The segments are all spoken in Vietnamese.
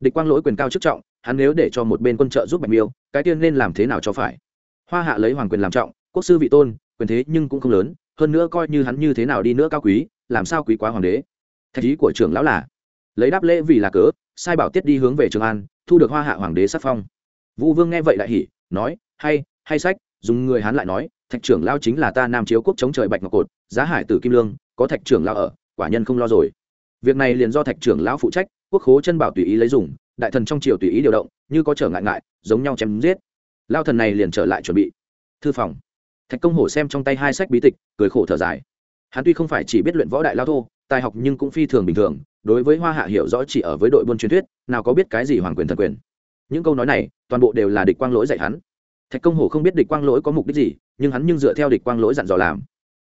địch quang lỗi quyền cao chức trọng, hắn nếu để cho một bên quân trợ giúp bạch miêu, cái tiên nên làm thế nào cho phải? Hoa hạ lấy hoàng quyền làm trọng, quốc sư vị tôn, quyền thế nhưng cũng không lớn, hơn nữa coi như hắn như thế nào đi nữa cao quý, làm sao quý quá hoàng đế? Thạch ý của trưởng lão là, lấy đáp lễ vì là cớ, sai bảo tiết đi hướng về trường an, thu được hoa hạ hoàng đế sắc phong. Vũ vương nghe vậy đại hỉ, nói, hay hay sách, dùng người hắn lại nói, thạch trưởng lao chính là ta nam chiếu quốc chống trời bạch ngọc cột, giá hải tử kim lương, có thạch trưởng lao ở, quả nhân không lo rồi. Việc này liền do thạch trưởng lão phụ trách quốc khố chân bảo tùy ý lấy dùng, đại thần trong triều tùy ý điều động, như có trở ngại ngại, giống nhau chém giết. Lao thần này liền trở lại chuẩn bị. Thư phòng. Thạch công hổ xem trong tay hai sách bí tịch, cười khổ thở dài. Hắn tuy không phải chỉ biết luyện võ đại lao thô, tài học nhưng cũng phi thường bình thường, đối với hoa hạ hiểu rõ chỉ ở với đội buôn truyền thuyết, nào có biết cái gì hoàng quyền thần quyền. Những câu nói này, toàn bộ đều là địch quang lỗi dạy hắn. Thạch công hổ không biết địch quang lỗi có mục đích gì, nhưng hắn nhưng dựa theo địch quang lỗi dặn dò làm.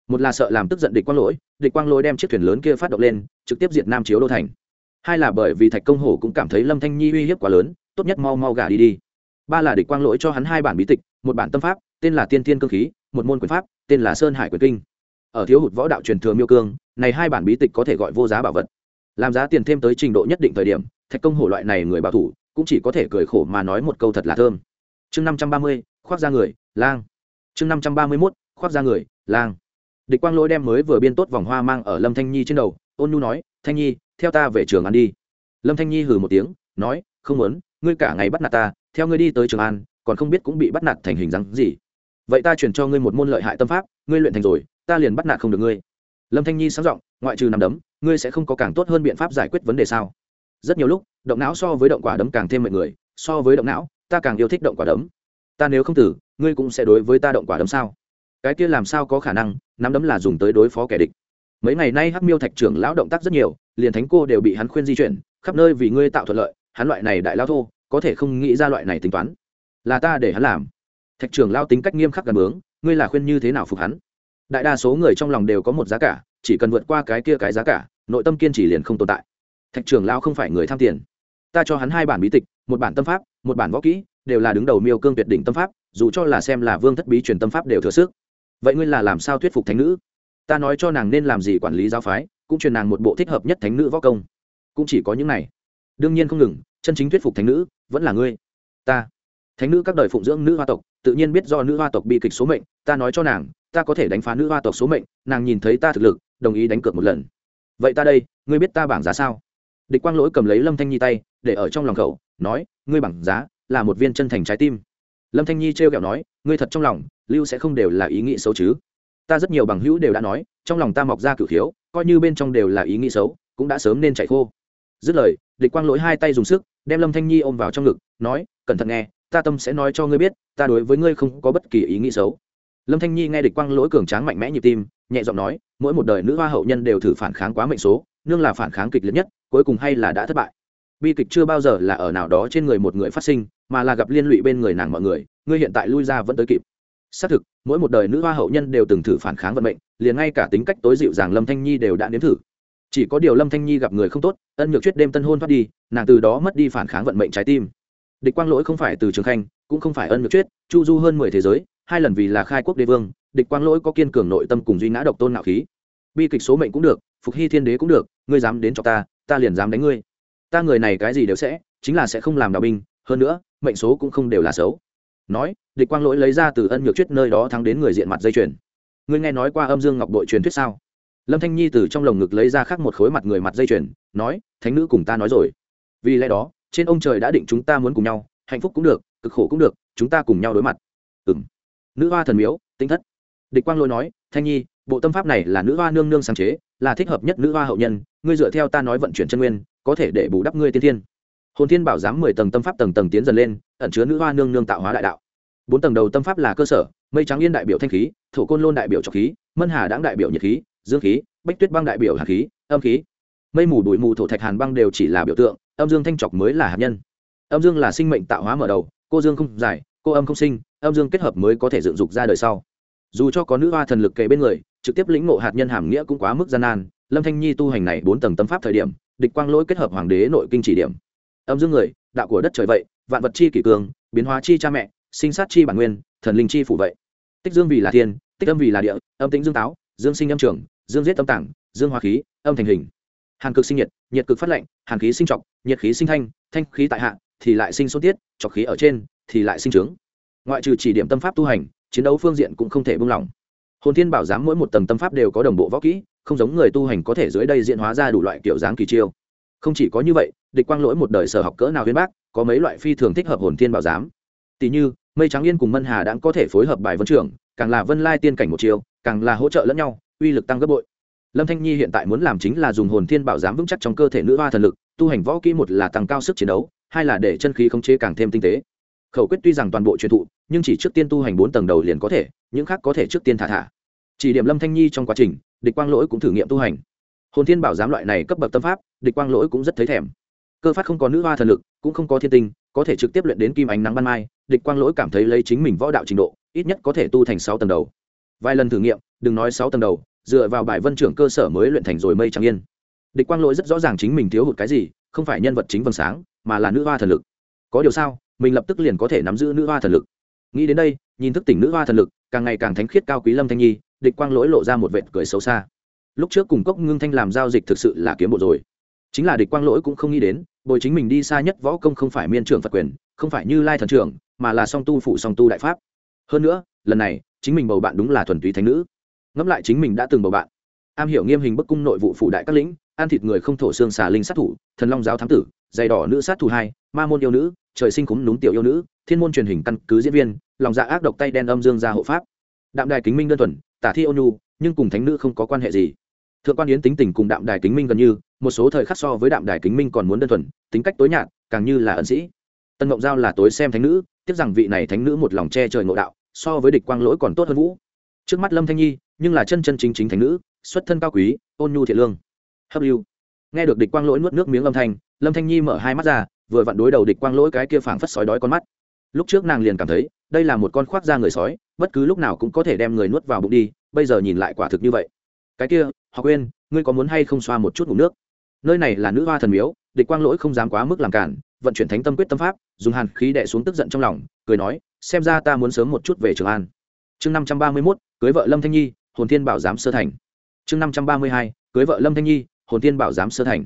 Một là sợ làm tức giận địch quang lỗi, địch quang lỗi đem chiếc thuyền lớn kia phát động lên, trực tiếp diệt nam chiếu đô thành hai là bởi vì thạch công hổ cũng cảm thấy lâm thanh nhi uy hiếp quá lớn, tốt nhất mau mau gả đi đi. Ba là địch quang lỗi cho hắn hai bản bí tịch, một bản tâm pháp, tên là tiên thiên cơ khí, một môn quyền pháp, tên là sơn hải quyền kinh. Ở thiếu hụt võ đạo truyền thừa miêu cương, này hai bản bí tịch có thể gọi vô giá bảo vật. Làm giá tiền thêm tới trình độ nhất định thời điểm, thạch công hổ loại này người bảo thủ, cũng chỉ có thể cười khổ mà nói một câu thật là thơm. Chương năm trăm ba mươi, khoác ra người, lang. Chương năm trăm ba mươi mốt, khoác ra người, lang. Địch quang lỗi đem mới vừa biên tốt vòng hoa mang ở lâm thanh nhi trên đầu, ôn nhu nói, thanh nhi theo ta về trường ăn đi. Lâm thanh nhi hừ một tiếng, nói, không muốn, ngươi cả ngày bắt nạt ta, theo ngươi đi tới trường an, còn không biết cũng bị bắt nạt thành hình dáng gì. Vậy ta chuyển cho ngươi một môn lợi hại tâm pháp, ngươi luyện thành rồi, ta liền bắt nạt không được ngươi. Lâm thanh nhi sáng giọng, ngoại trừ nằm đấm, ngươi sẽ không có càng tốt hơn biện pháp giải quyết vấn đề sao? Rất nhiều lúc, động não so với động quả đấm càng thêm mọi người, so với động não, ta càng yêu thích động quả đấm. Ta nếu không tử ngươi cũng sẽ đối với ta động quả đấm sao? Cái kia làm sao có khả năng, nắm đấm là dùng tới đối phó kẻ địch mấy ngày nay hắc miêu thạch trưởng lão động tác rất nhiều, liền thánh cô đều bị hắn khuyên di chuyển, khắp nơi vì ngươi tạo thuận lợi, hắn loại này đại lao thô, có thể không nghĩ ra loại này tính toán. Là ta để hắn làm. Thạch trưởng lao tính cách nghiêm khắc gần bướng, ngươi là khuyên như thế nào phục hắn? Đại đa số người trong lòng đều có một giá cả, chỉ cần vượt qua cái kia cái giá cả, nội tâm kiên trì liền không tồn tại. Thạch trưởng lao không phải người tham tiền. Ta cho hắn hai bản bí tịch, một bản tâm pháp, một bản võ kỹ, đều là đứng đầu miêu cương tuyệt đỉnh tâm pháp, dù cho là xem là vương thất bí truyền tâm pháp đều thừa sức. Vậy ngươi là làm sao thuyết phục thánh nữ? Ta nói cho nàng nên làm gì quản lý giáo phái, cũng truyền nàng một bộ thích hợp nhất thánh nữ võ công. Cũng chỉ có những này. Đương nhiên không ngừng, chân chính thuyết phục thánh nữ vẫn là ngươi. Ta. Thánh nữ các đời phụng dưỡng nữ hoa tộc, tự nhiên biết do nữ hoa tộc bi kịch số mệnh, ta nói cho nàng, ta có thể đánh phá nữ hoa tộc số mệnh, nàng nhìn thấy ta thực lực, đồng ý đánh cược một lần. Vậy ta đây, ngươi biết ta bảng giá sao? Địch quang lỗi cầm lấy lâm thanh nhi tay, để ở trong lòng khẩu nói, ngươi bảng giá là một viên chân thành trái tim. Lâm thanh nhi trêu kẹo nói, ngươi thật trong lòng, lưu sẽ không đều là ý nghĩ xấu chứ? Ta rất nhiều bằng hữu đều đã nói, trong lòng ta mọc ra cửu khiếu, coi như bên trong đều là ý nghĩ xấu, cũng đã sớm nên chạy khô. Dứt lời, địch quang lỗi hai tay dùng sức, đem lâm thanh nhi ôm vào trong ngực, nói, cẩn thận nghe, ta tâm sẽ nói cho ngươi biết, ta đối với ngươi không có bất kỳ ý nghĩ xấu. Lâm thanh nhi nghe địch quang lỗi cường tráng mạnh mẽ nhịp tim, nhẹ giọng nói, mỗi một đời nữ hoa hậu nhân đều thử phản kháng quá mệnh số, nương là phản kháng kịch liệt nhất, cuối cùng hay là đã thất bại. Bi kịch chưa bao giờ là ở nào đó trên người một người phát sinh, mà là gặp liên lụy bên người nàng mọi người, ngươi hiện tại lui ra vẫn tới kịp xác thực, mỗi một đời nữ hoa hậu nhân đều từng thử phản kháng vận mệnh, liền ngay cả tính cách tối dịu dàng lâm thanh nhi đều đã nếm thử. Chỉ có điều lâm thanh nhi gặp người không tốt, ân nhược chuyết đêm tân hôn thoát đi, nàng từ đó mất đi phản kháng vận mệnh trái tim. Địch quang lỗi không phải từ trường khanh, cũng không phải ân nhược chuyết, chu du hơn mười thế giới, hai lần vì là khai quốc đế vương, địch quang lỗi có kiên cường nội tâm cùng duy ngã độc tôn ngạo khí. Bi kịch số mệnh cũng được, phục hy thiên đế cũng được, ngươi dám đến cho ta ta liền dám đánh ngươi. Ta người này cái gì đều sẽ, chính là sẽ không làm đạo binh, hơn nữa, mệnh số cũng không đều là xấu nói, địch quang lỗi lấy ra từ ân nhược chuyết nơi đó thắng đến người diện mặt dây chuyền. Ngươi nghe nói qua âm dương ngọc đội truyền thuyết sao? Lâm thanh nhi từ trong lồng ngực lấy ra khác một khối mặt người mặt dây chuyền, nói, thánh nữ cùng ta nói rồi. Vì lẽ đó, trên ông trời đã định chúng ta muốn cùng nhau, hạnh phúc cũng được, cực khổ cũng được, chúng ta cùng nhau đối mặt. Ừ m nữ hoa thần miếu, tinh thất. Địch quang lỗi nói, thanh nhi, bộ tâm pháp này là nữ hoa nương nương sáng chế, là thích hợp nhất nữ hoa hậu nhân, ngươi dựa theo ta nói vận chuyển chân nguyên, có thể để bù đắp ngươi tiên thiên. Hồn thiên bảo giám mười tầng tâm pháp tầng tầng tiến dần lên, ẩn chứa nữ hoa nương nương tạo hóa đại đạo bốn tầng đầu tâm pháp là cơ sở, mây trắng yên đại biểu thanh khí, thổ côn lôn đại biểu trọc khí, mân hà đáng đại biểu nhiệt khí, dương khí, bách tuyết băng đại biểu hạt khí, âm khí. Mây mù bụi mù thổ thạch hàn băng đều chỉ là biểu tượng, âm dương thanh trọc mới là hạt nhân. Âm dương là sinh mệnh tạo hóa mở đầu, cô dương không giải, cô âm không sinh, âm dương kết hợp mới có thể dựng dục ra đời sau. Dù cho có nữ hoa thần lực kề bên người, trực tiếp lĩnh ngộ hạt nhân hàm nghĩa cũng quá mức gian nan, lâm thanh nhi tu hành này bốn tầng tâm pháp thời điểm, địch quang lỗi kết hợp hoàng đế nội kinh chỉ điểm. Âm dương người, đạo của đất trời vậy, vạn vật chi kỷ cường, biến hóa chi cha mẹ sinh sát chi bản nguyên, thần linh chi phủ vậy. Tích dương vì là thiên, tích âm vì là địa, âm tĩnh dương táo, dương sinh âm trường, dương giết âm tảng, dương hoa khí, âm thành hình. Hàn cực sinh nhiệt nhiệt cực phát lạnh, hàn khí sinh trọc, nhiệt khí sinh thanh thanh khí tại hạ, thì lại sinh số tiết, trọc khí ở trên, thì lại sinh trướng. Ngoại trừ chỉ điểm tâm pháp tu hành, chiến đấu phương diện cũng không thể buông lỏng. Hồn thiên bảo giám mỗi một tầng tâm pháp đều có đồng bộ võ kỹ, không giống người tu hành có thể dưới đây diễn hóa ra đủ loại kiểu dáng kỳ chiêu. Không chỉ có như vậy, địch quang lỗi một đời sở học cỡ nào huyên bác, có mấy loại phi thường thích hợp hồn thiên bảo giám. Tỷ như mây trắng yên cùng mân hà đã có thể phối hợp bài vấn trưởng càng là vân lai tiên cảnh một chiều, càng là hỗ trợ lẫn nhau, uy lực tăng gấp bội. Lâm thanh nhi hiện tại muốn làm chính là dùng hồn thiên bảo giám vững chắc trong cơ thể nữ hoa thần lực, tu hành võ kỹ một là tăng cao sức chiến đấu, hai là để chân khí khống chế càng thêm tinh tế. Khẩu quyết tuy rằng toàn bộ truyền thụ, nhưng chỉ trước tiên tu hành bốn tầng đầu liền có thể, những khác có thể trước tiên thả thả. Chỉ điểm lâm thanh nhi trong quá trình, địch quang lỗi cũng thử nghiệm tu hành. Hồn thiên bảo giám loại này cấp bậc tâm pháp, địch quang lỗi cũng rất thấy thèm. Cơ phát không có nữ hoa thần lực, cũng không có thiên tinh có thể trực tiếp luyện đến kim ánh nắng ban mai, địch quang lỗi cảm thấy lấy chính mình võ đạo trình độ, ít nhất có thể tu thành sáu tầng đầu. Vài lần thử nghiệm, đừng nói sáu tầng đầu, dựa vào bài vân trưởng cơ sở mới luyện thành rồi mây trắng yên. Địch quang lỗi rất rõ ràng chính mình thiếu hụt cái gì, không phải nhân vật chính vầng sáng, mà là nữ hoa thần lực. Có điều sao, mình lập tức liền có thể nắm giữ nữ hoa thần lực. Nghĩ đến đây, nhìn thức tỉnh nữ hoa thần lực, càng ngày càng thánh khiết cao quý lâm thanh nhi, địch quang lỗi lộ ra một vệt cười xấu xa. Lúc trước cùng cốc ngưng thanh làm giao dịch thực sự là kiếm bộ rồi. Chính là địch quang lỗi cũng không nghĩ đến bồi chính mình đi xa nhất võ công không phải miên trưởng phật quyền, không phải như lai thần trưởng, mà là song tu phụ song tu đại pháp. Hơn nữa, lần này, chính mình bầu bạn đúng là thuần túy thánh nữ. Ngẫm lại chính mình đã từng bầu bạn. Am hiểu nghiêm hình bức cung nội vụ phụ đại các lĩnh, ăn thịt người không thổ xương xà linh sát thủ, thần long giáo thám tử, dày đỏ nữ sát thủ hai, ma môn yêu nữ, trời sinh cúng núm tiểu yêu nữ, thiên môn truyền hình căn cứ diễn viên, lòng dạ ác độc tay đen âm dương gia hộ pháp. Đạm đài kính minh đơn thuần, tả thi ôn nhu, nhưng cùng thánh nữ không có quan hệ gì thượng quan yến tính tình cùng đạm đài kính minh gần như, một số thời khắc so với đạm đài kính minh còn muốn đơn thuần, tính cách tối nhạt, càng như là ẩn sĩ. Tân mộng giao là tối xem thánh nữ, tiếc rằng vị này thánh nữ một lòng che trời ngộ đạo, so với địch quang lỗi còn tốt hơn vũ. Trước mắt lâm thanh nhi, nhưng là chân chân chính chính thánh nữ, xuất thân cao quý, ôn nhu thiện lương. Hấp lưu. Nghe được địch quang lỗi nuốt nước miếng lâm thanh lâm thanh nhi mở hai mắt ra, vừa vặn đối đầu địch quang lỗi cái kia phảng phất sói đói con mắt. Lúc trước nàng liền cảm thấy, đây là một con khoác da người sói, bất cứ lúc nào cũng có thể đem người nuốt vào bụng đi, bây giờ nhìn lại quả thực như vậy cái kia họ quên ngươi có muốn hay không xoa một chút ngủ nước? Nơi này là nữ hoa thần miếu, địch quang lỗi không dám quá mức làm cản, vận chuyển thánh tâm quyết tâm pháp, dùng hàn khí đẻ xuống tức giận trong lòng, cười nói, xem ra ta muốn sớm một chút về trường an. Chương năm trăm ba mươi mốt, cưới vợ lâm thanh nhi, hồn thiên bảo giám sơ thành. Chương năm trăm ba mươi hai, cưới vợ lâm thanh nhi, hồn thiên bảo giám sơ thành.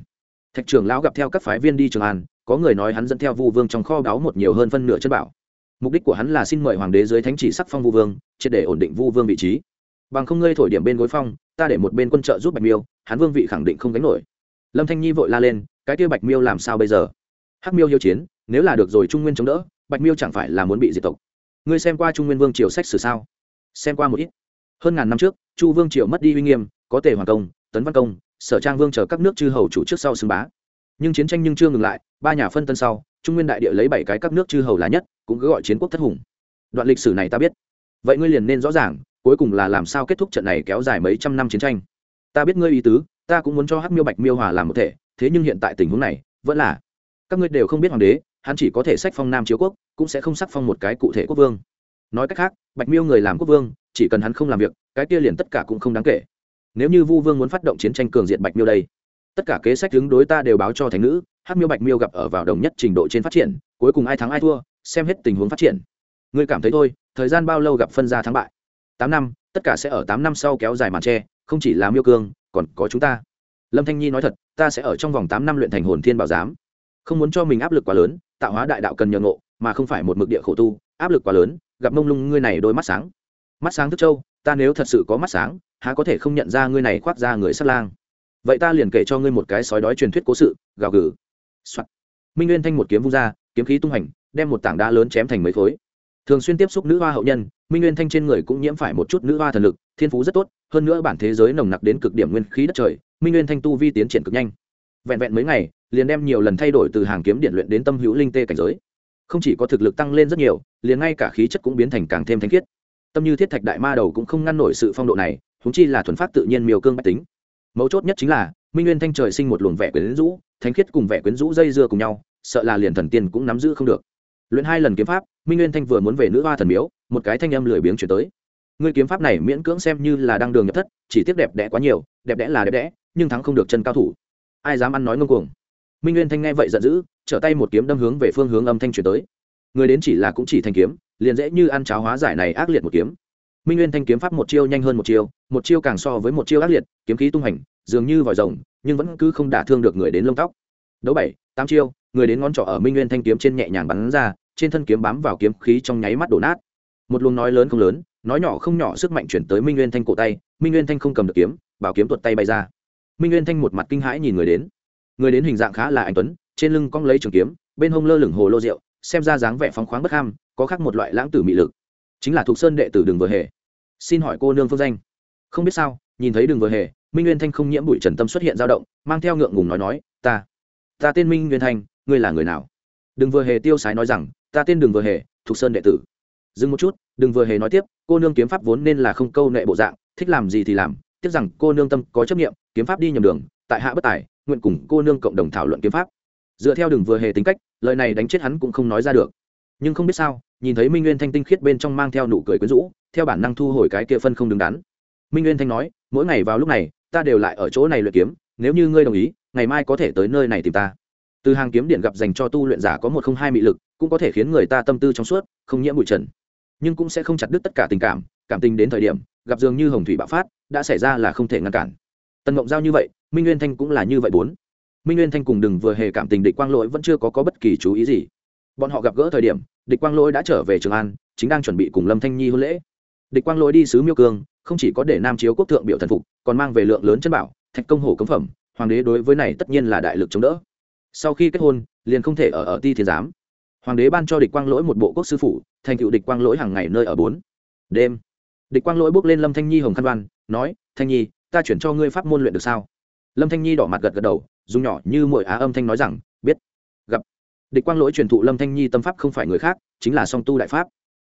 Thạch trưởng lão gặp theo các phái viên đi trường an, có người nói hắn dẫn theo vu vương trong kho báu một nhiều hơn phân nửa chân bảo. Mục đích của hắn là xin mời hoàng đế dưới thánh chỉ sắc phong vu vương, triệt để ổn định vu vương vị trí bằng không ngươi thổi điểm bên gối phong, ta để một bên quân trợ giúp bạch miêu hắn vương vị khẳng định không gánh nổi. Lâm thanh nhi vội la lên, cái kia bạch miêu làm sao bây giờ? Hắc miêu hiếu chiến, nếu là được rồi trung nguyên chống đỡ, bạch miêu chẳng phải là muốn bị diệt tộc. Ngươi xem qua trung nguyên vương triều sách sử sao? Xem qua một ít. Hơn ngàn năm trước, chu vương triều mất đi uy nghiêm, có tề hoàng công, tấn văn công, sở trang vương chờ các nước chư hầu chủ trước sau xưng bá. Nhưng chiến tranh nhưng chưa ngừng lại, ba nhà phân tân sau, trung nguyên đại địa lấy bảy cái các nước chư hầu là nhất, cũng cứ gọi chiến quốc thất hùng. Đoạn lịch sử này ta biết. Vậy ngươi liền nên rõ ràng cuối cùng là làm sao kết thúc trận này kéo dài mấy trăm năm chiến tranh. Ta biết ngươi ý tứ, ta cũng muốn cho hắc miêu bạch miêu hòa làm một thể, thế nhưng hiện tại tình huống này, vẫn là, các ngươi đều không biết hoàng đế, hắn chỉ có thể sách phong nam chiếu quốc, cũng sẽ không sắc phong một cái cụ thể quốc vương. Nói cách khác, bạch miêu người làm quốc vương, chỉ cần hắn không làm việc, cái kia liền tất cả cũng không đáng kể. Nếu như vu vương muốn phát động chiến tranh cường diện bạch miêu đây, tất cả kế sách hướng đối ta đều báo cho thành nữ, hắc miêu bạch miêu gặp ở vào đồng nhất trình độ trên phát triển, cuối cùng ai thắng ai thua, xem hết tình huống phát triển. Ngươi cảm thấy thôi, thời gian bao lâu gặp phân ra thắng bại? Tám năm, tất cả sẽ ở tám năm sau kéo dài màn tre, không chỉ là miêu cương, còn có chúng ta. Lâm thanh nhi nói thật, ta sẽ ở trong vòng tám năm luyện thành hồn thiên bảo giám. Không muốn cho mình áp lực quá lớn, tạo hóa đại đạo cần nhờ ngộ, mà không phải một mực địa khổ tu, áp lực quá lớn, gặp mông lung ngươi này đôi mắt sáng. Mắt sáng thức châu, ta nếu thật sự có mắt sáng, há có thể không nhận ra ngươi này khoác ra người sát lang. Vậy ta liền kể cho ngươi một cái sói đói truyền thuyết cố sự, gào gừ、Soạn. minh nguyên thanh một kiếm vung ra, kiếm khí tung hành, đem một tảng đá lớn chém thành mấy khối thường xuyên tiếp xúc nữ hoa hậu nhân, minh nguyên thanh trên người cũng nhiễm phải một chút nữ hoa thần lực, thiên phú rất tốt, hơn nữa bản thế giới nồng nặc đến cực điểm nguyên khí đất trời, minh nguyên thanh tu vi tiến triển cực nhanh. Vẹn vẹn mấy ngày, liền đem nhiều lần thay đổi từ hàng kiếm điện luyện đến tâm hữu linh tê cảnh giới. Không chỉ có thực lực tăng lên rất nhiều, liền ngay cả khí chất cũng biến thành càng thêm thanh khiết. Tâm như thiết thạch đại ma đầu cũng không ngăn nổi sự phong độ này húng chi là thuần phát tự nhiên miêu cương bách tính. Mấu chốt nhất chính là, minh nguyên thanh trời sinh một luồng vẻ quyến rũ thanh khiết cùng vẻ quyến rũ dây dưa cùng nhau, sợ là liền thần tiên cũng nắm giữ không được luyện hai lần kiếm pháp, minh nguyên thanh vừa muốn về nữ hoa thần miếu, một cái thanh âm lười biếng chuyển tới. Ngươi kiếm pháp này miễn cưỡng xem như là đang đường nhập thất, chỉ tiếc đẹp đẽ quá nhiều, đẹp đẽ là đẹp đẽ, nhưng thắng không được chân cao thủ. Ai dám ăn nói ngông cuồng? Minh nguyên thanh nghe vậy giận dữ, trở tay một kiếm đâm hướng về phương hướng âm thanh chuyển tới. Người đến chỉ là cũng chỉ thanh kiếm, liền dễ như ăn cháo hóa giải này ác liệt một kiếm. Minh nguyên thanh kiếm pháp một chiêu nhanh hơn một chiêu một chiêu càng so với một chiêu ác liệt, kiếm khí tung hành, dường như vòi rồng, nhưng vẫn cứ không đả thương được người đến lông tóc. Đấu bảy, tám chiêu người đến ngón trỏ ở minh nguyên thanh kiếm trên nhẹ nhàng bắn ra, trên thân kiếm bám vào kiếm khí trong nháy mắt đổ nát. Một luồng nói lớn không lớn, nói nhỏ không nhỏ sức mạnh chuyển tới minh nguyên thanh cổ tay, minh nguyên thanh không cầm được kiếm, bảo kiếm tuột tay bay ra. Minh nguyên thanh một mặt kinh hãi nhìn người đến. Người đến hình dạng khá là anh tuấn, trên lưng cong lấy trường kiếm, bên hông lơ lửng hồ lô rượu, xem ra dáng vẻ phóng khoáng bất ham, có khác một loại lãng tử mị lực. Chính là thuộc sơn đệ tử đường vừa hề. Xin hỏi cô nương phương danh. Không biết sao, nhìn thấy đường vừa hề, minh nguyên thanh không nhiễm bụi trần tâm xuất hiện dao động, mang theo ngượng ngùng nói nói, ta ta tên minh nguyên thanh ngươi là người nào? Đừng vừa hề tiêu sái nói rằng, ta tên đừng vừa hề thuộc sơn đệ tử. Dừng một chút, đừng vừa hề nói tiếp, cô nương kiếm pháp vốn nên là không câu nệ bộ dạng, thích làm gì thì làm, tiếc rằng cô nương tâm có chấp nghiệm kiếm pháp đi nhầm đường, tại hạ bất tài, nguyện cùng cô nương cộng đồng thảo luận kiếm pháp. Dựa theo đường vừa hề tính cách, lời này đánh chết hắn cũng không nói ra được. Nhưng không biết sao, nhìn thấy minh nguyên thanh tinh khiết bên trong mang theo nụ cười quyến rũ, theo bản năng thu hồi cái kia phân không đứng đắn. Minh nguyên thanh nói, mỗi ngày vào lúc này, ta đều lại ở chỗ này luyện kiếm, nếu như ngươi đồng ý, ngày mai có thể tới nơi này tìm ta từ hàng kiếm điện gặp dành cho tu luyện giả có một không hai mị lực cũng có thể khiến người ta tâm tư trong suốt không nhiễm bụi trần. Nhưng cũng sẽ không chặt đứt tất cả tình cảm cảm tình đến thời điểm gặp dường như hồng thủy bạo phát đã xảy ra là không thể ngăn cản. Tần mộng giao như vậy minh nguyên thanh cũng là như vậy bốn. Minh nguyên thanh cùng đừng vừa hề cảm tình địch quang lỗi vẫn chưa có, có bất kỳ chú ý gì. Bọn họ gặp gỡ thời điểm địch quang lỗi đã trở về trường an chính đang chuẩn bị cùng lâm thanh nhi hôn lễ. Địch quang lỗi đi sứ miêu cương không chỉ có để nam chiếu quốc thượng biểu thần phục còn mang về lượng lớn chân bảo thạch công hổ cấm phẩm. Hoàng đế đối với này tất nhiên là đại lực chống đỡ sau khi kết hôn, liền không thể ở ở ti thiên giám. Hoàng đế ban cho địch quang lỗi một bộ quốc sư phủ, thành cựu địch quang lỗi hàng ngày nơi ở bốn. Đêm, địch quang lỗi bước lên lâm thanh nhi hồng khăn đoan nói, thanh nhi, ta chuyển cho ngươi pháp môn luyện được sao? Lâm thanh nhi đỏ mặt gật gật đầu, dùng nhỏ như mọi á âm thanh nói rằng, biết. Gặp địch quang lỗi truyền thụ lâm thanh nhi tâm pháp không phải người khác, chính là song tu đại pháp.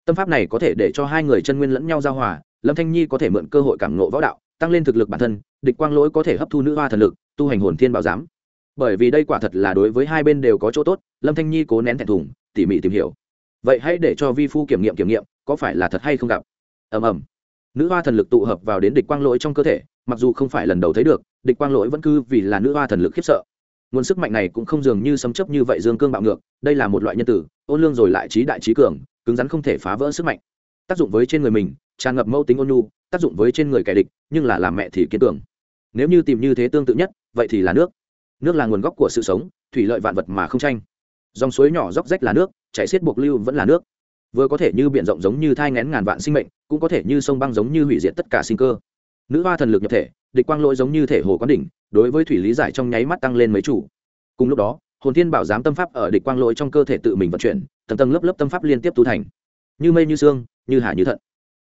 Tâm pháp này có thể để cho hai người chân nguyên lẫn nhau giao hòa, lâm thanh nhi có thể mượn cơ hội cảm nộ võ đạo, tăng lên thực lực bản thân, địch quang lỗi có thể hấp thu nữ hoa thần lực, tu hành hồn thiên bảo giám bởi vì đây quả thật là đối với hai bên đều có chỗ tốt, lâm thanh nhi cố nén thẹn thùng, tỉ mỉ tìm hiểu. Vậy hãy để cho vi phu kiểm nghiệm kiểm nghiệm, có phải là thật hay không gặp? Ầm ầm. Nữ hoa thần lực tụ hợp vào đến địch quang lỗi trong cơ thể, mặc dù không phải lần đầu thấy được, địch quang lỗi vẫn cứ vì là nữ hoa thần lực khiếp sợ. Nguồn sức mạnh này cũng không dường như sấm chấp như vậy dương cương bạo ngược, đây là một loại nhân tử, ôn lương rồi lại trí đại trí cường, cứng rắn không thể phá vỡ sức mạnh. Tác dụng với trên người mình, tràn ngập mâu tính ôn nhu, tác dụng với trên người kẻ địch, nhưng là làm mẹ thì kiên cường. Nếu như tìm như thế tương tự nhất, vậy thì là nước nước là nguồn gốc của sự sống, thủy lợi vạn vật mà không tranh. Dòng suối nhỏ róc rách là nước, chảy xiết buộc lưu vẫn là nước. Vừa có thể như biển rộng giống như thai ngén ngàn vạn sinh mệnh, cũng có thể như sông băng giống như hủy diệt tất cả sinh cơ. Nữ hoa thần lực nhập thể, địch quang lỗi giống như thể hồ quán đỉnh, đối với thủy lý giải trong nháy mắt tăng lên mấy chủ. Cùng lúc đó, hồn thiên bảo giám tâm pháp ở địch quang lỗi trong cơ thể tự mình vận chuyển, tầng tầng lớp lớp tâm pháp liên tiếp tu thành. Như mây như sương, như hà như thận.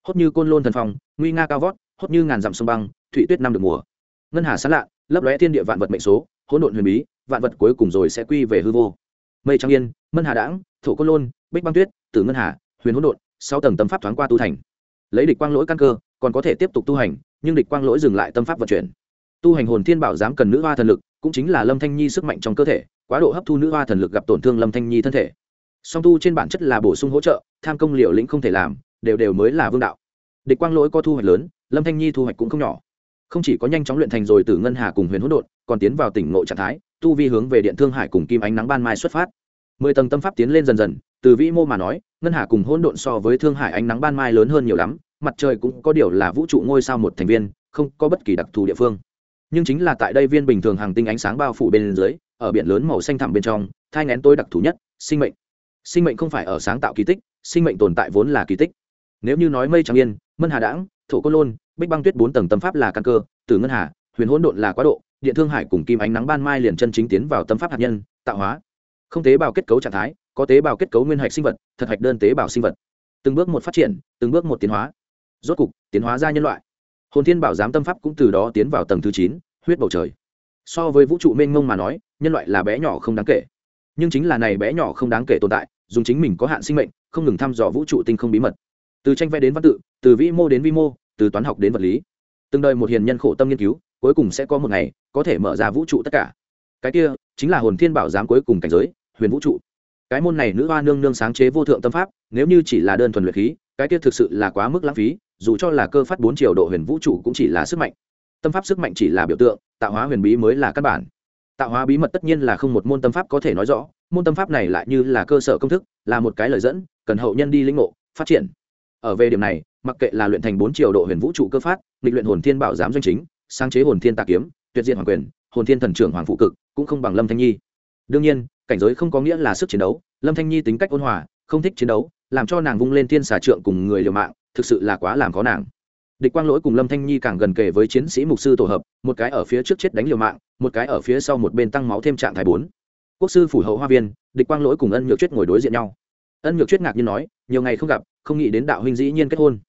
Hốt như côn lôn thần phong, nguy nga cao vót, hốt như ngàn dặm sông băng thụy tuyết năm được mùa. Ngân hà sán lạ, lấp lóe thiên địa vạn vật mệnh số hỗn độn huyền bí, vạn vật cuối cùng rồi sẽ quy về hư vô. Mây trang yên, mân hà đãng, thổ côn lôn, bích băng tuyết, tử ngân hà, huyền hỗn độn, sáu tầng tâm pháp thoáng qua tu thành. Lấy địch quang lỗi căn cơ, còn có thể tiếp tục tu hành, nhưng địch quang lỗi dừng lại tâm pháp vận chuyển. Tu hành hồn thiên bảo giám cần nữ hoa thần lực, cũng chính là lâm thanh nhi sức mạnh trong cơ thể, quá độ hấp thu nữ hoa thần lực gặp tổn thương lâm thanh nhi thân thể. Song tu trên bản chất là bổ sung hỗ trợ, tham công liều lĩnh không thể làm, đều đều mới là vương đạo. Địch quang lỗi có thu hoạch lớn, lâm thanh nhi thu hoạch cũng không nhỏ không chỉ có nhanh chóng luyện thành rồi từ ngân hà cùng huyền hỗn độn, còn tiến vào tỉnh ngộ trạng thái, tu vi hướng về điện thương hải cùng kim ánh nắng ban mai xuất phát. Mười tầng tâm pháp tiến lên dần dần, từ vĩ mô mà nói, ngân hà cùng hỗn độn so với thương hải ánh nắng ban mai lớn hơn nhiều lắm, mặt trời cũng có điều là vũ trụ ngôi sao một thành viên, không có bất kỳ đặc thù địa phương. Nhưng chính là tại đây viên bình thường hàng tinh ánh sáng bao phủ bên dưới, ở biển lớn màu xanh thẳm bên trong, thai ngén tôi đặc thù nhất, sinh mệnh. Sinh mệnh không phải ở sáng tạo kỳ tích, sinh mệnh tồn tại vốn là kỳ tích. Nếu như nói mây trắng yên, mân hà đãng, thổ côn lôn bích băng tuyết bốn tầng tâm pháp là căn cơ từ ngân hà, huyền hỗn độn là quá độ, điện thương hải cùng kim ánh nắng ban mai liền chân chính tiến vào tâm pháp hạt nhân, tạo hóa. Không tế bào kết cấu trạng thái, có tế bào kết cấu nguyên hạch sinh vật, thật hạch đơn tế bào sinh vật. Từng bước một phát triển, từng bước một tiến hóa. Rốt cục, tiến hóa ra nhân loại. Hồn thiên bảo giám tâm pháp cũng từ đó tiến vào tầng thứ chín, huyết bầu trời. So với vũ trụ mênh mông mà nói, nhân loại là bé nhỏ không đáng kể. Nhưng chính là này bé nhỏ không đáng kể tồn tại, dùng chính mình có hạn sinh mệnh, không ngừng thăm dò vũ trụ tinh không bí mật. Từ tranh vẽ đến văn tự, từ vĩ mô đến vi mô từ toán học đến vật lý. Từng đời một hiền nhân khổ tâm nghiên cứu, cuối cùng sẽ có một ngày, có thể mở ra vũ trụ tất cả. Cái kia, chính là hồn thiên bảo giám cuối cùng cảnh giới, huyền vũ trụ. Cái môn này nữ hoa nương nương sáng chế vô thượng tâm pháp, nếu như chỉ là đơn thuần luyện khí, cái kia thực sự là quá mức lãng phí, dù cho là cơ phát bốn triệu độ huyền vũ trụ cũng chỉ là sức mạnh. Tâm pháp sức mạnh chỉ là biểu tượng, tạo hóa huyền bí mới là căn bản. Tạo hóa bí mật tất nhiên là không một môn tâm pháp có thể nói rõ, môn tâm pháp này lại như là cơ sở công thức, là một cái lời dẫn, cần hậu nhân đi lĩnh ngộ, phát triển. Ở về điểm này mặc kệ là luyện thành bốn triệu độ huyền vũ trụ cơ phát, nghịch luyện hồn thiên bảo giám doanh chính, sáng chế hồn thiên tạ kiếm, tuyệt diện hoàng quyền, hồn thiên thần trưởng hoàng phụ cực, cũng không bằng lâm thanh nhi. Đương nhiên, cảnh giới không có nghĩa là sức chiến đấu, lâm thanh nhi tính cách ôn hòa, không thích chiến đấu, làm cho nàng vung lên thiên xà trượng cùng người liều mạng, thực sự là quá làm khó nàng. Địch quang lỗi cùng lâm thanh nhi càng gần kề với chiến sĩ mục sư tổ hợp, một cái ở phía trước chết đánh liều mạng, một cái ở phía sau một bên tăng máu thêm trạng thái bốn. Quốc sư phủ hậu hoa viên, địch quang lỗi cùng ân nhược chuyết ngồi đối diện nhau. Ân nhược chuyết ngạc nhiên nói, nhiều ngày không gặp, không nghĩ đến đạo huynh dĩ nhiên kết hôn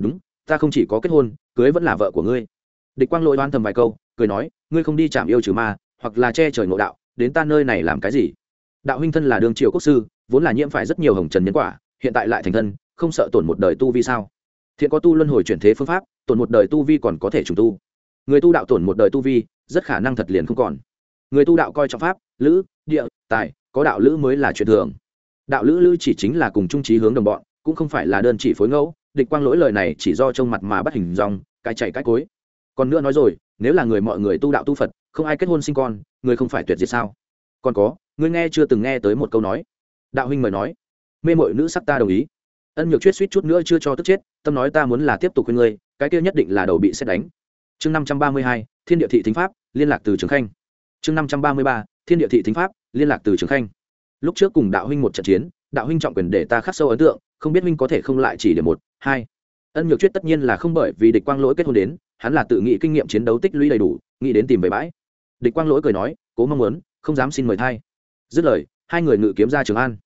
đúng, ta không chỉ có kết hôn, cưới vẫn là vợ của ngươi. Địch quang lỗi đoán thầm vài câu, cười nói, ngươi không đi chạm yêu trừ ma, hoặc là che trời ngộ đạo, đến ta nơi này làm cái gì? Đạo huynh thân là đường triều quốc sư, vốn là nhiễm phải rất nhiều hồng trần nhân quả, hiện tại lại thành thân, không sợ tổn một đời tu vi sao? Thiện có tu luân hồi chuyển thế phương pháp, tổn một đời tu vi còn có thể trùng tu. Người tu đạo tổn một đời tu vi, rất khả năng thật liền không còn. Người tu đạo coi trọng pháp, lữ, địa, tài, có đạo lữ mới là chuyện thường. Đạo lữ lữ chỉ chính là cùng trung trí hướng đồng bọn, cũng không phải là đơn chỉ phối ngẫu địch quang lỗi lời này chỉ do trông mặt mà bắt hình dòng, cái chạy cái cối. Còn nữa nói rồi, nếu là người mọi người tu đạo tu phật, không ai kết hôn sinh con, người không phải tuyệt diệt sao? Còn có, ngươi nghe chưa từng nghe tới một câu nói. Đạo huynh mời nói. Mê mội nữ sắc ta đồng ý. Ân nhược chuyết suýt chút nữa chưa cho tức chết, tâm nói ta muốn là tiếp tục khuyên ngươi, cái kia nhất định là đầu bị xét đánh. Chương năm trăm ba mươi hai, thiên địa thị thính pháp, liên lạc từ trường khanh. Chương năm trăm ba mươi ba, thiên địa thị thính pháp, liên lạc từ trường khanh lúc trước cùng đạo huynh một trận chiến, đạo huynh trọng quyền để ta khắc sâu ấn tượng, không biết huynh có thể không lại chỉ để một, hai. Ân nhược chuyết tất nhiên là không bởi vì địch quang lỗi kết hôn đến, hắn là tự nghĩ kinh nghiệm chiến đấu tích lũy đầy đủ, nghĩ đến tìm về bãi. Địch quang lỗi cười nói, cố mong muốn, không dám xin mời thay dứt lời, hai người ngự kiếm ra trường an.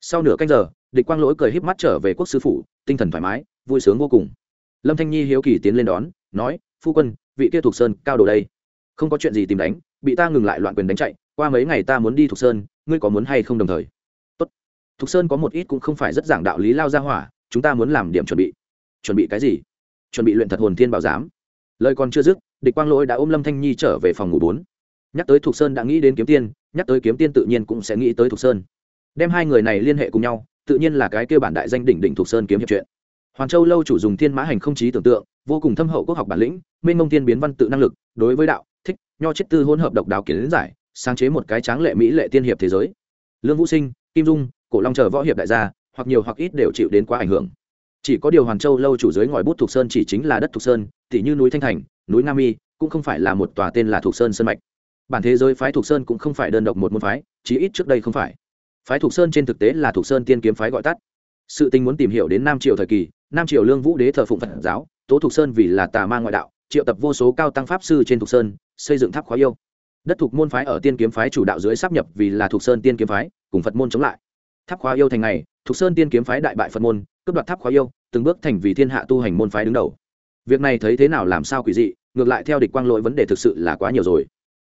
Sau nửa canh giờ, địch quang lỗi cười híp mắt trở về quốc sư phủ, tinh thần thoải mái, vui sướng vô cùng. Lâm thanh nhi hiếu kỳ tiến lên đón, nói, phu quân, vị kia thuộc sơn cao đồ đây? Không có chuyện gì tìm đánh, bị ta ngừng lại loạn quyền đánh chạy, qua mấy ngày ta muốn đi thuộc sơn ngươi có muốn hay không đồng thời? Tốt. Thuộc sơn có một ít cũng không phải rất giảng đạo lý lao ra hỏa, chúng ta muốn làm điểm chuẩn bị. Chuẩn bị cái gì? Chuẩn bị luyện thật hồn thiên bảo giám. Lời còn chưa dứt, địch quang lỗi đã ôm lâm thanh nhi trở về phòng ngủ bốn. Nhắc tới thục sơn đã nghĩ đến kiếm tiên, nhắc tới kiếm tiên tự nhiên cũng sẽ nghĩ tới thục sơn. Đem hai người này liên hệ cùng nhau, tự nhiên là cái kêu bản đại danh đỉnh đỉnh thục sơn kiếm hiệp chuyện. Hoàn châu lâu chủ dùng thiên mã hành không trí tưởng tượng, vô cùng thâm hậu quốc học bản lĩnh, mênh mông tiên biến văn tự năng lực, đối với đạo, thích, nho chết tư hỗn hợp độc đáo kiến giải sáng chế một cái tráng lệ mỹ lệ tiên hiệp thế giới. Lương vũ sinh, kim dung, cổ long chờ võ hiệp đại gia, hoặc nhiều hoặc ít đều chịu đến quá ảnh hưởng. Chỉ có điều hoàn châu lâu chủ dưới ngòi bút thục sơn chỉ chính là đất thục sơn tỷ như núi thanh thành, núi nam y cũng không phải là một tòa tên là thục sơn sơn mạch. Bản thế giới phái thục sơn cũng không phải đơn độc một môn phái, chí ít trước đây không phải. Phái thục sơn trên thực tế là thục sơn tiên kiếm phái gọi tắt. Sự tình muốn tìm hiểu đến nam triều thời kỳ, nam triều lương vũ đế thờ phụng phật giáo, tố thục sơn vì là tà ma ngoại đạo, triệu tập vô số cao tăng pháp sư trên thục sơn, xây dựng tháp khóa yêu đất thuộc môn phái ở tiên kiếm phái chủ đạo dưới sắp nhập vì là thuộc sơn tiên kiếm phái, cùng phật môn chống lại. Tháp khóa yêu thành này, thuộc sơn tiên kiếm phái đại bại phật môn, cướp đoạt tháp khóa yêu, từng bước thành vì thiên hạ tu hành môn phái đứng đầu. Việc này thấy thế nào làm sao quỷ dị, ngược lại theo địch quang lỗi vấn đề thực sự là quá nhiều rồi.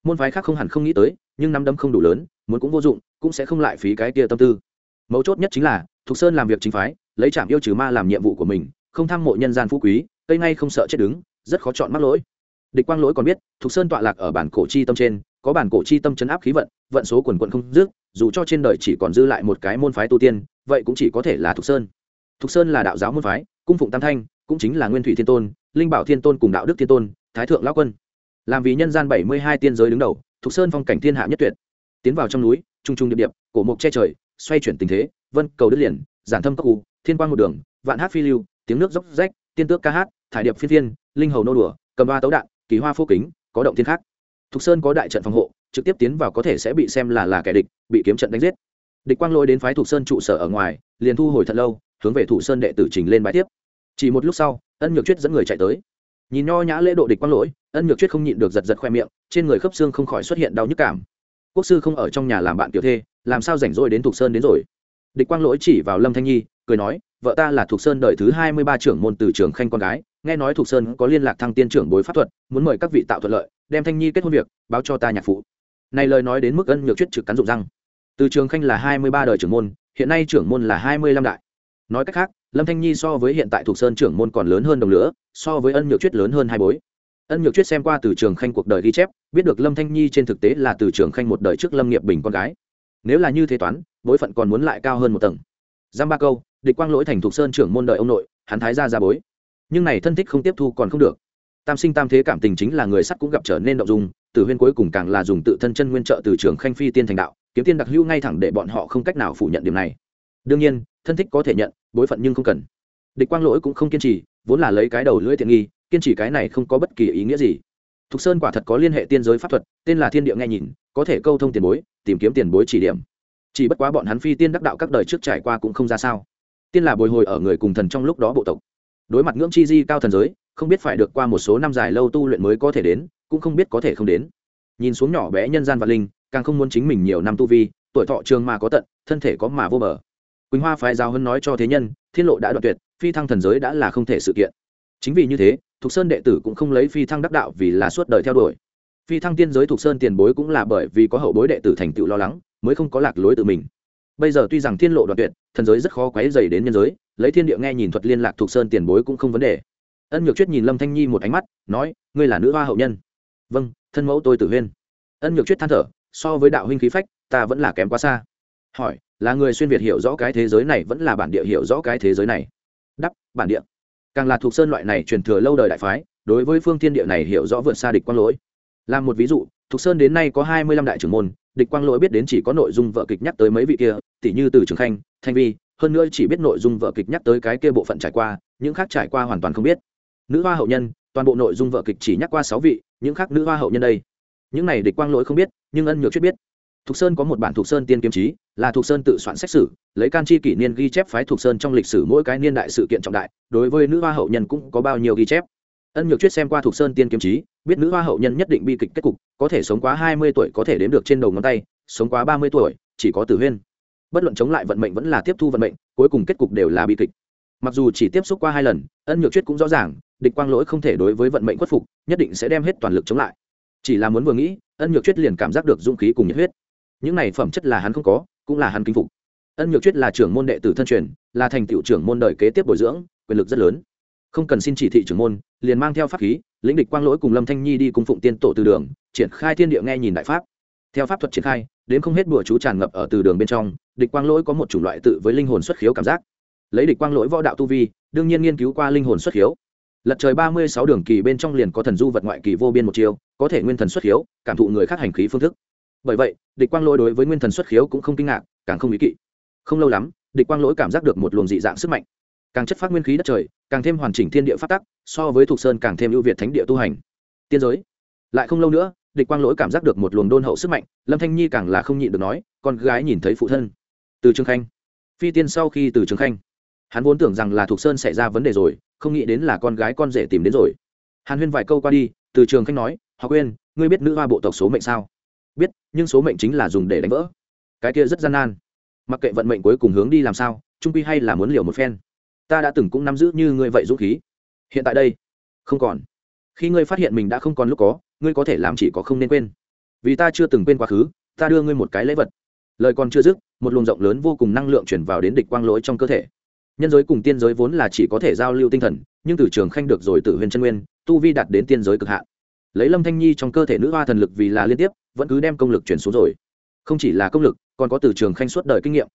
Môn phái khác không hẳn không nghĩ tới, nhưng năm đấm không đủ lớn, muốn cũng vô dụng, cũng sẽ không lại phí cái kia tâm tư. Mấu chốt nhất chính là thục sơn làm việc chính phái, lấy trạm yêu trừ ma làm nhiệm vụ của mình, không tham mộ nhân gian phú quý, cây ngay không sợ chết đứng, rất khó chọn mắc lỗi địch quang lỗi còn biết, thục sơn tọa lạc ở bản cổ chi tâm trên, có bản cổ chi tâm chấn áp khí vận vận số quần quận không dứt, dù cho trên đời chỉ còn dư lại một cái môn phái tu tiên, vậy cũng chỉ có thể là thục sơn. Thục sơn là đạo giáo môn phái, cung phụng tam thanh, cũng chính là nguyên thủy thiên tôn, linh bảo thiên tôn cùng đạo đức thiên tôn, thái thượng lão quân. Làm vì nhân gian bảy mươi hai tiên giới đứng đầu, thục sơn phong cảnh thiên hạ nhất tuyệt. Tiến vào trong núi, trung trung điệp điệp, cổ mục che trời, xoay chuyển tình thế, vân, cầu đất liền, giản thâm các cụ thiên quang một đường, vạn hát phi lưu, tiếng nước dốc rách, tiên tước ca hát, thải điệp phiên thiên linh hầu nô đùa, cầm ba tấu đạn kỳ hoa phô kính, có động thiên khác. Thục sơn có đại trận phòng hộ, trực tiếp tiến vào có thể sẽ bị xem là là kẻ địch, bị kiếm trận đánh giết. Địch quang lôi đến phái thục sơn trụ sở ở ngoài, liền thu hồi thật lâu, hướng về thủ sơn đệ tử trình lên bài tiếp. Chỉ một lúc sau, ân nhược chuyết dẫn người chạy tới. Nhìn nho nhã lễ độ địch quang lỗi, ân nhược chuyết không nhịn được giật giật khoe miệng, trên người khớp xương không khỏi xuất hiện đau nhức cảm. Quốc sư không ở trong nhà làm bạn tiểu thê, làm sao rảnh rỗi đến thục sơn đến rồi? Địch quang lỗi chỉ vào lâm thanh nhi, cười nói, vợ ta là thục sơn đời thứ hai mươi ba trưởng môn từ trường khanh con gái nghe nói thục sơn có liên lạc thăng tiên trưởng bối pháp thuật, muốn mời các vị tạo thuận lợi, đem thanh nhi kết hôn việc, báo cho ta nhạc phụ. Này lời nói đến mức ân nhược chuyết trực cắn rụng răng. Từ trường khanh là hai mươi ba đời trưởng môn, hiện nay trưởng môn là hai mươi lăm đại. Nói cách khác, lâm thanh nhi so với hiện tại Thục sơn trưởng môn còn lớn hơn đồng lửa, so với ân nhược chuyết lớn hơn hai bối. Ân nhược chuyết xem qua từ trường khanh cuộc đời ghi chép, biết được lâm thanh nhi trên thực tế là từ trường khanh một đời trước lâm nghiệp bình con gái. Nếu là như thế toán, bối phận còn muốn lại cao hơn một tầng. Giam ba câu, địch quang lỗi thành Thục sơn trưởng môn đời ông nội, hắn thái ra ra bối nhưng này thân thích không tiếp thu còn không được. Tam sinh tam thế cảm tình chính là người sắt cũng gặp trở nên động dung, tử huyên cuối cùng càng là dùng tự thân chân nguyên trợ từ trường khanh phi tiên thành đạo, kiếm tiên đặc hữu ngay thẳng để bọn họ không cách nào phủ nhận điểm này. Đương nhiên, thân thích có thể nhận, bối phận nhưng không cần. Địch quang lỗi cũng không kiên trì, vốn là lấy cái đầu lưỡi tiện nghi, kiên trì cái này không có bất kỳ ý nghĩa gì. Thục sơn quả thật có liên hệ tiên giới pháp thuật, tên là thiên địa nghe nhìn, có thể câu thông tiền bối, tìm kiếm tiền bối chỉ điểm. Chỉ bất quá bọn hắn phi tiên đắc đạo các đời trước trải qua cũng không ra sao. Tiên là bồi hồi ở người cùng thần trong lúc đó bộ tộc đối mặt ngưỡng chi di cao thần giới, không biết phải được qua một số năm dài lâu tu luyện mới có thể đến, cũng không biết có thể không đến. Nhìn xuống nhỏ bé nhân gian vạn linh, càng không muốn chính mình nhiều năm tu vi, tuổi thọ trường mà có tận, thân thể có mà vô bờ. Quỳnh hoa phái giáo hơn nói cho thế nhân, thiên lộ đã đoạn tuyệt, phi thăng thần giới đã là không thể sự kiện. Chính vì như thế, thục sơn đệ tử cũng không lấy phi thăng đắc đạo vì là suốt đời theo đuổi. Phi thăng tiên giới thục sơn tiền bối cũng là bởi vì có hậu bối đệ tử thành tựu lo lắng, mới không có lạc lối tự mình bây giờ tuy rằng thiên lộ đoạn tuyệt, thần giới rất khó quấy dày đến nhân giới, lấy thiên địa nghe nhìn thuật liên lạc thuộc sơn tiền bối cũng không vấn đề. Ân nhược chuyết nhìn lâm thanh nhi một ánh mắt, nói, ngươi là nữ hoa hậu nhân? Vâng thân mẫu tôi tử huyên. Ân nhược chuyết than thở, so với đạo huynh khí phách, ta vẫn là kém quá xa. Hỏi, là người xuyên việt hiểu rõ cái thế giới này vẫn là bản địa hiểu rõ cái thế giới này? Đắp bản địa. Càng là thuộc sơn loại này truyền thừa lâu đời đại phái, đối với phương thiên địa này hiểu rõ vượt xa địch quang lỗi. Làm một ví dụ thuộc sơn đến nay có hai mươi lăm đại trưởng môn, địch quang lỗi biết đến chỉ có nội dung vợ kịch nhắc tới mấy vị kia tỷ như từ trường khanh, thanh vi, hơn nữa chỉ biết nội dung vợ kịch nhắc tới cái kia bộ phận trải qua, những khác trải qua hoàn toàn không biết. Nữ hoa hậu nhân, toàn bộ nội dung vợ kịch chỉ nhắc qua sáu vị, những khác nữ hoa hậu nhân đây. Những này địch quang lỗi không biết, nhưng ân nhược chuyết biết. Thục sơn có một bản thục sơn tiên kiếm trí là thục sơn tự soạn xét xử lấy can chi kỷ niên ghi chép phái thục sơn trong lịch sử mỗi cái niên đại sự kiện trọng đại, đối với nữ hoa hậu nhân cũng có bao nhiêu ghi chép. Ân nhược chuyết xem qua thục sơn tiên kiếm trí biết nữ hoa hậu nhân nhất định bi kịch kết cục, có thể sống quá hai mươi tuổi có thể đếm được trên đầu ngón tay, sống quá ba mươi tuổi, chỉ có tử huyên. Bất luận chống lại vận mệnh vẫn là tiếp thu vận mệnh, cuối cùng kết cục đều là bi kịch. Mặc dù chỉ tiếp xúc qua hai lần, ân nhược chuyết cũng rõ ràng, địch quang lỗi không thể đối với vận mệnh khuất phục, nhất định sẽ đem hết toàn lực chống lại. Chỉ là muốn vừa nghĩ, ân nhược chuyết liền cảm giác được dũng khí cùng nhiệt huyết. Những này phẩm chất là hắn không có, cũng là hắn kinh phục. Ân nhược chuyết là trưởng môn đệ tử thân truyền, là thành tựu trưởng môn đời kế tiếp bồi dưỡng, quyền lực rất lớn. Không cần xin chỉ thị trưởng môn, liền mang theo pháp khí lĩnh địch quang lỗi cùng lâm thanh nhi đi cùng phụng tiên tổ từ đường, triển khai thiên địa nghe nhìn đại pháp. Theo pháp thuật triển khai, đến không hết bùa chú tràn ngập ở từ đường bên trong, địch quang lỗi có một chủng loại tự với linh hồn xuất khiếu cảm giác. Lấy địch quang lỗi võ đạo tu vi, đương nhiên nghiên cứu qua linh hồn xuất khiếu. Lật trời ba mươi sáu đường kỳ bên trong liền có thần du vật ngoại kỳ vô biên một chiêu, có thể nguyên thần xuất khiếu, cảm thụ người khác hành khí phương thức. Bởi vậy, địch quang lỗi đối với nguyên thần xuất khiếu cũng không kinh ngạc, càng không ý kỵ. Không lâu lắm, địch quang lỗi cảm giác được một luồng dị dạng sức mạnh càng chất phát nguyên khí đất trời, càng thêm hoàn chỉnh thiên địa phát tắc, so với thục sơn càng thêm ưu việt thánh địa tu hành. Tiên giới. Lại không lâu nữa, địch quang lỗi cảm giác được một luồng đôn hậu sức mạnh, lâm thanh nhi càng là không nhịn được nói, con gái nhìn thấy phụ thân. Từ trường khanh. Phi tiên sau khi từ trường khanh. Hắn vốn tưởng rằng là thục sơn xảy ra vấn đề rồi, không nghĩ đến là con gái con rể tìm đến rồi. Hàn huyên vài câu qua đi, từ trường khanh nói họ quên ngươi biết nữ hoa bộ tộc số mệnh sao? Biết, nhưng số mệnh chính là dùng để đánh vỡ. Cái kia rất gian nan. Mặc kệ vận mệnh cuối cùng hướng đi làm sao, trung quy hay là muốn liều một phen ta đã từng cũng nắm giữ như ngươi vậy dũng khí. Hiện tại đây, không còn. Khi ngươi phát hiện mình đã không còn lúc có, ngươi có thể làm chỉ có không nên quên. Vì ta chưa từng quên quá khứ, ta đưa ngươi một cái lễ vật. Lời còn chưa dứt, một luồng rộng lớn vô cùng năng lượng chuyển vào đến địch quang lỗi trong cơ thể. Nhân giới cùng tiên giới vốn là chỉ có thể giao lưu tinh thần, nhưng từ trường khanh được rồi từ huyền chân nguyên, tu vi đạt đến tiên giới cực hạn. Lấy lâm thanh nhi trong cơ thể nữ hoa thần lực vì là liên tiếp, vẫn cứ đem công lực chuyển xuống rồi. Không chỉ là công lực, còn có từ trường khanh suốt đời kinh nghiệm.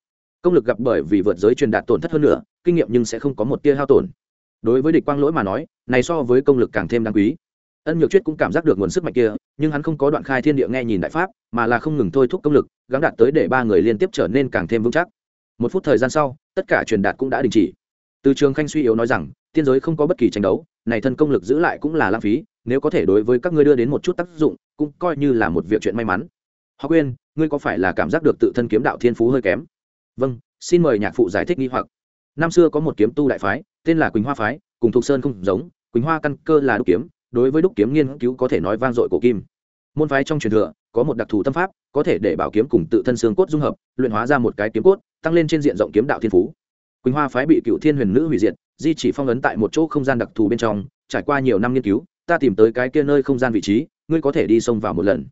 Công lực gặp bởi vì vượt giới truyền đạt tổn thất hơn nữa kinh nghiệm nhưng sẽ không có một tia hao tổn. Đối với địch quang lỗi mà nói, này so với công lực càng thêm đáng quý. Ân nhược chuyết cũng cảm giác được nguồn sức mạnh kia, nhưng hắn không có đoạn khai thiên địa nghe nhìn đại pháp, mà là không ngừng thôi thúc công lực, gắng đạt tới để ba người liên tiếp trở nên càng thêm vững chắc. Một phút thời gian sau, tất cả truyền đạt cũng đã đình chỉ. Từ trường khanh suy yếu nói rằng, tiên giới không có bất kỳ tranh đấu, này thân công lực giữ lại cũng là lãng phí, nếu có thể đối với các ngươi đưa đến một chút tác dụng, cũng coi như là một việc chuyện may mắn. Họ quên ngươi có phải là cảm giác được tự thân kiếm đạo thiên phú hơi kém? Vâng xin mời nhạc phụ giải thích nghi hoặc năm xưa có một kiếm tu đại phái, tên là quỳnh hoa phái, cùng thục sơn không giống, quỳnh hoa căn cơ là đúc kiếm, đối với đúc kiếm nghiên cứu có thể nói vang dội cổ kim. Môn phái trong truyền thừa, có một đặc thù tâm pháp, có thể để bảo kiếm cùng tự thân xương cốt dung hợp, luyện hóa ra một cái kiếm cốt, tăng lên trên diện rộng kiếm đạo thiên phú. Quỳnh hoa phái bị cựu thiên huyền nữ hủy diệt, di chỉ phong ấn tại một chỗ không gian đặc thù bên trong, trải qua nhiều năm nghiên cứu, ta tìm tới cái kia nơi không gian vị trí, ngươi có thể đi xông vào một lần.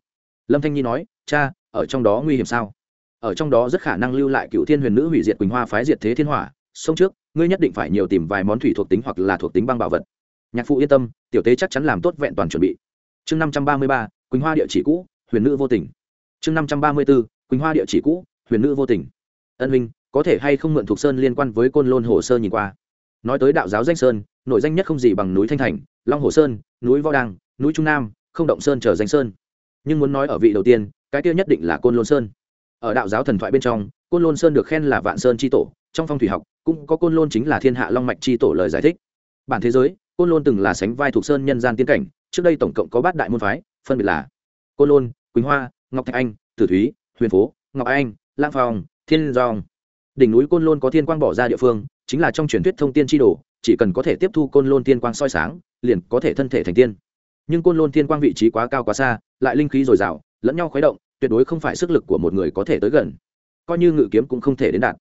Lâm thanh nhi nói, cha, ở trong đó nguy hiểm sao? Ở trong đó rất khả năng lưu lại cựu thiên huyền nữ hủy diệt quỳnh hoa phái diệt thế thiên hỏa sông trước, ngươi nhất định phải nhiều tìm vài món thủy thuộc tính hoặc là thuộc tính băng bảo vật. Nhạc phụ yên tâm, tiểu tế chắc chắn làm tốt vẹn toàn chuẩn bị. Chương năm trăm ba mươi ba, quỳnh hoa địa chỉ cũ, huyền nữ vô tình. Chương năm trăm ba mươi b ố quỳnh hoa địa chỉ cũ, huyền nữ vô tình. Ân minh có thể hay không mượn thuộc sơn liên quan với côn lôn hồ sơ nhìn qua? Nói tới đạo giáo danh sơn nội danh nhất không gì bằng núi thanh thành, long hồ sơn, núi võ đăng, núi trung nam, không động sơn trở danh sơn. Nhưng muốn nói ở vị đầu tiên, cái tiêu nhất định là côn lôn sơn. Ở đạo giáo thần thoại bên trong, côn lôn sơn được khen là vạn sơn tri tổ trong phong thủy học, cũng có côn lôn chính là thiên hạ long mạch chi tổ lời giải thích. Bản thế giới, côn lôn từng là sánh vai thuộc sơn nhân gian tiên cảnh, trước đây tổng cộng có bát đại môn phái, phân biệt là côn lôn, quỳnh hoa, ngọc thạch anh, tử thúy, huyền phố, ngọc anh lang phong, thiên dong đỉnh núi côn lôn có thiên quang bỏ ra địa phương, chính là trong truyền thuyết thông tiên tri đồ, chỉ cần có thể tiếp thu côn lôn thiên quang soi sáng, liền có thể thân thể thành tiên. Nhưng côn lôn thiên quang vị trí quá cao quá xa, lại linh khí dồi dào, lẫn nhau khuấy động, tuyệt đối không phải sức lực của một người có thể tới gần. Coi như ngự kiếm cũng không thể đến đạt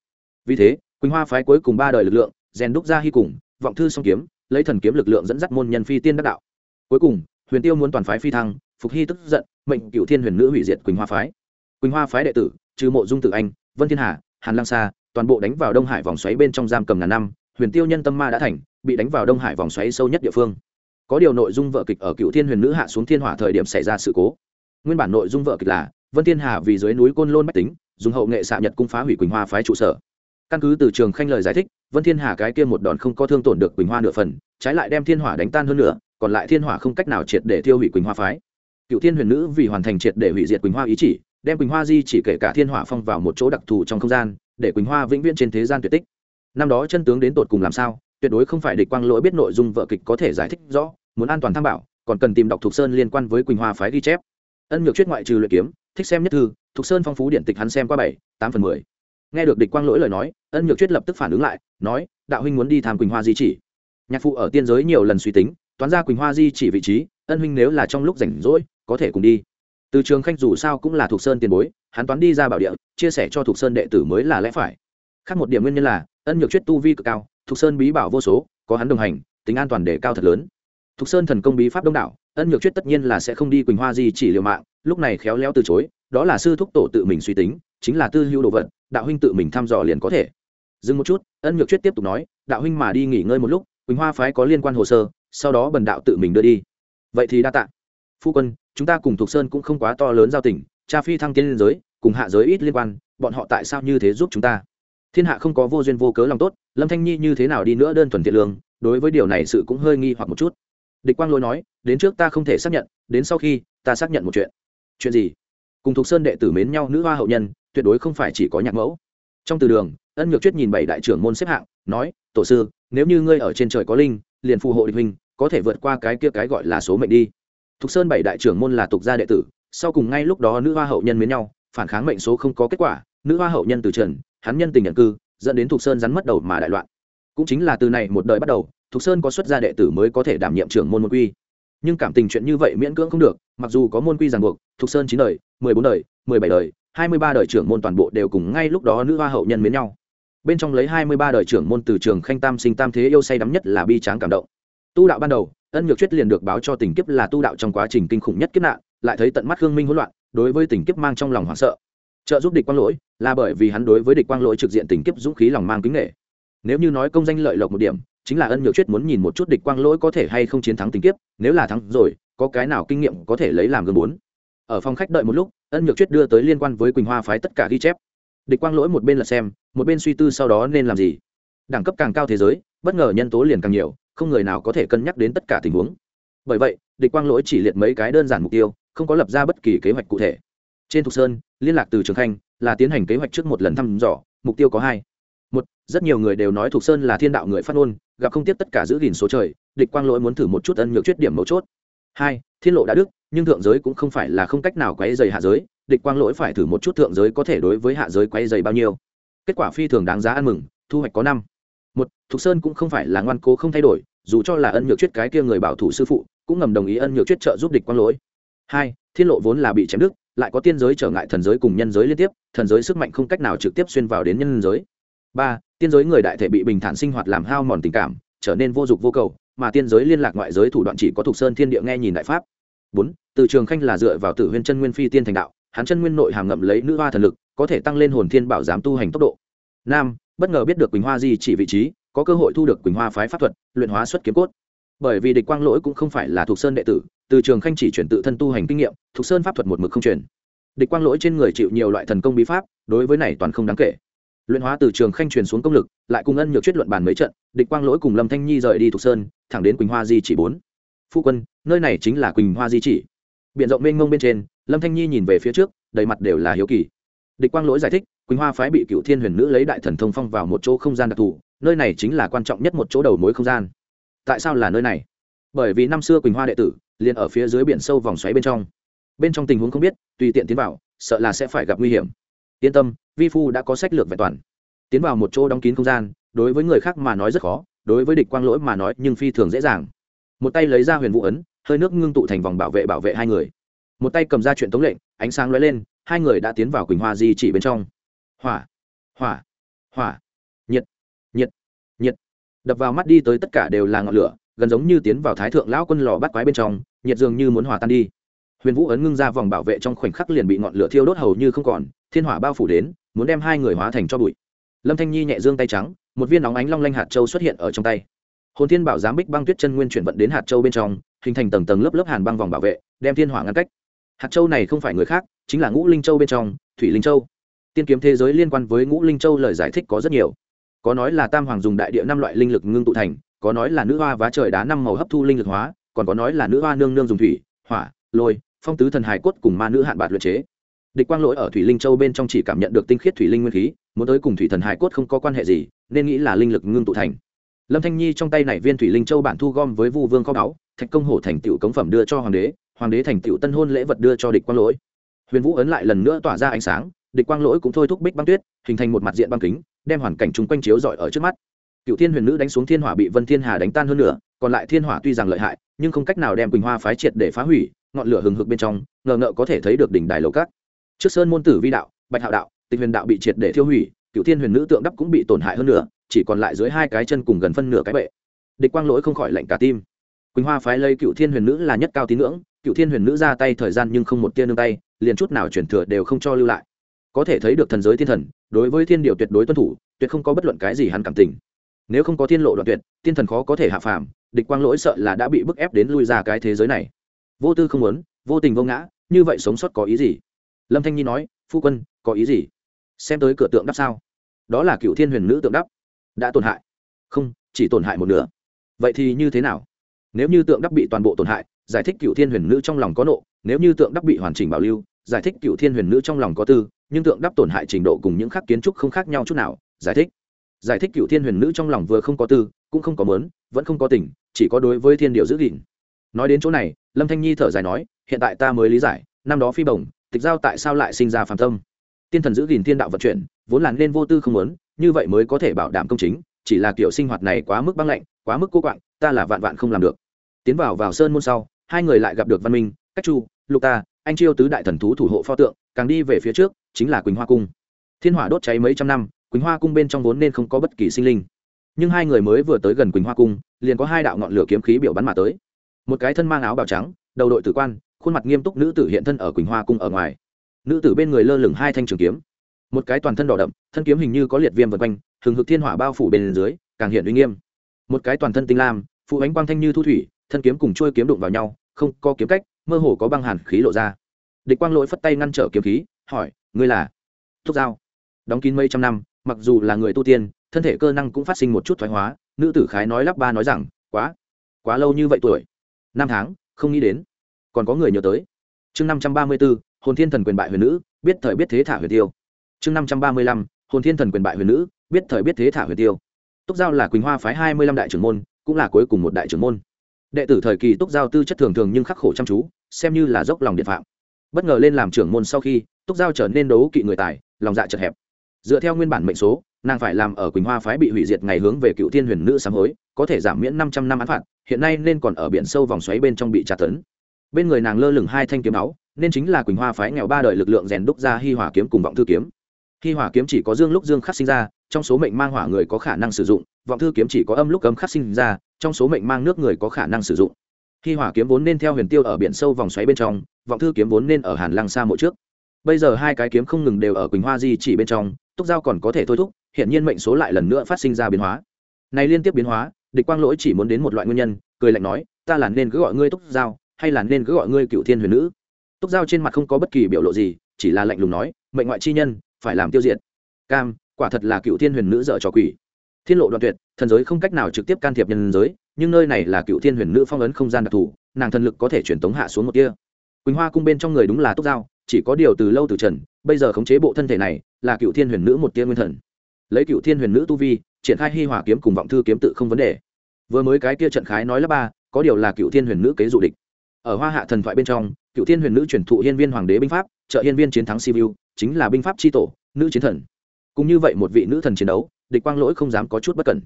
vì thế, quỳnh hoa phái cuối cùng ba đời lực lượng, rèn đúc ra hy cùng, vọng thư song kiếm, lấy thần kiếm lực lượng dẫn dắt môn nhân phi tiên đắc đạo. Cuối cùng, huyền tiêu muốn toàn phái phi thăng, phục hy tức giận, mệnh cựu thiên huyền nữ hủy diệt quỳnh hoa phái. Quỳnh hoa phái đệ tử, trừ mộ dung tử anh, vân thiên hà, hàn lang sa, toàn bộ đánh vào đông hải vòng xoáy bên trong giam cầm ngàn năm, huyền tiêu nhân tâm ma đã thành, bị đánh vào đông hải vòng xoáy sâu nhất địa phương. Có điều nội dung vợ kịch ở cựu thiên huyền nữ hạ xuống thiên hỏa thời điểm xảy ra sự cố. Nguyên bản nội dung vợ kịch là, vân thiên hà vì dưới núi côn lôn bách tính, dùng hậu nghệ xạ nhật cung phá hủy quỳnh hoa phái trụ sở căn cứ từ trường khanh lời giải thích, vân thiên hà cái kia một đòn không có thương tổn được quỳnh hoa nửa phần, trái lại đem thiên hỏa đánh tan hơn nữa, còn lại thiên hỏa không cách nào triệt để tiêu hủy quỳnh hoa phái. Cựu thiên huyền nữ vì hoàn thành triệt để hủy diệt quỳnh hoa ý chỉ, đem quỳnh hoa di chỉ kể cả thiên hỏa phong vào một chỗ đặc thù trong không gian, để quỳnh hoa vĩnh viễn trên thế gian tuyệt tích. Năm đó chân tướng đến tột cùng làm sao, tuyệt đối không phải địch quang lỗi biết nội dung vợ kịch có thể giải thích rõ, muốn an toàn tham bảo, còn cần tìm đọc thục sơn liên quan với quỳnh hoa phái ghi chép. Ân nhược chuyết ngoại trừ luyện kiếm, thích xem nhất thư, thục sơn phong phú điện tịch hắn xem qua bảy, tám phần mười nghe được địch quang lỗi lời nói, ân nhược chuyết lập tức phản ứng lại, nói, đạo huynh muốn đi tham quỳnh hoa di chỉ. Nhạc phụ ở tiên giới nhiều lần suy tính, toán ra quỳnh hoa di chỉ vị trí, ân huynh nếu là trong lúc rảnh rỗi, có thể cùng đi. Từ trường khanh dù sao cũng là thuộc sơn tiền bối, hắn toán đi ra bảo địa, chia sẻ cho thuộc sơn đệ tử mới là lẽ phải. Khác một điểm nguyên nhân là, ân nhược chuyết tu vi cực cao, thuộc sơn bí bảo vô số, có hắn đồng hành, tính an toàn đề cao thật lớn. Thuộc sơn thần công bí pháp đông đảo, ân nhược chuyết tất nhiên là sẽ không đi quỳnh hoa di chỉ liều mạng, lúc này khéo léo từ chối, đó là sư thúc tổ tự mình suy tính chính là tư hữu đồ vật, đạo huynh tự mình thăm dò liền có thể. Dừng một chút, ân nhược chuyết tiếp tục nói, đạo huynh mà đi nghỉ ngơi một lúc, quỳnh hoa phái có liên quan hồ sơ, sau đó bần đạo tự mình đưa đi. Vậy thì đa tạ. Phu quân, chúng ta cùng thuộc sơn cũng không quá to lớn giao tình, cha phi thăng tiến liên giới, cùng hạ giới ít liên quan, bọn họ tại sao như thế giúp chúng ta? Thiên hạ không có vô duyên vô cớ lòng tốt, lâm thanh nhi như thế nào đi nữa đơn thuần thiện lương, đối với điều này sự cũng hơi nghi hoặc một chút. Địch quang lôi nói, đến trước ta không thể xác nhận, đến sau khi, ta xác nhận một chuyện. Chuyện gì? Cùng thuộc sơn đệ tử mến nhau nữ hoa hậu nhân, tuyệt đối không phải chỉ có nhạc mẫu. Trong từ đường, ân nhược chuyết nhìn bảy đại trưởng môn xếp hạng, nói, tổ sư, nếu như ngươi ở trên trời có linh, liền phù hộ địch huynh, có thể vượt qua cái kia cái gọi là số mệnh đi. Thục sơn bảy đại trưởng môn là tục gia đệ tử, sau cùng ngay lúc đó nữ hoa hậu nhân mến nhau, phản kháng mệnh số không có kết quả, nữ hoa hậu nhân từ trần, hắn nhân tình nhận cư, dẫn đến thục sơn rắn mất đầu mà đại loạn. Cũng chính là từ này một đời bắt đầu, thục sơn có xuất gia đệ tử mới có thể đảm nhiệm trưởng môn môn quy. Nhưng cảm tình chuyện như vậy miễn cưỡng không được mặc dù có môn quy ràng buộc, thục sơn chín đời, mười bốn đời, mười bảy đời, hai mươi ba đời trưởng môn toàn bộ đều cùng ngay lúc đó nữ hoa hậu nhân mến nhau. Bên trong lấy hai mươi ba đời trưởng môn từ trường khanh tam sinh tam thế yêu say đắm nhất là bi tráng cảm động. Tu đạo ban đầu, ân nhược chuyết liền được báo cho tình kiếp là tu đạo trong quá trình kinh khủng nhất kiếp nạn, lại thấy tận mắt hương minh hỗn loạn, đối với tình kiếp mang trong lòng hoảng sợ. Trợ giúp địch quang lỗi, là bởi vì hắn đối với địch quang lỗi trực diện tình kiếp dũng khí lòng mang kính nghệ nếu như nói công danh lợi lộc một điểm, chính là ân nhược chuyết muốn nhìn một chút địch quang lỗi có thể hay không chiến thắng tình kiếp, nếu là thắng rồi có cái nào kinh nghiệm có thể lấy làm gương bốn? Ở phòng khách đợi một lúc, ân nhược chuyết đưa tới liên quan với quỳnh hoa phái tất cả ghi chép. Địch quang lỗi một bên là xem, một bên suy tư sau đó nên làm gì. Đẳng cấp càng cao thế giới, bất ngờ nhân tố liền càng nhiều, không người nào có thể cân nhắc đến tất cả tình huống. Bởi vậy, địch quang lỗi chỉ liệt mấy cái đơn giản mục tiêu, không có lập ra bất kỳ kế hoạch cụ thể. Trên thục sơn, liên lạc từ trường khanh, là tiến hành kế hoạch trước một lần thăm dò, mục tiêu có hai. Một, rất nhiều người đều nói thục sơn là thiên đạo người phát ngôn, gặp không tiếp tất cả giữ gìn số trời, địch quang lỗi muốn thử một chút ân nhược chuyết điểm mấu chốt hai, thiên lộ đã đức, nhưng thượng giới cũng không phải là không cách nào quấy dày hạ giới, địch quang lỗi phải thử một chút thượng giới có thể đối với hạ giới quấy dày bao nhiêu. Kết quả phi thường đáng giá ăn mừng, thu hoạch có năm. Một, thục sơn cũng không phải là ngoan cố không thay đổi, dù cho là ân nhược chuyết cái kia người bảo thủ sư phụ, cũng ngầm đồng ý ân nhược chuyết trợ giúp địch quang lỗi. Hai, thiên lộ vốn là bị chém đức lại có tiên giới trở ngại thần giới cùng nhân giới liên tiếp, thần giới sức mạnh không cách nào trực tiếp xuyên vào đến nhân giới. Ba, tiên giới người đại thể bị bình thản sinh hoạt làm hao mòn tình cảm, trở nên vô dụng vô cầu mà tiên giới liên lạc ngoại giới thủ đoạn chỉ có thục sơn thiên địa nghe nhìn đại pháp. Bốn, từ trường khanh là dựa vào tử huyên chân nguyên phi tiên thành đạo, hắn chân nguyên nội hàm ngậm lấy nữ hoa thần lực, có thể tăng lên hồn thiên bảo giám tu hành tốc độ. Năm bất ngờ biết được quỳnh hoa di chỉ vị trí, có cơ hội thu được quỳnh hoa phái pháp thuật, luyện hóa xuất kiếm cốt. Bởi vì địch quang lỗi cũng không phải là thuộc sơn đệ tử, từ trường khanh chỉ chuyển tự thân tu hành kinh nghiệm, thuộc sơn pháp thuật một mực không truyền địch quang lỗi trên người chịu nhiều loại thần công bí pháp, đối với này toàn không đáng kể luyện hóa từ trường khanh truyền xuống công lực, lại cùng ân nhược chuyết luận bàn mấy trận, địch quang lỗi cùng lâm thanh nhi rời đi thục sơn, thẳng đến quỳnh hoa di chỉ bốn. Phu quân, nơi này chính là quỳnh hoa di chỉ. Biện rộng mênh mông bên trên, lâm thanh nhi nhìn về phía trước, đầy mặt đều là hiếu kỳ. Địch quang lỗi giải thích, quỳnh hoa phái bị cựu thiên huyền nữ lấy đại thần thông phong vào một chỗ không gian đặc thù, nơi này chính là quan trọng nhất một chỗ đầu mối không gian. Tại sao là nơi này? Bởi vì năm xưa quỳnh hoa đệ tử, liền ở phía dưới biển sâu vòng xoáy bên trong. Bên trong tình huống không biết, tùy tiện tiến vào, sợ là sẽ phải gặp nguy hiểm. Yên tâm vi phu đã có sách lược vẹn toàn. Tiến vào một chỗ đóng kín không gian, đối với người khác mà nói rất khó, đối với địch quang lỗi mà nói nhưng phi thường dễ dàng. Một tay lấy ra huyền vũ ấn, hơi nước ngưng tụ thành vòng bảo vệ bảo vệ hai người. Một tay cầm ra chuyện tống lệnh, ánh sáng lóe lên, hai người đã tiến vào quỳnh hoa di chỉ bên trong. Hỏa hỏa hỏa, nhiệt nhiệt nhiệt. Đập vào mắt đi tới tất cả đều là ngọn lửa, gần giống như tiến vào thái thượng lão quân lò bắt quái bên trong, nhiệt dường như muốn hòa tan đi. Huyền vũ ấn ngưng ra vòng bảo vệ trong khoảnh khắc liền bị ngọn lửa thiêu đốt hầu như không còn, thiên hỏa bao phủ đến muốn đem hai người hóa thành cho bụi. Lâm thanh nhi nhẹ dương tay trắng, một viên nóng ánh long lanh hạt châu xuất hiện ở trong tay. Hồn thiên bảo giám bích băng tuyết chân nguyên chuyển vận đến hạt châu bên trong, hình thành tầng tầng lớp lớp hàn băng vòng bảo vệ, đem thiên hỏa ngăn cách. Hạt châu này không phải người khác, chính là ngũ linh châu bên trong, thủy linh châu. Tiên kiếm thế giới liên quan với ngũ linh châu lời giải thích có rất nhiều. Có nói là tam hoàng dùng đại địa năm loại linh lực ngưng tụ thành, có nói là nữ hoa vá trời đá năm màu hấp thu linh lực hóa, còn có nói là nữ hoa nương nương dùng thủy, hỏa, lôi, phong tứ thần hải cốt cùng ma nữ hạn bạc luyện chế địch quang lỗi ở thủy linh châu bên trong chỉ cảm nhận được tinh khiết thủy linh nguyên khí, muốn tới cùng thủy thần hải cốt không có quan hệ gì, nên nghĩ là linh lực ngưng tụ thành. Lâm thanh nhi trong tay này viên thủy linh châu bản thu gom với vu vương kho báu, thạch công hổ thành tựu cống phẩm đưa cho hoàng đế hoàng đế thành tựu tân hôn lễ vật đưa cho địch quang lỗi. Huyền vũ ấn lại lần nữa tỏa ra ánh sáng, địch quang lỗi cũng thôi thúc bích băng tuyết, hình thành một mặt diện băng kính, đem hoàn cảnh chung quanh chiếu rọi ở trước mắt. Cựu thiên huyền nữ đánh xuống thiên hỏa bị vân thiên hà đánh tan hơn nữa còn lại thiên hỏa tuy rằng lợi hại, nhưng không cách nào đem quỳnh hoa phái triệt để phá hủy, ngọn lửa hừng hực bên trong, ngờ ngợ có thể thấy được đỉnh đài lầu cát trước sơn môn tử vi đạo, bạch hạo đạo, tịch huyền đạo bị triệt để thiêu hủy cựu thiên huyền nữ tượng đắp cũng bị tổn hại hơn nữa, chỉ còn lại dưới hai cái chân cùng gần phân nửa cái bệ. Địch quang lỗi không khỏi lạnh cả tim. Quỳnh hoa phái lấy cựu thiên huyền nữ là nhất cao tín ngưỡng cựu thiên huyền nữ ra tay thời gian nhưng không một tia nương tay, liền chút nào chuyển thừa đều không cho lưu lại. Có thể thấy được thần giới thiên thần, đối với thiên điều tuyệt đối tuân thủ, tuyệt không có bất luận cái gì hắn cảm tình. Nếu không có thiên lộ đoạn tuyệt, thiên thần khó có thể hạ phàm, địch quang lỗi sợ là đã bị bức ép đến lui ra cái thế giới này. Vô tư không muốn, vô tình vô ngã, như vậy sống sót có ý gì? Lâm thanh nhi nói, phu quân, có ý gì? Xem tới cửa tượng đắp sao? Đó là cựu thiên huyền nữ tượng đắp. Đã tổn hại. Không, chỉ tổn hại một nửa. Vậy thì như thế nào? Nếu như tượng đắp bị toàn bộ tổn hại, giải thích cựu thiên huyền nữ trong lòng có nộ. Nếu như tượng đắp bị hoàn chỉnh bảo lưu, giải thích cựu thiên huyền nữ trong lòng có tư. Nhưng tượng đắp tổn hại trình độ cùng những khác kiến trúc không khác nhau chút nào, giải thích. Giải thích cựu thiên huyền nữ trong lòng vừa không có tư, cũng không có mớn vẫn không có tình, chỉ có đối với thiên điệu giữ gìn. Nói đến chỗ này, lâm thanh nhi thở dài nói, hiện tại ta mới lý giải, năm đó phi bồng tịch giao tại sao lại sinh ra phàm tâm? Tiên thần giữ gìn thiên đạo vận chuyển, vốn là nên vô tư không muốn, như vậy mới có thể bảo đảm công chính, chỉ là kiểu sinh hoạt này quá mức băng lạnh, quá mức cô quạng, ta là vạn vạn không làm được. Tiến vào vào sơn môn sau, hai người lại gặp được văn minh, cách chu, lục ta, anh chiêu tứ đại thần thú thủ hộ pho tượng, càng đi về phía trước, chính là quỳnh hoa cung. Thiên hỏa đốt cháy mấy trăm năm, quỳnh hoa cung bên trong vốn nên không có bất kỳ sinh linh. Nhưng hai người mới vừa tới gần quỳnh hoa cung, liền có hai đạo ngọn lửa kiếm khí biểu bắn mà tới. Một cái thân mang áo bào trắng, đầu đội tử quan khuôn mặt nghiêm túc nữ tử hiện thân ở quỳnh hoa cung ở ngoài nữ tử bên người lơ lửng hai thanh trường kiếm một cái toàn thân đỏ đậm thân kiếm hình như có liệt viêm vân quanh hừng hực thiên hỏa bao phủ bên dưới càng hiện uy nghiêm một cái toàn thân tinh lam phụ ánh quang thanh như thu thủy thân kiếm cùng trôi kiếm đụng vào nhau không có kiếm cách mơ hồ có băng hàn khí lộ ra địch quang lỗi phất tay ngăn trở kiếm khí hỏi ngươi là thúc giao đóng kín mấy trăm năm mặc dù là người tu tiên thân thể cơ năng cũng phát sinh một chút thoái hóa nữ tử khái nói lắp ba nói rằng quá quá lâu như vậy tuổi năm tháng không nghĩ đến còn có người nhớ tới. Chương năm trăm ba mươi b ố hồn thiên thần quyền bại huyền nữ, biết thời biết thế thả huyền tiêu. Chương năm trăm ba mươi lăm, hồn thiên thần quyền bại huyền nữ, biết thời biết thế thả huyền tiêu. Túc giao là quỳnh hoa phái hai mươi lăm đại trưởng môn, cũng là cuối cùng một đại trưởng môn. Đệ tử thời kỳ túc giao tư chất thường thường nhưng khắc khổ chăm chú, xem như là dốc lòng điện phạm. Bất ngờ lên làm trưởng môn sau khi, túc giao trở nên đấu kỵ người tài, lòng dạ chật hẹp. Dựa theo nguyên bản mệnh số, nàng phải làm ở quỳnh hoa phái bị hủy diệt ngày hướng về cựu thiên huyền nữ sám hối, có thể giảm miễn năm trăm năm án phạt, hiện nay nên còn ở biển sâu vòng xoáy bên trong bị tra tấn bên người nàng lơ lửng hai thanh kiếm máu nên chính là quỳnh hoa phái nghèo ba đời lực lượng rèn đúc ra hi hỏa kiếm cùng vọng thư kiếm. Hi hỏa kiếm chỉ có dương lúc dương khắc sinh ra, trong số mệnh mang hỏa người có khả năng sử dụng, vọng thư kiếm chỉ có âm lúc âm khắc sinh ra, trong số mệnh mang nước người có khả năng sử dụng. Hi hỏa kiếm vốn nên theo huyền tiêu ở biển sâu vòng xoáy bên trong, vọng thư kiếm vốn nên ở hàn lăng xa mộ trước. Bây giờ hai cái kiếm không ngừng đều ở quỳnh hoa di chỉ bên trong, túc giao còn có thể thôi thúc hiện nhiên mệnh số lại lần nữa phát sinh ra biến hóa. Này liên tiếp biến hóa, địch quang lỗi chỉ muốn đến một loại nguyên nhân, cười lạnh nói, ta là nên cứ gọi ngươi túc giao hay là nên cứ gọi ngươi cựu thiên huyền nữ? Túc giao trên mặt không có bất kỳ biểu lộ gì, chỉ là lạnh lùng nói, mệnh ngoại chi nhân, phải làm tiêu diệt. Cam, quả thật là cựu thiên huyền nữ dợ trò quỷ. Thiên lộ đoạn tuyệt, thần giới không cách nào trực tiếp can thiệp nhân giới, nhưng nơi này là cựu thiên huyền nữ phong ấn không gian đặc thù, nàng thần lực có thể truyền tống hạ xuống một kia quỳnh hoa cung bên trong người đúng là túc giao, chỉ có điều từ lâu từ trần, bây giờ khống chế bộ thân thể này, là cựu thiên huyền nữ một tia nguyên thần. Lấy cựu thiên huyền nữ tu vi, triển khai hi hòa kiếm cùng vọng thư kiếm tự không vấn đề. Vừa mới cái kia trận khái nói là ba, có điều là cựu thiên huyền nữ kế dụ địch ở hoa hạ thần thoại bên trong, cựu thiên huyền nữ truyền thụ hiên viên hoàng đế binh pháp, trợ hiên viên chiến thắng sibiu chính là binh pháp tri tổ, nữ chiến thần. Cũng như vậy một vị nữ thần chiến đấu, địch quang lỗi không dám có chút bất cẩn.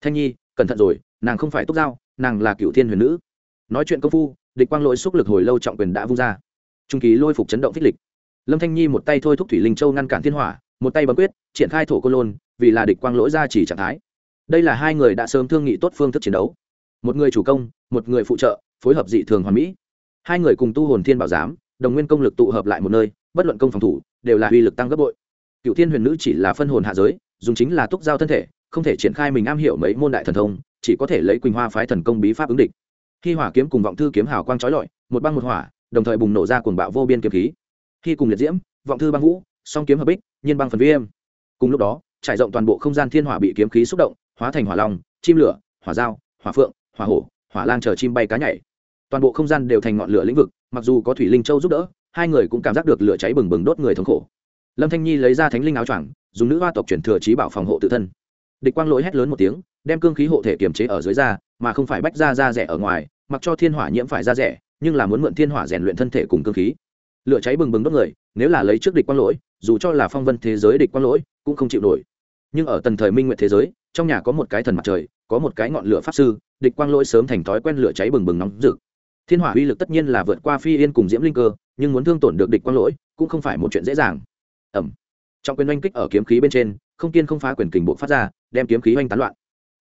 Thanh nhi, cẩn thận rồi, nàng không phải túc giao, nàng là cựu thiên huyền nữ. Nói chuyện công phu, địch quang lỗi xúc lực hồi lâu trọng quyền đã vung ra. Trung ký lôi phục chấn động phích lịch. Lâm thanh nhi một tay thôi thúc thủy linh châu ngăn cản thiên hỏa, một tay bấm quyết, triển khai thổ cô lôn, vì là địch quang lỗi ra chỉ trạng thái. Đây là hai người đã sớm thương nghị tốt phương thức chiến đấu. Một người chủ công, một người phụ trợ phối hợp dị thường hoàn mỹ. Hai người cùng tu hồn thiên bảo giám, đồng nguyên công lực tụ hợp lại một nơi, bất luận công phòng thủ, đều là uy lực tăng gấp bội. Cựu thiên huyền nữ chỉ là phân hồn hạ giới, dùng chính là túc giao thân thể, không thể triển khai mình am hiểu mấy môn đại thần thông, chỉ có thể lấy quỳnh hoa phái thần công bí pháp ứng địch. Khi hỏa kiếm cùng vọng thư kiếm hào quang trói lọi, một băng một hỏa, đồng thời bùng nổ ra cuồng bạo vô biên kiếm khí. Khi cùng liệt diễm, vọng thư băng vũ, song kiếm hợp bích, nhiên băng phần viêm. Cùng lúc đó, trải rộng toàn bộ không gian thiên hỏa bị kiếm khí xúc động, hóa thành hỏa long, chim lửa, hỏa dao, hỏa phượng, hỏa hổ, hỏa lang chờ chim bay cá nhảy toàn bộ không gian đều thành ngọn lửa lĩnh vực, mặc dù có thủy linh châu giúp đỡ, hai người cũng cảm giác được lửa cháy bừng bừng đốt người thống khổ. Lâm thanh nhi lấy ra thánh linh áo choàng, dùng nữ hoa tộc chuyển thừa trí bảo phòng hộ tự thân. Địch quang lỗi hét lớn một tiếng, đem cương khí hộ thể kiềm chế ở dưới da, mà không phải bách ra da rẻ ở ngoài, mặc cho thiên hỏa nhiễm phải da rẻ, nhưng là muốn mượn thiên hỏa rèn luyện thân thể cùng cương khí. Lửa cháy bừng bừng đốt người, nếu là lấy trước địch quang lỗi, dù cho là phong vân thế giới địch quang lỗi, cũng không chịu nổi. Nhưng ở tần thời minh nguyện thế giới, trong nhà có một cái thần mặt trời, có một cái ngọn lửa pháp sư, địch quang lỗi sớm thành thói quen lửa cháy bừng bừng nóng rực thiên hỏa uy lực tất nhiên là vượt qua phi yên cùng diễm linh cơ, nhưng muốn thương tổn được địch quang lỗi, cũng không phải một chuyện dễ dàng. Ẩm trong quyền oanh kích ở kiếm khí bên trên, không kiên không phá quyền kình bộ phát ra, đem kiếm khí oanh tán loạn.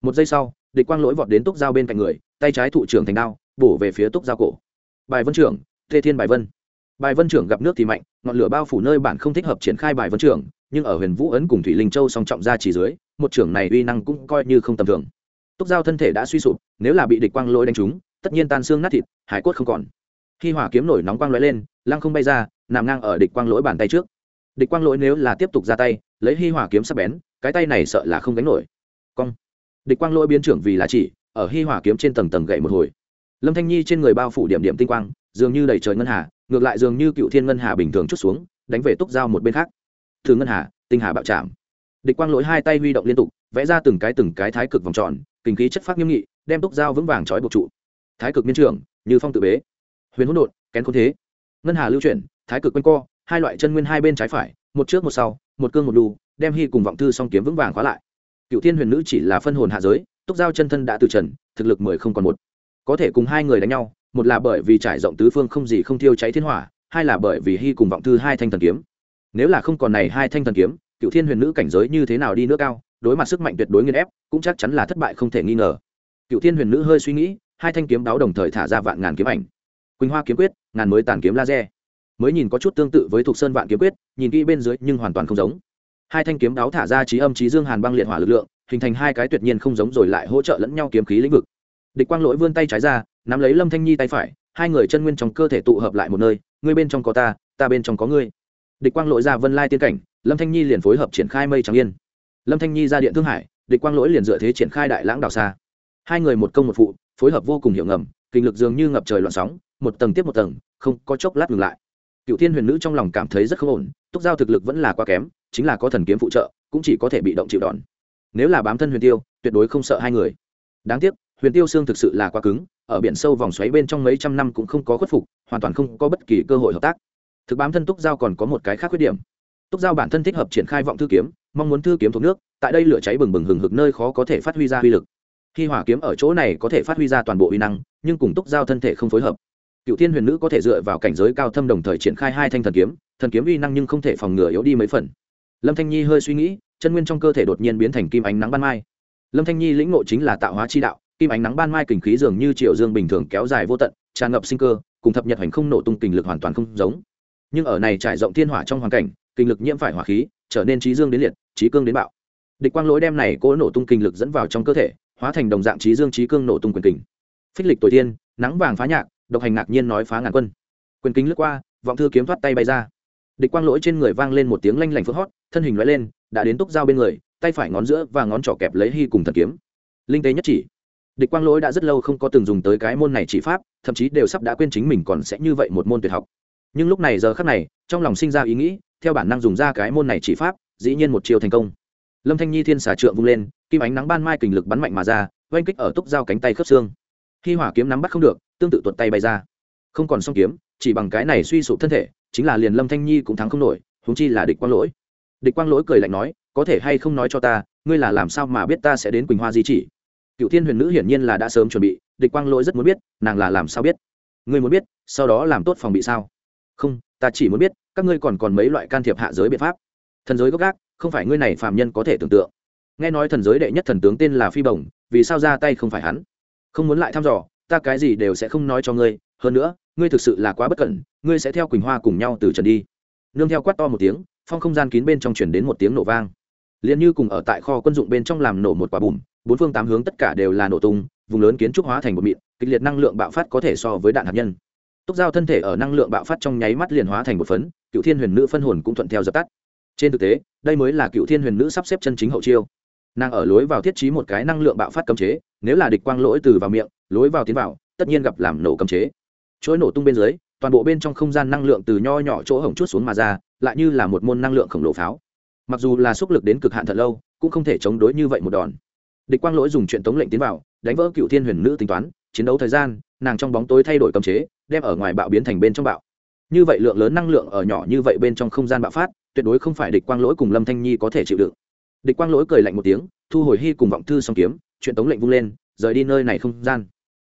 Một giây sau, địch quang lỗi vọt đến túc dao bên cạnh người, tay trái thụ trưởng thành đao, bổ về phía túc dao cổ. Bài vân trưởng thê thiên bài vân. Bài vân trưởng gặp nước thì mạnh, ngọn lửa bao phủ nơi bản không thích hợp triển khai bài vân trưởng, nhưng ở huyền vũ ấn cùng thủy linh châu song trọng ra chỉ dưới, một trưởng này uy năng cũng coi như không tầm thường. Túc giao thân thể đã suy sụp, nếu là bị địch quang lỗi đánh trúng tất nhiên tan xương nát thịt, hải cốt không còn. Khi hỏa kiếm nổi nóng quang lóe lên, lăng không bay ra, nằm ngang ở địch quang lỗi bàn tay trước. Địch quang lỗi nếu là tiếp tục ra tay, lấy hi hỏa kiếm sắc bén, cái tay này sợ là không đánh nổi. Cong. Địch quang lỗi biến trưởng vì là chỉ, ở hi hỏa kiếm trên tầng tầng gậy một hồi. Lâm thanh nhi trên người bao phủ điểm điểm tinh quang, dường như đầy trời ngân hà, ngược lại dường như cựu thiên ngân hà bình thường chút xuống, đánh về túc giao một bên khác. Từ ngân hà, tinh hà bạo chạm. Địch quang lỗi hai tay huy động liên tục, vẽ ra từng cái từng cái thái cực vòng tròn, kinh khí chất phát nghiêm nghị, đem túc giao vững vàng trói buộc trụ thái cực miên trường, như phong tự bế. Huyền hỗn độn kén khôn thế. Ngân hà lưu chuyển thái cực quanh co hai loại chân nguyên hai bên trái phải một trước một sau một cương một đù đem hy cùng vọng thư song kiếm vững vàng khóa lại. Cựu thiên huyền nữ chỉ là phân hồn hạ giới túc giao chân thân đã từ trần thực lực mười không còn một. Có thể cùng hai người đánh nhau một là bởi vì trải rộng tứ phương không gì không thiêu cháy thiên hỏa hai là bởi vì hy cùng vọng thư hai thanh thần kiếm. Nếu là không còn này hai thanh thần kiếm cựu thiên huyền nữ cảnh giới như thế nào đi nữa cao đối mặt sức mạnh tuyệt đối nghiên ép cũng chắc chắn là thất bại không thể nghi ngờ. Cựu thiên huyền nữ hơi suy nghĩ hai thanh kiếm đáo đồng thời thả ra vạn ngàn kiếm ảnh. Quỳnh hoa kiếm quyết, ngàn mới tàn kiếm laser. Mới nhìn có chút tương tự với thuộc sơn vạn kiếm quyết, nhìn kỹ bên dưới nhưng hoàn toàn không giống. Hai thanh kiếm đáo thả ra trí âm, trí dương, hàn băng liệt hỏa lực lượng, hình thành hai cái tuyệt nhiên không giống rồi lại hỗ trợ lẫn nhau kiếm khí lĩnh vực. Địch quang lỗi vươn tay trái ra, nắm lấy lâm thanh nhi tay phải, hai người chân nguyên trong cơ thể tụ hợp lại một nơi, ngươi bên trong có ta ta bên trong có ngươi. Địch quang lỗi ra vân lai tiên cảnh, lâm thanh nhi liền phối hợp triển khai mây trắng yên. Lâm thanh nhi ra điện thương hải, địch quang lỗi liền dựa thế triển khai đại lãng đảo xa. Hai người một công một phụ phối hợp vô cùng hiệu ngầm, kinh lực dường như ngập trời loạn sóng, một tầng tiếp một tầng, không có chốc lát ngừng lại. Cựu thiên huyền nữ trong lòng cảm thấy rất không ổn, túc giao thực lực vẫn là quá kém, chính là có thần kiếm phụ trợ, cũng chỉ có thể bị động chịu đòn. Nếu là bám thân huyền tiêu, tuyệt đối không sợ hai người. Đáng tiếc, huyền tiêu xương thực sự là quá cứng, ở biển sâu vòng xoáy bên trong mấy trăm năm cũng không có khuất phục, hoàn toàn không có bất kỳ cơ hội hợp tác. Thực bám thân túc giao còn có một cái khác khuyết điểm. Túc giao bản thân thích hợp triển khai vọng thư kiếm, mong muốn thư kiếm thuộc nước, tại đây lửa cháy bừng bừng hừng hực nơi khó có thể phát huy ra uy lực khi hỏa kiếm ở chỗ này có thể phát huy ra toàn bộ uy năng, nhưng cùng túc giao thân thể không phối hợp. Cựu thiên huyền nữ có thể dựa vào cảnh giới cao thâm đồng thời triển khai hai thanh thần kiếm thần kiếm uy năng nhưng không thể phòng ngừa yếu đi mấy phần. Lâm thanh nhi hơi suy nghĩ, chân nguyên trong cơ thể đột nhiên biến thành kim ánh nắng ban mai. Lâm thanh nhi lĩnh ngộ chính là tạo hóa chi đạo, kim ánh nắng ban mai kình khí dường như triệu dương bình thường kéo dài vô tận, tràn ngập sinh cơ, cùng thập nhật hành không nổ tung kình lực hoàn toàn không giống. Nhưng ở này trải rộng thiên hỏa trong hoàn cảnh, kình lực nhiễm phải hỏa khí, trở nên trí dương đến liệt, trí cương đến bạo. Địch quang lỗi đem này cố nổ tung kình lực dẫn vào trong cơ thể hóa thành đồng dạng trí dương trí cương nổ tung quyền kình. Phích lịch tuổi tiên nắng vàng phá nhạc, độc hành ngạc nhiên nói phá ngàn quân. Quyền kính lướt qua, vọng thư kiếm thoát tay bay ra. Địch quang lỗi trên người vang lên một tiếng lanh lảnh phước hót, thân hình loại lên, đã đến túc dao bên người, tay phải ngón giữa và ngón trỏ kẹp lấy hy cùng thần kiếm. Linh tế nhất chỉ. Địch quang lỗi đã rất lâu không có từng dùng tới cái môn này chỉ pháp, thậm chí đều sắp đã quên chính mình còn sẽ như vậy một môn tuyệt học. Nhưng lúc này giờ khác này, trong lòng sinh ra ý nghĩ, theo bản năng dùng ra cái môn này chỉ pháp, dĩ nhiên một chiều thành công. Lâm thanh nhi thiên xà trượng vung lên kim ánh nắng ban mai kình lực bắn mạnh mà ra, oanh kích ở túc dao cánh tay khớp xương. Khi hỏa kiếm nắm bắt không được, tương tự tuột tay bay ra. Không còn song kiếm, chỉ bằng cái này suy sụp thân thể, chính là liền lâm thanh nhi cũng thắng không nổi húng chi là địch quang lỗi. Địch quang lỗi cười lạnh nói, có thể hay không nói cho ta, ngươi là làm sao mà biết ta sẽ đến quỳnh hoa di chỉ? Cựu thiên huyền nữ hiển nhiên là đã sớm chuẩn bị, địch quang lỗi rất muốn biết, nàng là làm sao biết? Ngươi muốn biết, sau đó làm tốt phòng bị sao? Không, ta chỉ muốn biết, các ngươi còn còn mấy loại can thiệp hạ giới biện pháp. Thần giới gốc gác, không phải ngươi này phàm nhân có thể tưởng tượng nghe nói thần giới đệ nhất thần tướng tên là phi bồng, vì sao ra tay không phải hắn? Không muốn lại thăm dò, ta cái gì đều sẽ không nói cho ngươi, hơn nữa, ngươi thực sự là quá bất cẩn, ngươi sẽ theo quỳnh hoa cùng nhau từ trần đi. Nương theo quát to một tiếng, phong không gian kín bên trong chuyển đến một tiếng nổ vang. Liền như cùng ở tại kho quân dụng bên trong làm nổ một quả bùm, bốn phương tám hướng tất cả đều là nổ tung, vùng lớn kiến trúc hóa thành một mịn, kịch liệt năng lượng bạo phát có thể so với đạn hạt nhân. Túc giao thân thể ở năng lượng bạo phát trong nháy mắt liền hóa thành một phấn, cựu thiên huyền nữ phân hồn cũng thuận theo dập tắt. Trên thực tế, đây mới là cựu thiên huyền nữ sắp xếp chân chính hậu chiêu nàng ở lối vào thiết trí một cái năng lượng bạo phát cấm chế, nếu là địch quang lỗi từ vào miệng, lối vào tiến vào, tất nhiên gặp làm nổ cấm chế. Chuỗi nổ tung bên dưới, toàn bộ bên trong không gian năng lượng từ nho nhỏ chỗ hổng chút xuống mà ra, lại như là một môn năng lượng khổng lồ pháo. Mặc dù là xúc lực đến cực hạn thật lâu, cũng không thể chống đối như vậy một đòn. Địch quang lỗi dùng chuyện tống lệnh tiến vào, đánh vỡ cựu thiên huyền nữ tính toán, chiến đấu thời gian, nàng trong bóng tối thay đổi cấm chế, đem ở ngoài bạo biến thành bên trong bạo. Như vậy lượng lớn năng lượng ở nhỏ như vậy bên trong không gian bạo phát, tuyệt đối không phải địch quang lỗi cùng lâm thanh nhi có thể chịu đựng địch quang lỗi cười lạnh một tiếng, thu hồi hy cùng vọng thư song kiếm, chuyện tống lệnh vung lên, rời đi nơi này không gian.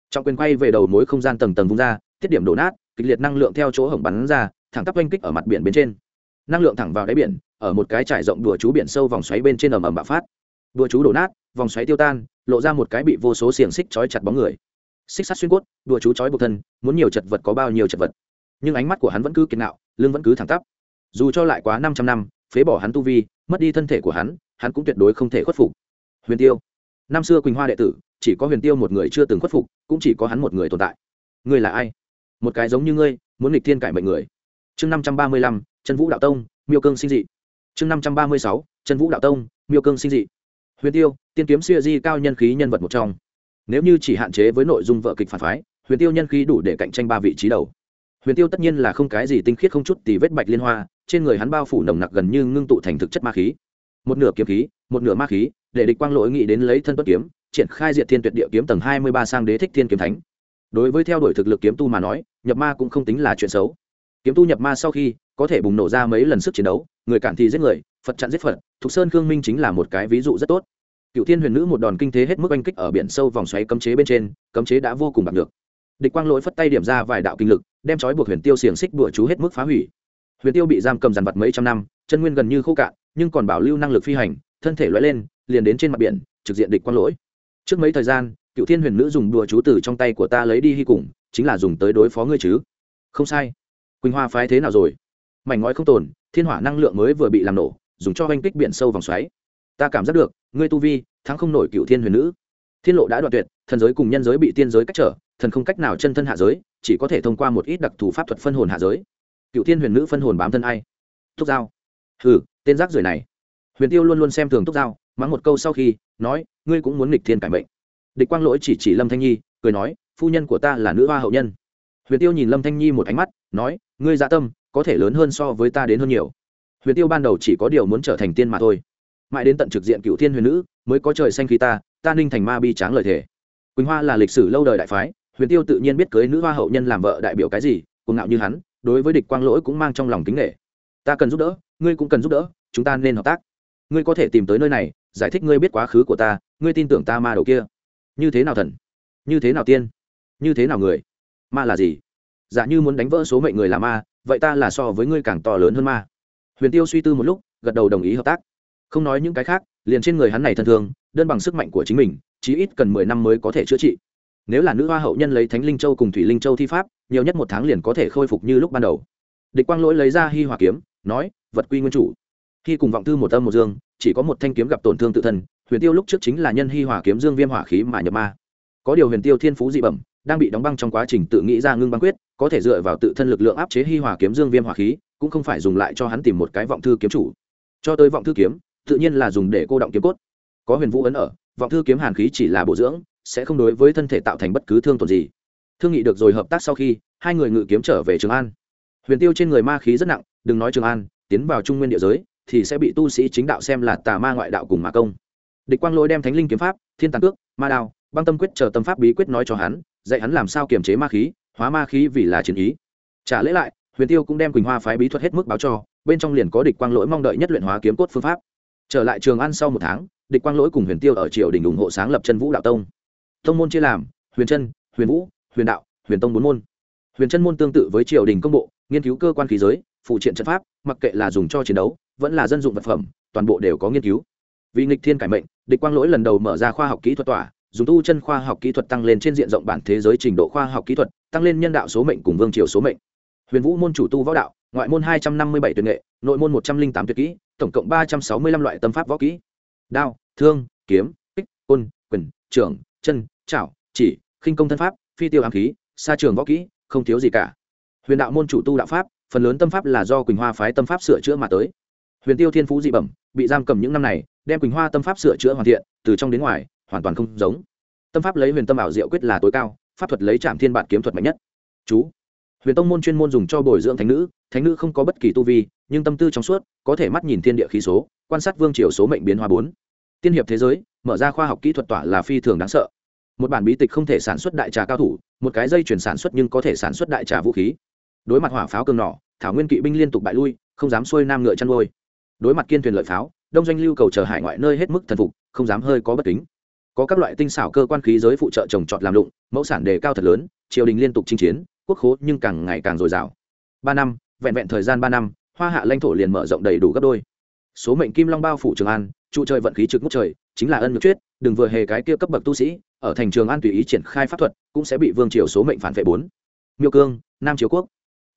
Trọng quyền quay về đầu mối không gian tầng tầng vung ra tiết điểm đổ nát, kịch liệt năng lượng theo chỗ hổng bắn ra, thẳng tắp oanh kích ở mặt biển bên trên. Năng lượng thẳng vào đáy biển, ở một cái trải rộng đùa chú biển sâu vòng xoáy bên trên ầm ầm bạo phát. Đùa chú đổ nát, vòng xoáy tiêu tan, lộ ra một cái bị vô số xiềng xích trói chặt bóng người. Xích sắt xuyên cốt, đùa chú trói buộc thân, muốn nhiều chật vật có bao nhiêu chật vật. Nhưng ánh mắt của hắn vẫn cứ kiên nạo lưng vẫn cứ thẳng tắp. Dù cho lại quá 500 năm, phế bỏ hắn tu vi mất đi thân thể của hắn hắn cũng tuyệt đối không thể khuất phục. Huyền tiêu, năm xưa quỳnh hoa đệ tử, chỉ có huyền tiêu một người chưa từng khuất phục, cũng chỉ có hắn một người tồn tại. Ngươi là ai? Một cái giống như ngươi, muốn nghịch thiên cải mệnh người. Chương năm trăm ba mươi lăm Trần vũ đạo tông, miêu cương sinh dị. Chương năm trăm ba mươi sáu Trần vũ đạo tông, miêu cương sinh dị. Huyền tiêu, tiên kiếm siêu di cao nhân khí nhân vật một trong. Nếu như chỉ hạn chế với nội dung vợ kịch phản phái, huyền tiêu nhân khí đủ để cạnh tranh ba vị trí đầu huyền tiêu tất nhiên là không cái gì tinh khiết không chút tì vết bạch liên hoa, trên người hắn bao phủ nồng nặc gần như ngưng tụ thành thực chất ma khí. Một nửa kiếm khí, một nửa ma khí, để địch quang lỗi nghĩ đến lấy thân tuất kiếm, triển khai diện thiên tuyệt địa kiếm tầng hai mươi ba sang đế thích thiên kiếm thánh. Đối với theo đuổi thực lực kiếm tu mà nói, nhập ma cũng không tính là chuyện xấu. Kiếm tu nhập ma sau khi, có thể bùng nổ ra mấy lần sức chiến đấu, người cản thì giết người, phật chặn giết phật, thục sơn khương minh chính là một cái ví dụ rất tốt. Cựu thiên huyền nữ một đòn kinh thế hết mức oanh kích ở biển sâu vòng xoáy cấm chế bên trên, cấm chế đã vô cùng bạc được địch quang lỗi phất tay điểm ra vài đạo kinh lực đem trói buộc huyền tiêu xiềng xích bụa chú hết mức phá hủy. Huyền tiêu bị giam cầm dàn vật mấy trăm năm, chân nguyên gần như khô cạn, nhưng còn bảo lưu năng lực phi hành, thân thể loại lên, liền đến trên mặt biển, trực diện địch quang lỗi. Trước mấy thời gian, cựu thiên huyền nữ dùng đùa chú từ trong tay của ta lấy đi hy cùng, chính là dùng tới đối phó ngươi chứ. Không sai. Quỳnh hoa phái thế nào rồi? Mảnh ngói không tồn, thiên hỏa năng lượng mới vừa bị làm nổ, dùng cho oanh kích biển sâu vòng xoáy. Ta cảm giác được, ngươi tu vi, thắng không nổi cựu thiên huyền nữ. Thiên lộ đã đoạn tuyệt thần giới cùng nhân giới bị tiên giới cách trở, thần không cách nào chân thân hạ giới, chỉ có thể thông qua một ít đặc thù pháp thuật phân hồn hạ giới. Cựu thiên huyền nữ phân hồn bám thân ai? Thúc giao. Hừ, tên rác rưởi này. Huyền tiêu luôn luôn xem thường thúc giao, mắng một câu sau khi, nói, ngươi cũng muốn nghịch thiên cải mệnh. Địch quang lỗi chỉ chỉ lâm thanh nhi, cười nói, phu nhân của ta là nữ hoa hậu nhân. Huyền tiêu nhìn lâm thanh nhi một ánh mắt, nói, ngươi dạ tâm, có thể lớn hơn so với ta đến hơn nhiều. Huyền tiêu ban đầu chỉ có điều muốn trở thành tiên mà thôi. Mãi đến tận trực diện cựu thiên huyền nữ, mới có trời xanh khi ta ta ninh thành ma bi tráng lời thề quỳnh hoa là lịch sử lâu đời đại phái, huyền tiêu tự nhiên biết cưới nữ hoa hậu nhân làm vợ đại biểu cái gì cùng ngạo như hắn, đối với địch quang lỗi cũng mang trong lòng kính nghệ ta cần giúp đỡ, ngươi cũng cần giúp đỡ, chúng ta nên hợp tác. Ngươi có thể tìm tới nơi này, giải thích ngươi biết quá khứ của ta, ngươi tin tưởng ta ma đầu kia. Như thế nào thần? Như thế nào tiên? Như thế nào người? Ma là gì? Giả dạ như muốn đánh vỡ số mệnh người là ma, vậy ta là so với ngươi càng to lớn hơn ma. Huyền tiêu suy tư một lúc, gật đầu đồng ý hợp tác. Không nói những cái khác, liền trên người hắn này thân thương, đơn bằng sức mạnh của chính mình chí ít cần mười năm mới có thể chữa trị. Nếu là nữ hoa hậu nhân lấy thánh linh châu cùng thủy linh châu thi pháp, nhiều nhất một tháng liền có thể khôi phục như lúc ban đầu. Địch quang lỗi lấy ra hi hòa kiếm, nói, vật quy nguyên chủ. Khi cùng vọng thư một âm một dương, chỉ có một thanh kiếm gặp tổn thương tự thân, huyền tiêu lúc trước chính là nhân hi hòa kiếm dương viêm hỏa khí mà nhập ma. Có điều huyền tiêu thiên phú dị bẩm, đang bị đóng băng trong quá trình tự nghĩ ra ngưng băng quyết, có thể dựa vào tự thân lực lượng áp chế hi hòa kiếm dương viêm hỏa khí, cũng không phải dùng lại cho hắn tìm một cái vọng thư kiếm chủ. Cho tới vọng thư kiếm, tự nhiên là dùng để cô động kiếm cốt. Có huyền vũ ấn ở vọng thư kiếm hàn khí chỉ là bổ dưỡng, sẽ không đối với thân thể tạo thành bất cứ thương tổn gì. Thương nghị được rồi hợp tác sau khi, hai người ngự kiếm trở về trường an. Huyền tiêu trên người ma khí rất nặng, đừng nói trường an, tiến vào trung nguyên địa giới, thì sẽ bị tu sĩ chính đạo xem là tà ma ngoại đạo cùng mà công. Địch quang Lỗi đem thánh linh kiếm pháp, thiên tàn cước, ma đao, băng tâm quyết chờ tâm pháp bí quyết nói cho hắn, dạy hắn làm sao kiềm chế ma khí, hóa ma khí vì là chiến ý. Trả lễ lại, huyền tiêu cũng đem quỳnh hoa phái bí thuật hết mức báo cho, bên trong liền có địch quang lỗi mong đợi nhất luyện hóa kiếm cốt phương pháp. Trở lại trường ăn sau một tháng địch quang lỗi cùng huyền tiêu ở triều đình ủng hộ sáng lập chân vũ đạo tông. Tông môn chia làm, huyền chân, huyền vũ, huyền đạo, huyền tông bốn môn. Huyền chân môn tương tự với triều đình công bộ, nghiên cứu cơ quan khí giới, phụ triện trận pháp, mặc kệ là dùng cho chiến đấu, vẫn là dân dụng vật phẩm, toàn bộ đều có nghiên cứu. Vì nghịch thiên cải mệnh, địch quang lỗi lần đầu mở ra khoa học kỹ thuật tỏa, dùng tu chân khoa học kỹ thuật tăng lên trên diện rộng bản thế giới trình độ khoa học kỹ thuật, tăng lên nhân đạo số mệnh cùng vương triều số mệnh. Huyền vũ môn chủ tu võ đạo, ngoại môn hai trăm năm mươi bảy tuyệt nghệ, nội môn một trăm linh tám tuyệt kỹ, tổng cộng ba trăm sáu mươi năm loại tâm pháp võ kỹ đao, thương, kiếm, kích, côn, quyền, trưởng, chân, chảo, chỉ, khinh công thân pháp, phi tiêu ám khí, xa trường võ kỹ, không thiếu gì cả. Huyền đạo môn chủ tu đạo pháp, phần lớn tâm pháp là do quỳnh hoa phái tâm pháp sửa chữa mà tới. Huyền tiêu thiên phú dị bẩm, bị giam cầm những năm này, đem quỳnh hoa tâm pháp sửa chữa hoàn thiện, từ trong đến ngoài, hoàn toàn không giống. Tâm pháp lấy huyền tâm ảo diệu quyết là tối cao, pháp thuật lấy trạm thiên bản kiếm thuật mạnh nhất. Chú. Huyền tông môn chuyên môn dùng cho bồi dưỡng thánh nữ thánh nữ không có bất kỳ tu vi nhưng tâm tư trong suốt, có thể mắt nhìn thiên địa khí số, quan sát vương triều số mệnh biến hóa bốn. Tiên hiệp thế giới, mở ra khoa học kỹ thuật tỏa là phi thường đáng sợ. Một bản bí tịch không thể sản xuất đại trà cao thủ, một cái dây chuyển sản xuất nhưng có thể sản xuất đại trà vũ khí. Đối mặt hỏa pháo cường nỏ thảo nguyên kỵ binh liên tục bại lui, không dám xuôi nam ngựa chăn nuôi. Đối mặt kiên thuyền lợi pháo, đông doanh lưu cầu chờ hải ngoại nơi hết mức thần phục, không dám hơi có bất kính. Có các loại tinh xảo cơ quan khí giới phụ trợ trồng trọt làm lụng, mẫu sản đề cao thật lớn, triều đình liên tục chinh chiến, quốc khố nhưng càng ngày càng dồi dào. Ba năm, vẹn vẹn thời gian ba năm hoa hạ lãnh thổ liền mở rộng đầy đủ gấp đôi. Số mệnh kim long bao phủ trường an, trụ trời vận khí trực ngút trời, chính là ân nhược chuyết đừng vừa hề cái kia cấp bậc tu sĩ, ở thành trường an tùy ý triển khai pháp thuật, cũng sẽ bị vương triều số mệnh phản vệ bốn. Miêu cương, nam triều quốc.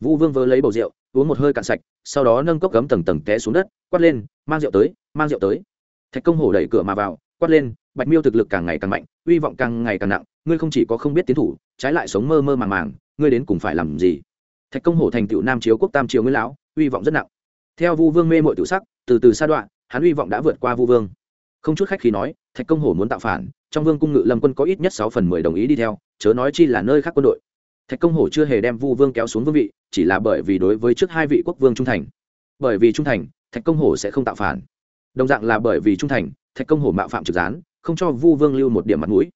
Vũ vương vơ lấy bầu rượu, uống một hơi cạn sạch, sau đó nâng cốc gấm tầng tầng té xuống đất, quát lên, mang rượu tới, mang rượu tới. Thạch công hổ đẩy cửa mà vào, quát lên, bạch miêu thực lực càng ngày càng mạnh, uy vọng càng ngày càng nặng, ngươi không chỉ có không biết tiến thủ, trái lại sống mơ mơ màng màng, ngươi đến cùng phải làm gì? Thạch công hổ thành tựu nam chiếu quốc tam triều nguyên lão uy vọng rất nặng. Theo vu vương mê mội tự sắc, từ từ sa đoạn hắn uy vọng đã vượt qua vu vương. Không chút khách khi nói, thạch công hổ muốn tạo phản, trong vương cung ngự lâm quân có ít nhất sáu phần mười đồng ý đi theo, chớ nói chi là nơi khác quân đội. Thạch công hổ chưa hề đem vu vương kéo xuống vương vị, chỉ là bởi vì đối với trước hai vị quốc vương trung thành. Bởi vì trung thành, thạch công hổ sẽ không tạo phản. Đồng dạng là bởi vì trung thành, thạch công hổ mạo phạm trực gián, không cho vu vương lưu một điểm mặt mũi.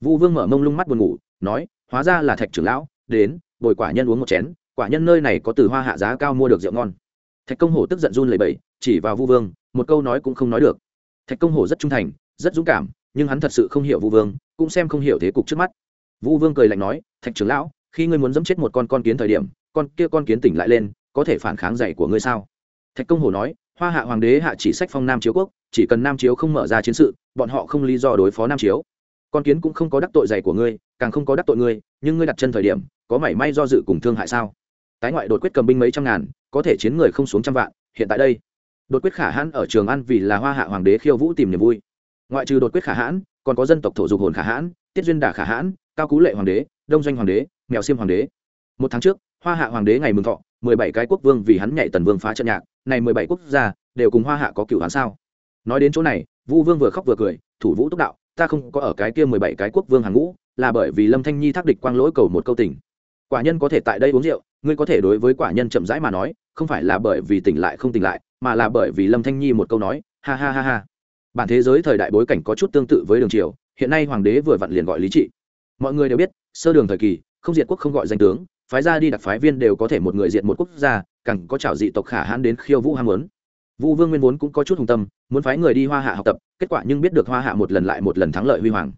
Vu vương mở mông lung mắt buồn ngủ, nói, hóa ra là thạch trưởng lão, đến, bồi quả nhân uống một chén quả nhân nơi này có từ hoa hạ giá cao mua được rượu ngon. Thạch công hổ tức giận run lẩy bẩy, chỉ vào vu vương, một câu nói cũng không nói được. Thạch công hổ rất trung thành, rất dũng cảm, nhưng hắn thật sự không hiểu vu vương, cũng xem không hiểu thế cục trước mắt. Vu vương cười lạnh nói, thạch trưởng lão, khi ngươi muốn dẫm chết một con con kiến thời điểm, con kia con kiến tỉnh lại lên, có thể phản kháng dạy của ngươi sao? Thạch công hổ nói, hoa hạ hoàng đế hạ chỉ sách phong nam chiếu quốc, chỉ cần nam chiếu không mở ra chiến sự, bọn họ không lý do đối phó nam chiếu. Con kiến cũng không có đắc tội dày của ngươi, càng không có đắc tội ngươi, nhưng ngươi đặt chân thời điểm, có mảy may do dự cùng thương hại sao? Tái ngoại đột quyết cầm binh mấy trăm ngàn, có thể chiến người không xuống trăm vạn, hiện tại đây. Đột quyết khả hãn ở trường ăn vì là hoa hạ hoàng đế khiêu vũ tìm niềm vui. Ngoại trừ đột quyết khả hãn, còn có dân tộc thổ dục hồn khả hãn, tiết duyên đà khả hãn, cao cú lệ hoàng đế, đông doanh hoàng đế, mèo xiêm hoàng đế. Một tháng trước, hoa hạ hoàng đế ngày mừng thọ, mười bảy cái quốc vương vì hắn nhảy tần vương phá trận nhạc, này mười bảy quốc gia đều cùng hoa hạ có cựu hắn sao? Nói đến chỗ này, vu vương vừa khóc vừa cười, thủ vũ túc đạo, ta không có ở cái kia mười bảy cái quốc vương hàng ngũ, là bởi vì lâm thanh nhi thác địch quang lỗi cầu một câu tình quả nhân có thể tại đây uống rượu, ngươi có thể đối với quả nhân chậm rãi mà nói, không phải là bởi vì tỉnh lại không tỉnh lại, mà là bởi vì lâm thanh nhi một câu nói, ha ha ha ha. Bản thế giới thời đại bối cảnh có chút tương tự với đường triều, hiện nay hoàng đế vừa vặn liền gọi lý trị. Mọi người đều biết, sơ đường thời kỳ, không diệt quốc không gọi danh tướng, phái ra đi đặc phái viên đều có thể một người diệt một quốc gia, càng có trảo dị tộc khả hãn đến khiêu vũ ham muốn. Vũ vương nguyên vốn cũng có chút hùng tâm, muốn phái người đi hoa hạ học tập, kết quả nhưng biết được hoa hạ một lần lại một lần thắng lợi huy hoàng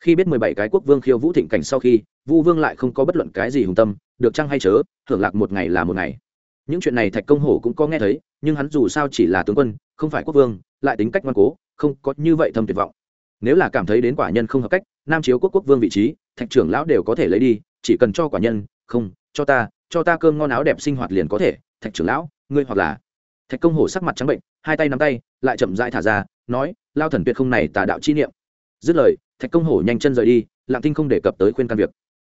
khi biết mười bảy cái quốc vương khiêu vũ thịnh cảnh sau khi, vu vương lại không có bất luận cái gì hùng tâm, được chăng hay chớ hưởng lạc một ngày là một ngày. Những chuyện này thạch công hổ cũng có nghe thấy, nhưng hắn dù sao chỉ là tướng quân, không phải quốc vương, lại tính cách ngoan cố, không có như vậy thâm tuyệt vọng. Nếu là cảm thấy đến quả nhân không hợp cách, nam chiếu quốc quốc vương vị trí, thạch trưởng lão đều có thể lấy đi, chỉ cần cho quả nhân, không, cho ta cho ta cơm ngon áo đẹp sinh hoạt liền có thể, thạch trưởng lão, ngươi hoặc là. Thạch công hổ sắc mặt trắng bệnh, hai tay nắm tay, lại chậm rãi thả ra, nói, lao thần tuyệt không này tà đạo chi niệm. Dứt lời thạch công hổ nhanh chân rời đi lạng tinh không đề cập tới khuyên can việc.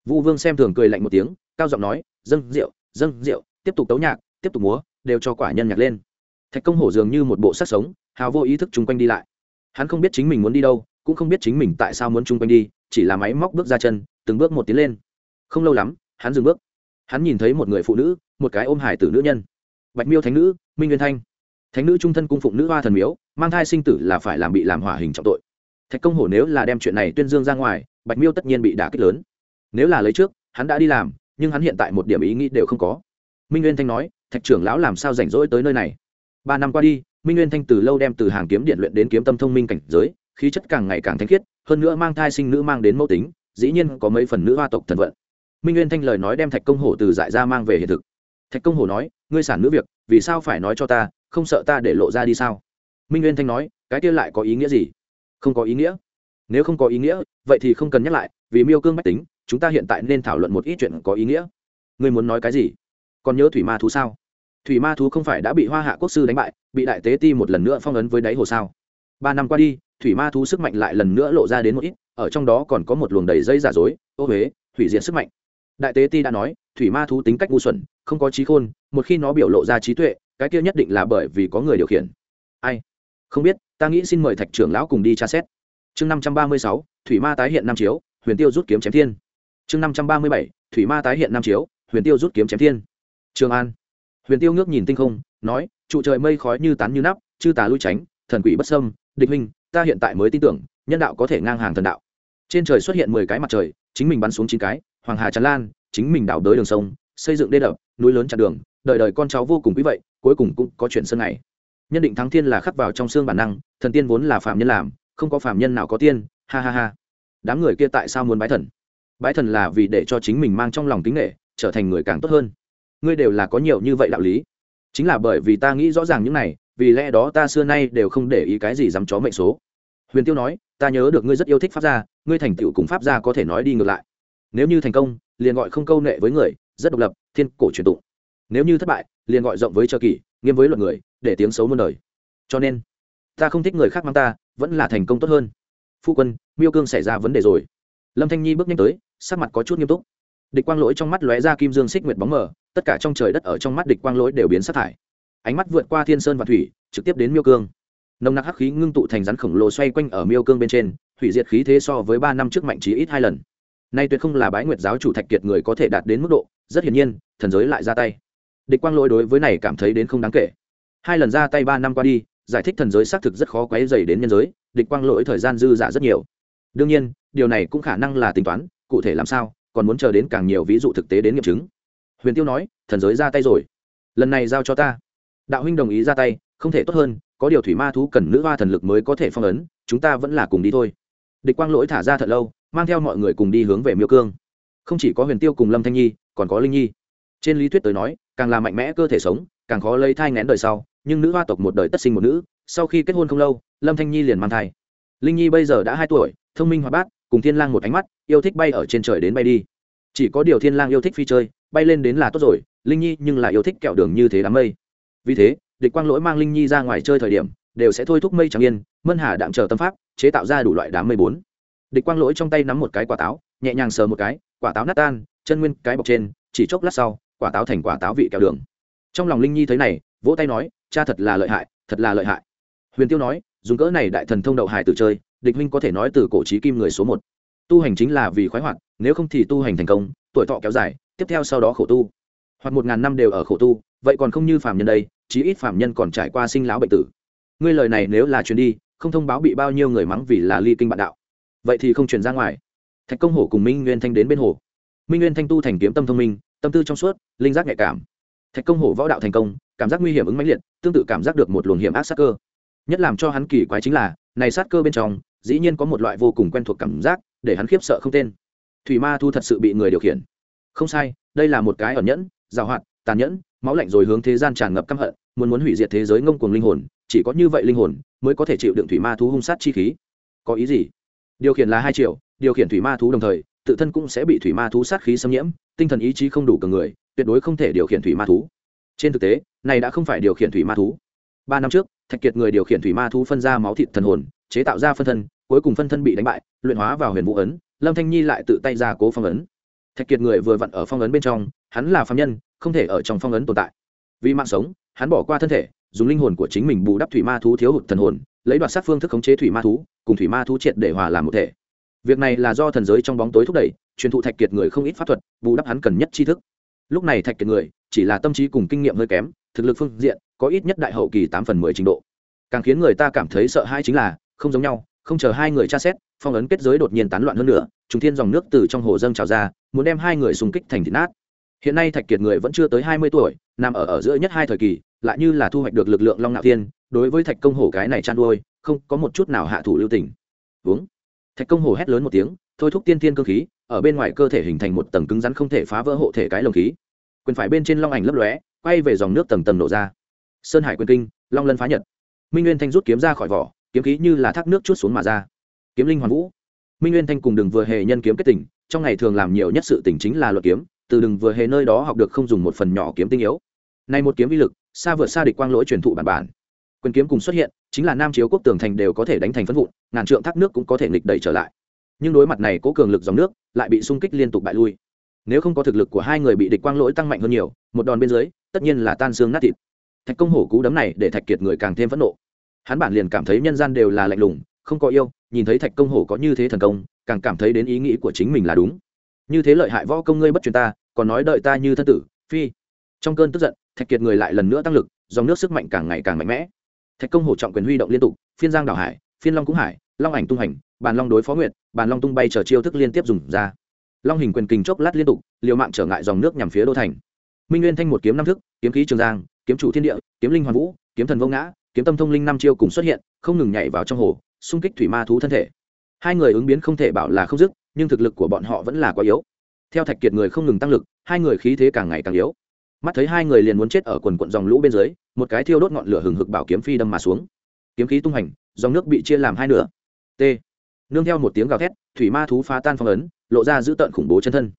Vu vương xem thường cười lạnh một tiếng, cao giọng nói, dâng rượu dâng rượu, tiếp tục tấu nhạc, tiếp tục múa, đều cho quả nhân nhạc lên. Thạch công hổ dường như một bộ sắc sống, hào vô ý thức chung quanh đi lại. Hắn không biết chính mình muốn đi đâu, cũng không biết chính mình tại sao muốn chung quanh đi, chỉ là máy móc bước ra chân, từng bước một tiến lên. Không lâu lắm, hắn dừng bước. Hắn nhìn thấy một người phụ nữ, một cái ôm hải tử nữ nhân. Bạch miêu thánh nữ, minh nguyên thanh. Thánh nữ trung thân cung phụng nữ hoa thần miếu, mang thai sinh tử là phải làm bị làm hỏa hình trọng tội thạch công hổ nếu là đem chuyện này tuyên dương ra ngoài, bạch miêu tất nhiên bị đả kích lớn. Nếu là lấy trước, hắn đã đi làm, nhưng hắn hiện tại một điểm ý nghĩ đều không có. Minh nguyên thanh nói, thạch trưởng lão làm sao rảnh rỗi tới nơi này? Ba năm qua đi, minh nguyên thanh từ lâu đem từ hàng kiếm điện luyện đến kiếm tâm thông minh cảnh giới, khí chất càng ngày càng thanh khiết, hơn nữa mang thai sinh nữ mang đến mẫu tính, dĩ nhiên có mấy phần nữ hoa tộc thần vận. Minh nguyên thanh lời nói đem thạch công hổ từ dại ra mang về hiện thực. Thạch công hổ nói, ngươi sản nữ việc, vì sao phải nói cho ta, không sợ ta để lộ ra đi sao? Minh nguyên thanh nói, cái kia lại có ý nghĩa gì? Không có ý nghĩa. Nếu không có ý nghĩa, vậy thì không cần nhắc lại, vì miêu cương bách tính, chúng ta hiện tại nên thảo luận một ít chuyện có ý nghĩa. Ngươi muốn nói cái gì? Còn nhớ thủy ma thú sao? Thủy ma thú không phải đã bị hoa hạ quốc sư đánh bại, bị đại tế ti một lần nữa phong ấn với đáy hồ sao? Ba năm qua đi, thủy ma thú sức mạnh lại lần nữa lộ ra đến một ít, ở trong đó còn có một luồng đầy dây giả dối, ô huế thủy diệt sức mạnh. Đại tế ti đã nói, thủy ma thú tính cách ngu xuẩn, không có trí khôn, một khi nó biểu lộ ra trí tuệ, cái kia nhất định là bởi vì có người điều khiển. Ai? Không biết, ta nghĩ xin mời thạch trưởng lão cùng đi tra xét. Chương năm trăm ba mươi sáu, thủy ma tái hiện năm chiếu, huyền tiêu rút kiếm chém thiên. Chương năm trăm ba mươi bảy, thủy ma tái hiện năm chiếu, huyền tiêu rút kiếm chém thiên. Trường an. Huyền tiêu ngước nhìn tinh không, nói, trụ trời mây khói như tán như nắp, chư tà lui tránh, thần quỷ bất sâm địch huynh, ta hiện tại mới tin tưởng, nhân đạo có thể ngang hàng thần đạo. Trên trời xuất hiện mười cái mặt trời, chính mình bắn xuống chín cái, hoàng hà tràn lan, chính mình đào đới đường sông, xây dựng đê đập, núi lớn chặn đường, đời đời con cháu vô cùng quý vậy, cuối cùng cũng có chuyện sân này nhân định thắng thiên là khắc vào trong xương bản năng, thần tiên vốn là phạm nhân làm, không có phạm nhân nào có tiên, ha ha ha. Đám người kia tại sao muốn bái thần? Bái thần là vì để cho chính mình mang trong lòng kính nghệ trở thành người càng tốt hơn. Ngươi đều là có nhiều như vậy đạo lý. Chính là bởi vì ta nghĩ rõ ràng những này, vì lẽ đó ta xưa nay đều không để ý cái gì dám chó mệnh số. Huyền tiêu nói, ta nhớ được ngươi rất yêu thích pháp gia, ngươi thành tựu cùng pháp gia có thể nói đi ngược lại. Nếu như thành công, liền gọi không câu nệ với người, rất độc lập, thiên cổ truyền tụng. Nếu như thất bại, liền gọi rộng với trợ kỷ, nghiêm với luật người để tiếng xấu muôn đời. Cho nên, ta không thích người khác mang ta, vẫn là thành công tốt hơn. Phu quân, miêu cương xảy ra vấn đề rồi. Lâm thanh nhi bước nhanh tới, sắc mặt có chút nghiêm túc. Địch quang lỗi trong mắt lóe ra kim dương xích nguyệt bóng mờ, tất cả trong trời đất ở trong mắt địch quang lỗi đều biến sát thải. Ánh mắt vượt qua thiên sơn và thủy, trực tiếp đến miêu cương. Nồng nặc hắc khí ngưng tụ thành rắn khổng lồ xoay quanh ở miêu cương bên trên, thủy diệt khí thế so với ba năm trước mạnh trí ít hai lần. Nay tuyệt không là bái nguyệt giáo chủ thạch kiệt người có thể đạt đến mức độ, rất hiển nhiên, thần giới lại ra tay. Địch quang lỗi đối với này cảm thấy đến không đáng kể hai lần ra tay ba năm qua đi, giải thích thần giới xác thực rất khó quấy dày đến nhân giới, địch quang lỗi thời gian dư dả rất nhiều. Đương nhiên, điều này cũng khả năng là tính toán, cụ thể làm sao, còn muốn chờ đến càng nhiều ví dụ thực tế đến nghiệm chứng. Huyền tiêu nói, thần giới ra tay rồi. Lần này giao cho ta. Đạo huynh đồng ý ra tay, không thể tốt hơn, có điều thủy ma thú cần nữ hoa thần lực mới có thể phong ấn, chúng ta vẫn là cùng đi thôi. Địch quang lỗi thả ra thật lâu, mang theo mọi người cùng đi hướng về miêu cương. Không chỉ có huyền tiêu cùng lâm thanh nhi, còn có linh nhi. Trên lý thuyết tới nói, càng là mạnh mẽ cơ thể sống càng khó lấy thai ngén đời sau, nhưng nữ hoa tộc một đời tất sinh một nữ, sau khi kết hôn không lâu, lâm thanh nhi liền mang thai. Linh nhi bây giờ đã hai tuổi, thông minh hoạt bát, cùng thiên lang một ánh mắt, yêu thích bay ở trên trời đến bay đi. Chỉ có điều thiên lang yêu thích phi chơi, bay lên đến là tốt rồi, linh nhi nhưng lại yêu thích kẹo đường như thế đám mây. Vì thế, địch quang lỗi mang linh nhi ra ngoài chơi thời điểm, đều sẽ thôi thúc mây trắng yên, mân hà đạm chờ tâm pháp, chế tạo ra đủ loại đám mây bốn. Địch quang lỗi trong tay nắm một cái quả táo, nhẹ nhàng sờ một cái, quả táo nát tan, chân nguyên cái bọc trên, chỉ chốc lát sau, quả táo thành quả táo vị kẹo đường trong lòng linh nhi thấy này, vỗ tay nói, cha thật là lợi hại, thật là lợi hại. Huyền tiêu nói, dùng cỡ này đại thần thông đậu hải tử chơi, địch huynh có thể nói từ cổ trí kim người số một. Tu hành chính là vì khoái hoạt, nếu không thì tu hành thành công, tuổi thọ kéo dài, tiếp theo sau đó khổ tu. Hoặc một ngàn năm đều ở khổ tu, vậy còn không như phạm nhân đây, chí ít phạm nhân còn trải qua sinh lão bệnh tử. Ngươi lời này nếu là truyền đi, không thông báo bị bao nhiêu người mắng vì là ly kinh bạn đạo. Vậy thì không truyền ra ngoài. Thạch công hổ cùng minh nguyên thanh đến bên hồ. Minh nguyên thanh tu thành kiếm tâm thông minh, tâm tư trong suốt, linh giác nhạy cảm thạch công hổ võ đạo thành công, cảm giác nguy hiểm ứng mãnh liệt, tương tự cảm giác được một luồng hiểm ác sát cơ. Nhất làm cho hắn kỳ quái chính là, này sát cơ bên trong, dĩ nhiên có một loại vô cùng quen thuộc cảm giác, để hắn khiếp sợ không tên. Thủy ma thu thật sự bị người điều khiển. Không sai, đây là một cái ẩn nhẫn giàu hoạt, tàn nhẫn, máu lạnh rồi hướng thế gian tràn ngập căm hận, muốn muốn hủy diệt thế giới ngông cuồng linh hồn, chỉ có như vậy linh hồn, mới có thể chịu đựng thủy ma thú hung sát chi khí. Có ý gì? Điều khiển là hai triệu, điều khiển thủy ma thú đồng thời tự thân cũng sẽ bị thủy ma thú sát khí xâm nhiễm, tinh thần ý chí không đủ cường người, tuyệt đối không thể điều khiển thủy ma thú. Trên thực tế, này đã không phải điều khiển thủy ma thú. Ba năm trước, thạch kiệt người điều khiển thủy ma thú phân ra máu thịt thần hồn, chế tạo ra phân thân, cuối cùng phân thân bị đánh bại, luyện hóa vào huyền vũ ấn, lâm thanh nhi lại tự tay ra cố phong ấn. Thạch kiệt người vừa vặn ở phong ấn bên trong, hắn là phạm nhân, không thể ở trong phong ấn tồn tại. Vì mạng sống, hắn bỏ qua thân thể, dùng linh hồn của chính mình bù đắp thủy ma thú thiếu hụt thần hồn, lấy đoạt sát phương thức khống chế thủy ma thú, cùng thủy ma thú triệt để hòa làm một thể việc này là do thần giới trong bóng tối thúc đẩy, truyền thụ thạch kiệt người không ít pháp thuật, bù đắp hắn cần nhất tri thức. Lúc này thạch kiệt người, chỉ là tâm trí cùng kinh nghiệm hơi kém, thực lực phương diện, có ít nhất đại hậu kỳ tám phần mười trình độ. Càng khiến người ta cảm thấy sợ hãi chính là, không giống nhau, không chờ hai người tra xét, phong ấn kết giới đột nhiên tán loạn hơn nữa chúng thiên dòng nước từ trong hồ dâng trào ra, muốn đem hai người xung kích thành thịt nát. Hiện nay thạch kiệt người vẫn chưa tới hai mươi tuổi, nằm ở ở giữa nhất hai thời kỳ, lại như là thu hoạch được lực lượng long nạo thiên, đối với thạch công hổ cái này chăn nuôi, không có một chút nào hạ thủ lưu tình. Uống thạch công hồ hét lớn một tiếng, thôi thúc tiên tiên cơ khí, ở bên ngoài cơ thể hình thành một tầng cứng rắn không thể phá vỡ hộ thể cái lồng khí. Quyền phải bên trên long ảnh lấp lóe, quay về dòng nước tầng tầng nổ ra. Sơn hải quyền kinh, long lân phá nhật. Minh nguyên thanh rút kiếm ra khỏi vỏ, kiếm khí như là thác nước chút xuống mà ra. Kiếm linh hoàn vũ. Minh nguyên thanh cùng đừng vừa hề nhân kiếm kết tỉnh, trong ngày thường làm nhiều nhất sự tỉnh chính là luật kiếm, từ đừng vừa hề nơi đó học được không dùng một phần nhỏ kiếm tinh yếu. Nay một kiếm vi lực, xa vượt xa địch quang lỗi truyền thụ bản bản. Quyền kiếm cùng xuất hiện chính là nam chiếu quốc tường thành đều có thể đánh thành phân vụn, ngàn trượng thác nước cũng có thể nghịch đẩy trở lại. Nhưng đối mặt này cố cường lực dòng nước, lại bị xung kích liên tục bại lui. Nếu không có thực lực của hai người bị địch quang lỗi tăng mạnh hơn nhiều, một đòn bên dưới, tất nhiên là tan xương nát thịt. Thạch công hổ cú đấm này để thạch kiệt người càng thêm phẫn nộ. Hắn bản liền cảm thấy nhân gian đều là lạnh lùng, không có yêu, nhìn thấy thạch công hổ có như thế thần công, càng cảm thấy đến ý nghĩ của chính mình là đúng. Như thế lợi hại võ công ngươi bất truyền ta, còn nói đợi ta như thân tử, phi. Trong cơn tức giận, thạch kiệt người lại lần nữa tăng lực, dòng nước sức mạnh càng ngày càng mạnh mẽ thạch công hổ trọng quyền huy động liên tục, phiên giang đảo hải, phiên long cũng hải, long ảnh tung hành, bàn long đối phó nguyệt, bàn long tung bay chờ chiêu thức liên tiếp dùng ra. Long hình quyền kình chốc lát liên tục, liều mạng trở ngại dòng nước nhằm phía đô thành. Minh nguyên thanh một kiếm năm thức, kiếm khí trường giang, kiếm chủ thiên địa, kiếm linh hoàn vũ, kiếm thần vô ngã, kiếm tâm thông linh năm chiêu cùng xuất hiện, không ngừng nhảy vào trong hồ, xung kích thủy ma thú thân thể. Hai người ứng biến không thể bảo là không dứt, nhưng thực lực của bọn họ vẫn là quá yếu. Theo thạch kiệt người không ngừng tăng lực, hai người khí thế càng ngày càng yếu mắt thấy hai người liền muốn chết ở quần quận dòng lũ bên dưới, một cái thiêu đốt ngọn lửa hừng hực bảo kiếm phi đâm mà xuống. Kiếm khí tung hành, dòng nước bị chia làm hai nửa. T. Nương theo một tiếng gào thét, thủy ma thú phá tan phong ấn, lộ ra giữ tợn khủng bố chân thân.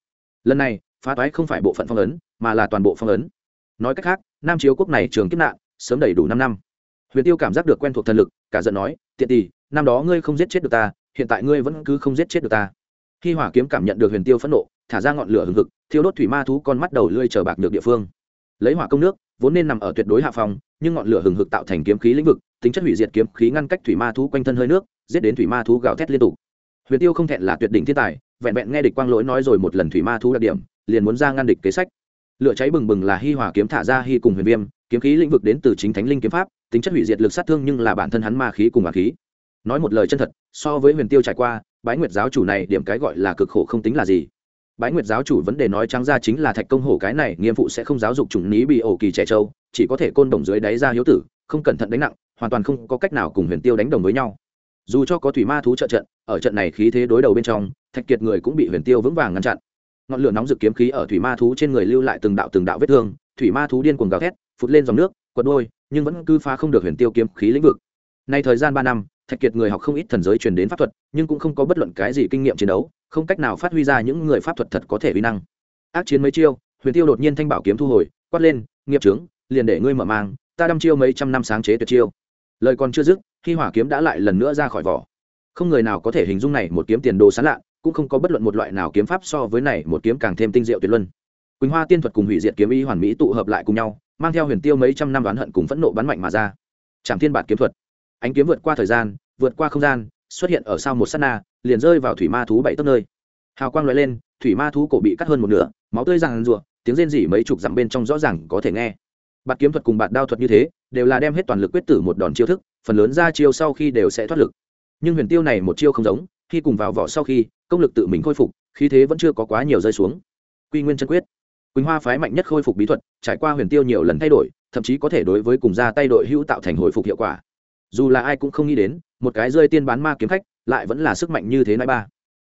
Lần này, phá toái không phải bộ phận phong ấn, mà là toàn bộ phong ấn. Nói cách khác, nam chiếu quốc này trường kiếp nạn, sớm đầy đủ năm năm. Huyền tiêu cảm giác được quen thuộc thần lực, cả giận nói, tiện tỷ, năm đó ngươi không giết chết được ta, hiện tại ngươi vẫn cứ không giết chết được ta. Khi hỏa kiếm cảm nhận được huyền tiêu phẫn nộ thả ra ngọn lửa hừng hực, thiêu đốt thủy ma thú con mắt đầu lươi chờ bạc được địa phương. Lấy hỏa công nước, vốn nên nằm ở tuyệt đối hạ phòng, nhưng ngọn lửa hừng hực tạo thành kiếm khí lĩnh vực, tính chất hủy diệt kiếm khí ngăn cách thủy ma thú quanh thân hơi nước, giết đến thủy ma thú gào thét liên tục. Huyền tiêu không thẹn là tuyệt đỉnh thiên tài, vẹn vẹn nghe địch quang lỗi nói rồi một lần thủy ma thú đặc điểm, liền muốn ra ngăn địch kế sách. Lửa cháy bừng bừng là hi hỏa kiếm thả ra hi cùng huyền viêm, kiếm khí lĩnh vực đến từ chính thánh linh kiếm pháp, tính chất hủy diệt lực sát thương nhưng là bản thân hắn ma khí cùng ma khí. Nói một lời chân thật, so với huyền tiêu trải qua, bái nguyệt giáo chủ này điểm cái gọi là cực khổ không tính là gì bái nguyệt giáo chủ vấn đề nói trắng ra chính là thạch công hổ cái này, nghiêm phụ sẽ không giáo dục chủng ní bị ổ kỳ trẻ trâu, chỉ có thể côn đồng dưới đáy ra hiếu tử, không cẩn thận đánh nặng, hoàn toàn không có cách nào cùng huyền tiêu đánh đồng với nhau. Dù cho có thủy ma thú trợ trận, ở trận này khí thế đối đầu bên trong, thạch kiệt người cũng bị huyền tiêu vững vàng ngăn chặn. Ngọn lửa nóng rực kiếm khí ở thủy ma thú trên người lưu lại từng đạo từng đạo vết thương, thủy ma thú điên cuồng gào thét, phụt lên dòng nước, quật đôi nhưng vẫn cứ phá không được huyền tiêu kiếm khí lĩnh vực. Nay thời gian ba năm thạch kiệt người học không ít thần giới truyền đến pháp thuật, nhưng cũng không có bất luận cái gì kinh nghiệm chiến đấu, không cách nào phát huy ra những người pháp thuật thật có thể uy năng. Ác chiến mấy chiêu, huyền tiêu đột nhiên thanh bảo kiếm thu hồi, quát lên, nghiệp trướng liền để ngươi mở mang, ta đâm chiêu mấy trăm năm sáng chế tuyệt chiêu. Lời còn chưa dứt, khi hỏa kiếm đã lại lần nữa ra khỏi vỏ. Không người nào có thể hình dung này một kiếm tiền đồ sán lạ, cũng không có bất luận một loại nào kiếm pháp so với này một kiếm càng thêm tinh diệu tuyệt luân. Quỳnh hoa tiên thuật cùng hủy diệt kiếm ý hoàn mỹ tụ hợp lại cùng nhau, mang theo huyền tiêu mấy trăm năm đoán hận cùng phẫn nộ bắn mạnh mà ra. Trảm thiên bản kiếm thuật. Ánh kiếm vượt qua thời gian vượt qua không gian, xuất hiện ở sau một s á t na, liền rơi vào thủy ma thú bảy tấc nơi. Hào quang l lên, thủy ma thú cổ bị cắt hơn một nửa, máu tươi ràng rụa tiếng rên rỉ mấy chục dặm bên trong rõ ràng có thể nghe. Bạt kiếm thuật cùng bạt đao thuật như thế, đều là đem hết toàn lực quyết tử một đòn chiêu thức, phần lớn ra chiêu sau khi đều sẽ thoát lực. Nhưng huyền tiêu này một chiêu không giống, khi cùng vào vỏ sau khi, công lực tự mình khôi phục, khí thế vẫn chưa có quá nhiều rơi xuống. Quy nguyên chân quyết. Quỳnh hoa phái mạnh nhất khôi phục bí thuật, trải qua huyền tiêu nhiều lần thay đổi, thậm chí có thể đối với cùng ra tay đội hữu tạo thành hồi phục hiệu quả dù là ai cũng không nghĩ đến, một cái rơi tiên bán ma kiếm khách, lại vẫn là sức mạnh như thế nói ba.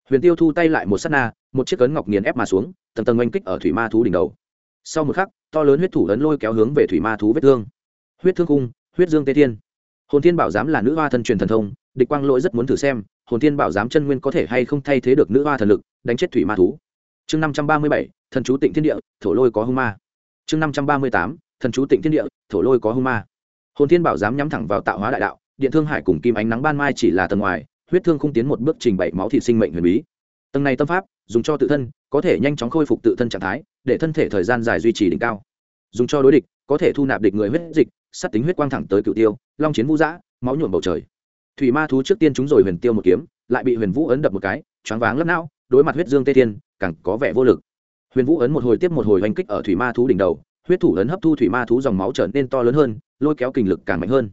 Huyền tiêu thu tay lại một s á t na, một chiếc cấn ngọc nghiền ép mà xuống, tầng tầng oanh kích ở thủy ma thú đỉnh đầu. Sau một khắc, to lớn huyết thủ ấn lôi kéo hướng về thủy ma thú vết thương. Huyết thương cung, huyết dương tê thiên. Hồn thiên bảo giám là nữ hoa thân truyền thần thông, địch quang lỗi rất muốn thử xem, hồn thiên bảo giám chân nguyên có thể hay không thay thế được nữ hoa thần lực, đánh chết thủy ma thú. Chương năm trăm ba mươi bảy, thần chú tịnh thiên địa, thổ lôi có hung ma. Chương năm trăm ba mươi tám, thần chú tịnh thiên địa, thổ lôi có hung ma hồn thiên bảo dám nhắm thẳng vào tạo hóa đại đạo, điện thương hải cùng kim ánh nắng ban mai chỉ là tầng ngoài, huyết thương không tiến một bước trình bày máu thị sinh mệnh huyền bí. Tầng này tâm pháp, dùng cho tự thân, có thể nhanh chóng khôi phục tự thân trạng thái, để thân thể thời gian dài duy trì đỉnh cao. Dùng cho đối địch, có thể thu nạp địch người huyết dịch, sát tính huyết quang thẳng tới cựu tiêu, long chiến vũ giã, máu nhuộm bầu trời. Thủy ma thú trước tiên chúng rồi huyền tiêu một kiếm, lại bị huyền vũ ấn đập một cái, choáng váng lấp não, đối mặt huyết dương tê thiên, càng có vẻ vô lực. Huyền vũ ấn một hồi tiếp một hồi oanh kích ở thủy ma thú đỉnh đầu huyết thủ ấn hấp thu thủy ma thú dòng máu trở nên to lớn hơn, lôi kéo kình lực càng mạnh hơn.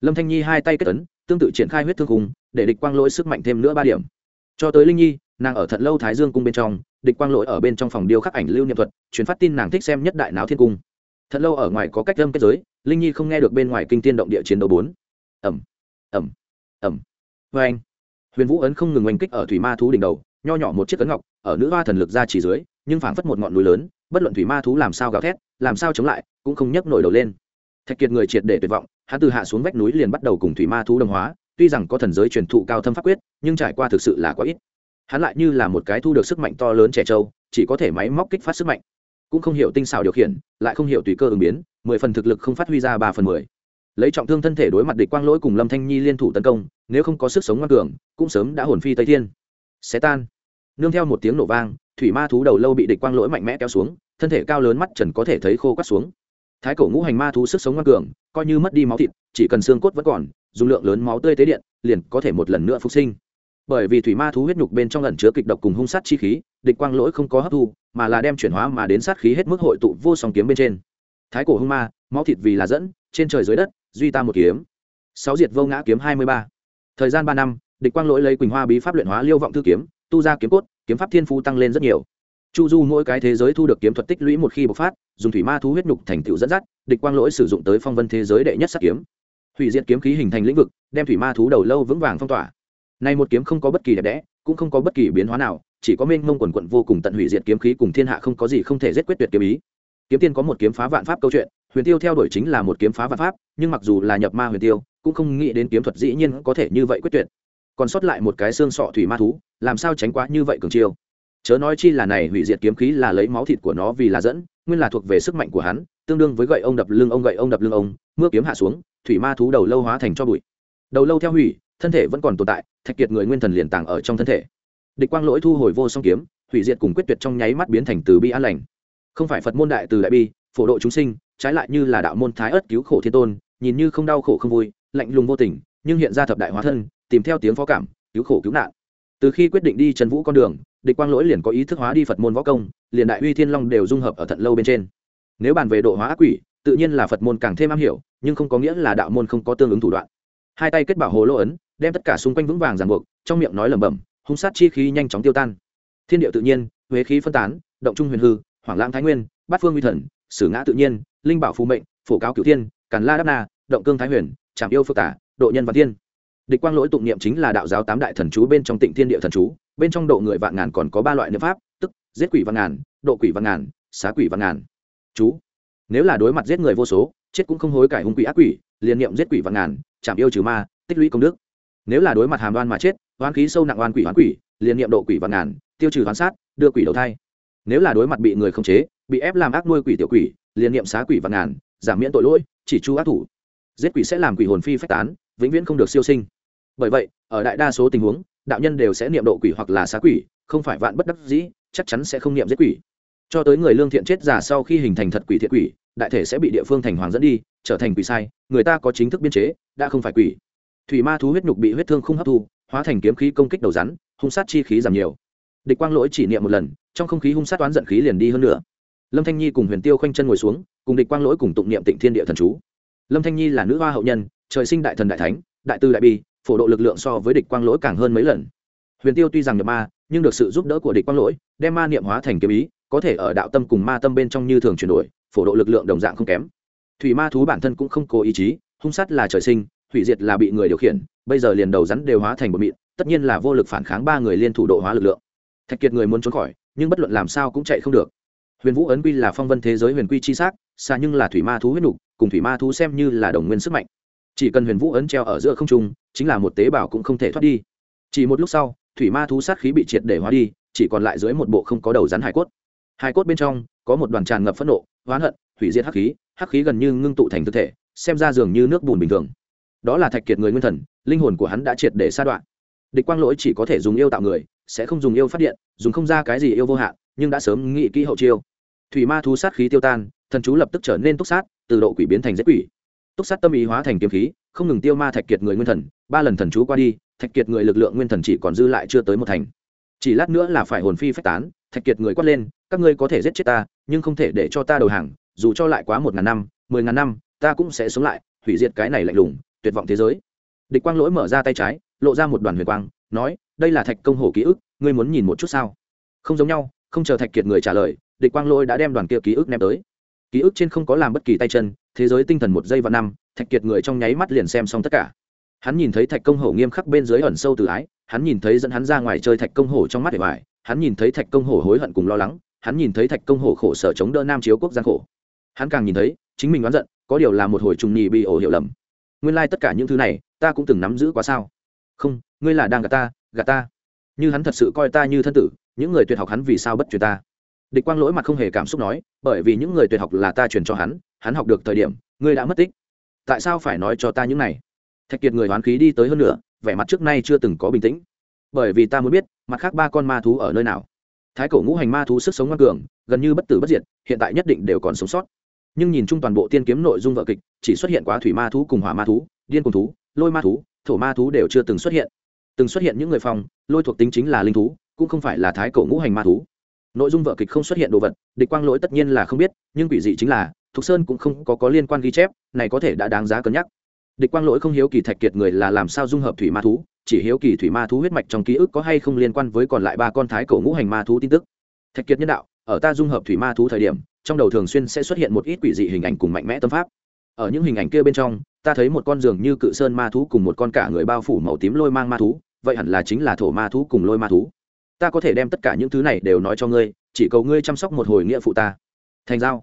Lâm thanh nhi hai tay kết ấn, tương tự triển khai huyết thương cùng, để địch quang lỗi sức mạnh thêm nữa ba điểm. Cho tới linh nhi, nàng ở thận lâu thái dương cung bên trong, địch quang lỗi ở bên trong phòng điêu khắc ảnh lưu niệm thuật, truyền phát tin nàng thích xem nhất đại náo thiên cung. Thận lâu ở ngoài có cách lâm kết giới, linh nhi không nghe được bên ngoài kinh tiên động địa chiến đấu bốn. Ẩm ẩm ẩm vê anh, huyền vũ ấn không ngừng oanh kích ở thủy ma thú đỉnh đầu, nho nhỏ một chiếc ấn ngọc, ở nữ hoa thần lực ra chỉ dưới, nhưng phảng phất một ngọn núi lớn bất luận thủy ma thú làm sao gào thét, làm sao chống lại, cũng không nhấc nổi đầu lên. Thạch kiệt người triệt để tuyệt vọng, hắn từ hạ xuống vách núi liền bắt đầu cùng thủy ma thú đồng hóa, tuy rằng có thần giới truyền thụ cao thâm pháp quyết, nhưng trải qua thực sự là quá ít. Hắn lại như là một cái thu được sức mạnh to lớn trẻ trâu, chỉ có thể máy móc kích phát sức mạnh. Cũng không hiểu tinh xảo điều khiển, lại không hiểu tùy cơ ứng biến, mười phần thực lực không phát huy ra ba phần mười. Lấy trọng thương thân thể đối mặt địch quang lỗi cùng lâm thanh nhi liên thủ tấn công, nếu không có sức sống ngoan cường, cũng sớm đã hồn phi tây thiên. Xé tan. Nương theo một tiếng nổ vang thủy ma thú đầu lâu bị địch quang lỗi mạnh mẽ kéo xuống, thân thể cao lớn mắt trần có thể thấy khô quắt xuống. Thái cổ ngũ hành ma thú sức sống ngoan cường, coi như mất đi máu thịt, chỉ cần xương cốt vẫn còn, dùng lượng lớn máu tươi tế điện, liền có thể một lần nữa phục sinh. Bởi vì thủy ma thú huyết nhục bên trong ẩn chứa kịch độc cùng hung sát chi khí, địch quang lỗi không có hấp thu, mà là đem chuyển hóa mà đến sát khí hết mức hội tụ vô song kiếm bên trên. Thái cổ hung ma, máu thịt vì là dẫn, trên trời dưới đất, duy ta một kiếm. Sáu diệt vô ngã kiếm hai mươi ba. Thời gian ba năm, địch quang lỗi lấy quỳnh hoa bí pháp luyện hóa liêu vọng thư kiếm, tu ra kiếm cốt kiếm pháp thiên phu tăng lên rất nhiều. Chu du mỗi cái thế giới thu được kiếm thuật tích lũy một khi bộc phát, dùng thủy ma thú huyết nhục thành tựu dẫn dắt, địch quang lỗi sử dụng tới phong vân thế giới đệ nhất sát kiếm. Hủy diệt kiếm khí hình thành lĩnh vực, đem thủy ma thú đầu lâu vững vàng phong tỏa. Nay một kiếm không có bất kỳ đẹp đẽ, cũng không có bất kỳ biến hóa nào, chỉ có mênh mông quần quận vô cùng tận hủy diệt kiếm khí cùng thiên hạ không có gì không thể giết quyết tuyệt kiếm ý. Kiếm tiên có một kiếm phá vạn pháp câu chuyện, huyền tiêu theo đuổi chính là một kiếm phá vạn pháp, nhưng mặc dù là nhập ma huyền tiêu, cũng không nghĩ đến kiếm thuật dĩ nhiên có thể như vậy quyết tuyệt. Còn sót lại một cái xương sọ thủy ma thú làm sao tránh quá như vậy cường chiêu? Chớ nói chi là này hủy diệt kiếm khí là lấy máu thịt của nó vì là dẫn, nguyên là thuộc về sức mạnh của hắn, tương đương với gậy ông đập lưng ông, gậy ông đập lưng ông, mưa kiếm hạ xuống, thủy ma thú đầu lâu hóa thành cho bụi. Đầu lâu theo hủy, thân thể vẫn còn tồn tại, thạch kiệt người nguyên thần liền tàng ở trong thân thể. Địch quang lỗi thu hồi vô song kiếm, hủy diệt cùng quyết tuyệt trong nháy mắt biến thành từ bi an lành. Không phải phật môn đại từ đại bi, phổ độ chúng sinh, trái lại như là đạo môn thái ất cứu khổ thiên tôn, nhìn như không đau khổ không vui, lạnh lùng vô tình, nhưng hiện ra thập đại hóa thân, tìm theo tiếng phó cảm, cứu khổ cứu nạn từ khi quyết định đi trần vũ con đường, địch quang lỗi liền có ý thức hóa đi phật môn võ công, liền đại uy thiên long đều dung hợp ở thận lâu bên trên. Nếu bàn về độ hóa ác quỷ, tự nhiên là phật môn càng thêm am hiểu, nhưng không có nghĩa là đạo môn không có tương ứng thủ đoạn. Hai tay kết bảo hồ lô ấn, đem tất cả xung quanh vững vàng ràng buộc, trong miệng nói lẩm bẩm, hung sát chi khí nhanh chóng tiêu tan. Thiên địa tự nhiên, huế khí phân tán, động trung huyền hư hoàng lãng thái nguyên, bát phương uy thần, sử ngã tự nhiên, linh bảo phù mệnh, phổ cáo cửu thiên, càn la đắc na, động cương thái huyền, trảm yêu phước tả, độ nhân và thiên địch quang lỗi tụng niệm chính là đạo giáo tám đại thần chú bên trong tịnh thiên địa thần chú, bên trong độ người vạn ngàn còn có ba loại niệm pháp, tức giết quỷ vạn ngàn, độ quỷ vạn ngàn, xá quỷ vạn ngàn. Chú. Nếu là đối mặt giết người vô số, chết cũng không hối cải hung quỷ ác quỷ, liền niệm giết quỷ vạn ngàn chạm yêu trừ ma, tích lũy công đức. Nếu là đối mặt hàm đoan mà chết, oan khí sâu nặng oan quỷ oan quỷ, liền niệm độ quỷ vạn ngàn, tiêu trừ hoán sát, đưa quỷ đầu thai. Nếu là đối mặt bị người khống chế, bị ép làm ác nuôi quỷ tiểu quỷ, liền niệm xá quỷ vạn ngàn, giảm miễn tội lỗi, chỉ chu ác thủ. Giết quỷ sẽ làm quỷ hồn phi phách tán, vĩnh viễn không được siêu sinh bởi vậy, ở đại đa số tình huống, đạo nhân đều sẽ niệm độ quỷ hoặc là xá quỷ, không phải vạn bất đắc dĩ, chắc chắn sẽ không niệm giết quỷ. Cho tới người lương thiện chết giả sau khi hình thành thật quỷ thiện quỷ, đại thể sẽ bị địa phương thành hoàng dẫn đi, trở thành quỷ sai, người ta có chính thức biên chế, đã không phải quỷ. Thủy ma thú huyết nhục bị huyết thương không hấp thu, hóa thành kiếm khí công kích đầu rắn, hung sát chi khí giảm nhiều. Địch quang lỗi chỉ niệm một lần, trong không khí hung sát toán giận khí liền đi hơn nữa lâm thanh nhi cùng huyền tiêu khoanh chân ngồi xuống, cùng địch quang lỗi cùng tụng niệm tịnh thiên địa thần chú. Lâm thanh nhi là nữ hoa hậu nhân, trời sinh đại thần đại thánh, đại tư đại bi phổ độ lực lượng so với địch quang lỗi càng hơn mấy lần. Huyền tiêu tuy rằng nhập ma, nhưng được sự giúp đỡ của địch quang lỗi, đem ma niệm hóa thành kiếm ý, có thể ở đạo tâm cùng ma tâm bên trong như thường chuyển đổi, phổ độ lực lượng đồng dạng không kém. Thủy ma thú bản thân cũng không cố ý chí, hung sát là trời sinh, hủy diệt là bị người điều khiển, bây giờ liền đầu rắn đều hóa thành bột mịn, tất nhiên là vô lực phản kháng ba người liên thủ độ hóa lực lượng. Thạch kiệt người muốn trốn khỏi, nhưng bất luận làm sao cũng chạy không được. Huyền vũ ấn quy là phong vân thế giới huyền quy chi xác xa nhưng là thủy ma thú huyết nục, cùng thủy ma thú xem như là đồng nguyên sức mạnh chỉ cần huyền vũ ấn treo ở giữa không trung, chính là một tế bào cũng không thể thoát đi. Chỉ một lúc sau, thủy ma thú sát khí bị triệt để hóa đi, chỉ còn lại dưới một bộ không có đầu rắn hải cốt. Hải cốt bên trong, có một đoàn tràn ngập phẫn nộ, oán hận, hủy diệt hắc khí hắc khí gần như ngưng tụ thành thực thể, xem ra dường như nước bùn bình thường. Đó là thạch kiệt người nguyên thần, linh hồn của hắn đã triệt để sa đoạn. Địch quang lỗi chỉ có thể dùng yêu tạo người, sẽ không dùng yêu phát điện, dùng không ra cái gì yêu vô hạn, nhưng đã sớm nghĩ kỹ hậu chiêu. Thủy ma thú sát khí tiêu tan, thần chú lập tức trở nên túc sát, từ độ quỷ biến thành giết quỷ túc sát tâm ý hóa thành kiếm khí, không ngừng tiêu ma thạch kiệt người nguyên thần, ba lần thần chú qua đi, thạch kiệt người lực lượng nguyên thần chỉ còn dư lại chưa tới một thành. Chỉ lát nữa là phải hồn phi phách tán, thạch kiệt người quát lên, các ngươi có thể giết chết ta, nhưng không thể để cho ta đầu hàng, dù cho lại quá một ngàn năm, mười ngàn năm, ta cũng sẽ sống lại, hủy diệt cái này lạnh lùng, tuyệt vọng thế giới. Địch quang lỗi mở ra tay trái, lộ ra một đoàn huyền quang, nói, đây là thạch công hồ ký ức, ngươi muốn nhìn một chút sao? Không giống nhau, không chờ thạch kiệt người trả lời, địch quang lỗi đã đem đoàn kia ký ức ném tới. Ký ức trên không có làm bất kỳ tay chân thế giới tinh thần một giây và năm, thạch kiệt người trong nháy mắt liền xem xong tất cả. Hắn nhìn thấy thạch công hổ nghiêm khắc bên dưới ẩn sâu từ ái, hắn nhìn thấy dẫn hắn ra ngoài chơi thạch công hổ trong mắt để hoài hắn nhìn thấy thạch công hổ hối hận cùng lo lắng, hắn nhìn thấy thạch công hổ khổ sở chống đỡ nam chiếu quốc gian khổ. Hắn càng nhìn thấy, chính mình oán giận, có điều là một hồi trùng nhì bị ổ hiểu lầm. Nguyên lai、like、tất cả những thứ này, ta cũng từng nắm giữ quá sao? Không, ngươi là đang gạt ta gạt ta. Như hắn thật sự coi ta như thân tử, những người tuyệt học hắn vì sao bất truyền ta? Địch quang lỗi mặt không hề cảm xúc nói, bởi vì những người tuyệt học là ta truyền cho hắn hắn học được thời điểm, ngươi đã mất tích. Tại sao phải nói cho ta những này? Thạch kiệt người hoán khí đi tới hơn nữa vẻ mặt trước nay chưa từng có bình tĩnh. Bởi vì ta muốn biết, mặt khác ba con ma thú ở nơi nào? Thái cổ ngũ hành ma thú sức sống ngoan cường, gần như bất tử bất diệt, hiện tại nhất định đều còn sống sót. Nhưng nhìn chung toàn bộ tiên kiếm nội dung vợ kịch, chỉ xuất hiện quá thủy ma thú cùng hỏa ma thú, điên cùng thú, lôi ma thú, thổ ma thú đều chưa từng xuất hiện. Từng xuất hiện những người phòng, lôi thuộc tính chính là linh thú, cũng không phải là thái cổ ngũ hành ma thú. Nội dung vợ kịch không xuất hiện đồ vật, địch quang lỗi tất nhiên là không biết, nhưng quỷ dị chính là thục sơn cũng không có, có liên quan ghi chép này có thể đã đáng giá cân nhắc. Địch quang lỗi không hiếu kỳ thạch kiệt người là làm sao dung hợp thủy ma thú chỉ hiếu kỳ thủy ma thú huyết mạch trong ký ức có hay không liên quan với còn lại ba con thái cổ ngũ hành ma thú tin tức. Thạch kiệt nhân đạo ở ta dung hợp thủy ma thú thời điểm trong đầu thường xuyên sẽ xuất hiện một ít quỷ dị hình ảnh cùng mạnh mẽ tâm pháp. Ở những hình ảnh kia bên trong ta thấy một con giường như cự sơn ma thú cùng một con cả người bao phủ màu tím lôi mang ma thú vậy hẳn là chính là thổ ma thú cùng lôi ma thú. Ta có thể đem tất cả những thứ này đều nói cho ngươi chỉ cầu ngươi chăm sóc một hồi nghĩa phụ ta. Thành giao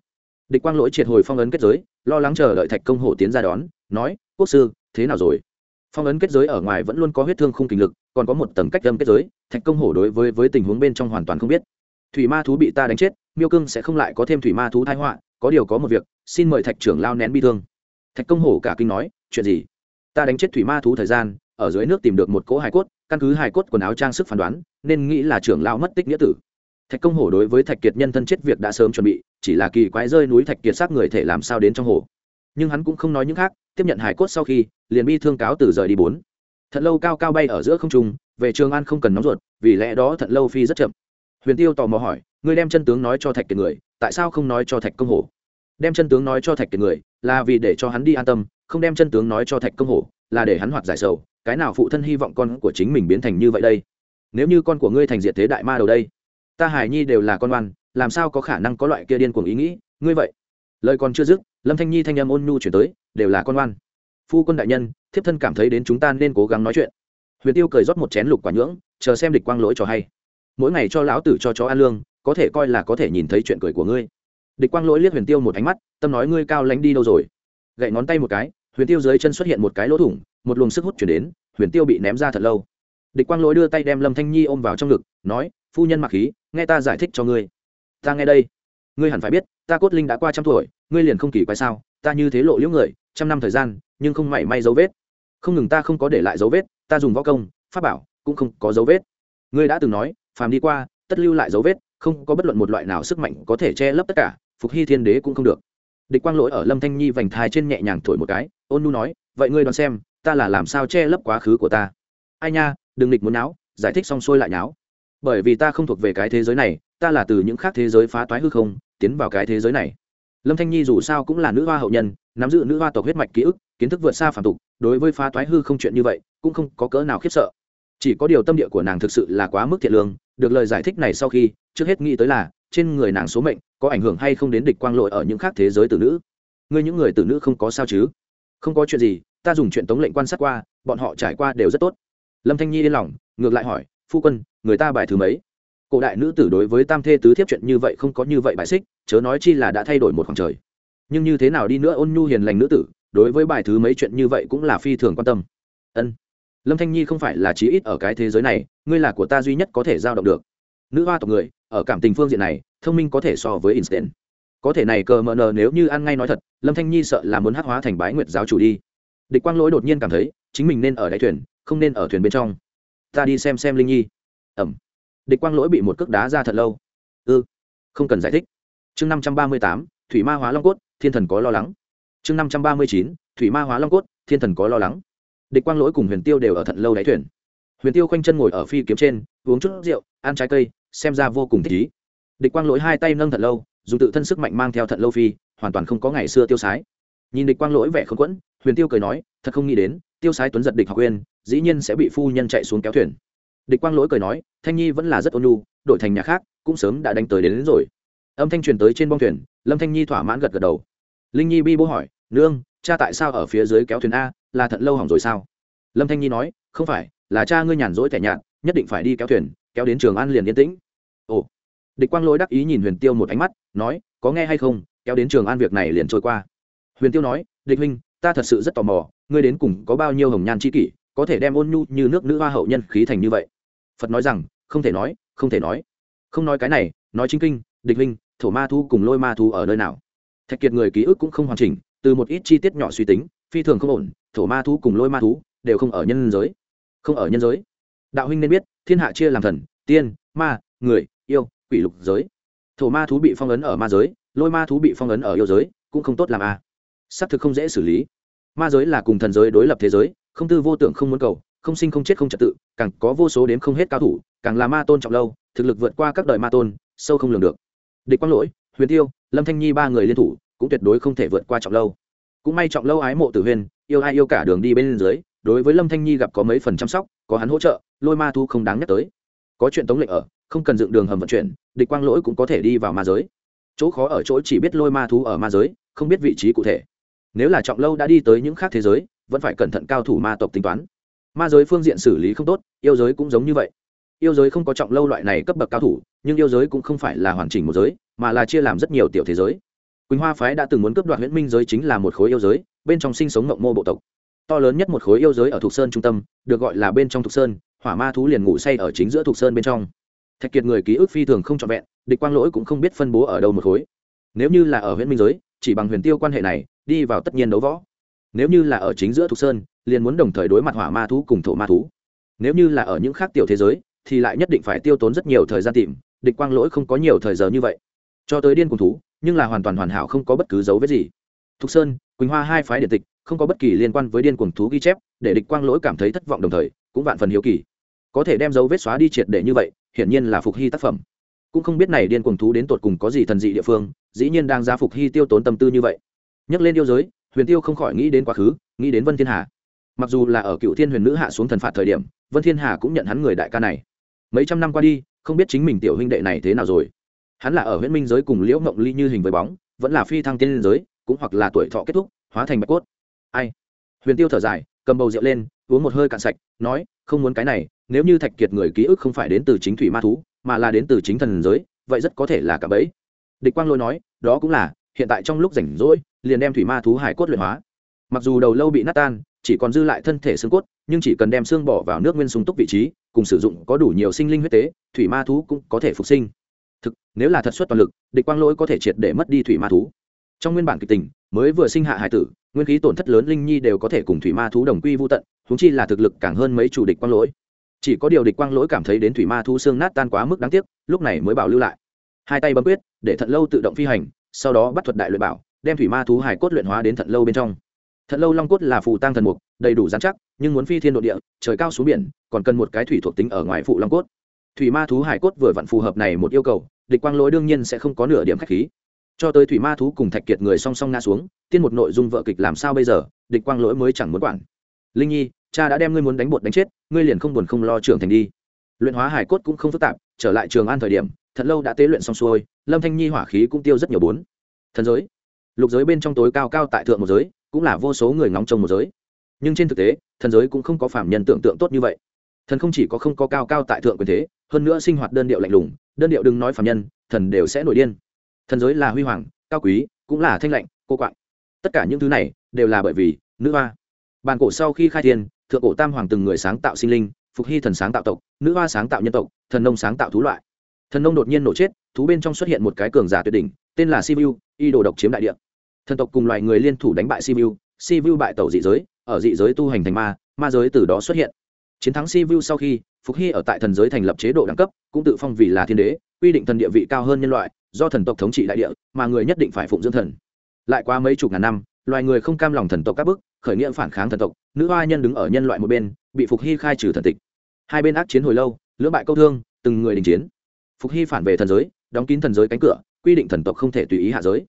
địch quang lỗi triệt hồi phong ấn kết giới, lo lắng chờ đợi thạch công hổ tiến ra đón, nói, quốc sư, thế nào rồi? Phong ấn kết giới ở ngoài vẫn luôn có huyết thương không kinh lực, còn có một tầng cách âm kết giới, thạch công hổ đối với với tình huống bên trong hoàn toàn không biết. Thủy ma thú bị ta đánh chết, miêu cương sẽ không lại có thêm thủy ma thú thái họa, có điều có một việc, xin mời thạch trưởng lao nén bi thương. Thạch công hổ cả kinh nói, chuyện gì? Ta đánh chết thủy ma thú thời gian, ở dưới nước tìm được một cỗ hài cốt, căn cứ hài cốt quần áo trang sức phán đoán, nên nghĩ là trưởng lao mất tích nghĩa tử thạch công hổ đối với thạch kiệt nhân thân chết việc đã sớm chuẩn bị, chỉ là kỳ quái rơi núi thạch kiệt xác người thể làm sao đến trong hồ. Nhưng hắn cũng không nói những khác, tiếp nhận hải cốt sau khi, liền bi thương cáo từ rời đi bốn. Thật lâu cao cao bay ở giữa không trung, về trường an không cần nóng ruột, vì lẽ đó thật lâu phi rất chậm. Huyền tiêu tò mò hỏi, ngươi đem chân tướng nói cho thạch kiệt người, tại sao không nói cho thạch công hổ? Đem chân tướng nói cho thạch kiệt người, là vì để cho hắn đi an tâm, không đem chân tướng nói cho thạch công hổ, là để hắn hoạt giải sầu, cái nào phụ thân hy vọng con của chính mình biến thành như vậy đây? Nếu như con của ngươi thành diệt thế đại ma đầu đây ta hải nhi đều là con oan, làm sao có khả năng có loại kia điên cuồng ý nghĩ? Ngươi vậy? Lời còn chưa dứt, lâm thanh nhi thanh âm ôn nhu chuyển tới, đều là con oan. Phu quân đại nhân, thiếp thân cảm thấy đến chúng ta nên cố gắng nói chuyện. Huyền tiêu cười rót một chén lục quả nhưỡng, chờ xem địch quang lỗi cho hay. Mỗi ngày cho lão tử cho chó ăn lương, có thể coi là có thể nhìn thấy chuyện cười của ngươi. Địch quang lỗi liếc huyền tiêu một ánh mắt, tâm nói ngươi cao lánh đi đâu rồi? Gậy ngón tay một cái, huyền tiêu dưới chân xuất hiện một cái lỗ thủng, một luồng sức hút chuyển đến, huyền tiêu bị ném ra thật lâu. Địch quang lỗi đưa tay đem lâm thanh nhi ôm vào trong ngực, nói phu nhân mặc khí, nghe ta giải thích cho ngươi. Ta nghe đây. Ngươi hẳn phải biết, ta cốt linh đã qua trăm tuổi, ngươi liền không kỳ quái sao? Ta như thế lộ liễu người, trăm năm thời gian, nhưng không mảy may dấu vết. Không ngừng ta không có để lại dấu vết, ta dùng võ công, pháp bảo, cũng không có dấu vết. Ngươi đã từng nói, phàm đi qua, tất lưu lại dấu vết, không có bất luận một loại nào sức mạnh có thể che lấp tất cả, phục hy thiên đế cũng không được. Địch quang lỗi ở lâm thanh nhi vành thai trên nhẹ nhàng thổi một cái, ôn nu nói, vậy ngươi đoán xem, ta là làm sao che lấp quá khứ của ta? Ai nha, đừng địch muốn náo, giải thích xong xuôi lại náo bởi vì ta không thuộc về cái thế giới này, ta là từ những khác thế giới phá toái hư không, tiến vào cái thế giới này. Lâm thanh nhi dù sao cũng là nữ hoa hậu nhân, nắm giữ nữ hoa tộc huyết mạch ký ức, kiến thức vượt xa phản tục, đối với phá toái hư không chuyện như vậy, cũng không có cỡ nào khiếp sợ. Chỉ có điều tâm địa của nàng thực sự là quá mức thiện lương, được lời giải thích này sau khi, trước hết nghĩ tới là, trên người nàng số mệnh, có ảnh hưởng hay không đến địch quang lội ở những khác thế giới tử nữ? Ngươi những người tử nữ không có sao chứ? Không có chuyện gì, ta dùng chuyện tống lệnh quan sát qua, bọn họ trải qua đều rất tốt. Lâm thanh nhi yên lòng, ngược lại hỏi phu quân, người ta bài thứ mấy? Cổ đại nữ tử đối với tam thê tứ thiếp chuyện như vậy không có như vậy bài xích, chớ nói chi là đã thay đổi một khoảng trời. Nhưng như thế nào đi nữa ôn nhu hiền lành nữ tử, đối với bài thứ mấy chuyện như vậy cũng là phi thường quan tâm. Ân. Lâm thanh nhi không phải là chí ít ở cái thế giới này, ngươi là của ta duy nhất có thể giao động được. Nữ hoa tộc người, ở cảm tình phương diện này, thông minh có thể so với instant có thể này cờ mờ nờ nếu như ăn ngay nói thật, lâm thanh nhi sợ là muốn hắc hóa thành bái nguyệt giáo chủ đi. Địch quang lỗi đột nhiên cảm thấy, chính mình nên ở đáy thuyền, không nên ở thuyền bên trong ta đi xem xem linh nhi. Ẩm. Địch quang lỗi bị một cước đá ra thật lâu. Ư. Không cần giải thích. Chương năm trăm ba mươi tám, thủy ma hóa long cốt, thiên thần có lo lắng. Chương năm trăm ba mươi chín, thủy ma hóa long cốt, thiên thần có lo lắng. Địch quang lỗi cùng huyền tiêu đều ở thận lâu đáy thuyền. Huyền tiêu khoanh chân ngồi ở phi kiếm trên, uống chút rượu, ăn trái cây, xem ra vô cùng thích ý. Địch quang lỗi hai tay nâng thận lâu, dùng tự thân sức mạnh mang theo thận lâu phi, hoàn toàn không có ngày xưa tiêu sái. Nhìn địch quang lỗi vẻ không quẫn, huyền tiêu cười nói, thật không nghĩ đến tiêu sái tuấn giật địch học uyên dĩ nhiên sẽ bị phu nhân chạy xuống kéo thuyền. Địch quang lỗi cười nói thanh nhi vẫn là rất ôn nhu đổi thành nhà khác cũng sớm đã đánh tới đến, đến rồi. Âm thanh truyền tới trên bong thuyền lâm thanh nhi thỏa mãn gật gật đầu. Linh nhi bi bố hỏi nương cha tại sao ở phía dưới kéo thuyền a là thận lâu hỏng rồi sao? Lâm thanh nhi nói không phải là cha ngươi nhàn rỗi thẻ nhạt nhất định phải đi kéo thuyền kéo đến trường an liền yên tĩnh. Ồ. Địch quang lỗi đắc ý nhìn huyền tiêu một ánh mắt nói có nghe hay không kéo đến trường an việc này liền trôi qua. Huyền tiêu nói địch huynh ta thật sự rất tò mò, ngươi đến cùng có bao nhiêu hồng nhan c kỷ, có thể đem ôn nhu như nước nữ hoa hậu nhân khí thành như vậy? Phật nói rằng, không thể nói, không thể nói. Không nói cái này, nói chính kinh, địch linh thổ ma thu cùng lôi ma thu ở nơi nào? Thạch kiệt người ký ức cũng không hoàn chỉnh, từ một ít chi tiết nhỏ suy tính, phi thường không ổn, thổ ma thu cùng lôi ma thú đều không ở nhân giới. Không ở nhân giới. Đạo huynh nên biết, thiên hạ chia làm thần, tiên, ma, người, yêu, quỷ lục giới. Thổ ma thú bị phong ấn ở ma giới, lôi ma thú bị phong ấn ở yêu giới, cũng không tốt làm a à. xác thực không dễ xử lý ma giới là cùng thần giới đối lập thế giới, không tư vô tưởng không muốn cầu, không sinh không chết không trật tự, càng có vô số đến không hết cao thủ, càng là ma tôn trọng lâu, thực lực vượt qua các đời ma tôn, sâu không lường được. Địch quang lỗi, huyền tiêu, lâm thanh nhi ba người liên thủ, cũng tuyệt đối không thể vượt qua trọng lâu. Cũng may trọng lâu ái mộ tử huyền, yêu ai yêu cả đường đi bên dưới, đối với lâm thanh nhi gặp có mấy phần chăm sóc, có hắn hỗ trợ, lôi ma thu không đáng nhắc tới. Có chuyện tống lệnh ở, không cần dựng đường hầm vận chuyển, địch quang lỗi cũng có thể đi vào ma giới. Chỗ khó ở chỗ chỉ biết lôi ma thú ở ma giới, không biết vị trí cụ thể nếu là trọng lâu đã đi tới những khác thế giới, vẫn phải cẩn thận cao thủ ma tộc tính toán. Ma giới phương diện xử lý không tốt, yêu giới cũng giống như vậy. Yêu giới không có trọng lâu loại này cấp bậc cao thủ, nhưng yêu giới cũng không phải là hoàn chỉnh một giới, mà là chia làm rất nhiều tiểu thế giới. Quỳnh hoa phái đã từng muốn cướp đoạt huyễn minh giới chính là một khối yêu giới, bên trong sinh sống mộng mô bộ tộc. To lớn nhất một khối yêu giới ở thục sơn trung tâm, được gọi là bên trong thục sơn, hỏa ma thú liền ngủ say ở chính giữa thục sơn bên trong. Thạch kiệt người ký ức phi thường không trọn vẹn, địch quang lỗi cũng không biết phân bố ở đâu một khối. Nếu như là ở huyện minh giới, chỉ bằng huyền tiêu quan hệ này đi vào tất nhiên đấu võ. Nếu như là ở chính giữa thục sơn, liền muốn đồng thời đối mặt hỏa ma thú cùng thổ ma thú. Nếu như là ở những khác tiểu thế giới, thì lại nhất định phải tiêu tốn rất nhiều thời gian tìm, địch quang lỗi không có nhiều thời giờ như vậy. Cho tới điên cùng thú, nhưng là hoàn toàn hoàn hảo không có bất cứ dấu vết gì. Thục sơn, quỳnh hoa hai phái điện tịch, không có bất kỳ liên quan với điên cuồng thú ghi chép, để địch quang lỗi cảm thấy thất vọng đồng thời, cũng vạn phần hiếu kỳ. Có thể đem dấu vết xóa đi triệt để như vậy, hiển nhiên là phục hy tác phẩm. Cũng không biết này điên cuồng thú đến tột cùng có gì thần dị địa phương, dĩ nhiên đang ra phục hy tiêu tốn tâm tư như vậy nhắc lên yêu giới, huyền tiêu không khỏi nghĩ đến quá khứ, nghĩ đến vân thiên hà. Mặc dù là ở cựu thiên huyền nữ hạ xuống thần phạt thời điểm, vân thiên hà cũng nhận hắn người đại ca này. Mấy trăm năm qua đi, không biết chính mình tiểu huynh đệ này thế nào rồi. Hắn là ở huyện minh giới cùng liễu mộng ly như hình với bóng, vẫn là phi thăng tiên liên giới, cũng hoặc là tuổi thọ kết thúc, hóa thành bạch cốt. Ai? Huyền tiêu thở dài, cầm bầu rượu lên, uống một hơi cạn sạch, nói, không muốn cái này, nếu như thạch kiệt người ký ức không phải đến từ chính thủy ma thú, mà là đến từ chính thần giới, vậy rất có thể là cả bẫy. Địch quang lôi nói, đó cũng là hiện tại trong lúc rảnh rỗi, liền đem thủy ma thú hải cốt luyện hóa. Mặc dù đầu lâu bị nát tan, chỉ còn dư lại thân thể xương cốt, nhưng chỉ cần đem xương bỏ vào nước nguyên sung túc vị trí, cùng sử dụng có đủ nhiều sinh linh huyết tế, thủy ma thú cũng có thể phục sinh. Thực, nếu là thật xuất toàn lực, địch quang lỗi có thể triệt để mất đi thủy ma thú. Trong nguyên bản kịch tình, mới vừa sinh hạ hải tử, nguyên khí tổn thất lớn linh nhi đều có thể cùng thủy ma thú đồng quy vô tận húng chi là thực lực càng hơn mấy chủ địch quang lỗi. Chỉ có điều địch quang lỗi cảm thấy đến thủy ma thú xương nát tan quá mức đáng tiếc, lúc này mới bảo lưu lại. Hai tay bấm quyết, để thận lâu tự động phi hành sau đó bắt thuật đại luyện bảo, đem thủy ma thú hải cốt luyện hóa đến thận lâu bên trong. Thận lâu long cốt là phù tăng thần mục, đầy đủ dán chắc, nhưng muốn phi thiên độ địa, trời cao xuống biển, còn cần một cái thủy thuộc tính ở ngoài phụ long cốt. Thủy ma thú hải cốt vừa vặn phù hợp này một yêu cầu, địch quang lỗi đương nhiên sẽ không có nửa điểm khách khí. Cho tới thủy ma thú cùng thạch kiệt người song song ngã xuống, tiên một nội dung vợ kịch làm sao bây giờ, địch quang lỗi mới chẳng muốn quản. Linh nhi, cha đã đem ngươi muốn đánh bột đánh chết, ngươi liền không buồn không lo trưởng thành đi. Luyện hóa hải cốt cũng không phức tạp, trở lại trường an thời điểm thật lâu đã tế luyện xong xuôi lâm thanh nhi hỏa khí cũng tiêu rất nhiều bốn. Thần giới. Lục giới bên trong tối cao cao tại thượng một giới, cũng là vô số người ngóng trông một giới. Nhưng trên thực tế, thần giới cũng không có phạm nhân tưởng tượng tốt như vậy. Thần không chỉ có không có cao cao tại thượng quyền thế, hơn nữa sinh hoạt đơn điệu lạnh lùng, đơn điệu đừng nói phạm nhân, thần đều sẽ nổi điên. Thần giới là huy hoàng, cao quý, cũng là thanh lạnh, cô quạng. Tất cả những thứ này đều là bởi vì nữ hoa. Bàn cổ sau khi khai thiên, thượng cổ tam hoàng từng người sáng tạo sinh linh, phục hy thần sáng tạo tộc, nữ hoa sáng tạo nhân tộc, thần nông sáng tạo thú loại. Thần nông đột nhiên nổ chết thú bên trong xuất hiện một cái cường giả tuyệt đỉnh, tên là sivu y đồ độc chiếm đại địa. Thần tộc cùng loài người liên thủ đánh bại sivu sivu bại tẩu dị giới, ở dị giới tu hành thành ma ma giới từ đó xuất hiện. Chiến thắng sivu sau khi, phục hy ở tại thần giới thành lập chế độ đẳng cấp, cũng tự phong vì là thiên đế, quy định thần địa vị cao hơn nhân loại, do thần tộc thống trị đại địa, mà người nhất định phải phụng dưỡng thần. Lại qua mấy chục ngàn năm, loài người không cam lòng thần tộc các bức, khởi nghĩa phản kháng thần tộc, nữ hoa nhân đứng ở nhân loại một bên, bị phục hy khai trừ thần tịch. Hai bên ác chiến hồi lâu, lưỡng bại câu thương, từng người đình chiến. Phục hy phản về thần giới đóng kín thần giới cánh cửa, quy định thần tộc không thể tùy ý hạ giới.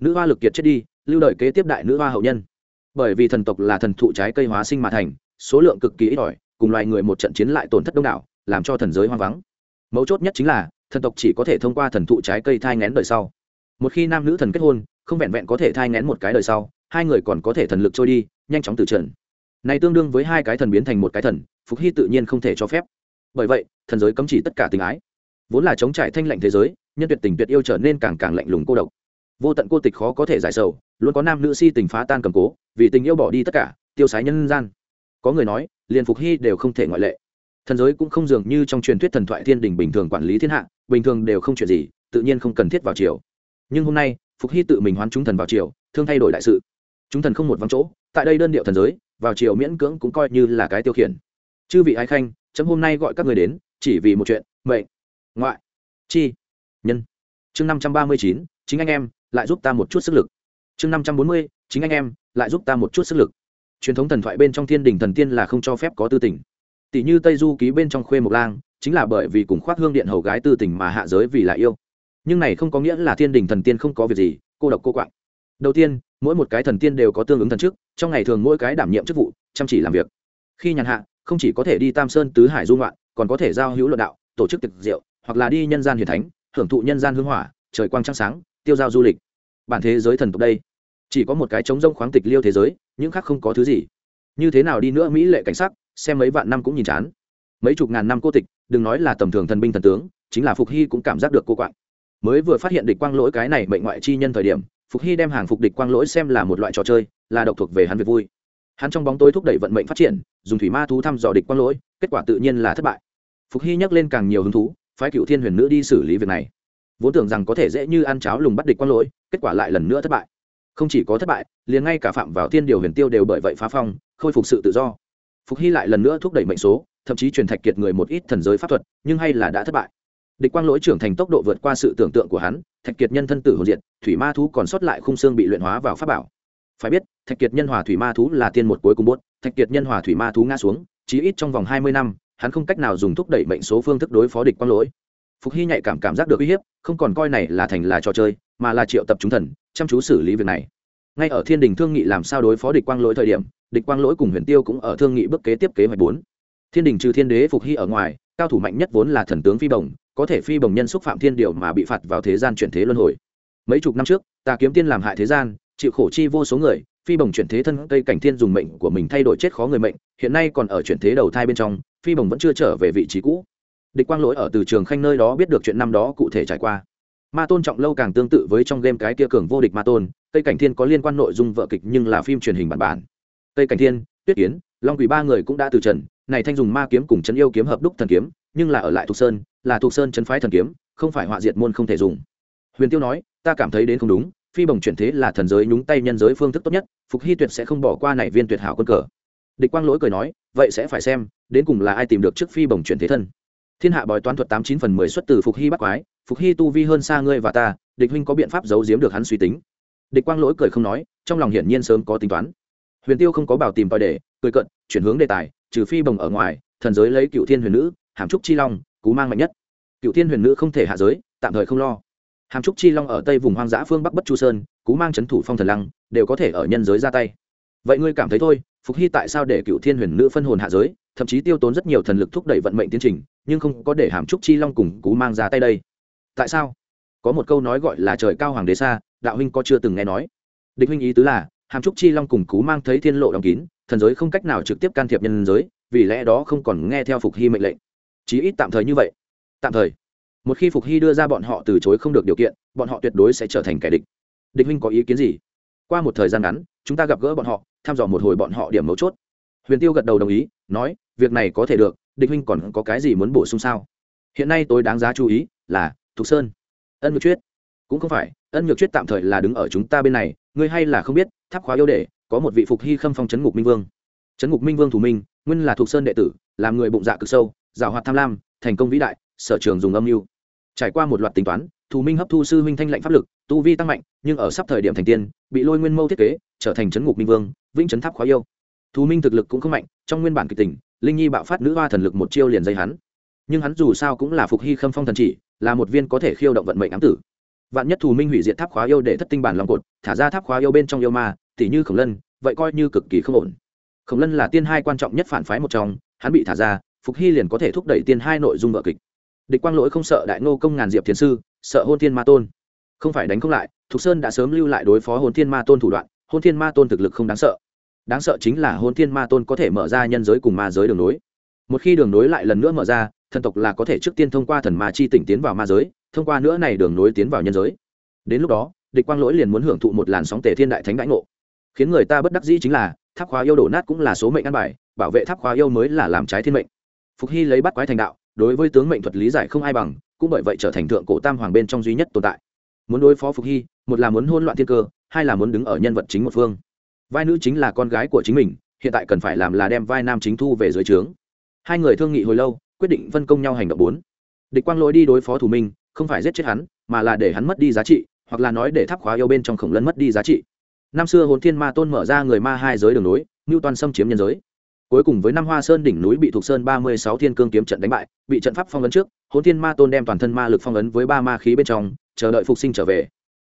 Nữ hoa lực kiệt chết đi, lưu đợi kế tiếp đại nữ hoa hậu nhân. Bởi vì thần tộc là thần thụ trái cây hóa sinh mà thành, số lượng cực kỳ ít ỏi, cùng loài người một trận chiến lại tổn thất đông đảo, làm cho thần giới hoang vắng. Mấu chốt nhất chính là, thần tộc chỉ có thể thông qua thần thụ trái cây thai ngén đời sau. Một khi nam nữ thần kết hôn, không vẹn vẹn có thể thai ngén một cái đời sau, hai người còn có thể thần lực trôi đi, nhanh chóng từ trần này tương đương với hai cái thần biến thành một cái thần, phục hy tự nhiên không thể cho phép. Bởi vậy, thần giới cấm chỉ tất cả tình ái. Vốn là chống trải thanh lạnh thế giới nhân tuyệt tình tuyệt yêu trở nên càng càng lạnh lùng cô độc. Vô tận cô tịch khó có thể giải sầu, luôn có nam nữ si tình phá tan cầm cố, vì tình yêu bỏ đi tất cả, tiêu sái nhân gian. Có người nói, liền phục hy đều không thể ngoại lệ. Thần giới cũng không dường như trong truyền thuyết thần thoại thiên đình bình thường quản lý thiên hạ, bình thường đều không chuyện gì, tự nhiên không cần thiết vào chiều nhưng hôm nay, phục hy tự mình hoán chúng thần vào chiều thương thay đổi đại sự. Chúng thần không một vắng chỗ, tại đây đơn điệu thần giới, vào chiều miễn cưỡng cũng coi như là cái tiêu khiển. Chư vị ái khanh, chấm hôm nay gọi các người đến, chỉ vì một chuyện, mệnh. Ngoại. Chi nhân. Chương năm trăm ba mươi chín, chính anh em, lại giúp ta một chút sức lực. Chương năm trăm bốn mươi, chính anh em, lại giúp ta một chút sức lực. Truyền thống thần thoại bên trong thiên đình thần tiên là không cho phép có tư tình. Tỷ như tây du ký bên trong khuê mộc lang, chính là bởi vì cùng khoác hương điện hầu gái tư tình mà hạ giới vì là yêu. Nhưng này không có nghĩa là thiên đình thần tiên không có việc gì, cô độc cô quạng. Đầu tiên, mỗi một cái thần tiên đều có tương ứng thần chức, trong ngày thường mỗi cái đảm nhiệm chức vụ, chăm chỉ làm việc. Khi nhàn hạ, không chỉ có thể đi tam sơn tứ hải du ngoạn, còn có thể giao hữu luận đạo, tổ chức tiệc rượu, hoặc là đi nhân gian hiền thánh hưởng thụ nhân gian hương hỏa, trời quang trăng sáng, tiêu giao du lịch. Bản thế giới thần tộc đây, chỉ có một cái trống rông khoáng tịch liêu thế giới, những khác không có thứ gì. Như thế nào đi nữa mỹ lệ cảnh sắc, xem mấy vạn năm cũng nhìn chán. Mấy chục ngàn năm cô tịch, đừng nói là tầm thường thần binh thần tướng, chính là phục hy cũng cảm giác được cô quạng. Mới vừa phát hiện địch quang lỗi cái này mệnh ngoại chi nhân thời điểm, phục hy đem hàng phục địch quang lỗi xem là một loại trò chơi, là độc thuộc về hắn việc vui. Hắn trong bóng tối thúc đẩy vận mệnh phát triển, dùng thủy ma thú thăm dò địch quang lỗi, kết quả tự nhiên là thất bại. Phục hy nhắc lên càng nhiều hứng thú phái cựu thiên huyền nữ đi xử lý việc này. Vốn tưởng rằng có thể dễ như ăn cháo lùng bắt địch quang lỗi, kết quả lại lần nữa thất bại. Không chỉ có thất bại, liền ngay cả phạm vào thiên điều huyền tiêu đều bởi vậy phá phong, khôi phục sự tự do. Phục hy lại lần nữa thúc đẩy mệnh số, thậm chí truyền thạch kiệt người một ít thần giới pháp thuật, nhưng hay là đã thất bại. Địch quang lỗi trưởng thành tốc độ vượt qua sự tưởng tượng của hắn, thạch kiệt nhân thân tử hồn diện thủy ma thú còn sót lại khung xương bị luyện hóa vào pháp bảo. Phải biết, thạch kiệt nhân hòa thủy ma thú là tiên một cuối cùng bốt thạch kiệt nhân hòa thủy ma thú ngã xuống, chí ít trong vòng hai mươi năm hắn không cách nào dùng thúc đẩy mệnh số phương thức đối phó địch quang lỗi. Phục hy nhạy cảm cảm giác được uy hiếp, không còn coi này là thành là trò chơi, mà là triệu tập chúng thần, chăm chú xử lý việc này. Ngay ở thiên đình thương nghị làm sao đối phó địch quang lỗi thời điểm, địch quang lỗi cùng huyền tiêu cũng ở thương nghị bước kế tiếp kế hoạch bốn. Thiên đình trừ thiên đế phục hy ở ngoài, cao thủ mạnh nhất vốn là thần tướng phi bồng, có thể phi bồng nhân xúc phạm thiên điều mà bị phạt vào thế gian chuyển thế luân hồi. Mấy chục năm trước, ta kiếm tiên làm hại thế gian, chịu khổ chi vô số người phi bồng chuyển thế thân cây cảnh thiên dùng mệnh của mình thay đổi chết khó người mệnh, hiện nay còn ở chuyển thế đầu thai bên trong, phi bồng vẫn chưa trở về vị trí cũ. Địch quang lỗi ở từ trường khanh nơi đó biết được chuyện năm đó cụ thể trải qua. Ma tôn trọng lâu càng tương tự với trong game cái kia cường vô địch ma tôn, cây cảnh thiên có liên quan nội dung vợ kịch nhưng là phim truyền hình bản bản. Cây cảnh thiên, tuyết kiến, long quỷ ba người cũng đã từ trần, này thanh dùng ma kiếm cùng chân yêu kiếm hợp đúc thần kiếm, nhưng là ở lại thục sơn, là thục sơn chân phái thần kiếm, không phải họa diệt môn không thể dùng. Huyền tiêu nói, ta cảm thấy đến không đúng phi bồng chuyển thế là thần giới nhúng tay nhân giới phương thức tốt nhất, phục hy tuyệt sẽ không bỏ qua này viên tuyệt hảo quân cờ. Địch quang lỗi cười nói, vậy sẽ phải xem, đến cùng là ai tìm được trước phi bồng chuyển thế thân. Thiên hạ bói toán thuật tám chín phần mười xuất từ phục hy bắt quái, phục hy tu vi hơn xa ngươi và ta, địch huynh có biện pháp giấu giếm được hắn suy tính. Địch quang lỗi cười không nói, trong lòng hiển nhiên sớm có tính toán. Huyền tiêu không có bảo tìm tòi để, cười cận, chuyển hướng đề tài, trừ phi bồng ở ngoài, thần giới lấy cựu thiên huyền nữ, hàm trúc chi long, cú mang mạnh nhất. Cựu thiên huyền nữ không thể hạ giới, tạm thời không lo hàm trúc chi long ở tây vùng hoang dã phương bắc bất chu sơn, cú mang c h ấ n thủ phong thần lăng, đều có thể ở nhân giới ra tay. Vậy ngươi cảm thấy thôi, phục hy tại sao để cựu thiên huyền nữ phân hồn hạ giới, thậm chí tiêu tốn rất nhiều thần lực thúc đẩy vận mệnh tiến trình, nhưng không có để hàm trúc chi long cùng cú mang ra tay đây? Tại sao? Có một câu nói gọi là trời cao hoàng đế xa, đạo huynh có chưa từng nghe nói. Địch huynh ý tứ là, hàm trúc chi long cùng cú mang thấy thiên lộ đóng kín, thần giới không cách nào trực tiếp can thiệp nhân giới, vì lẽ đó không còn nghe theo phục hy mệnh lệnh. Chí ít tạm thời như vậy. Tạm thời một khi phục hy đưa ra bọn họ từ chối không được điều kiện, bọn họ tuyệt đối sẽ trở thành kẻ địch. Địch huynh có ý kiến gì? Qua một thời gian ngắn, chúng ta gặp gỡ bọn họ, thăm dò một hồi bọn họ điểm mấu chốt. Huyền tiêu gật đầu đồng ý, nói, việc này có thể được, địch huynh còn có cái gì muốn bổ sung sao? Hiện nay tôi đáng giá chú ý là, thục sơn. Ân nhược chuyết. Cũng không phải, ân nhược chuyết tạm thời là đứng ở chúng ta bên này, ngươi hay là không biết, tháp khóa yêu đệ, có một vị phục hy khâm phong trấn ngục minh vương. Trấn ngục minh vương thủ minh, nguyên là Thục sơn đệ tử, làm người bụng dạ cực sâu giảo hoạt tham lam, thành công vĩ đại sở trường dùng âm mưu. Trải qua một loạt tính toán, thù minh hấp thu sư huynh thanh lệnh pháp lực, tu vi tăng mạnh, nhưng ở sắp thời điểm thành tiên, bị lôi nguyên mâu thiết kế, trở thành chấn ngục minh vương, vĩnh chấn tháp khóa yêu. Thù minh thực lực cũng không mạnh, trong nguyên bản kịch tình, linh nhi bạo phát nữ hoa thần lực một chiêu liền dây hắn. Nhưng hắn dù sao cũng là phục hy khâm phong thần chỉ, là một viên có thể khiêu động vận mệnh ám tử. Vạn nhất thù minh hủy diệt tháp khóa yêu để thất tinh bản lòng cột, thả ra tháp khóa yêu bên trong yêu ma, tỉ như khổng lân, vậy coi như cực kỳ không ổn. Khổng lân là tiên hai quan trọng nhất phản phái một trong, hắn bị thả ra, phục hy liền có thể thúc đẩy tiên hai nội dung vợ kịch địch quang lỗi không sợ đại ngô công ngàn diệp thiền sư, sợ hôn thiên ma tôn. Không phải đánh không lại, thục sơn đã sớm lưu lại đối phó hôn thiên ma tôn thủ đoạn, hôn thiên ma tôn thực lực không đáng sợ. Đáng sợ chính là hôn thiên ma tôn có thể mở ra nhân giới cùng ma giới đường nối. Một khi đường nối lại lần nữa mở ra, thần tộc là có thể trước tiên thông qua thần ma chi tỉnh tiến vào ma giới, thông qua nữa này đường nối tiến vào nhân giới. Đến lúc đó, địch quang lỗi liền muốn hưởng thụ một làn sóng tề thiên đại thánh đãi ngộ. Khiến người ta bất đắc dĩ chính là, tháp khóa yêu đổ nát cũng là số mệnh ăn bài, bảo vệ tháp khóa yêu mới là làm trái thiên mệnh. Phục hy lấy bắt quái thành đạo đối với tướng mệnh thuật lý giải không ai bằng, cũng bởi vậy trở thành thượng cổ tam hoàng bên trong duy nhất tồn tại. Muốn đối phó phục hy, một là muốn hôn loạn thiên cơ, hai là muốn đứng ở nhân vật chính một phương. Vai nữ chính là con gái của chính mình, hiện tại cần phải làm là đem vai nam chính thu về dưới trướng. Hai người thương nghị hồi lâu, quyết định phân công nhau hành động bốn. Địch quang lỗi đi đối phó thủ minh, không phải giết chết hắn, mà là để hắn mất đi giá trị, hoặc là nói để tháp khóa yêu bên trong khổng lân mất đi giá trị. Năm xưa hồn thiên ma tôn mở ra người ma hai giới đường nối ngưu toàn xâm chiếm nhân giới cuối cùng với năm hoa sơn đỉnh núi bị thuộc sơn ba mươi sáu thiên cương kiếm trận đánh bại, bị trận pháp phong ấn trước hồn thiên ma tôn đem toàn thân ma lực phong ấn với ba ma khí bên trong, chờ đợi phục sinh trở về.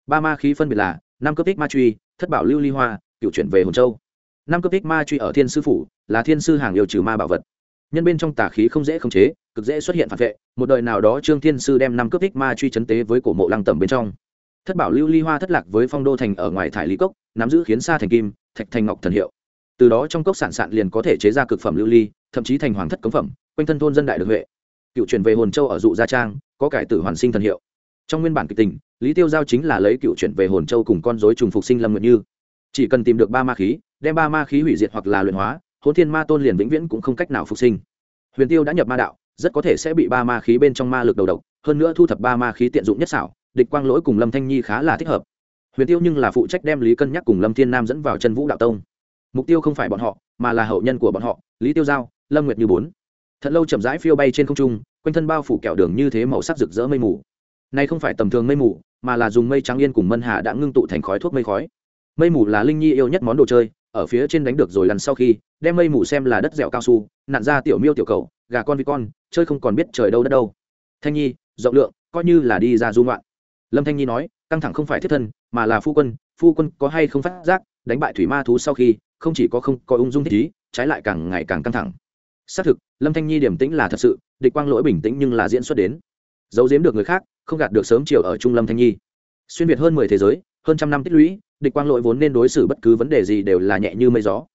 Ba ma khí phân biệt là, năm cấp tích ma truy, thất bảo lưu ly hoa, cựu chuyển về hồn châu. Năm cấp tích ma truy ở thiên sư phủ, là thiên sư hàng yêu trừ ma bảo vật. Nhân bên trong tà khí không dễ khống chế, cực dễ xuất hiện phản vệ, một đời nào đó trương thiên sư đem năm cấp tích ma truy chấn tế với cổ mộ lăng tẩm bên trong. Thất bảo lưu ly hoa thất lạc với phong đô thành ở ngoài thải lý cốc, nắm giữ khiến xa thành kim, thạch thành ngọc thần hiệu từ đó trong cốc sản sản liền có thể chế ra cực phẩm lưu ly, thậm chí thành hoàng thất cống phẩm, quanh thân thôn dân đại được huệ. Cựu chuyển về hồn châu ở dụ gia trang, có cải tử hoàn sinh thần hiệu. Trong nguyên bản kịch tình, lý tiêu giao chính là lấy cựu chuyển về hồn châu cùng con dối trùng phục sinh lâm nguyện như. Chỉ cần tìm được ba ma khí, đem ba ma khí hủy diệt hoặc là luyện hóa hôn thiên ma tôn liền vĩnh viễn cũng không cách nào phục sinh. Huyền tiêu đã nhập ma đạo, rất có thể sẽ bị ba ma khí bên trong ma lực đầu độc, hơn nữa thu thập ba ma khí tiện dụng nhất xảo, địch quang lỗi cùng lâm thanh nhi khá là thích hợp. Huyền tiêu nhưng là phụ trách đem lý cân nhắc cùng lâm thiên nam dẫn vào chân vũ đạo tông mục tiêu không phải bọn họ, mà là hậu nhân của bọn họ, lý tiêu giao, lâm nguyệt như bốn. Thật lâu chậm rãi phiêu bay trên không trung, quanh thân bao phủ kẹo đường như thế màu sắc rực rỡ mây mù. Này không phải tầm thường mây mù, mà là dùng mây trắng yên cùng mân hạ đã ngưng tụ thành khói thuốc mây khói. Mây mù là linh nhi yêu nhất món đồ chơi, ở phía trên đánh được rồi lần sau khi, đem mây mù xem là đất dẻo cao su, nặn ra tiểu miêu tiểu cầu, gà con vi con, chơi không còn biết trời đâu đất đâu. Thanh nhi, rộng lượng, coi như là đi ra du ngoạn. Lâm thanh nhi nói, căng thẳng không phải thiết thân, mà là phu quân phu quân có hay không phát giác, đánh bại thủy ma thú sau khi không chỉ có không có ung dung thích ý, trái lại càng ngày càng căng thẳng. Xác thực, lâm thanh nhi điểm tĩnh là thật sự, địch quang lỗi bình tĩnh nhưng là diễn xuất đến. Giấu giếm được người khác, không gạt được sớm chiều ở trung lâm thanh nhi. Xuyên việt hơn mười thế giới, hơn trăm năm tích lũy, địch quang lỗi vốn nên đối xử bất cứ vấn đề gì đều là nhẹ như mây gió.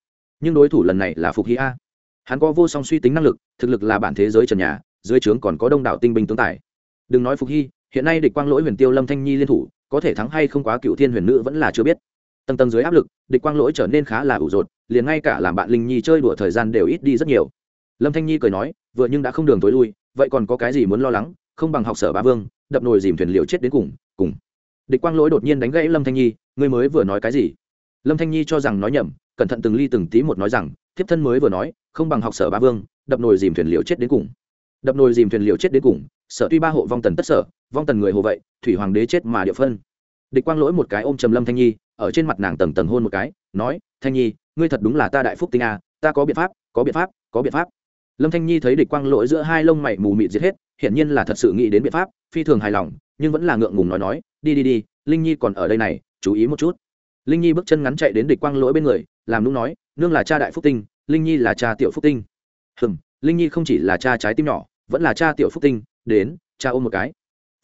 Nhưng đối thủ lần này là phục hy a. Hắn có vô song suy tính năng lực, thực lực là bản thế giới trần nhà, dưới trướng còn có đông đảo tinh binh tướng tài. Đừng nói phục hy, hiện nay địch quang lỗi huyền tiêu lâm thanh nhi liên thủ, có thể thắng hay không quá cựu thiên huyền nữ vẫn là chưa biết tầng tầng dưới áp lực, địch quang lỗi trở nên khá là ủ rột, liền ngay cả làm bạn linh nhi chơi đùa thời gian đều ít đi rất nhiều. Lâm thanh nhi cười nói, vừa nhưng đã không đường tối lui, vậy còn có cái gì muốn lo lắng, không bằng học sở ba vương, đập nồi dìm thuyền liều chết đến cùng cùng. Địch quang lỗi đột nhiên đánh gãy lâm thanh nhi, ngươi mới vừa nói cái gì? Lâm thanh nhi cho rằng nói nhầm, cẩn thận từng ly từng tí một nói rằng, thiếp thân mới vừa nói, không bằng học sở ba vương, đập nồi dìm thuyền liều chết đến cùng. Đập nồi dìm thuyền liều chết đến cùng, sở tuy ba hộ vong tần tất sở, vong tần người hồ vậy, thủy hoàng đế chết mà địa phân. Địch quang lỗi một cái ôm trầm lâm thanh nhi ở trên mặt nàng tầng tầng hôn một cái, nói, thanh nhi, ngươi thật đúng là ta đại phúc tinh a, ta có biện pháp, có biện pháp, có biện pháp. Lâm thanh nhi thấy địch quang lỗi giữa hai lông mày mù mịt giết hết, hiển nhiên là thật sự nghĩ đến biện pháp, phi thường hài lòng, nhưng vẫn là ngượng ngùng nói nói, đi đi đi, linh nhi còn ở đây này, chú ý một chút. Linh nhi bước chân ngắn chạy đến địch quang lỗi bên người, làm nũng nói, nương là cha đại phúc tinh, linh nhi là cha tiểu phúc tinh. Hừm, linh nhi không chỉ là cha trái tim nhỏ, vẫn là cha tiểu phúc tinh, đến, cha ôm một cái.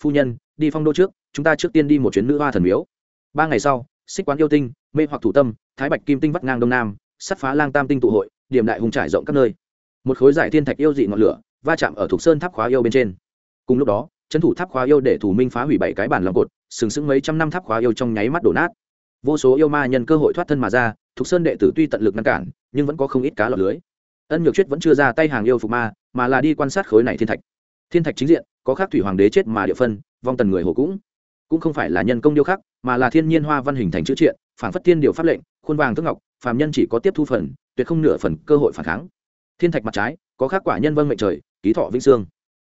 Phu nhân, đi phong đô trước, chúng ta trước tiên đi một chuyến nữ hoa thần miếu. Ba ngày sau xích quán yêu tinh, mê hoặc thủ tâm, thái bạch kim tinh vắt ngang đông nam, sắt phá lang tam tinh tụ hội, điểm đại hùng trải rộng các nơi. Một khối giải thiên thạch yêu dị ngọn lửa, va chạm ở thuộc sơn tháp khóa yêu bên trên. Cùng lúc đó, trấn thủ tháp khóa yêu để thủ minh phá hủy bảy cái bản lòng cột, sừng sững mấy trăm năm tháp khóa yêu trong nháy mắt đổ nát. Vô số yêu ma nhân cơ hội thoát thân mà ra, thuộc sơn đệ tử tuy tận lực ngăn cản, nhưng vẫn có không ít cá lọt lưới. Ân nhược chuyết vẫn chưa ra tay hàng yêu phục ma, mà là đi quan sát khối này thiên thạch. Thiên thạch chính diện, có khác thủy hoàng đế chết mà địa phân, vong tần người hồ cũng cũng không phải là nhân công điêu khắc, mà là thiên nhiên hoa văn hình thành chữ triện, phản phất thiên điều pháp lệnh, khuôn vàng thức ngọc, phàm nhân chỉ có tiếp thu phần, tuyệt không nửa phần cơ hội phản kháng. Thiên thạch mặt trái, có khắc quả nhân vân mệnh trời, ký thọ vĩnh sương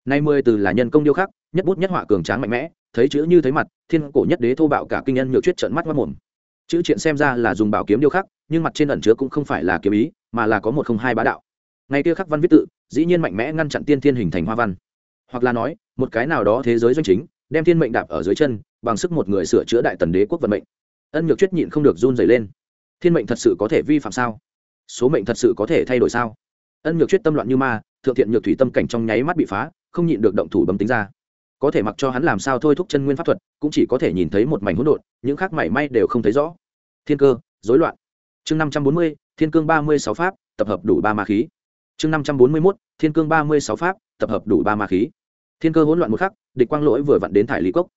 nay mười từ là nhân công điêu khắc, nhất bút nhất họa cường tráng mạnh mẽ, thấy chữ như thấy mặt, thiên cổ nhất đế thô bạo cả kinh nhân nhược chuyết trận mắt mất mồm. Chữ triện xem ra là dùng bảo kiếm điêu khắc, nhưng mặt trên ẩn chứa cũng không phải là kiếm ý, mà là có một không hai bá đạo. Ngày kia khắc văn viết tự, dĩ nhiên mạnh mẽ ngăn chặn tiên thiên hình thành hoa văn. Hoặc là nói, một cái nào đó thế giới doanh chính đem thiên mệnh đạp ở dưới chân, bằng sức một người sửa chữa đại tần đế quốc vận mệnh. Ân nhược chuyết nhịn không được run dày lên. Thiên mệnh thật sự có thể vi phạm sao? Số mệnh thật sự có thể thay đổi sao? Ân nhược chuyết tâm loạn như ma, thượng thiện nhược thủy tâm cảnh trong nháy mắt bị phá, không nhịn được động thủ bấm tính ra. Có thể mặc cho hắn làm sao thôi thúc chân nguyên pháp thuật, cũng chỉ có thể nhìn thấy một mảnh hỗn độn, những khác mảy may đều không thấy rõ. Thiên cơ, rối loạn. Chương năm trăm bốn mươi, thiên cương ba mươi sáu pháp, tập hợp đủ ba ma khí. Chương năm trăm bốn mươi mốt, thiên cương ba mươi sáu pháp, tập hợp đủ ba ma khí. Thiên cơ hỗn loạn một khắc địch quang lỗi vừa vặn đến thải ly cốc.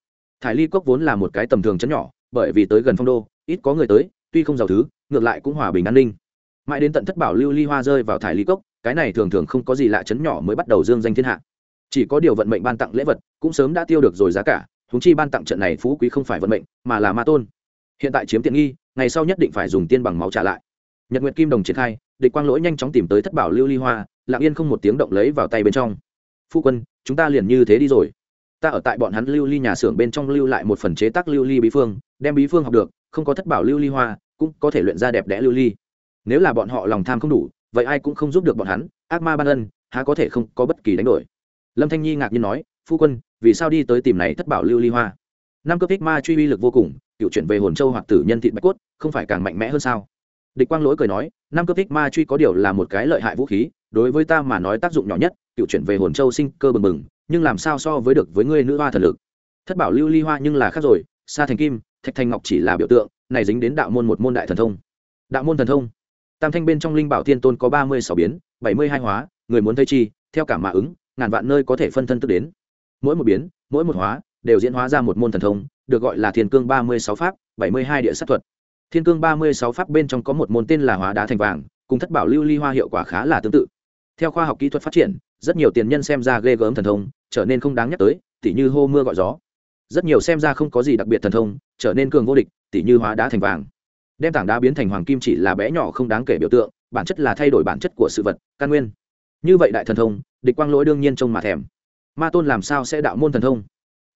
Thải ly cốc vốn là một cái tầm thường chấn nhỏ, bởi vì tới gần phong đô, ít có người tới, tuy không giàu thứ, ngược lại cũng hòa bình an ninh. Mãi đến tận thất bảo lưu ly hoa rơi vào thải ly cốc, cái này thường thường không có gì lạ chấn nhỏ mới bắt đầu dương danh thiên hạ. Chỉ có điều vận mệnh ban tặng lễ vật, cũng sớm đã tiêu được rồi giá cả húng chi ban tặng trận này phú quý không phải vận mệnh, mà là ma tôn. Hiện tại chiếm tiện nghi, ngày sau nhất định phải dùng tiên bằng máu trả lại. Nhật nguyệt kim đồng triển khai, địch quang lỗi nhanh chóng tìm tới thất bảo lưu ly hoa, lặng yên không một tiếng động lấy vào tay bên trong. Phu quân, chúng ta liền như thế đi rồi ta ở tại bọn hắn lưu ly nhà xưởng bên trong lưu lại một phần chế tác lưu ly bí phương, đem bí phương học được, không có thất bảo lưu ly hoa, cũng có thể luyện ra đẹp đẽ lưu ly. Nếu là bọn họ lòng tham không đủ, vậy ai cũng không giúp được bọn hắn, ác ma ban ân, há có thể không có bất kỳ đánh đổi. Lâm thanh nhi ngạc nhiên nói, phu quân, vì sao đi tới tìm này thất bảo lưu ly hoa? Năm cấp thích ma truy uy lực vô cùng, cựu chuyển về hồn châu hoặc tử nhân thị bạch cốt, không phải càng mạnh mẽ hơn sao? Địch quang lỗi cười nói, năm cấp thích ma truy có điều là một cái lợi hại vũ khí, đối với ta mà nói tác dụng nhỏ nhất, cựu chuyển về hồn châu sinh cơ bừng bừng nhưng làm sao so với được với ngươi nữ hoa thần lực? Thất bảo lưu ly hoa nhưng là khác rồi, sa thành kim, thạch thành ngọc chỉ là biểu tượng, này dính đến đạo môn một môn đại thần thông. Đạo môn thần thông? Tam thanh bên trong linh bảo thiên tôn có ba mươi sáu biến, bảy mươi hai hóa, người muốn thấy chi, theo cả mạ ứng, ngàn vạn nơi có thể phân thân tức đến. Mỗi một biến, mỗi một hóa, đều diễn hóa ra một môn thần thông, được gọi là thiên cương ba mươi sáu pháp, bảy mươi hai địa sát thuật. Thiên cương ba mươi sáu pháp bên trong có một môn tên là hóa đá thành vàng, cùng thất bảo lưu ly hoa hiệu quả khá là tương tự. Theo khoa học kỹ thuật phát triển, rất nhiều tiền nhân xem ra ghê gớm thần thông trở nên không đáng nhắc tới, tỉ như hô mưa gọi gió. Rất nhiều xem ra không có gì đặc biệt thần thông, trở nên cường vô địch, tỉ như hóa đá thành vàng. Đem tảng đá biến thành hoàng kim chỉ là bé nhỏ không đáng kể biểu tượng, bản chất là thay đổi bản chất của sự vật, căn nguyên. Như vậy đại thần thông, địch quang lỗi đương nhiên trông mà thèm. Ma tôn làm sao sẽ đạo môn thần thông?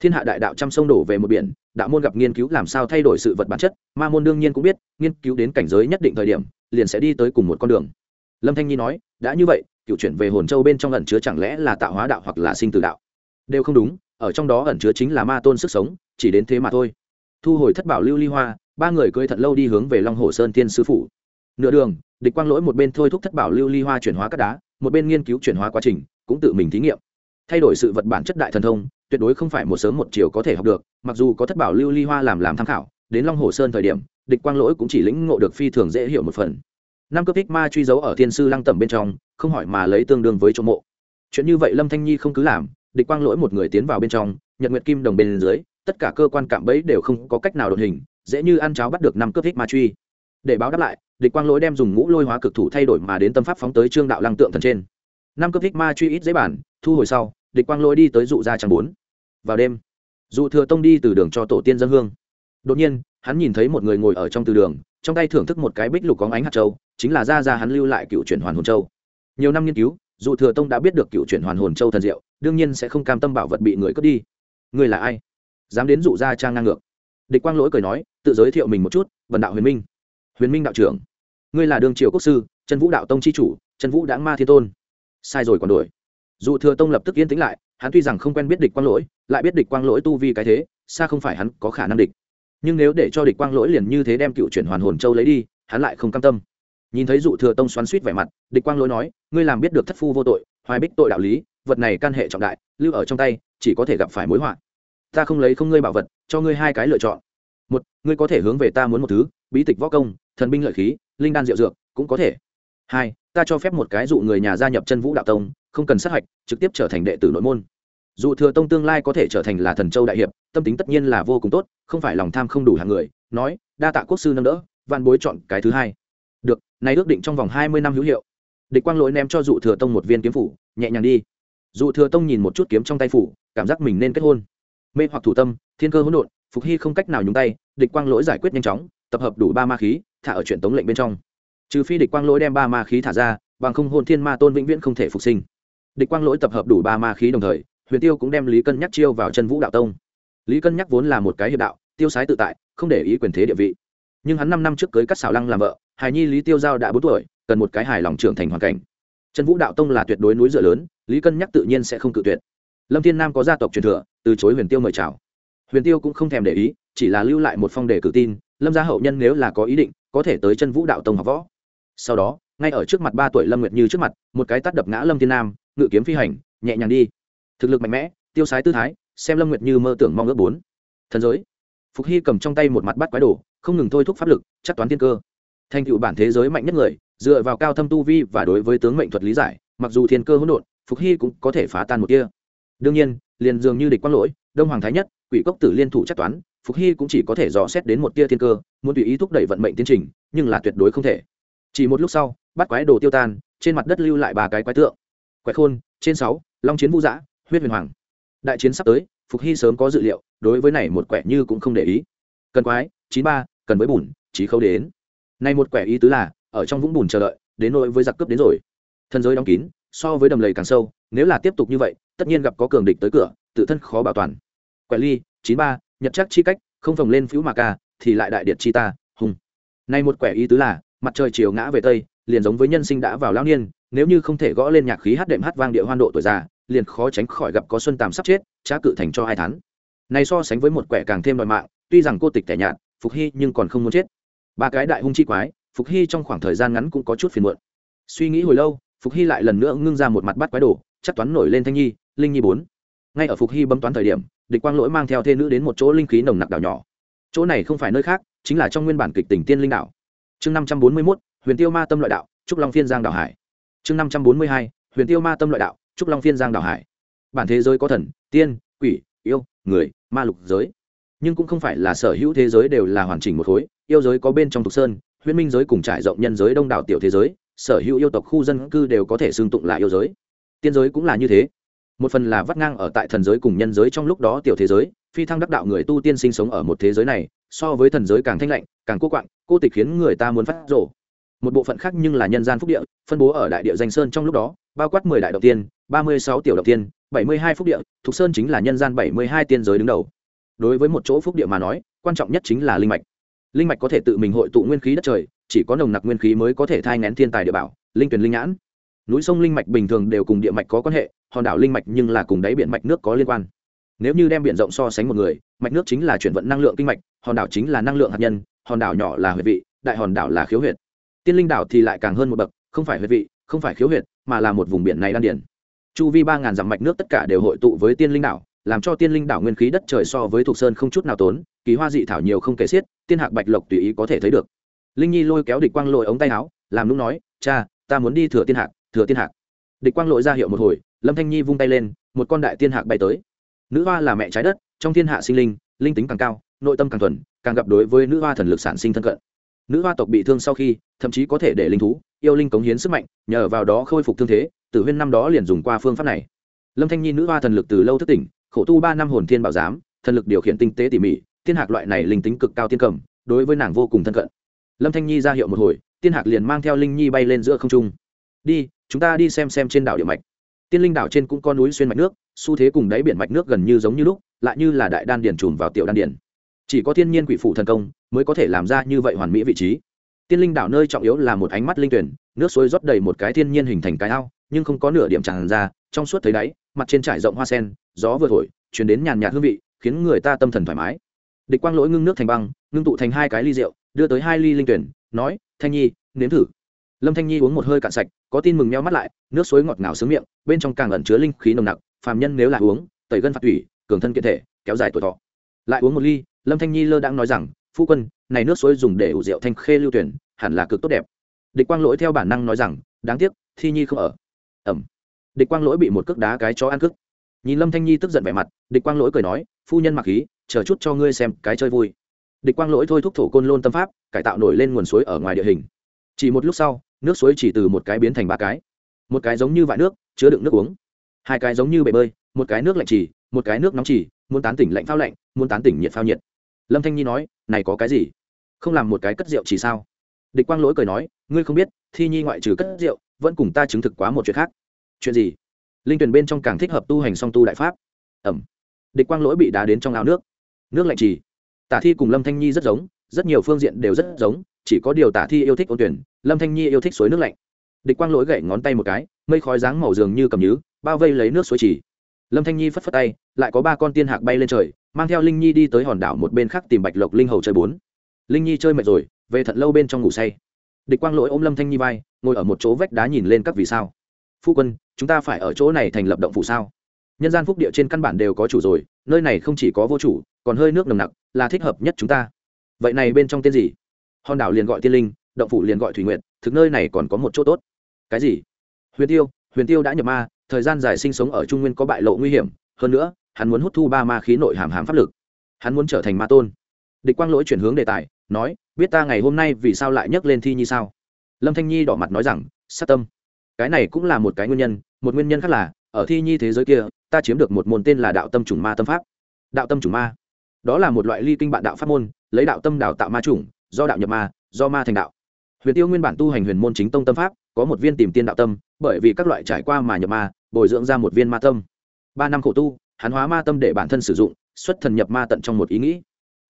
Thiên hạ đại đạo trăm sông đổ về một biển, đạo môn gặp nghiên cứu làm sao thay đổi sự vật bản chất, ma môn đương nhiên cũng biết, nghiên cứu đến cảnh giới nhất định thời điểm, liền sẽ đi tới cùng một con đường. Lâm thanh nhi nói, đã như vậy cựu chuyển về hồn châu bên trong ẩn chứa chẳng lẽ là tạo hóa đạo hoặc là sinh tử đạo? Đều không đúng, ở trong đó ẩn chứa chính là ma tôn sức sống, chỉ đến thế mà thôi. Thu hồi thất bảo lưu ly hoa, ba người cưỡi thật lâu đi hướng về long hồ sơn thiên sư phủ. Nửa đường, địch quang lỗi một bên thôi thúc thất bảo lưu ly hoa chuyển hóa các đá, một bên nghiên cứu chuyển hóa quá trình, cũng tự mình thí nghiệm. Thay đổi sự vật bản chất đại thần thông, tuyệt đối không phải một sớm một chiều có thể học được, mặc dù có thất bảo lưu ly hoa làm làm tham khảo, đến long hồ sơn thời điểm, địch quang lỗi cũng chỉ lĩnh ngộ được phi thường dễ hiểu một phần năm cấp thích ma truy dấu ở thiên sư lăng tẩm bên trong, không hỏi mà lấy tương đương với chỗ mộ. Chuyện như vậy lâm thanh nhi không cứ làm, địch quang lỗi một người tiến vào bên trong, nhật nguyệt kim đồng bên dưới, tất cả cơ quan cạm bẫy đều không có cách nào đột hình, dễ như ăn cháo bắt được năm cướp thích ma truy. Để báo đáp lại, địch quang lỗi đem dùng ngũ lôi hóa cực thủ thay đổi mà đến tâm pháp phóng tới trương đạo lăng tượng thần trên. Năm cướp thích ma truy ít dễ bản thu hồi sau, địch quang lỗi đi tới dụ gia trang bốn. Vào đêm, dụ thừa tông đi từ đường cho tổ tiên dân hương. Đột nhiên, hắn nhìn thấy một người ngồi ở trong từ đường trong tay thưởng thức một cái bích lục có ánh hạt châu, chính là ra ra hắn lưu lại cựu chuyển hoàn hồn châu. Nhiều năm nghiên cứu, dù thừa tông đã biết được cựu chuyển hoàn hồn châu thần diệu, đương nhiên sẽ không cam tâm bảo vật bị người cướp đi. Người là ai? Dám đến dụ gia trang ngang ngược. Địch quang lỗi cười nói, tự giới thiệu mình một chút vần đạo huyền minh. Huyền minh đạo trưởng. Ngươi là đường triều quốc sư, trần vũ đạo tông c h i chủ, trần vũ đã ma thiên tôn. Sai rồi còn đổi dù thừa tông lập tức yên tĩnh lại, hắn tuy rằng không quen biết địch quang lỗi, lại biết địch quang lỗi tu vi cái thế, xa không phải hắn có khả năng địch nhưng nếu để cho địch quang lỗi liền như thế đem cựu chuyển hoàn hồn châu lấy đi, hắn lại không cam tâm. Nhìn thấy dụ thừa tông xoắn suýt vẻ mặt, địch quang lỗi nói, ngươi làm biết được thất phu vô tội, hoài bích tội đạo lý, vật này can hệ trọng đại, lưu ở trong tay, chỉ có thể gặp phải mối họa. Ta không lấy không ngươi bảo vật, cho ngươi hai cái lựa chọn. Một, ngươi có thể hướng về ta muốn một thứ, bí tịch võ công, thần binh lợi khí, linh đan diệu dược, cũng có thể. Hai, ta cho phép một cái dụ người nhà gia nhập chân vũ đạo tông, không cần sát hạch, trực tiếp trở thành đệ tử nội môn. Dù thừa tông tương lai có thể trở thành là thần châu đại hiệp tâm tính tất nhiên là vô cùng tốt, không phải lòng tham không đủ hàng người, nói, đa tạ quốc sư nâng đỡ văn bối chọn cái thứ hai. Được nay ước định trong vòng hai mươi năm hữu hiệu. Địch quang lỗi ném cho dụ thừa tông một viên kiếm phủ, nhẹ nhàng đi. Dụ thừa tông nhìn một chút kiếm trong tay phủ, cảm giác mình nên kết hôn. Mê hoặc thủ tâm, thiên cơ hỗn độn, phục hy không cách nào nhúng tay, địch quang lỗi giải quyết nhanh chóng, tập hợp đủ ba ma khí, thả ở chuyện tống lệnh bên trong. Trừ phi địch quang lỗi đem ba ma khí thả ra, bằng không hôn thiên ma tôn vĩnh viễn không thể phục sinh. Địch quang lỗi tập hợp đủ ba ma khí đồng thời, huyền tiêu cũng đem lý cân nhắc chiêu vào chân vũ đạo tông lý cân nhắc vốn là một cái hiệp đạo, tiêu sái tự tại, không để ý quyền thế địa vị. Nhưng hắn năm năm trước cưới cắt xào lăng làm vợ, hài nhi lý tiêu giao đã bốn tuổi, cần một cái hài lòng trưởng thành hoàn cảnh. Chân vũ đạo tông là tuyệt đối núi dựa lớn, lý cân nhắc tự nhiên sẽ không cự tuyệt. Lâm thiên nam có gia tộc truyền thừa, từ chối huyền tiêu mời chào. Huyền tiêu cũng không thèm để ý, chỉ là lưu lại một phong đề cử tin, lâm gia hậu nhân nếu là có ý định, có thể tới chân vũ đạo tông học võ. Sau đó, ngay ở trước mặt ba tuổi lâm nguyệt như trước mặt, một cái tắt đập ngã lâm thiên nam, ngự kiếm phi hành, nhẹ nhàng đi. Thực lực mạnh mẽ, tiêu sái tư thái xem lâm nguyệt như mơ tưởng mong ước bốn. Thần giới. Phục hy cầm trong tay một mặt bắt quái đồ, không ngừng thôi thúc pháp lực, chắc toán thiên cơ. Thành tựu bản thế giới mạnh nhất người, dựa vào cao thâm tu vi và đối với tướng mệnh thuật lý giải, mặc dù thiên cơ hỗn độn, phục hy cũng có thể phá tan một kia đương nhiên, liền dường như địch quang lỗi, đông hoàng thái nhất, quỷ cốc tử liên thủ chắc toán, phục hy cũng chỉ có thể dò xét đến một tia thiên cơ, muốn tùy ý thúc đẩy vận mệnh tiến trình, nhưng là tuyệt đối không thể. Chỉ một lúc sau, bắt quái đồ tiêu tan, trên mặt đất lưu lại ba cái quái tượng. Quái khôn, trên sáu, long chiến vũ giã, huyết huyền hoàng đại chiến sắp tới, phục hy sớm có dự liệu, đối với này một quẻ như cũng không để ý. Cần quái, chín ba, cần với bùn trí khâu đến. Nay một quẻ ý tứ là, ở trong vũng bùn chờ đợi, đến nỗi với giặc cướp đến rồi. Thân giới đóng kín, so với đầm lầy càng sâu, nếu là tiếp tục như vậy, tất nhiên gặp có cường địch tới cửa, tự thân khó bảo toàn. Quẻ ly, chín ba, nhật chắc chi cách, không phồng lên phiếu mà ca, thì lại đại điện chi ta, hùng. Nay một quẻ ý tứ là, mặt trời chiều ngã về tây, liền giống với nhân sinh đã vào lao niên, nếu như không thể gõ lên nhạc khí hát đệm hát vang địa hoan độ tuổi già liền khó tránh khỏi gặp có xuân tàm sắp chết, trá cự thành cho hai tháng này so sánh với một quẻ càng thêm đòi mạng, tuy rằng cô tịch tẻ nhạt, phục hy nhưng còn không muốn chết. Ba cái đại hung chi quái, phục hy trong khoảng thời gian ngắn cũng có chút phiền muộn. Suy nghĩ hồi lâu, phục hy lại lần nữa ngưng ra một mặt bắt quái đồ, chắc toán nổi lên thanh nhi, linh nhi bốn. Ngay ở phục hy bấm toán thời điểm, địch quang lỗi mang theo thê nữ đến một chỗ linh khí nồng nặc đảo nhỏ. Chỗ này không phải nơi khác, chính là trong nguyên bản kịch tỉnh tiên linh đảo. Chương năm trăm bốn mươi mốt, huyền tiêu ma tâm loại đạo, trúc long phiên giang đảo hải. Chương năm trăm bốn mươi hai, huyền tiêu ma tâm loại đạo trúc long phiên giang đảo hải. Bản thế giới có thần, tiên, quỷ, yêu, người, ma lục giới. Nhưng cũng không phải là sở hữu thế giới đều là hoàn chỉnh một khối. Yêu giới có bên trong thục sơn, huyễn minh giới cùng trải rộng nhân giới đông đảo tiểu thế giới, sở hữu yêu tộc khu dân cư đều có thể xương tụng là yêu giới. Tiên giới cũng là như thế. Một phần là vắt ngang ở tại thần giới cùng nhân giới trong lúc đó tiểu thế giới, phi thăng đắc đạo người tu tiên sinh sống ở một thế giới này, so với thần giới càng thanh lạnh, càng cô quạng, cô tịch khiến người ta muốn phát rổ một bộ phận khác nhưng là nhân gian phúc địa, phân bố ở đại địa danh sơn trong lúc đó, bao quát mười đại đầu tiên, ba mươi sáu tiểu đầu tiên, bảy mươi hai phúc địa thục sơn chính là nhân gian bảy mươi hai tiên giới đứng đầu. Đối với một chỗ phúc địa mà nói, quan trọng nhất chính là linh mạch. Linh mạch có thể tự mình hội tụ nguyên khí đất trời, chỉ có nồng nặc nguyên khí mới có thể thai ngén thiên tài địa bảo, linh tuyển linh nhãn. Núi sông linh mạch bình thường đều cùng địa mạch có quan hệ, hòn đảo linh mạch nhưng là cùng đáy biển mạch nước có liên quan. Nếu như đem biển rộng so sánh một người, mạch nước chính là chuyển vận năng lượng kinh mạch, hòn đảo chính là năng lượng hạt nhân, hòn đảo nhỏ là huyệt vị, đại hòn đảo là khiếu huyệt tiên linh đảo thì lại càng hơn một bậc, không phải huyệt vị, không phải khiếu huyệt, mà là một vùng biển này đan điển chu vi ba ngàn dặm mạch nước tất cả đều hội tụ với tiên linh đảo, làm cho tiên linh đảo nguyên khí đất trời so với thuộc sơn không chút nào tốn, kỳ hoa dị thảo nhiều không kể xiết, tiên hạc bạch lộc tùy ý có thể thấy được. Linh nhi lôi kéo địch quang lội ống tay áo, làm lúc nói, cha, ta muốn đi thừa tiên hạc, thừa tiên hạc. Địch quang lội ra hiệu một hồi, lâm thanh nhi vung tay lên, một con đại tiên hạc bay tới. Nữ hoa là mẹ trái đất, trong thiên hạ sinh linh linh tính càng cao, nội tâm càng thuần, càng gặp đối với nữ hoa thần lực sản sinh thân cận. Nữ hoa tộc bị thương sau khi thậm chí có thể để linh thú, yêu linh cống hiến sức mạnh, nhờ vào đó khôi phục thương thế, tử huyên năm đó liền dùng qua phương pháp này. Lâm thanh nhi nữ hoa thần lực từ lâu thức tỉnh, khổ tu ba năm hồn thiên bảo giám, thần lực điều khiển tinh tế tỉ mỉ, thiên hạc loại này linh tính cực cao tiên cầm, đối với nàng vô cùng thân cận. Lâm thanh nhi ra hiệu một hồi, tiên hạc liền mang theo linh nhi bay lên giữa không trung. Đi, chúng ta đi xem xem trên đảo địa mạch. Tiên linh đảo trên cũng có núi xuyên mạch nước, xu thế cùng đáy biển mạch nước gần như giống như lúc, lại như là đại đan điền trùm vào tiểu đan điền. Chỉ có thiên nhiên quỷ phụ thần công mới có thể làm ra như vậy hoàn mỹ vị trí tiên linh đảo nơi trọng yếu là một ánh mắt linh tuyển, nước suối rót đầy một cái thiên nhiên hình thành cái ao, nhưng không có nửa điểm tràn ra, trong suốt thấy đáy, mặt trên trải rộng hoa sen, gió vừa thổi chuyển đến nhàn nhạt hương vị, khiến người ta tâm thần thoải mái. Địch quang lỗi ngưng nước thành băng, ngưng tụ thành hai cái ly rượu, đưa tới hai ly linh tuyển, nói, thanh nhi, nếm thử. Lâm thanh nhi uống một hơi cạn sạch, có tin mừng meo mắt lại, nước suối ngọt ngào sướng miệng, bên trong càng ẩn chứa linh khí nồng nặc, phàm nhân nếu là uống, tẩy gân phạt thủy, cường thân kiện thể, kéo dài tuổi thọ. Lại uống một ly, lâm thanh nhi lơ đãng nói rằng phu quân, này nước suối dùng để ủ rượu thanh khê lưu tuyển, hẳn là cực tốt đẹp. Địch quang lỗi theo bản năng nói rằng, đáng tiếc, thi nhi không ở. Ẩm. Địch quang lỗi bị một cước đá cái chó ăn cước. nhìn lâm thanh nhi tức giận vẻ mặt, địch quang lỗi cười nói, phu nhân mặc khí, chờ chút cho ngươi xem cái chơi vui. Địch quang lỗi thôi thúc thổ côn lôn tâm pháp, cải tạo nổi lên nguồn suối ở ngoài địa hình. Chỉ một lúc sau, nước suối chỉ từ một cái biến thành ba cái. Một cái giống như vại nước, chứa đựng nước uống. Hai cái giống như bể bơi, một cái nước lạnh chỉ một cái nước nóng chỉ muốn tán tỉnh lạnh phao lạnh, muốn tán tỉnh nhiệt phao nhiệt lâm thanh nhi nói, này có cái gì? Không làm một cái cất rượu chỉ sao? Địch quang lỗi cười nói, ngươi không biết, thi nhi ngoại trừ cất rượu, vẫn cùng ta chứng thực quá một chuyện khác. Chuyện gì? Linh tuyển bên trong càng thích hợp tu hành song tu đại pháp. Ẩm. Địch quang lỗi bị đá đến trong ao nước. Nước lạnh trì. Tả thi cùng lâm thanh nhi rất giống, rất nhiều phương diện đều rất giống, chỉ có điều tả thi yêu thích ôn tuyển, lâm thanh nhi yêu thích suối nước lạnh. Địch quang lỗi gậy ngón tay một cái, mây khói dáng màu dường như cầm nhứ, bao vây lấy nước suối trì. Lâm thanh nhi phất phất tay, lại có ba con tiên hạc bay lên trời mang theo linh nhi đi tới hòn đảo một bên khác tìm bạch lộc linh hầu chơi bốn. Linh nhi chơi mệt rồi, về thật lâu bên trong ngủ say. Địch quang lỗi ôm lâm thanh nhi vai, ngồi ở một chỗ vách đá nhìn lên các vì sao. Phu quân, chúng ta phải ở chỗ này thành lập động phủ sao? Nhân gian phúc địa trên căn bản đều có chủ rồi, nơi này không chỉ có vô chủ, còn hơi nước nồng nặc, là thích hợp nhất chúng ta. Vậy này bên trong tên gì? Hòn đảo liền gọi tiên linh, động phủ liền gọi thủy nguyện thực nơi này còn có một chỗ tốt. Cái gì? Huyền tiêu huyền tiêu đã nhập ma, thời gian dài sinh sống ở trung nguyên có bại lộ nguy hiểm, hơn nữa hắn muốn hút thu ba ma khí nội hàm hàm pháp lực. Hắn muốn trở thành ma tôn. Địch quang lỗi chuyển hướng đề tài, nói, biết ta ngày hôm nay vì sao lại nhắc lên thi nhi sao? Lâm thanh nhi đỏ mặt nói rằng, sát tâm. Cái này cũng là một cái nguyên nhân, một nguyên nhân khác là, ở thi nhi thế giới kia, ta chiếm được một môn tên là đạo tâm chủng ma tâm pháp. Đạo tâm chủng ma. Đó là một loại ly kinh bạn đạo pháp môn, lấy đạo tâm đào tạo ma chủng, do đạo nhập ma, do ma thành đạo. Huyền tiêu nguyên bản tu hành huyền môn chính tông tâm pháp, có một viên tìm tiên đạo tâm, bởi vì các loại trải qua mà nhập ma, bồi dưỡng ra một viên ma tâm. Ba năm khổ tu hắn hóa ma tâm để bản thân sử dụng, xuất thần nhập ma tận trong một ý nghĩ.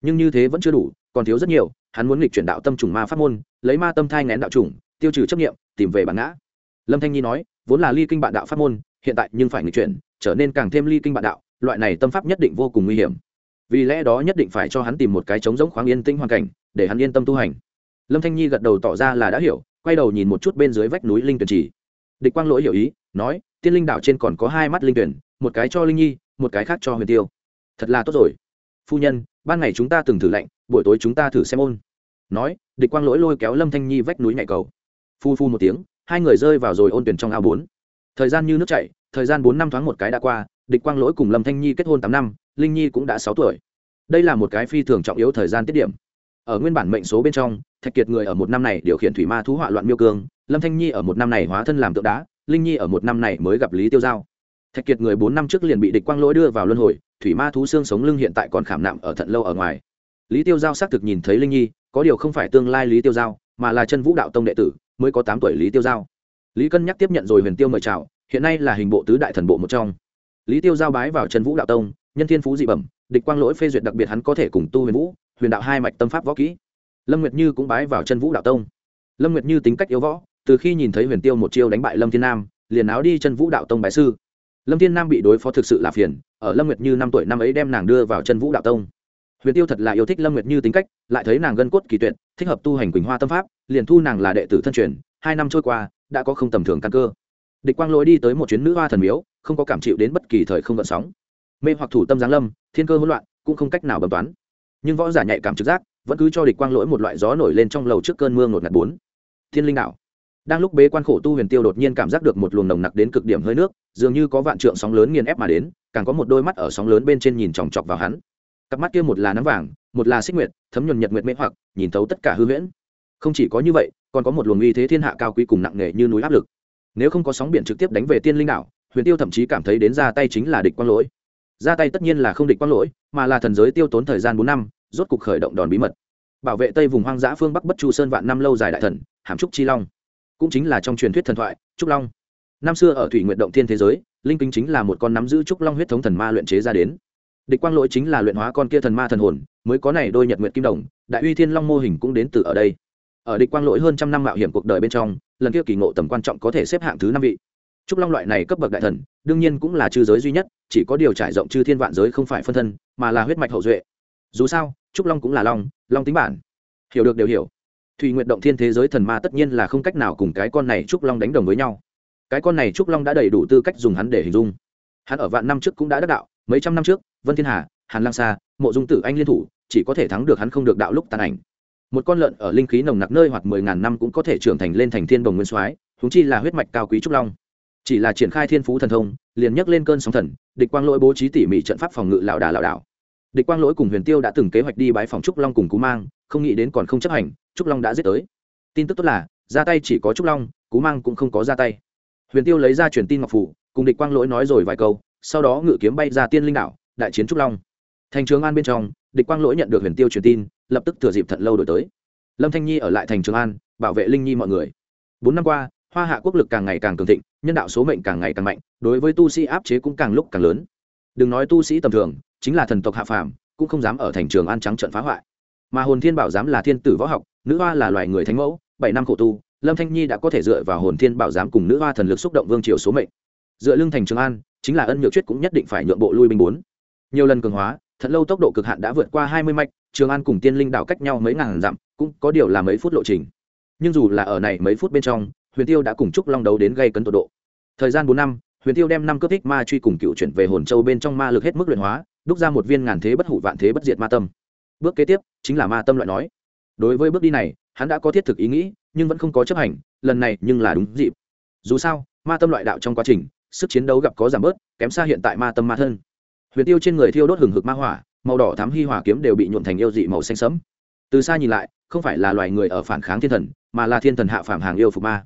Nhưng như thế vẫn chưa đủ, còn thiếu rất nhiều, hắn muốn nghịch chuyển đạo tâm trùng ma pháp môn, lấy ma tâm thai ngén đạo trùng, tiêu trừ chấp nghiệm tìm về bản ngã. Lâm thanh nhi nói, vốn là ly kinh bạn đạo pháp môn, hiện tại nhưng phải nghịch chuyển, trở nên càng thêm ly kinh bạn đạo, loại này tâm pháp nhất định vô cùng nguy hiểm. Vì lẽ đó nhất định phải cho hắn tìm một cái trống rỗng khoáng yên tĩnh hoàn cảnh, để hắn yên tâm tu hành. Lâm thanh nhi gật đầu tỏ ra là đã hiểu, quay đầu nhìn một chút bên dưới vách núi linh tuyển trì. Địch quang lỗi hiểu ý, nói, tiên linh đảo trên còn có hai mắt linh tuyển, một cái cho linh nhi một cái khác cho huyền tiêu. Thật là tốt rồi. Phu nhân, ban ngày chúng ta từng thử lạnh, buổi tối chúng ta thử xem ôn. Nói, địch quang lỗi lôi kéo lâm thanh nhi vách núi nhạy cầu. Phu phu một tiếng, hai người rơi vào rồi ôn tuyển trong ao bốn. Thời gian như nước chảy, thời gian bốn năm thoáng một cái đã qua, địch quang lỗi cùng lâm thanh nhi kết hôn tám năm, linh nhi cũng đã sáu tuổi. Đây là một cái phi thường trọng yếu thời gian tiết điểm. Ở nguyên bản mệnh số bên trong, thạch kiệt người ở một năm này điều khiển thủy ma thú họa loạn miêu cương, lâm thanh nhi ở một năm này hóa thân làm tượng đá, linh nhi ở một năm này mới gặp lý tiêu giao thạch kiệt người bốn năm trước liền bị địch quang lỗi đưa vào luân hồi, thủy ma thú xương sống lưng hiện tại còn khảm nạm ở thận lâu ở ngoài. Lý tiêu giao xác thực nhìn thấy linh nhi, có điều không phải tương lai lý tiêu giao, mà là chân vũ đạo tông đệ tử, mới có tám tuổi lý tiêu giao. Lý cân nhắc tiếp nhận rồi huyền tiêu mời chào, hiện nay là hình bộ tứ đại thần bộ một trong. Lý tiêu giao bái vào chân vũ đạo tông, nhân thiên phú dị bẩm, địch quang lỗi phê duyệt đặc biệt hắn có thể cùng tu huyền vũ, huyền đạo hai mạch tâm pháp võ kỹ. Lâm nguyệt như cũng bái vào chân vũ đạo tông. Lâm nguyệt như tính cách yếu võ, từ khi nhìn thấy huyền tiêu một chiêu đánh bại lâm thiên nam, liền áo đi chân vũ đạo tông bái sư lâm thiên nam bị đối phó thực sự là phiền, ở lâm nguyệt như năm tuổi năm ấy đem nàng đưa vào chân vũ đạo tông. Huyền tiêu thật là yêu thích lâm nguyệt như tính cách, lại thấy nàng gân cốt kỳ tuyệt, thích hợp tu hành quỳnh hoa tâm pháp, liền thu nàng là đệ tử thân truyền, hai năm trôi qua, đã có không tầm thường căn cơ. Địch quang lỗi đi tới một chuyến nữ hoa thần miếu, không có cảm chịu đến bất kỳ thời không vận sóng. Mê hoặc thủ tâm giáng lâm, thiên cơ hỗn loạn, cũng không cách nào bấm toán. Nhưng võ giả nhạy cảm trực giác, vẫn cứ cho địch quang lỗi một loại gió nổi lên trong lầu trước cơn mưa ngột ngạt bốn. Thiên linh đạo đang lúc bế quan khổ tu huyền tiêu đột nhiên cảm giác được một luồng nồng nặc đến cực điểm hơi nước, dường như có vạn trượng sóng lớn nghiền ép mà đến, càng có một đôi mắt ở sóng lớn bên trên nhìn chòng chọc vào hắn. Cặp mắt kia một là nắng vàng, một là xích nguyệt, thấm nhuần nhật nguyệt mê hoặc, nhìn thấu tất cả hư huyễn. Không chỉ có như vậy, còn có một luồng uy thế thiên hạ cao quý cùng nặng nề như núi áp lực. Nếu không có sóng biển trực tiếp đánh về tiên linh đảo, huyền tiêu thậm chí cảm thấy đến ra tay chính là địch quang lỗi. Ra tay tất nhiên là không địch quang lỗi, mà là thần giới tiêu tốn thời gian bốn năm, rốt cục khởi động đòn bí mật. Bảo vệ tây vùng hoang dã phương bắc bất chu sơn vạn năm lâu dài đại thần, hàm trúc chi long cũng chính là trong truyền thuyết thần thoại, trúc long. Năm xưa ở thủy nguyện động thiên thế giới, linh kính chính là một con nắm giữ trúc long huyết thống thần ma luyện chế ra đến. Địch quang lỗi chính là luyện hóa con kia thần ma thần hồn, mới có này đôi nhật nguyện kim đồng, đại uy thiên long mô hình cũng đến từ ở đây. Ở địch quang lỗi hơn trăm năm mạo hiểm cuộc đời bên trong, lần kia kỳ ngộ tầm quan trọng có thể xếp hạng thứ năm vị. Trúc long loại này cấp bậc đại thần, đương nhiên cũng là chư giới duy nhất, chỉ có điều trải rộng chư thiên vạn giới không phải phân thân, mà là huyết mạch hậu duệ. Dù sao, trúc long cũng là long long tính bản. Hiểu được đều hiểu. Thủy nguyện động thiên thế giới thần ma tất nhiên là không cách nào cùng cái con này trúc long đánh đồng với nhau. Cái con này trúc long đã đầy đủ tư cách dùng hắn để hình dung. Hắn ở vạn năm trước cũng đã đắc đạo, mấy trăm năm trước, vân thiên hà, hàn lang sa, mộ dung tử anh liên thủ, chỉ có thể thắng được hắn không được đạo lúc tàn ảnh. Một con lợn ở linh khí nồng nặc nơi hoặc mười ngàn năm cũng có thể trưởng thành lên thành thiên đồng nguyên soái húng chi là huyết mạch cao quý trúc long. Chỉ là triển khai thiên phú thần thông, liền nhấc lên cơn sóng thần, địch quang lỗi bố trí tỉ mỉ trận pháp phòng ngự lạo đà lạo đảo. Địch quang lỗi cùng huyền tiêu đã từng kế hoạch đi bãi phòng trúc long cùng cú mang, không nghĩ đến còn không chấp hành trúc long đã giết tới. Tin tức tốt là, ra tay chỉ có trúc long, cú mang cũng không có ra tay. Huyền tiêu lấy ra truyền tin ngọc phủ, cùng địch quang lỗi nói rồi vài câu, sau đó ngự kiếm bay ra tiên linh đảo, đại chiến trúc long. Thành trường an bên trong, địch quang lỗi nhận được huyền tiêu truyền tin, lập tức thừa dịp thận lâu đổi tới. Lâm thanh nhi ở lại thành trường an, bảo vệ linh nhi mọi người. Bốn năm qua, hoa hạ quốc lực càng ngày càng cường thịnh, nhân đạo số mệnh càng ngày càng mạnh, đối với tu sĩ áp chế cũng càng lúc càng lớn. Đừng nói tu sĩ tầm thường, chính là thần tộc hạ phàm, cũng không dám ở thành trường an trắng trận phá hoại. Mà hồn thiên bảo giám là thiên tử võ học nữ hoa là loài người thánh mẫu, bảy năm khổ tu, lâm thanh nhi đã có thể dựa vào hồn thiên bảo giám cùng nữ hoa thần lực xúc động vương triều số mệnh. Dựa lưng thành trường an, chính là ân nhược chuyết cũng nhất định phải nhượng bộ lui binh bốn. Nhiều lần cường hóa, thật lâu tốc độ cực hạn đã vượt qua hai mươi mạch, trường an cùng tiên linh đảo cách nhau mấy ngàn dặm, cũng có điều là mấy phút lộ trình. Nhưng dù là ở này mấy phút bên trong, huyền tiêu đã cùng trúc long đấu đến gây cấn tột độ. Thời gian bốn năm, huyền tiêu đem năm cướp thích ma truy cùng cựu chuyển về hồn châu bên trong ma lực hết mức luyện hóa, đúc ra một viên ngàn thế bất hủ vạn thế bất diệt ma tâm. Bước kế tiếp, chính là ma tâm loại nói đối với bước đi này, hắn đã có thiết thực ý nghĩ, nhưng vẫn không có chấp hành, lần này nhưng là đúng dịp. Dù sao, ma tâm loại đạo trong quá trình, sức chiến đấu gặp có giảm bớt, kém xa hiện tại ma tâm ma thân. Huyền tiêu trên người thiêu đốt hừng hực ma hỏa, màu đỏ thắm hy hỏa kiếm đều bị nhuộn thành yêu dị màu xanh sẫm. Từ xa nhìn lại, không phải là loài người ở phản kháng thiên thần, mà là thiên thần hạ phàm hàng yêu phục ma.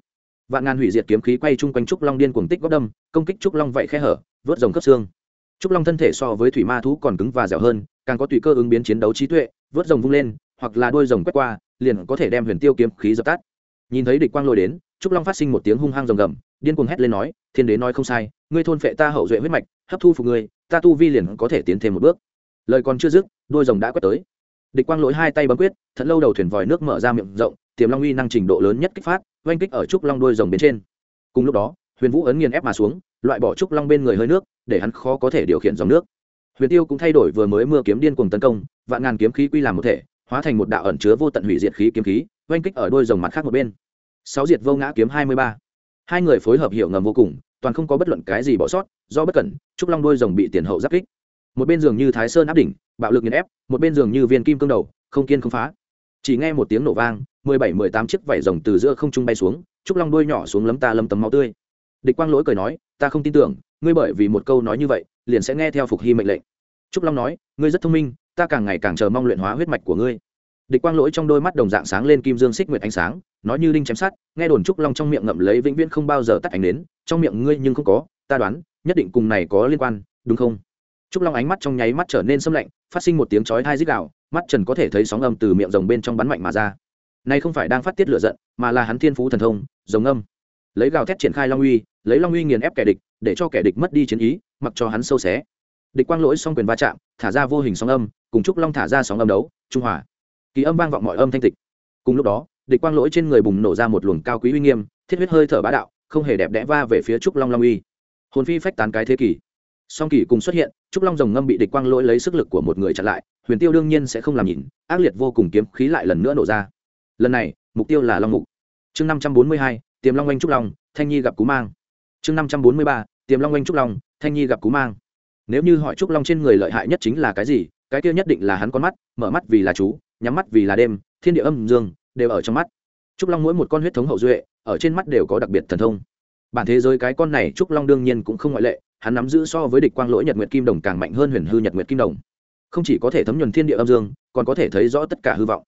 Vạn ngàn hủy diệt kiếm khí quay chung quanh trúc long điên cuồng tích góp đâm, công kích trúc long vậy khe hở, vớt rồng cấp xương. Trúc long thân thể so với thủy ma thú còn cứng và dẻo hơn, càng có tùy cơ ứng biến chiến đấu trí tuệ vớt rồng vung lên, hoặc là đôi rồng quét qua, liền có thể đem huyền tiêu kiếm khí dập tắt. Nhìn thấy địch quang lôi đến, trúc long phát sinh một tiếng hung hăng rồng gầm, điên cuồng hét lên nói, thiên đế nói không sai, ngươi thôn phệ ta hậu duệ huyết mạch, hấp thu phục ngươi, ta tu vi liền có thể tiến thêm một bước. Lời còn chưa dứt đôi rồng đã quét tới. Địch quang lỗi hai tay bấm quyết, thật lâu đầu thuyền vòi nước mở ra miệng rộng, tiềm long uy năng trình độ lớn nhất kích phát, oanh kích ở trúc long đôi rồng bên trên. Cùng lúc đó, huyền vũ ấn nghiền ép mà xuống, loại bỏ trúc long bên người hơi nước, để hắn khó có thể điều khiển dòng nước huyền tiêu cũng thay đổi vừa mới mưa kiếm điên cuồng tấn công, vạn ngàn kiếm khí quy làm một thể, hóa thành một đạo ẩn chứa vô tận hủy diệt khí kiếm khí, oanh kích ở đôi rồng mặt khác một bên. Sáu diệt vô ngã kiếm hai mươi ba. Hai người phối hợp hiệu ngầm vô cùng, toàn không có bất luận cái gì bỏ sót, do bất cẩn, trúc long đôi rồng bị tiền hậu giáp kích. Một bên giường như thái sơn áp đỉnh, bạo lực nghiền ép, một bên giường như viên kim cương đầu, không kiên không phá. Chỉ nghe một tiếng nổ vang, mười bảy, mười tám chiếc vảy rồng từ giữa không trung bay xuống, trúc long đuôi nhỏ xuống lấm ta lấm tấm máu tươi. Địch quang lỗi cười nói, ta không tin tưởng, ngươi bởi vì một câu nói như vậy liền sẽ nghe theo phục hy mệnh lệnh. Trúc long nói, ngươi rất thông minh, ta càng ngày càng chờ mong luyện hóa huyết mạch của ngươi. Địch quang lỗi trong đôi mắt đồng dạng sáng lên kim dương xích nguyệt ánh sáng, nói như đinh chém sát nghe đồn trúc long trong miệng ngậm lấy vĩnh viễn không bao giờ tắt ánh đến trong miệng ngươi nhưng không có, ta đoán, nhất định cùng này có liên quan, đúng không? Trúc long ánh mắt trong nháy mắt trở nên sâm lạnh, phát sinh một tiếng chói thai dích đạo mắt trần có thể thấy sóng âm từ miệng rồng bên trong bắn mạnh mà ra. Nay không phải đang phát tiết lửa giận, mà là hắn thiên phú thần thông, rồng âm. Lấy gào thét triển khai long uy, lấy long uy nghiền ép kẻ địch, để cho kẻ địch mất đi chiến ý mặc cho hắn sâu xé. Địch quang lỗi song quyền va chạm, thả ra vô hình sóng âm, cùng trúc long thả ra sóng âm đấu, trung hòa. Kỳ âm vang vọng mọi âm thanh tịch. Cùng lúc đó, địch quang lỗi trên người bùng nổ ra một luồng cao quý uy nghiêm, thiết huyết hơi thở bá đạo, không hề đẹp đẽ va về phía trúc long long uy. Hồn phi phách tán cái thế kỷ. Song kỷ cùng xuất hiện, trúc long rồng ngâm bị địch quang lỗi lấy sức lực của một người chặn lại, huyền tiêu đương nhiên sẽ không làm nhìn ác liệt vô cùng kiếm khí lại lần nữa nổ ra. Lần này, mục tiêu là long mục. Chương năm trăm bốn mươi hai, tiềm long oanh trúc long, thanh nhi gặp cú mang. Chương năm trăm bốn mươi ba, tiềm long oanh trúc long thanh nhi gặp cú mang. Nếu như hỏi trúc long trên người lợi hại nhất chính là cái gì, cái kia nhất định là hắn con mắt, mở mắt vì là chú, nhắm mắt vì là đêm, thiên địa âm dương, đều ở trong mắt. Trúc long mỗi một con huyết thống hậu duệ, ở trên mắt đều có đặc biệt thần thông. Bản thế giới cái con này trúc long đương nhiên cũng không ngoại lệ, hắn nắm giữ so với địch quang lỗi nhật nguyệt kim đồng càng mạnh hơn huyền hư nhật nguyệt kim đồng. Không chỉ có thể thấm nhuần thiên địa âm dương, còn có thể thấy rõ tất cả hư vọng.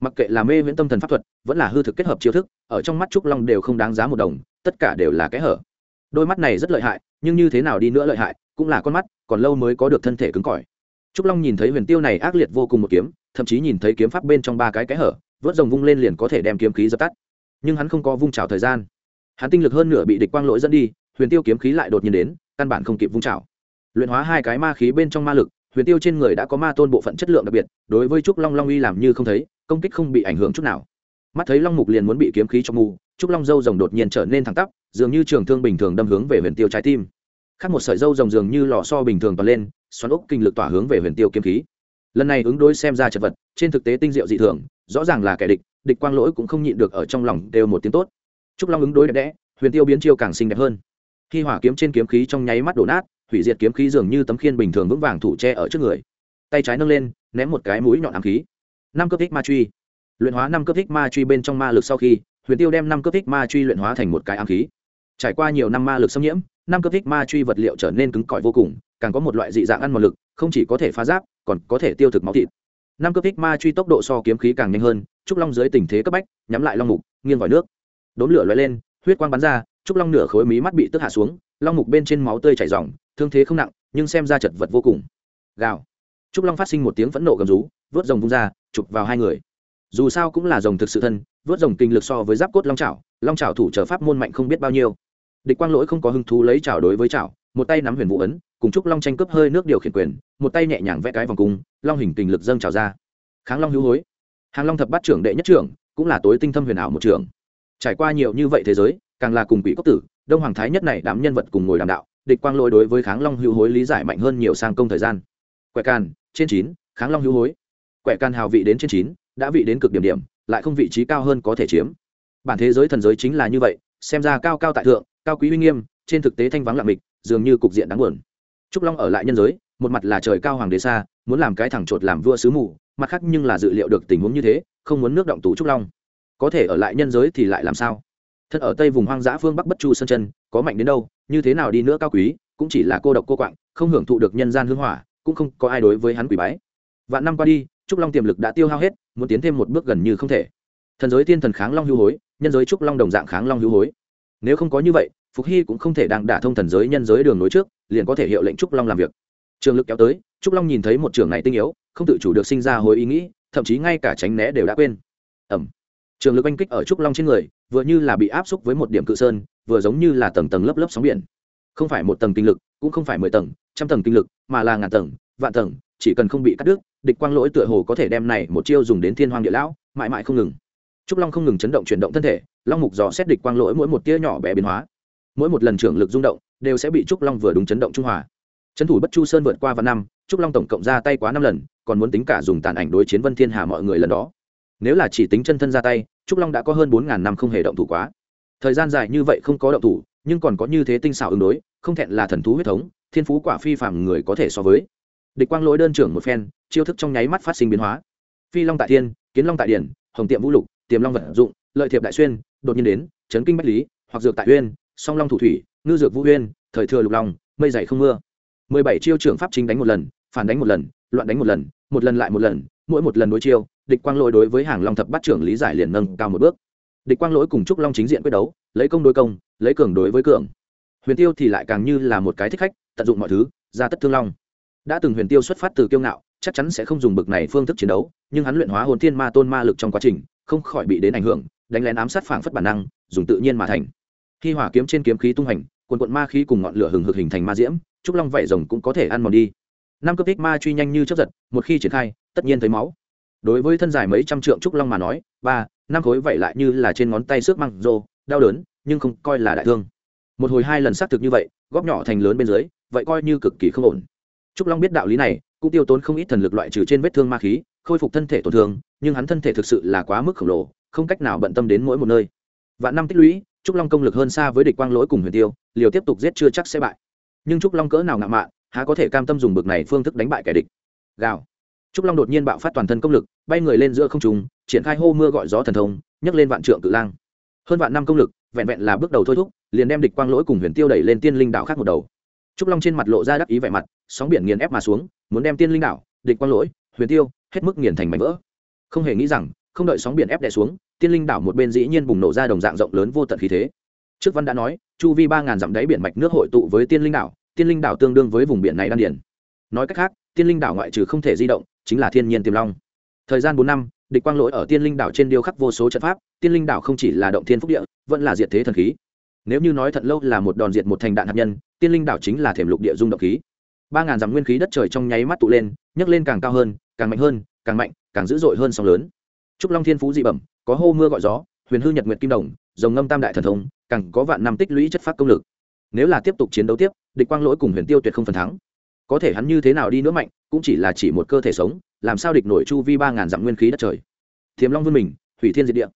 Mặc kệ là mê viễn tâm thần pháp thuật, vẫn là hư thực kết hợp chiêu thức, ở trong mắt trúc long đều không đáng giá một đồng, tất cả đều là kẽ hở đôi mắt này rất lợi hại, nhưng như thế nào đi nữa lợi hại, cũng là con mắt, còn lâu mới có được thân thể cứng cỏi. Trúc long nhìn thấy huyền tiêu này ác liệt vô cùng một kiếm, thậm chí nhìn thấy kiếm pháp bên trong ba cái kẽ hở, vớt rồng vung lên liền có thể đem kiếm khí dập tắt. Nhưng hắn không có vung trào thời gian. Hắn tinh lực hơn nửa bị địch quang lỗi dẫn đi, huyền tiêu kiếm khí lại đột nhiên đến, căn bản không kịp vung trào luyện hóa hai cái ma khí bên trong ma lực, huyền tiêu trên người đã có ma tôn bộ phận chất lượng đặc biệt, đối với trúc long long uy làm như không thấy, công kích không bị ảnh hưởng chút nào mắt thấy long mục liền muốn bị kiếm khí trong mù trúc long dâu rồng đột nhiên trở nên thẳng tắp, dường như trường thương bình thường đâm hướng về huyền tiêu trái tim. Khác một sợi dâu rồng dường như lò so bình thường toàn lên, xoắn ốc kinh lực tỏa hướng về huyền tiêu kiếm khí. Lần này ứng đối xem ra chật vật, trên thực tế tinh diệu dị thường, rõ ràng là kẻ địch địch quang lỗi cũng không nhịn được ở trong lòng đều một tiếng tốt. Trúc long ứng đối đẹp đẽ, huyền tiêu biến chiêu càng xinh đẹp hơn. Khi hỏa kiếm trên kiếm khí trong nháy mắt đổ nát, hủy diệt kiếm khí dường như tấm khiên bình thường vững vàng thủ tre ở trước người. Tay trái nâng lên, ném một cái mũi nhọn ám khí. Năm cấp thích ma truy luyện hóa năm cấp thích ma truy bên trong ma lực sau khi, huyền tiêu đem năm cấp thích ma truy luyện hóa thành một cái ám khí. Trải qua nhiều năm ma lực xâm nhiễm, năm cấp thích ma truy vật liệu trở nên cứng cỏi vô cùng, càng có một loại dị dạng ăn một lực, không chỉ có thể phá giáp, còn có thể tiêu thực máu thịt. Năm cấp thích ma truy tốc độ so kiếm khí càng nhanh hơn, trúc long dưới tình thế cấp bách, nhắm lại long mục, nghiêng vòi nước. Đốn lửa lóe lên, huyết quang bắn ra, trúc long nửa khối mí mắt bị tức hạ xuống, long mục bên trên máu tươi chảy ròng, thương thế không nặng, nhưng xem ra chật vật vô cùng. Gào. Trúc long phát sinh một tiếng phẫn nộ gầm rú, vớt rồng vung ra, chụp vào hai người dù sao cũng là rồng thực sự thân, vớt rồng kinh lực so với giáp cốt long trào long trào thủ trở pháp môn mạnh không biết bao nhiêu. Địch quang lỗi không có hứng thú lấy trào đối với trào một tay nắm huyền vũ ấn, cùng trúc long tranh cướp hơi nước điều khiển quyền, một tay nhẹ nhàng vẽ cái vòng cung, long hình kinh lực dâng trào ra. Kháng long hữu hối. Hàng long thập bát trưởng đệ nhất trưởng, cũng là tối tinh thâm huyền ảo một trưởng. Trải qua nhiều như vậy thế giới, càng là cùng quỷ cốc tử, đông hoàng thái nhất này đám nhân vật cùng ngồi đàm đạo, địch quang lỗi đối với kháng long hữu hối lý giải mạnh hơn nhiều sang công thời gian. Quẻ càn, trên chín, kháng long hữu hối. Quẻ càn hào vị đến trên chín đã vị đến cực điểm điểm, lại không vị trí cao hơn có thể chiếm. Bản thế giới thần giới chính là như vậy, xem ra cao cao tại thượng, cao quý uy nghiêm, trên thực tế thanh vắng lặng mịch, dường như cục diện đáng buồn. Trúc long ở lại nhân giới, một mặt là trời cao hoàng đế xa, muốn làm cái thẳng chột làm vua sứ mù, mặt khác nhưng là dự liệu được tình huống như thế, không muốn nước động tú trúc long. Có thể ở lại nhân giới thì lại làm sao? Thân ở tây vùng hoang dã phương bắc bất chu sơn chân có mạnh đến đâu, như thế nào đi nữa cao quý, cũng chỉ là cô độc cô quạng, không hưởng thụ được nhân gian hương hỏa, cũng không có ai đối với hắn quỷ bái. Vạn năm qua đi, trúc long tiềm lực đã tiêu hao hết muốn tiến thêm một bước gần như không thể. Thần giới thiên thần kháng long hữu hối, nhân giới trúc long đồng dạng kháng long hữu hối. Nếu không có như vậy, phục hy cũng không thể đang đả thông thần giới nhân giới đường nối trước, liền có thể hiệu lệnh trúc long làm việc. Trường lực kéo tới, trúc long nhìn thấy một trường này tinh yếu, không tự chủ được sinh ra hối ý nghĩ, thậm chí ngay cả tránh né đều đã quên. Ẩm trường lực oanh kích ở trúc long trên người, vừa như là bị áp xúc với một điểm cự sơn, vừa giống như là tầng tầng lớp lớp sóng biển. Không phải một tầng kinh lực, cũng không phải mười tầng, trăm tầng kinh lực, mà là ngàn tầng, vạn tầng, chỉ cần không bị cắt đứt địch quang lỗi tựa hồ có thể đem này một chiêu dùng đến thiên hoàng địa lão, mãi mãi không ngừng. Trúc long không ngừng chấn động chuyển động thân thể, long mục dò xét địch quang lỗi mỗi một tia nhỏ bé biến hóa. Mỗi một lần trưởng lực rung động, đều sẽ bị trúc long vừa đúng chấn động trung hòa. Trấn thủ bất chu sơn vượt qua vạn năm, trúc long tổng cộng ra tay quá năm lần, còn muốn tính cả dùng tàn ảnh đối chiến vân thiên hà mọi người lần đó. Nếu là chỉ tính chân thân ra tay, trúc long đã có hơn bốn ngàn năm không hề động thủ quá. Thời gian dài như vậy không có động thủ, nhưng còn có như thế tinh xảo ứng đối, không thẹn là thần thú huyết thống, thiên phú quả phi phàm người có thể so với địch quang lỗi đơn trưởng một phen, chiêu thức trong nháy mắt phát sinh biến hóa. Phi long tại thiên, kiến long tại điển, hồng tiệm vũ lục, tiềm long vật dụng, lợi thiệp đại xuyên, đột nhiên đến, chấn kinh bách lý, hoặc dược tại uyên, song long thủ thủy, ngư dược vũ uyên, thời thừa lục long, mây dày không mưa. Mười bảy chiêu trưởng pháp chính đánh một lần, phản đánh một lần, loạn đánh một lần một lần lại một lần, mỗi một lần đối chiêu, địch quang lỗi đối với hàng long thập bát trưởng lý giải liền nâng cao một bước. Địch quang lỗi cùng trúc long chính diện quyết đấu, lấy công đối công, lấy cường đối với cường. Huyền tiêu thì lại càng như là một cái thích khách, tận dụng mọi thứ, ra tất thương long đã từng huyền tiêu xuất phát từ kiêu ngạo, chắc chắn sẽ không dùng bực này phương thức chiến đấu, nhưng hắn luyện hóa hồn thiên ma tôn ma lực trong quá trình, không khỏi bị đến ảnh hưởng, đánh lén ám sát phảng phất bản năng, dùng tự nhiên mà thành. Khi hỏa kiếm trên kiếm khí tung hành quần quận ma khí cùng ngọn lửa hừng hực hình thành ma diễm, trúc long vảy rồng cũng có thể ăn mòn đi. Năm cấp thích ma truy nhanh như chấp giật, một khi triển khai, tất nhiên thấy máu. Đối với thân dài mấy trăm trượng trúc long mà nói, ba, năm khối vậy lại như là trên ngón tay xước măng rô, đau đớn, nhưng không coi là đại thương. Một hồi hai lần xác thực như vậy, góp nhỏ thành lớn bên dưới, vậy coi như cực kỳ không ổn trúc long biết đạo lý này, cũng tiêu tốn không ít thần lực loại trừ trên vết thương ma khí, khôi phục thân thể tổn thương, nhưng hắn thân thể thực sự là quá mức khổng lồ, không cách nào bận tâm đến mỗi một nơi. Vạn năm tích lũy, trúc long công lực hơn xa với địch quang lỗi cùng huyền tiêu, liều tiếp tục giết chưa chắc sẽ bại. Nhưng trúc long cỡ nào ngạo mạn, há có thể cam tâm dùng bực này phương thức đánh bại kẻ địch. Gào. Trúc long đột nhiên bạo phát toàn thân công lực, bay người lên giữa không trùng triển khai hô mưa gọi gió thần thông, nhấc lên vạn trượng cự lang. Hơn vạn năm công lực, vẹn vẹn là bước đầu thôi thúc, liền đem địch quang lỗi cùng huyền tiêu đẩy lên tiên linh đạo khác một đầu. Trúc long trên mặt lộ ra đắc ý vẻ mặt sóng biển nghiền ép mà xuống, muốn đem tiên linh đảo, địch quang lỗi, huyền tiêu, hết mức nghiền thành mảnh vỡ. Không hề nghĩ rằng, không đợi sóng biển ép đè xuống, tiên linh đảo một bên dĩ nhiên bùng nổ ra đồng dạng rộng lớn vô tận khí thế. Trước văn đã nói, chu vi ba ngàn dặm đáy biển mạch nước hội tụ với tiên linh đảo, tiên linh đảo tương đương với vùng biển này đan điển nói cách khác, tiên linh đảo ngoại trừ không thể di động, chính là thiên nhiên tiềm long. Thời gian bốn năm, địch quang lỗi ở tiên linh đảo trên điêu khắc vô số trận pháp, tiên linh đảo không chỉ là động thiên phúc địa, vẫn là diệt thế thần khí. Nếu như nói thật lâu là một đòn diệt một thành đạn hạt nhân, tiên linh đảo chính là thềm lục địa dung động khí ba ngàn dặm nguyên khí đất trời trong nháy mắt tụ lên, nhấc lên càng cao hơn, càng mạnh hơn, càng mạnh, càng dữ dội hơn sóng lớn. Trúc long thiên phú dị bẩm, có hô mưa gọi gió, huyền hư nhật nguyệt kim đồng dòng ngâm tam đại thần thông, càng có vạn năm tích lũy chất phát công lực. Nếu là tiếp tục chiến đấu tiếp, địch quang lỗi cùng huyền tiêu tuyệt không phần thắng. Có thể hắn như thế nào đi nữa mạnh, cũng chỉ là chỉ một cơ thể sống, làm sao địch nổi chu vi ba ngàn dặm nguyên khí đất trời. Thiềm long vươn mình, hủy thiên diệt địa.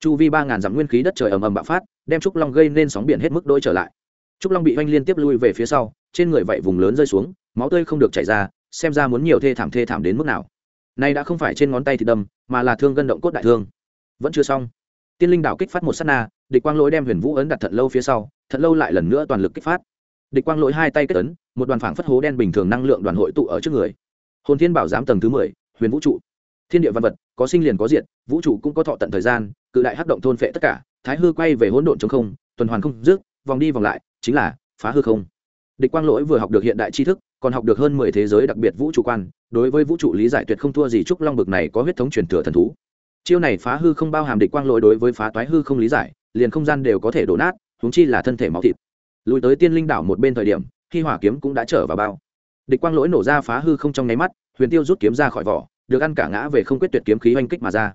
Chu vi ba ngàn dặm nguyên khí đất trời ầm ầm bạo phát, đem trúc long gây nên sóng biển hết mức đôi trở lại. Trúc long bị oanh liên tiếp lui về phía sau trên người vậy vùng lớn rơi xuống, máu tươi không được chảy ra, xem ra muốn nhiều thê thảm thê thảm đến mức nào. Nay đã không phải trên ngón tay thì đâm, mà là thương gân động cốt đại thương. Vẫn chưa xong. Tiên linh đảo kích phát một s á t na, địch quang lỗi đem huyền vũ ấn đặt thật lâu phía sau, thật lâu lại lần nữa toàn lực kích phát. Địch quang lỗi hai tay kết ấn, một đoàn phảng phất hố đen bình thường năng lượng đoàn hội tụ ở trước người. Hồn thiên bảo giám tầng thứ mười, huyền vũ trụ. Thiên địa văn vật, có sinh liền có diện vũ trụ cũng có thọ tận thời gian, cự đại hắc động thôn phệ tất cả, thái hư quay về hỗn độn chống không, tuần hoàn không dứt, vòng đi vòng lại, chính là phá hư không địch quang lỗi vừa học được hiện đại tri thức, còn học được hơn mười thế giới đặc biệt vũ trụ quan, đối với vũ trụ lý giải tuyệt không thua gì trúc long bực này có huyết thống truyền thừa thần thú. Chiêu này phá hư không bao hàm địch quang lỗi đối với phá toái hư không lý giải, liền không gian đều có thể đổ nát húng chi là thân thể máu thịt. Lùi tới tiên linh đảo một bên thời điểm, khi hỏa kiếm cũng đã trở vào bao. Địch quang lỗi nổ ra phá hư không trong nháy mắt, huyền tiêu rút kiếm ra khỏi vỏ, được ăn cả ngã về không quyết tuyệt kiếm khí oanh kích mà ra.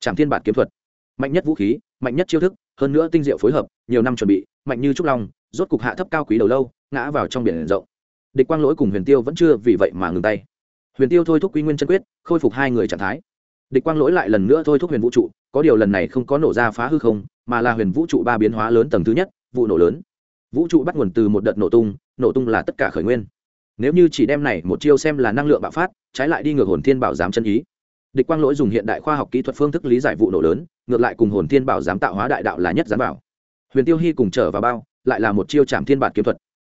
Trảm thiên bản kiếm thuật. Mạnh nhất vũ khí, mạnh nhất chiêu thức, hơn nữa tinh diệu phối hợp, nhiều năm chuẩn bị, mạnh như trúc long, rốt cục hạ thấp cao quý đầu lâu ngã vào trong biển rộng. Địch quang lỗi cùng huyền tiêu vẫn chưa vì vậy mà ngừng tay. Huyền tiêu thôi thúc quy nguyên chân quyết, khôi phục hai người trạng thái. Địch quang lỗi lại lần nữa thôi thúc huyền vũ trụ, có điều lần này không có nổ ra phá hư không, mà là huyền vũ trụ ba biến hóa lớn tầng thứ nhất, vụ nổ lớn. Vũ trụ bắt nguồn từ một đợt nổ tung nổ tung là tất cả khởi nguyên. Nếu như chỉ đem này một chiêu xem là năng lượng bạo phát, trái lại đi ngược hồn thiên bảo giám chân ý. Địch quang lỗi dùng hiện đại khoa học kỹ thuật phương thức lý giải vụ nổ lớn, ngược lại cùng hồn thiên bảo giám tạo hóa đại đạo là nhất giám bảo. Huyền tiêu hy cùng trở vào bao, lại là một chiêu chạm thiên bản kiếm thuật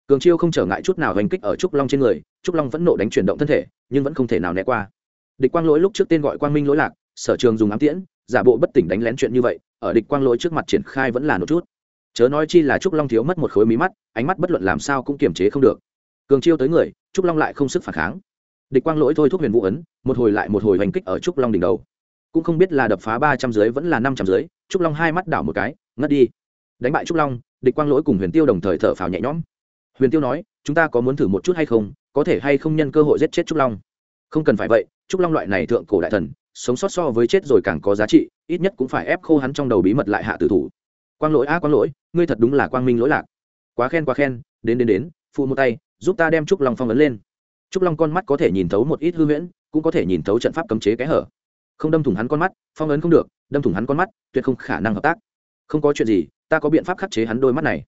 cường chiêu không trở ngại chút nào hành kích ở trúc long trên người, trúc long vẫn nộ đánh chuyển động thân thể, nhưng vẫn không thể nào né qua. Địch quang lỗi lúc trước tên gọi quang minh lỗi lạc, sở trường dùng ám tiễn, giả bộ bất tỉnh đánh lén chuyện như vậy, ở địch quang lỗi trước mặt triển khai vẫn là nốt chút. Chớ nói chi là trúc long thiếu mất một khối mí mắt, ánh mắt bất luận làm sao cũng kiềm chế không được. Cường chiêu tới người, trúc long lại không sức phản kháng. Địch quang lỗi thôi thúc huyền vũ ấn, một hồi lại một hồi hành kích ở trúc long đỉnh đầu. Cũng không biết là đập phá ba trăm dưới vẫn là năm trăm dưới, trúc long hai mắt đảo một cái, ngất đi. Đánh bại trúc long, địch quang lỗi cùng huyền tiêu đồng thời thở phào nhẹ nhõm huyền tiêu nói, chúng ta có muốn thử một chút hay không? Có thể hay không nhân cơ hội giết chết trúc long? Không cần phải vậy, trúc long loại này thượng cổ đại thần, sống sót so với chết rồi càng có giá trị, ít nhất cũng phải ép khô hắn trong đầu bí mật lại hạ tử thủ. Quang lỗi a, quang lỗi, ngươi thật đúng là quang minh lỗi lạc. Quá khen quá khen, đến đến đến, phụ một tay, giúp ta đem trúc long phong ấn lên. Trúc long con mắt có thể nhìn thấu một ít hư huyễn, cũng có thể nhìn thấu trận pháp cấm chế kẽ hở. Không đâm thủng hắn con mắt, phong ấn không được, đâm thủng hắn con mắt, tuyệt không khả năng hợp tác. Không có chuyện gì, ta có biện pháp khắc chế hắn đôi mắt này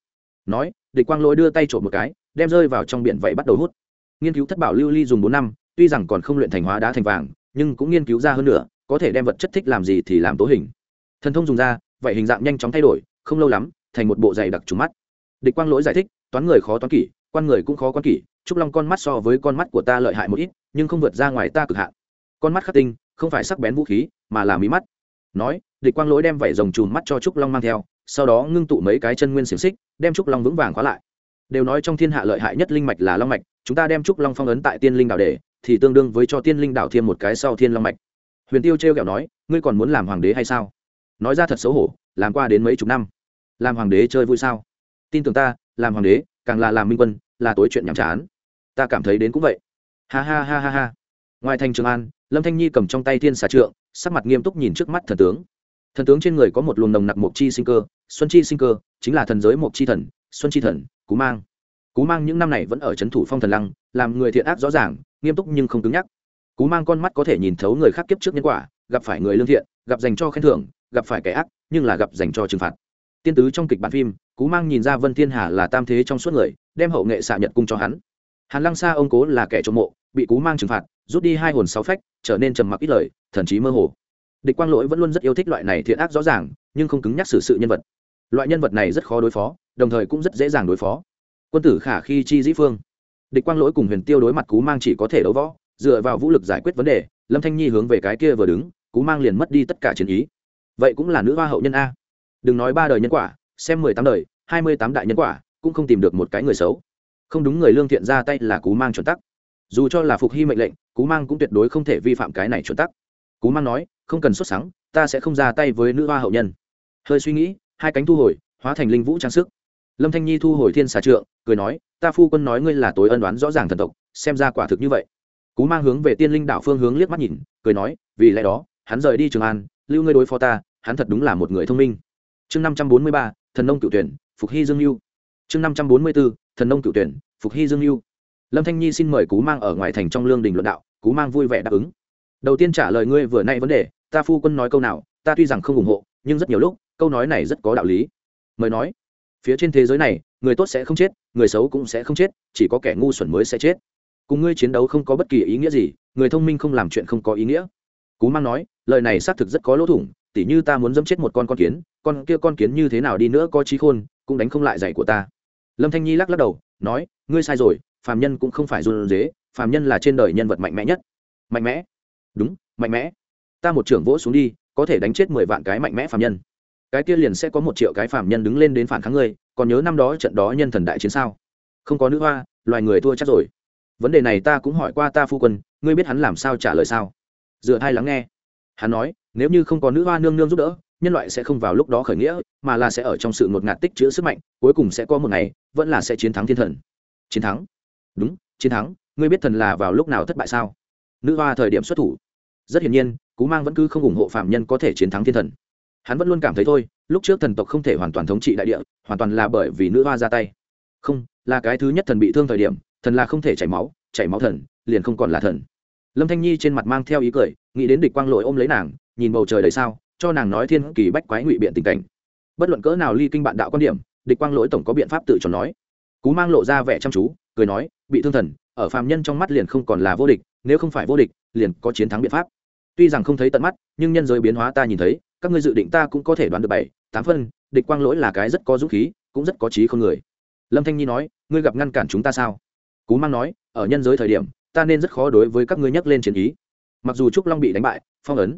nói, địch quang lỗi đưa tay trộm một cái, đem rơi vào trong biển vậy bắt đầu hút. Nghiên cứu thất bảo lưu ly dùng bốn năm, tuy rằng còn không luyện thành hóa đá thành vàng, nhưng cũng nghiên cứu ra hơn nữa, có thể đem vật chất thích làm gì thì làm tố hình. Thần thông dùng ra, vậy hình dạng nhanh chóng thay đổi, không lâu lắm, thành một bộ dày đặc trùng mắt. Địch quang lỗi giải thích, toán người khó toán kỷ, quan người cũng khó quan kỷ, trúc long con mắt so với con mắt của ta lợi hại một ít, nhưng không vượt ra ngoài ta cực hạn. Con mắt khắc tinh, không phải sắc bén vũ khí, mà là mí mắt. Nói, địch quang lỗi đem vảy rồng chùm mắt cho trúc long mang theo sau đó ngưng tụ mấy cái chân nguyên xiềng xích đem trúc long vững vàng khóa lại. Đều nói trong thiên hạ lợi hại nhất linh mạch là long mạch chúng ta đem trúc long phong ấn tại tiên linh đạo để, thì tương đương với cho tiên linh đạo thêm một cái sau thiên long mạch. Huyền tiêu trêu kẹo nói ngươi còn muốn làm hoàng đế hay sao? Nói ra thật xấu hổ làm qua đến mấy chục năm. Làm hoàng đế chơi vui sao? Tin tưởng ta làm hoàng đế càng là làm minh quân là tối chuyện nhàm chán. Ta cảm thấy đến cũng vậy. Ha ha ha ha ha. Ngoài thành trường an lâm thanh nhi cầm trong tay thiên xà trượng sắc mặt nghiêm túc nhìn trước mắt thần tướng thần tướng trên người có một luồng nồng nặc mộc chi sinh cơ, xuân chi sinh cơ, chính là thần giới mộc chi thần, xuân chi thần, cú mang. Cú mang những năm này vẫn ở c h ấ n thủ phong thần lăng, làm người thiện ác rõ ràng, nghiêm túc nhưng không cứng nhắc. Cú mang con mắt có thể nhìn thấu người khác kiếp trước nhân quả, gặp phải người lương thiện, gặp dành cho khen thưởng, gặp phải kẻ ác, nhưng là gặp dành cho trừng phạt. Tiên tứ trong kịch bản phim, cú mang nhìn ra vân thiên hà là tam thế trong suốt người, đem hậu nghệ xạ nhật cung cho hắn. Hàn lăng xa ông cố là kẻ trộm mộ, bị cú mang trừng phạt, rút đi hai hồn sáu phách, trở nên trầm mặc ít lời, thần trí mơ hồ địch quang lỗi vẫn luôn rất yêu thích loại này thiện ác rõ ràng, nhưng không cứng nhắc xử sự nhân vật. Loại nhân vật này rất khó đối phó, đồng thời cũng rất dễ dàng đối phó. Quân tử khả khi chi dĩ phương. Địch quang lỗi cùng huyền tiêu đối mặt cú mang chỉ có thể đấu võ, dựa vào vũ lực giải quyết vấn đề, lâm thanh nhi hướng về cái kia vừa đứng, cú mang liền mất đi tất cả chiến ý. Vậy cũng là nữ hoa hậu nhân a. Đừng nói ba đời nhân quả, xem mười tám đời, hai mươi tám đại nhân quả, cũng không tìm được một cái người xấu. Không đúng người lương thiện ra tay là cú mang chuẩn tắc. Dù cho là phục hy mệnh lệnh, cú mang cũng tuyệt đối không thể vi phạm cái này chuẩn tắc cú mang nói, không cần xuất sáng ta sẽ không ra tay với nữ hoa hậu nhân. Hơi suy nghĩ, hai cánh thu hồi, hóa thành linh vũ trang sức. Lâm thanh nhi thu hồi thiên xà trượng, cười nói, ta phu quân nói ngươi là tối ân đoán rõ ràng thần tộc, xem ra quả thực như vậy. Cú mang hướng về tiên linh Đạo phương hướng liếc mắt nhìn, cười nói, vì lẽ đó, hắn rời đi trường an, lưu ngươi đối phó ta, hắn thật đúng là một người thông minh. Chương năm trăm bốn mươi ba, thần nông cựu tuyển, phục hy dương lưu chương năm trăm bốn mươi b ố thần nông cựu tuyển, phục hy dương lưu lâm thanh nhi xin mời cú mang ở ngoài thành trong lương đình luận đạo, cú mang vui vẻ đáp ứng đầu tiên trả lời ngươi vừa nay vấn đề, ta phu quân nói câu nào, ta tuy rằng không ủng hộ, nhưng rất nhiều lúc, câu nói này rất có đạo lý. Mời nói. Phía trên thế giới này, người tốt sẽ không chết, người xấu cũng sẽ không chết, chỉ có kẻ ngu xuẩn mới sẽ chết. Cùng ngươi chiến đấu không có bất kỳ ý nghĩa gì, người thông minh không làm chuyện không có ý nghĩa. Cú mang nói, lời này xác thực rất có lỗ thủng, tỉ như ta muốn dẫm chết một con con kiến, con kia con kiến như thế nào đi nữa có trí khôn, cũng đánh không lại giày của ta. Lâm thanh nhi lắc lắc đầu, nói, ngươi sai rồi, phàm nhân cũng không phải run dế phàm nhân là trên đời nhân vật mạnh mẽ nhất. Mạnh mẽ đúng, mạnh mẽ. Ta một trưởng vỗ xuống đi, có thể đánh chết mười vạn cái mạnh mẽ phàm nhân. Cái kia liền sẽ có một triệu cái phàm nhân đứng lên đến phản kháng ngươi, còn nhớ năm đó trận đó nhân thần đại chiến sao? Không có nữ hoa, loài người thua chắc rồi. Vấn đề này ta cũng hỏi qua ta phu quân, ngươi biết hắn làm sao trả lời sao? Dựa hai lắng nghe. Hắn nói, nếu như không có nữ hoa nương nương giúp đỡ, nhân loại sẽ không vào lúc đó khởi nghĩa, mà là sẽ ở trong sự ngột ngạt tích chữ sức mạnh, cuối cùng sẽ có một ngày, vẫn là sẽ chiến thắng thiên thần. Chiến thắng? Đúng, chiến thắng. Ngươi biết thần là vào lúc nào thất bại sao? Nữ hoa thời điểm xuất thủ rất hiển nhiên, cú mang vẫn cứ không ủng hộ phạm nhân có thể chiến thắng thiên thần. Hắn vẫn luôn cảm thấy thôi, lúc trước thần tộc không thể hoàn toàn thống trị đại địa, hoàn toàn là bởi vì nữ hoa ra tay. Không, là cái thứ nhất thần bị thương thời điểm, thần là không thể chảy máu chảy máu thần, liền không còn là thần. Lâm thanh nhi trên mặt mang theo ý cười, nghĩ đến địch quang lội ôm lấy nàng, nhìn bầu trời đầy sao, cho nàng nói thiên kỳ bách quái ngụy biện tình cảnh. Bất luận cỡ nào ly kinh bạn đạo quan điểm, địch quang lỗi tổng có biện pháp tự cho nói. Cú mang lộ ra vẻ chăm chú, cười nói, bị thương thần, ở phàm nhân trong mắt liền không còn là vô địch nếu không phải vô địch, liền có chiến thắng biện pháp. Tuy rằng không thấy tận mắt, nhưng nhân giới biến hóa ta nhìn thấy, các ngươi dự định ta cũng có thể đoán được bảy, tám phân, địch quang lỗi là cái rất có dũng khí, cũng rất có trí không người. Lâm thanh nhi nói, ngươi gặp ngăn cản chúng ta sao? Cú mang nói, ở nhân giới thời điểm, ta nên rất khó đối với các ngươi nhắc lên chiến ý. Mặc dù trúc long bị đánh bại, phong ấn,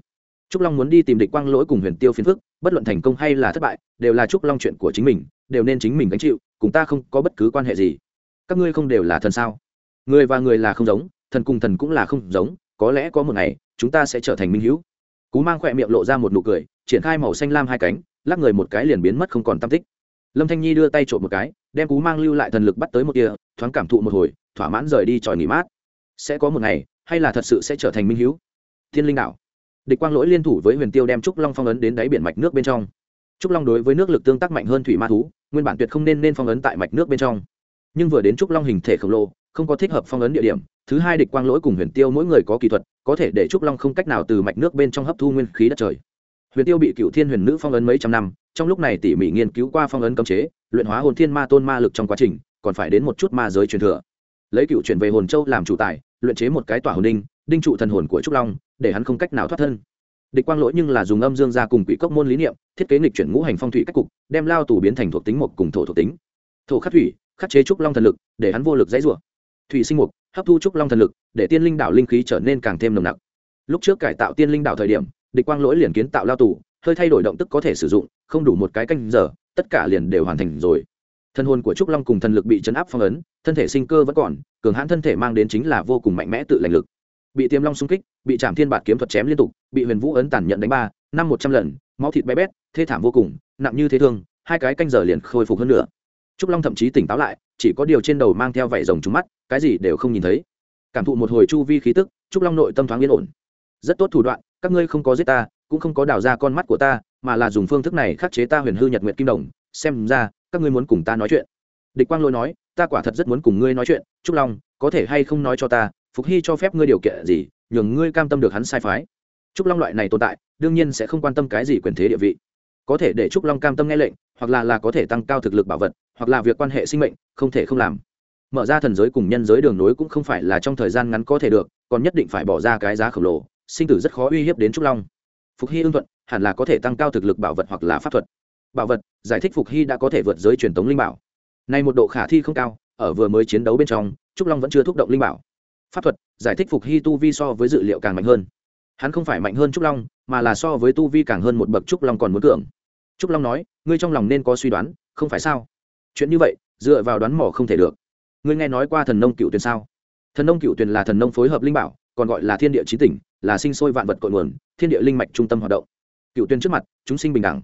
trúc long muốn đi tìm địch quang lỗi cùng huyền tiêu phiến phức, bất luận thành công hay là thất bại, đều là trúc long chuyện của chính mình, đều nên chính mình gánh chịu, cùng ta không có bất cứ quan hệ gì. Các ngươi không đều là thần sao? Người và người là không giống thần cùng thần cũng là không giống, có lẽ có một ngày, chúng ta sẽ trở thành minh hữu. Cú mang khỏe miệng lộ ra một nụ cười, triển khai màu xanh lam hai cánh, lắc người một cái liền biến mất không còn tam tích. Lâm thanh nhi đưa tay trộm một cái, đem cú mang lưu lại thần lực bắt tới một kia thoáng cảm thụ một hồi, thỏa mãn rời đi tròi nghỉ mát. Sẽ có một ngày, hay là thật sự sẽ trở thành minh hữu? Thiên linh đạo địch quang lỗi liên thủ với huyền tiêu đem trúc long phong ấn đến đáy biển mạch nước bên trong. Trúc long đối với nước lực tương tác mạnh hơn thủy ma thú, nguyên bản tuyệt không nên nên phong ấn tại mạch nước bên trong. Nhưng vừa đến trúc long hình thể khổng lồ không có thích hợp phong ấn địa điểm, thứ hai địch quang lỗi cùng huyền tiêu mỗi người có kỹ thuật, có thể để trúc long không cách nào từ mạch nước bên trong hấp thu nguyên khí đất trời. Huyền tiêu bị cựu thiên huyền nữ phong ấn mấy trăm năm, trong lúc này tỉ mỉ nghiên cứu qua phong ấn cấm chế, luyện hóa hồn thiên ma tôn ma lực trong quá trình, còn phải đến một chút ma giới truyền thừa. Lấy cựu chuyển về hồn châu làm chủ tài, luyện chế một cái tỏa hồn đinh đinh trụ thần hồn của trúc long, để hắn không cách nào thoát thân. Địch quang lỗi nhưng là dùng âm dương ra cùng quỷ cốc môn lý niệm, thiết kế nghịch chuyển ngũ hành phong thủy cách cục, đem lao tù biến thành thuộc tính một cùng thổ thuộc tính. Thổ khắc thủy, khắc chế trúc long thần lực, để hắn vô lực dãy rủa thủy sinh mục, hấp thu trúc long thần lực, để tiên linh đảo linh khí trở nên càng thêm nồng nặc. Lúc trước cải tạo tiên linh đảo thời điểm, địch quang lỗi liền kiến tạo lao tù, hơi thay đổi động tức có thể sử dụng, không đủ một cái canh giờ, tất cả liền đều hoàn thành rồi. Thân hồn của trúc long cùng thần lực bị chấn áp phong ấn, thân thể sinh cơ vẫn còn, cường hãn thân thể mang đến chính là vô cùng mạnh mẽ tự lành lực. Bị tiêm long xung kích, bị chạm thiên bạt kiếm thuật chém liên tục, bị huyền vũ ấn tàn nhận đánh ba, năm một trăm lần, máu thịt bé bét, thê thảm vô cùng, nặng như thế thương, hai cái canh giờ liền khôi phục hơn nữa. Trúc long thậm chí tỉnh táo lại chỉ có điều trên đầu mang theo vảy rồng trúng mắt, cái gì đều không nhìn thấy. Cảm thụ một hồi chu vi khí tức, trúc long nội tâm thoáng yên ổn. Rất tốt thủ đoạn, các ngươi không có giết ta, cũng không có đào ra con mắt của ta, mà là dùng phương thức này khắc chế ta huyền hư nhật nguyện kim đồng, xem ra, các ngươi muốn cùng ta nói chuyện. Địch quang lôi nói, ta quả thật rất muốn cùng ngươi nói chuyện, trúc long, có thể hay không nói cho ta, phục hy cho phép ngươi điều kiện gì, nhường ngươi cam tâm được hắn sai phái. Trúc long loại này tồn tại, đương nhiên sẽ không quan tâm cái gì quyền thế địa vị có thể để trúc long cam tâm nghe lệnh, hoặc là là có thể tăng cao thực lực bảo vật, hoặc là việc quan hệ sinh mệnh, không thể không làm. Mở ra thần giới cùng nhân giới đường nối cũng không phải là trong thời gian ngắn có thể được, còn nhất định phải bỏ ra cái giá khổng lồ, sinh tử rất khó uy hiếp đến trúc long. Phục hy ưng thuận, hẳn là có thể tăng cao thực lực bảo vật hoặc là pháp thuật. Bảo vật, giải thích phục hy đã có thể vượt giới truyền thống linh bảo. Nay một độ khả thi không cao, ở vừa mới chiến đấu bên trong, trúc long vẫn chưa thúc động linh bảo. Pháp thuật, giải thích phục hy tu vi so với dự liệu càng mạnh hơn. Hắn không phải mạnh hơn trúc long, mà là so với tu vi càng hơn một bậc trúc long còn muốn cường trúc long nói, ngươi trong lòng nên có suy đoán, không phải sao? Chuyện như vậy, dựa vào đoán mỏ không thể được. Ngươi nghe nói qua thần nông cựu tuyền sao? Thần nông cựu tuyền là thần nông phối hợp linh bảo, còn gọi là thiên địa trí tỉnh, là sinh sôi vạn vật cội nguồn, thiên địa linh mạch trung tâm hoạt động. Cựu tuyên trước mặt, chúng sinh bình đẳng.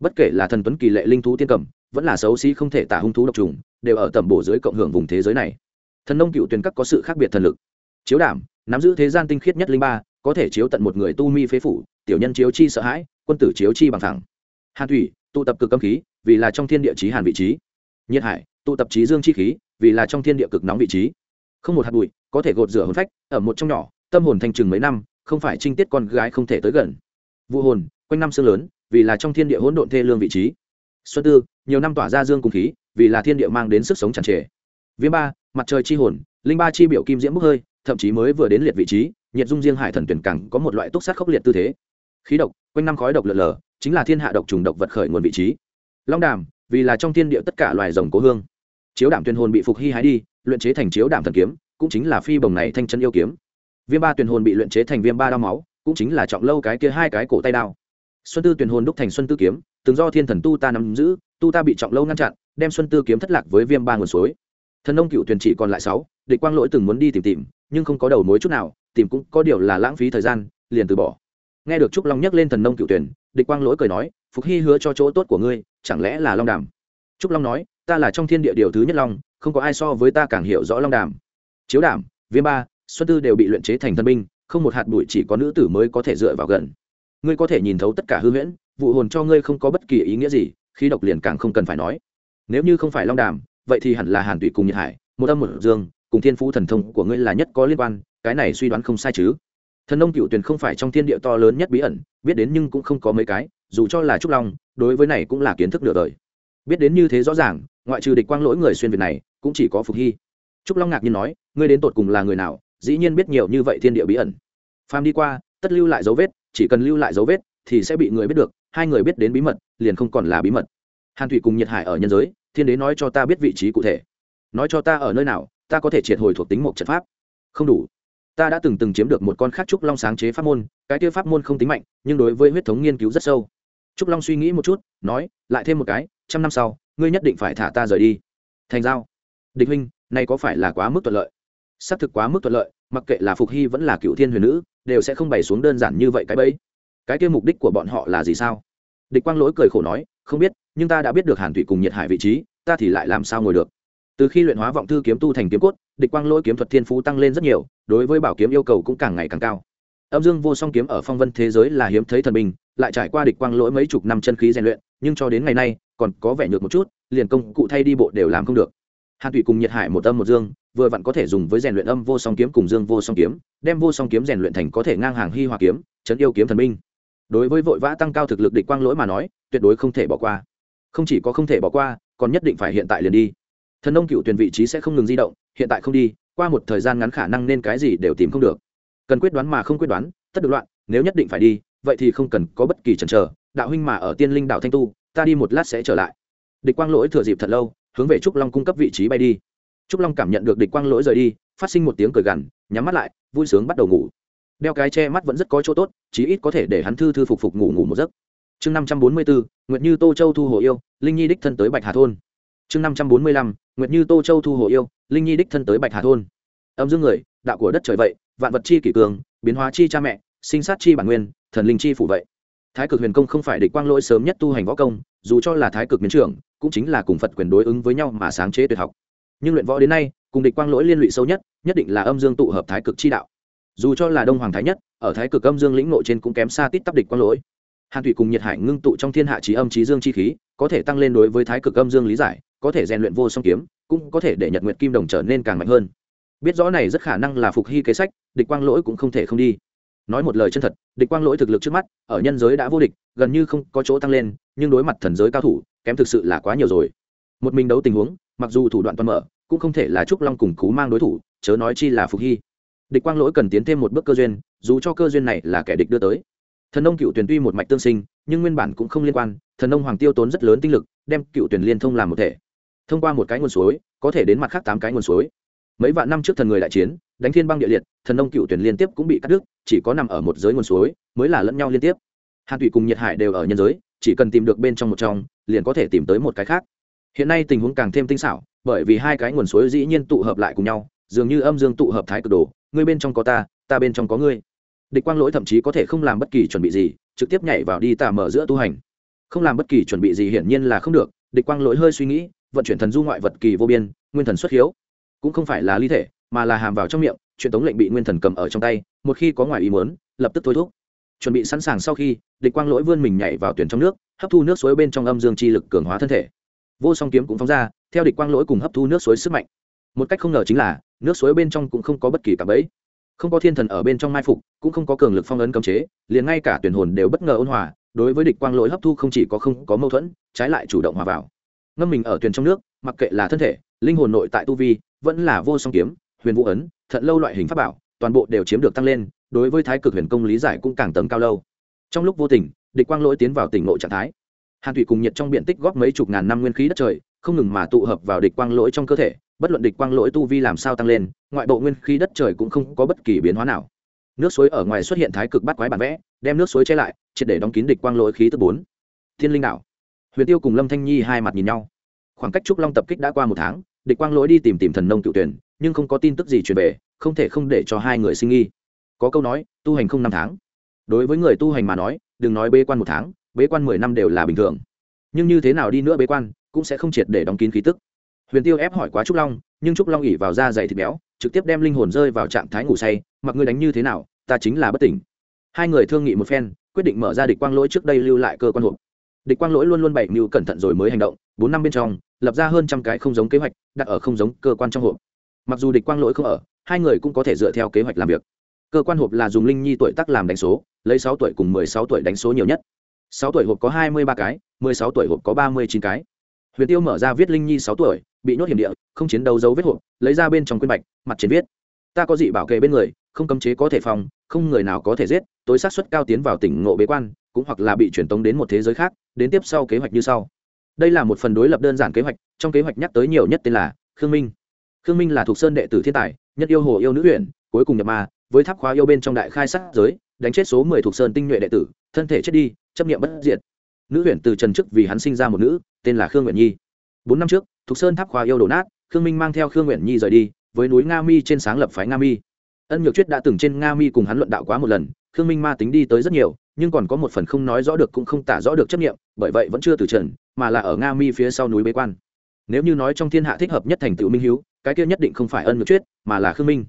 Bất kể là thần tuấn kỳ lệ linh thú tiên cầm, vẫn là xấu xí không thể tả hung thú độc trùng, đều ở tầm bổ dưới cộng hưởng vùng thế giới này. Thần nông cựu tuyền các có sự khác biệt thần lực. Chiếu đảm, nắm giữ thế gian tinh khiết nhất linh ba, có thể chiếu tận một người tu mi phế phủ, tiểu nhân chiếu chi sợ hãi, quân tử chiếu chi bằng thẳng hàn thủy, tụ tập cực âm khí, vì là trong thiên địa trí hàn vị trí. Nhiệt hải, tụ tập trí dương chi khí, vì là trong thiên địa cực nóng vị trí. Không một hạt bụi có thể gột rửa hồn phách, ở một trong nhỏ, tâm hồn thành chừng mấy năm, không phải trinh tiết con gái không thể tới gần. Vụ hồn, quanh năm xương lớn, vì là trong thiên địa hỗn độn thê lương vị trí. Xuân tư, nhiều năm tỏa ra dương cùng khí, vì là thiên địa mang đến sức sống tràn trề. Viêm ba, mặt trời chi hồn, linh ba chi biểu kim diễm bốc hơi, thậm chí mới vừa đến liệt vị trí, nhiệt dung riêng hải thần tuyển cẳng có một loại túc sát khốc liệt tư thế. Khí độc, quanh năm khói độc lợn lờ chính là thiên hạ độc trùng độc vật khởi nguồn vị trí. Long đàm, vì là trong thiên địa tất cả loài rồng cố hương. Chiếu đảm tuyên hồn bị phục hy hái đi, luyện chế thành chiếu đảm thần kiếm, cũng chính là phi bồng này thanh chân yêu kiếm. Viêm ba tuyên hồn bị luyện chế thành viêm ba đao máu, cũng chính là trọng lâu cái kia hai cái cổ tay đao. Xuân tư tuyên hồn đúc thành xuân tư kiếm, từng do thiên thần tu ta nắm giữ, tu ta bị trọng lâu ngăn chặn, đem xuân tư kiếm thất lạc với viêm ba nguồn suối. Thần nông cựu tuyển chỉ còn lại sáu, địch quang lỗi từng muốn đi tìm tìm, nhưng không có đầu mối chút nào, tìm cũng có điều là lãng phí thời gian, liền từ bỏ. Nghe được trúc long nhắc lên thần nông cựu tuyển địch quang lỗi cười nói, phục hy hứa cho chỗ tốt của ngươi, chẳng lẽ là long đàm? Trúc long nói, ta là trong thiên địa điều thứ nhất long, không có ai so với ta càng hiểu rõ long đàm. Chiếu đảm viêm ba, xuân tư đều bị luyện chế thành thân binh, không một hạt bụi chỉ có nữ tử mới có thể dựa vào gần. Ngươi có thể nhìn thấu tất cả hư huyễn, vụ hồn cho ngươi không có bất kỳ ý nghĩa gì khi độc liền càng không cần phải nói. Nếu như không phải long đàm, vậy thì hẳn là hàn tụy cùng nhiệt hải, một âm một dương, cùng thiên phú thần thông của ngươi là nhất có liên quan, cái này suy đoán không sai chứ thần nông cựu tuyền không phải trong thiên địa to lớn nhất bí ẩn, biết đến nhưng cũng không có mấy cái, dù cho là trúc long, đối với này cũng là kiến thức nửa đời. Biết đến như thế rõ ràng, ngoại trừ địch quang lỗi người xuyên việt này, cũng chỉ có phục hy. Trúc long ngạc nhiên nói, ngươi đến tột cùng là người nào? Dĩ nhiên biết nhiều như vậy thiên địa bí ẩn. Phàm đi qua, tất lưu lại dấu vết, chỉ cần lưu lại dấu vết thì sẽ bị người biết được, hai người biết đến bí mật, liền không còn là bí mật. Hàn thủy cùng nhiệt hải ở nhân giới, thiên đế nói cho ta biết vị trí cụ thể. Nói cho ta ở nơi nào, ta có thể triệt hồi thuộc tính một trận pháp. Không đủ ta đã từng từng chiếm được một con khác trúc long sáng chế pháp môn, cái kia pháp môn không tính mạnh, nhưng đối với huyết thống nghiên cứu rất sâu. Trúc long suy nghĩ một chút, nói, lại thêm một cái, trăm năm sau, ngươi nhất định phải thả ta rời đi. Thành giao. Địch huynh, này có phải là quá mức thuận lợi? Xác thực quá mức thuận lợi, mặc kệ là phục hy vẫn là cựu thiên huyền nữ, đều sẽ không bày xuống đơn giản như vậy cái bẫy. Cái kia mục đích của bọn họ là gì sao? Địch quang lỗi cười khổ nói, không biết, nhưng ta đã biết được hàn thủy cùng nhiệt hải vị trí, ta thì lại làm sao ngồi được? Từ khi luyện hóa vọng thư kiếm tu thành kiếm cốt, địch quang lỗi kiếm thuật thiên phú tăng lên rất nhiều, đối với bảo kiếm yêu cầu cũng càng ngày càng cao. Âm dương vô song kiếm ở phong vân thế giới là hiếm thấy thần bình, lại trải qua địch quang lỗi mấy chục năm chân khí rèn luyện, nhưng cho đến ngày nay, còn có vẻ nhược một chút, liền công cụ thay đi bộ đều làm không được. Hàn thủy cùng nhiệt hải một âm một dương, vừa vặn có thể dùng với rèn luyện âm vô song kiếm cùng dương vô song kiếm, đem vô song kiếm rèn luyện thành có thể ngang hàng hy hòa kiếm, chấn yêu kiếm thần minh đối với vội vã tăng cao thực lực địch quang lỗi mà nói, tuyệt đối không thể bỏ qua. Không chỉ có không thể bỏ qua, còn nhất định phải hiện tại liền đi thần nông cựu tuyển vị trí sẽ không ngừng di động, hiện tại không đi, qua một thời gian ngắn khả năng nên cái gì đều tìm không được. Cần quyết đoán mà không quyết đoán, tất được loạn, nếu nhất định phải đi, vậy thì không cần có bất kỳ chần chờ, đạo huynh mà ở tiên linh đạo thanh tu, ta đi một lát sẽ trở lại. Địch quang lỗi thừa dịp thật lâu, hướng về trúc long cung cấp vị trí bay đi. Trúc long cảm nhận được địch quang lỗi rời đi, phát sinh một tiếng cười gằn, nhắm mắt lại, vui sướng bắt đầu ngủ. Đeo cái che mắt vẫn rất có chỗ tốt, chí ít có thể để hắn thư thư phục phục ngủ ngủ một giấc. Chương năm trăm bốn mươi bốn nguyệt như tô châu thu hồ yêu, linh nhi đích thân tới bạch hà thôn chương năm trăm bốn mươi lăm, nguyệt như tô châu thu hồ yêu, linh nhi đích thân tới bạch hà thôn. Âm dương người, đạo của đất trời vậy, vạn vật chi kỷ cường, biến hóa chi cha mẹ, sinh sát chi bản nguyên, thần linh chi phủ vậy. Thái cực huyền công không phải địch quang lỗi sớm nhất tu hành võ công, dù cho là thái cực miến trưởng, cũng chính là cùng phật quyền đối ứng với nhau mà sáng chế tuyệt học. Nhưng luyện võ đến nay, cùng địch quang lỗi liên lụy sâu nhất nhất định là âm dương tụ hợp thái cực chi đạo. Dù cho là đông hoàng thái nhất, ở thái cực âm dương lĩnh nội trên cũng kém xa tít tắp địch quang lỗi. Hàn thủy cùng nhiệt hải ngưng tụ trong thiên hạ trí âm trí dương chi khí, có thể tăng lên đối với thái cực âm dương lý giải có thể rèn luyện vô song kiếm, cũng có thể để nhật nguyệt kim đồng trở nên càng mạnh hơn. Biết rõ này rất khả năng là phục hy kế sách, địch quang lỗi cũng không thể không đi. Nói một lời chân thật, địch quang lỗi thực lực trước mắt, ở nhân giới đã vô địch, gần như không có chỗ tăng lên, nhưng đối mặt thần giới cao thủ, kém thực sự là quá nhiều rồi. Một mình đấu tình huống, mặc dù thủ đoạn toàn mở, cũng không thể là trúc long cùng cú mang đối thủ, chớ nói chi là phục hy. Địch quang lỗi cần tiến thêm một bước cơ duyên, dù cho cơ duyên này là kẻ địch đưa tới. Thần nông cựu tuyển tuy một mạch tương sinh, nhưng nguyên bản cũng không liên quan, thần nông hoàng tiêu tốn rất lớn tinh lực, đem cựu tuyển liên thông làm một thể thông qua một cái nguồn suối, có thể đến mặt khác tám cái nguồn suối. Mấy vạn năm trước thần người đại chiến, đánh thiên băng địa liệt, thần nông cựu tuyển liên tiếp cũng bị cắt đứt, chỉ có nằm ở một giới nguồn suối mới là lẫn nhau liên tiếp. Hàn thủy cùng nhiệt hải đều ở nhân giới, chỉ cần tìm được bên trong một trong, liền có thể tìm tới một cái khác. Hiện nay tình huống càng thêm tinh xảo, bởi vì hai cái nguồn suối dĩ nhiên tụ hợp lại cùng nhau, dường như âm dương tụ hợp thái cực đồ, ngươi bên trong có ta ta bên trong có ngươi. Địch quang lỗi thậm chí có thể không làm bất kỳ chuẩn bị gì, trực tiếp nhảy vào đi tà mở giữa tu hành. Không làm bất kỳ chuẩn bị gì hiển nhiên là không được, địch quang lỗi hơi suy nghĩ vận chuyển thần du ngoại vật kỳ vô biên, nguyên thần xuất hiếu. Cũng không phải là ly thể, mà là hàm vào trong miệng truyền tống lệnh bị nguyên thần cầm ở trong tay, một khi có ngoài ý muốn, lập tức thôi thúc. Chuẩn bị sẵn sàng sau khi, địch quang lỗi vươn mình nhảy vào tuyển trong nước, hấp thu nước suối bên trong âm dương chi lực cường hóa thân thể. Vô song kiếm cũng phóng ra, theo địch quang lỗi cùng hấp thu nước suối sức mạnh. Một cách không ngờ chính là, nước suối bên trong cũng không có bất kỳ cả bẫy. Không có thiên thần ở bên trong mai phục, cũng không có cường lực phong ấn cấm chế, liền ngay cả tuyển hồn đều bất ngờ ôn hòa, đối với địch quang lỗi hấp thu không chỉ có không có mâu thuẫn, trái lại chủ động hòa vào ngâm mình ở thuyền trong nước, mặc kệ là thân thể, linh hồn nội tại tu vi, vẫn là vô song kiếm, huyền vũ ấn thận lâu loại hình pháp bảo, toàn bộ đều chiếm được tăng lên, đối với thái cực huyền công lý giải cũng càng tầng cao lâu. Trong lúc vô tình, địch quang lỗi tiến vào tỉnh nội trạng thái. Hàn thủy cùng nhiệt trong biện tích góp mấy chục ngàn năm nguyên khí đất trời, không ngừng mà tụ hợp vào địch quang lỗi trong cơ thể, bất luận địch quang lỗi tu vi làm sao tăng lên, ngoại bộ nguyên khí đất trời cũng không có bất kỳ biến hóa nào. Nước suối ở ngoài xuất hiện thái cực bắt quái bản vẽ, đem nước suối che lại, triệt để đóng kín địch quang lỗi khí tức bốn. Thiên linh đạo huyền tiêu cùng lâm thanh nhi hai mặt nhìn nhau. Khoảng cách trúc long tập kích đã qua một tháng, địch quang lỗi đi tìm tìm thần nông cựu tuyển, nhưng không có tin tức gì truyền về, không thể không để cho hai người sinh nghi. Có câu nói, tu hành không năm tháng. Đối với người tu hành mà nói, đừng nói bế quan một tháng, bế quan mười năm đều là bình thường. Nhưng như thế nào đi nữa bế quan, cũng sẽ không triệt để đóng kín khí tức. Huyền tiêu ép hỏi quá trúc long, nhưng trúc long ỉ vào da dày thịt béo, trực tiếp đem linh hồn rơi vào trạng thái ngủ say, mặc ngươi đánh như thế nào, ta chính là bất tỉnh. Hai người thương nghị một phen, quyết định mở ra địch quang lỗi trước đây lưu lại cơ quan hộp địch quang lỗi luôn luôn bày mưu cẩn thận rồi mới hành động, bốn năm bên trong, lập ra hơn trăm cái không giống kế hoạch, đặt ở không giống cơ quan trong hộp. Mặc dù địch quang lỗi không ở, hai người cũng có thể dựa theo kế hoạch làm việc. Cơ quan hộp là dùng linh nhi tuổi tác làm đánh số, lấy sáu tuổi cùng mười sáu tuổi đánh số nhiều nhất. Sáu tuổi hộp có hai mươi ba cái, mười sáu tuổi hộp có ba mươi chín cái. Huyền tiêu mở ra viết linh nhi sáu tuổi, bị nhốt hiểm địa, không chiến đấu dấu vết hộp, lấy ra bên trong quyên bạch, mặt trên viết. Ta có dị bảo kê bên người, không cấm chế có thể phòng, không người nào có thể giết, tối sát xuất cao tiến vào tỉnh ngộ bế quan, cũng hoặc là bị truyền tống đến một thế giới khác đến tiếp sau kế hoạch như sau. Đây là một phần đối lập đơn giản kế hoạch, trong kế hoạch nhắc tới nhiều nhất tên là khương minh. Khương minh là thuộc sơn đệ tử thiên tài, nhất yêu hồ yêu nữ huyện, cuối cùng nhập ma, với tháp khóa yêu bên trong đại khai sát giới, đánh chết số mười thuộc sơn tinh nhuệ đệ tử, thân thể chết đi, chấp nghiệm bất diệt. Nữ huyện từ trần chức vì hắn sinh ra một nữ, tên là khương nguyện nhi. Bốn năm trước, thuộc sơn tháp khóa yêu đổ nát, khương minh mang theo khương nguyện nhi rời đi, với núi nga mi trên sáng lập phái nga mi. Ân nhược chuyết đã từng trên nga mi cùng hắn luận đạo quá một lần, khương minh ma tính đi tới rất nhiều nhưng còn có một phần không nói rõ được cũng không tả rõ được chấp nghiệm bởi vậy vẫn chưa từ trần, mà là ở nga mi phía sau núi bế quan. Nếu như nói trong thiên hạ thích hợp nhất thành tựu minh hiếu, cái kia nhất định không phải ân ngược chuyết mà là khương minh.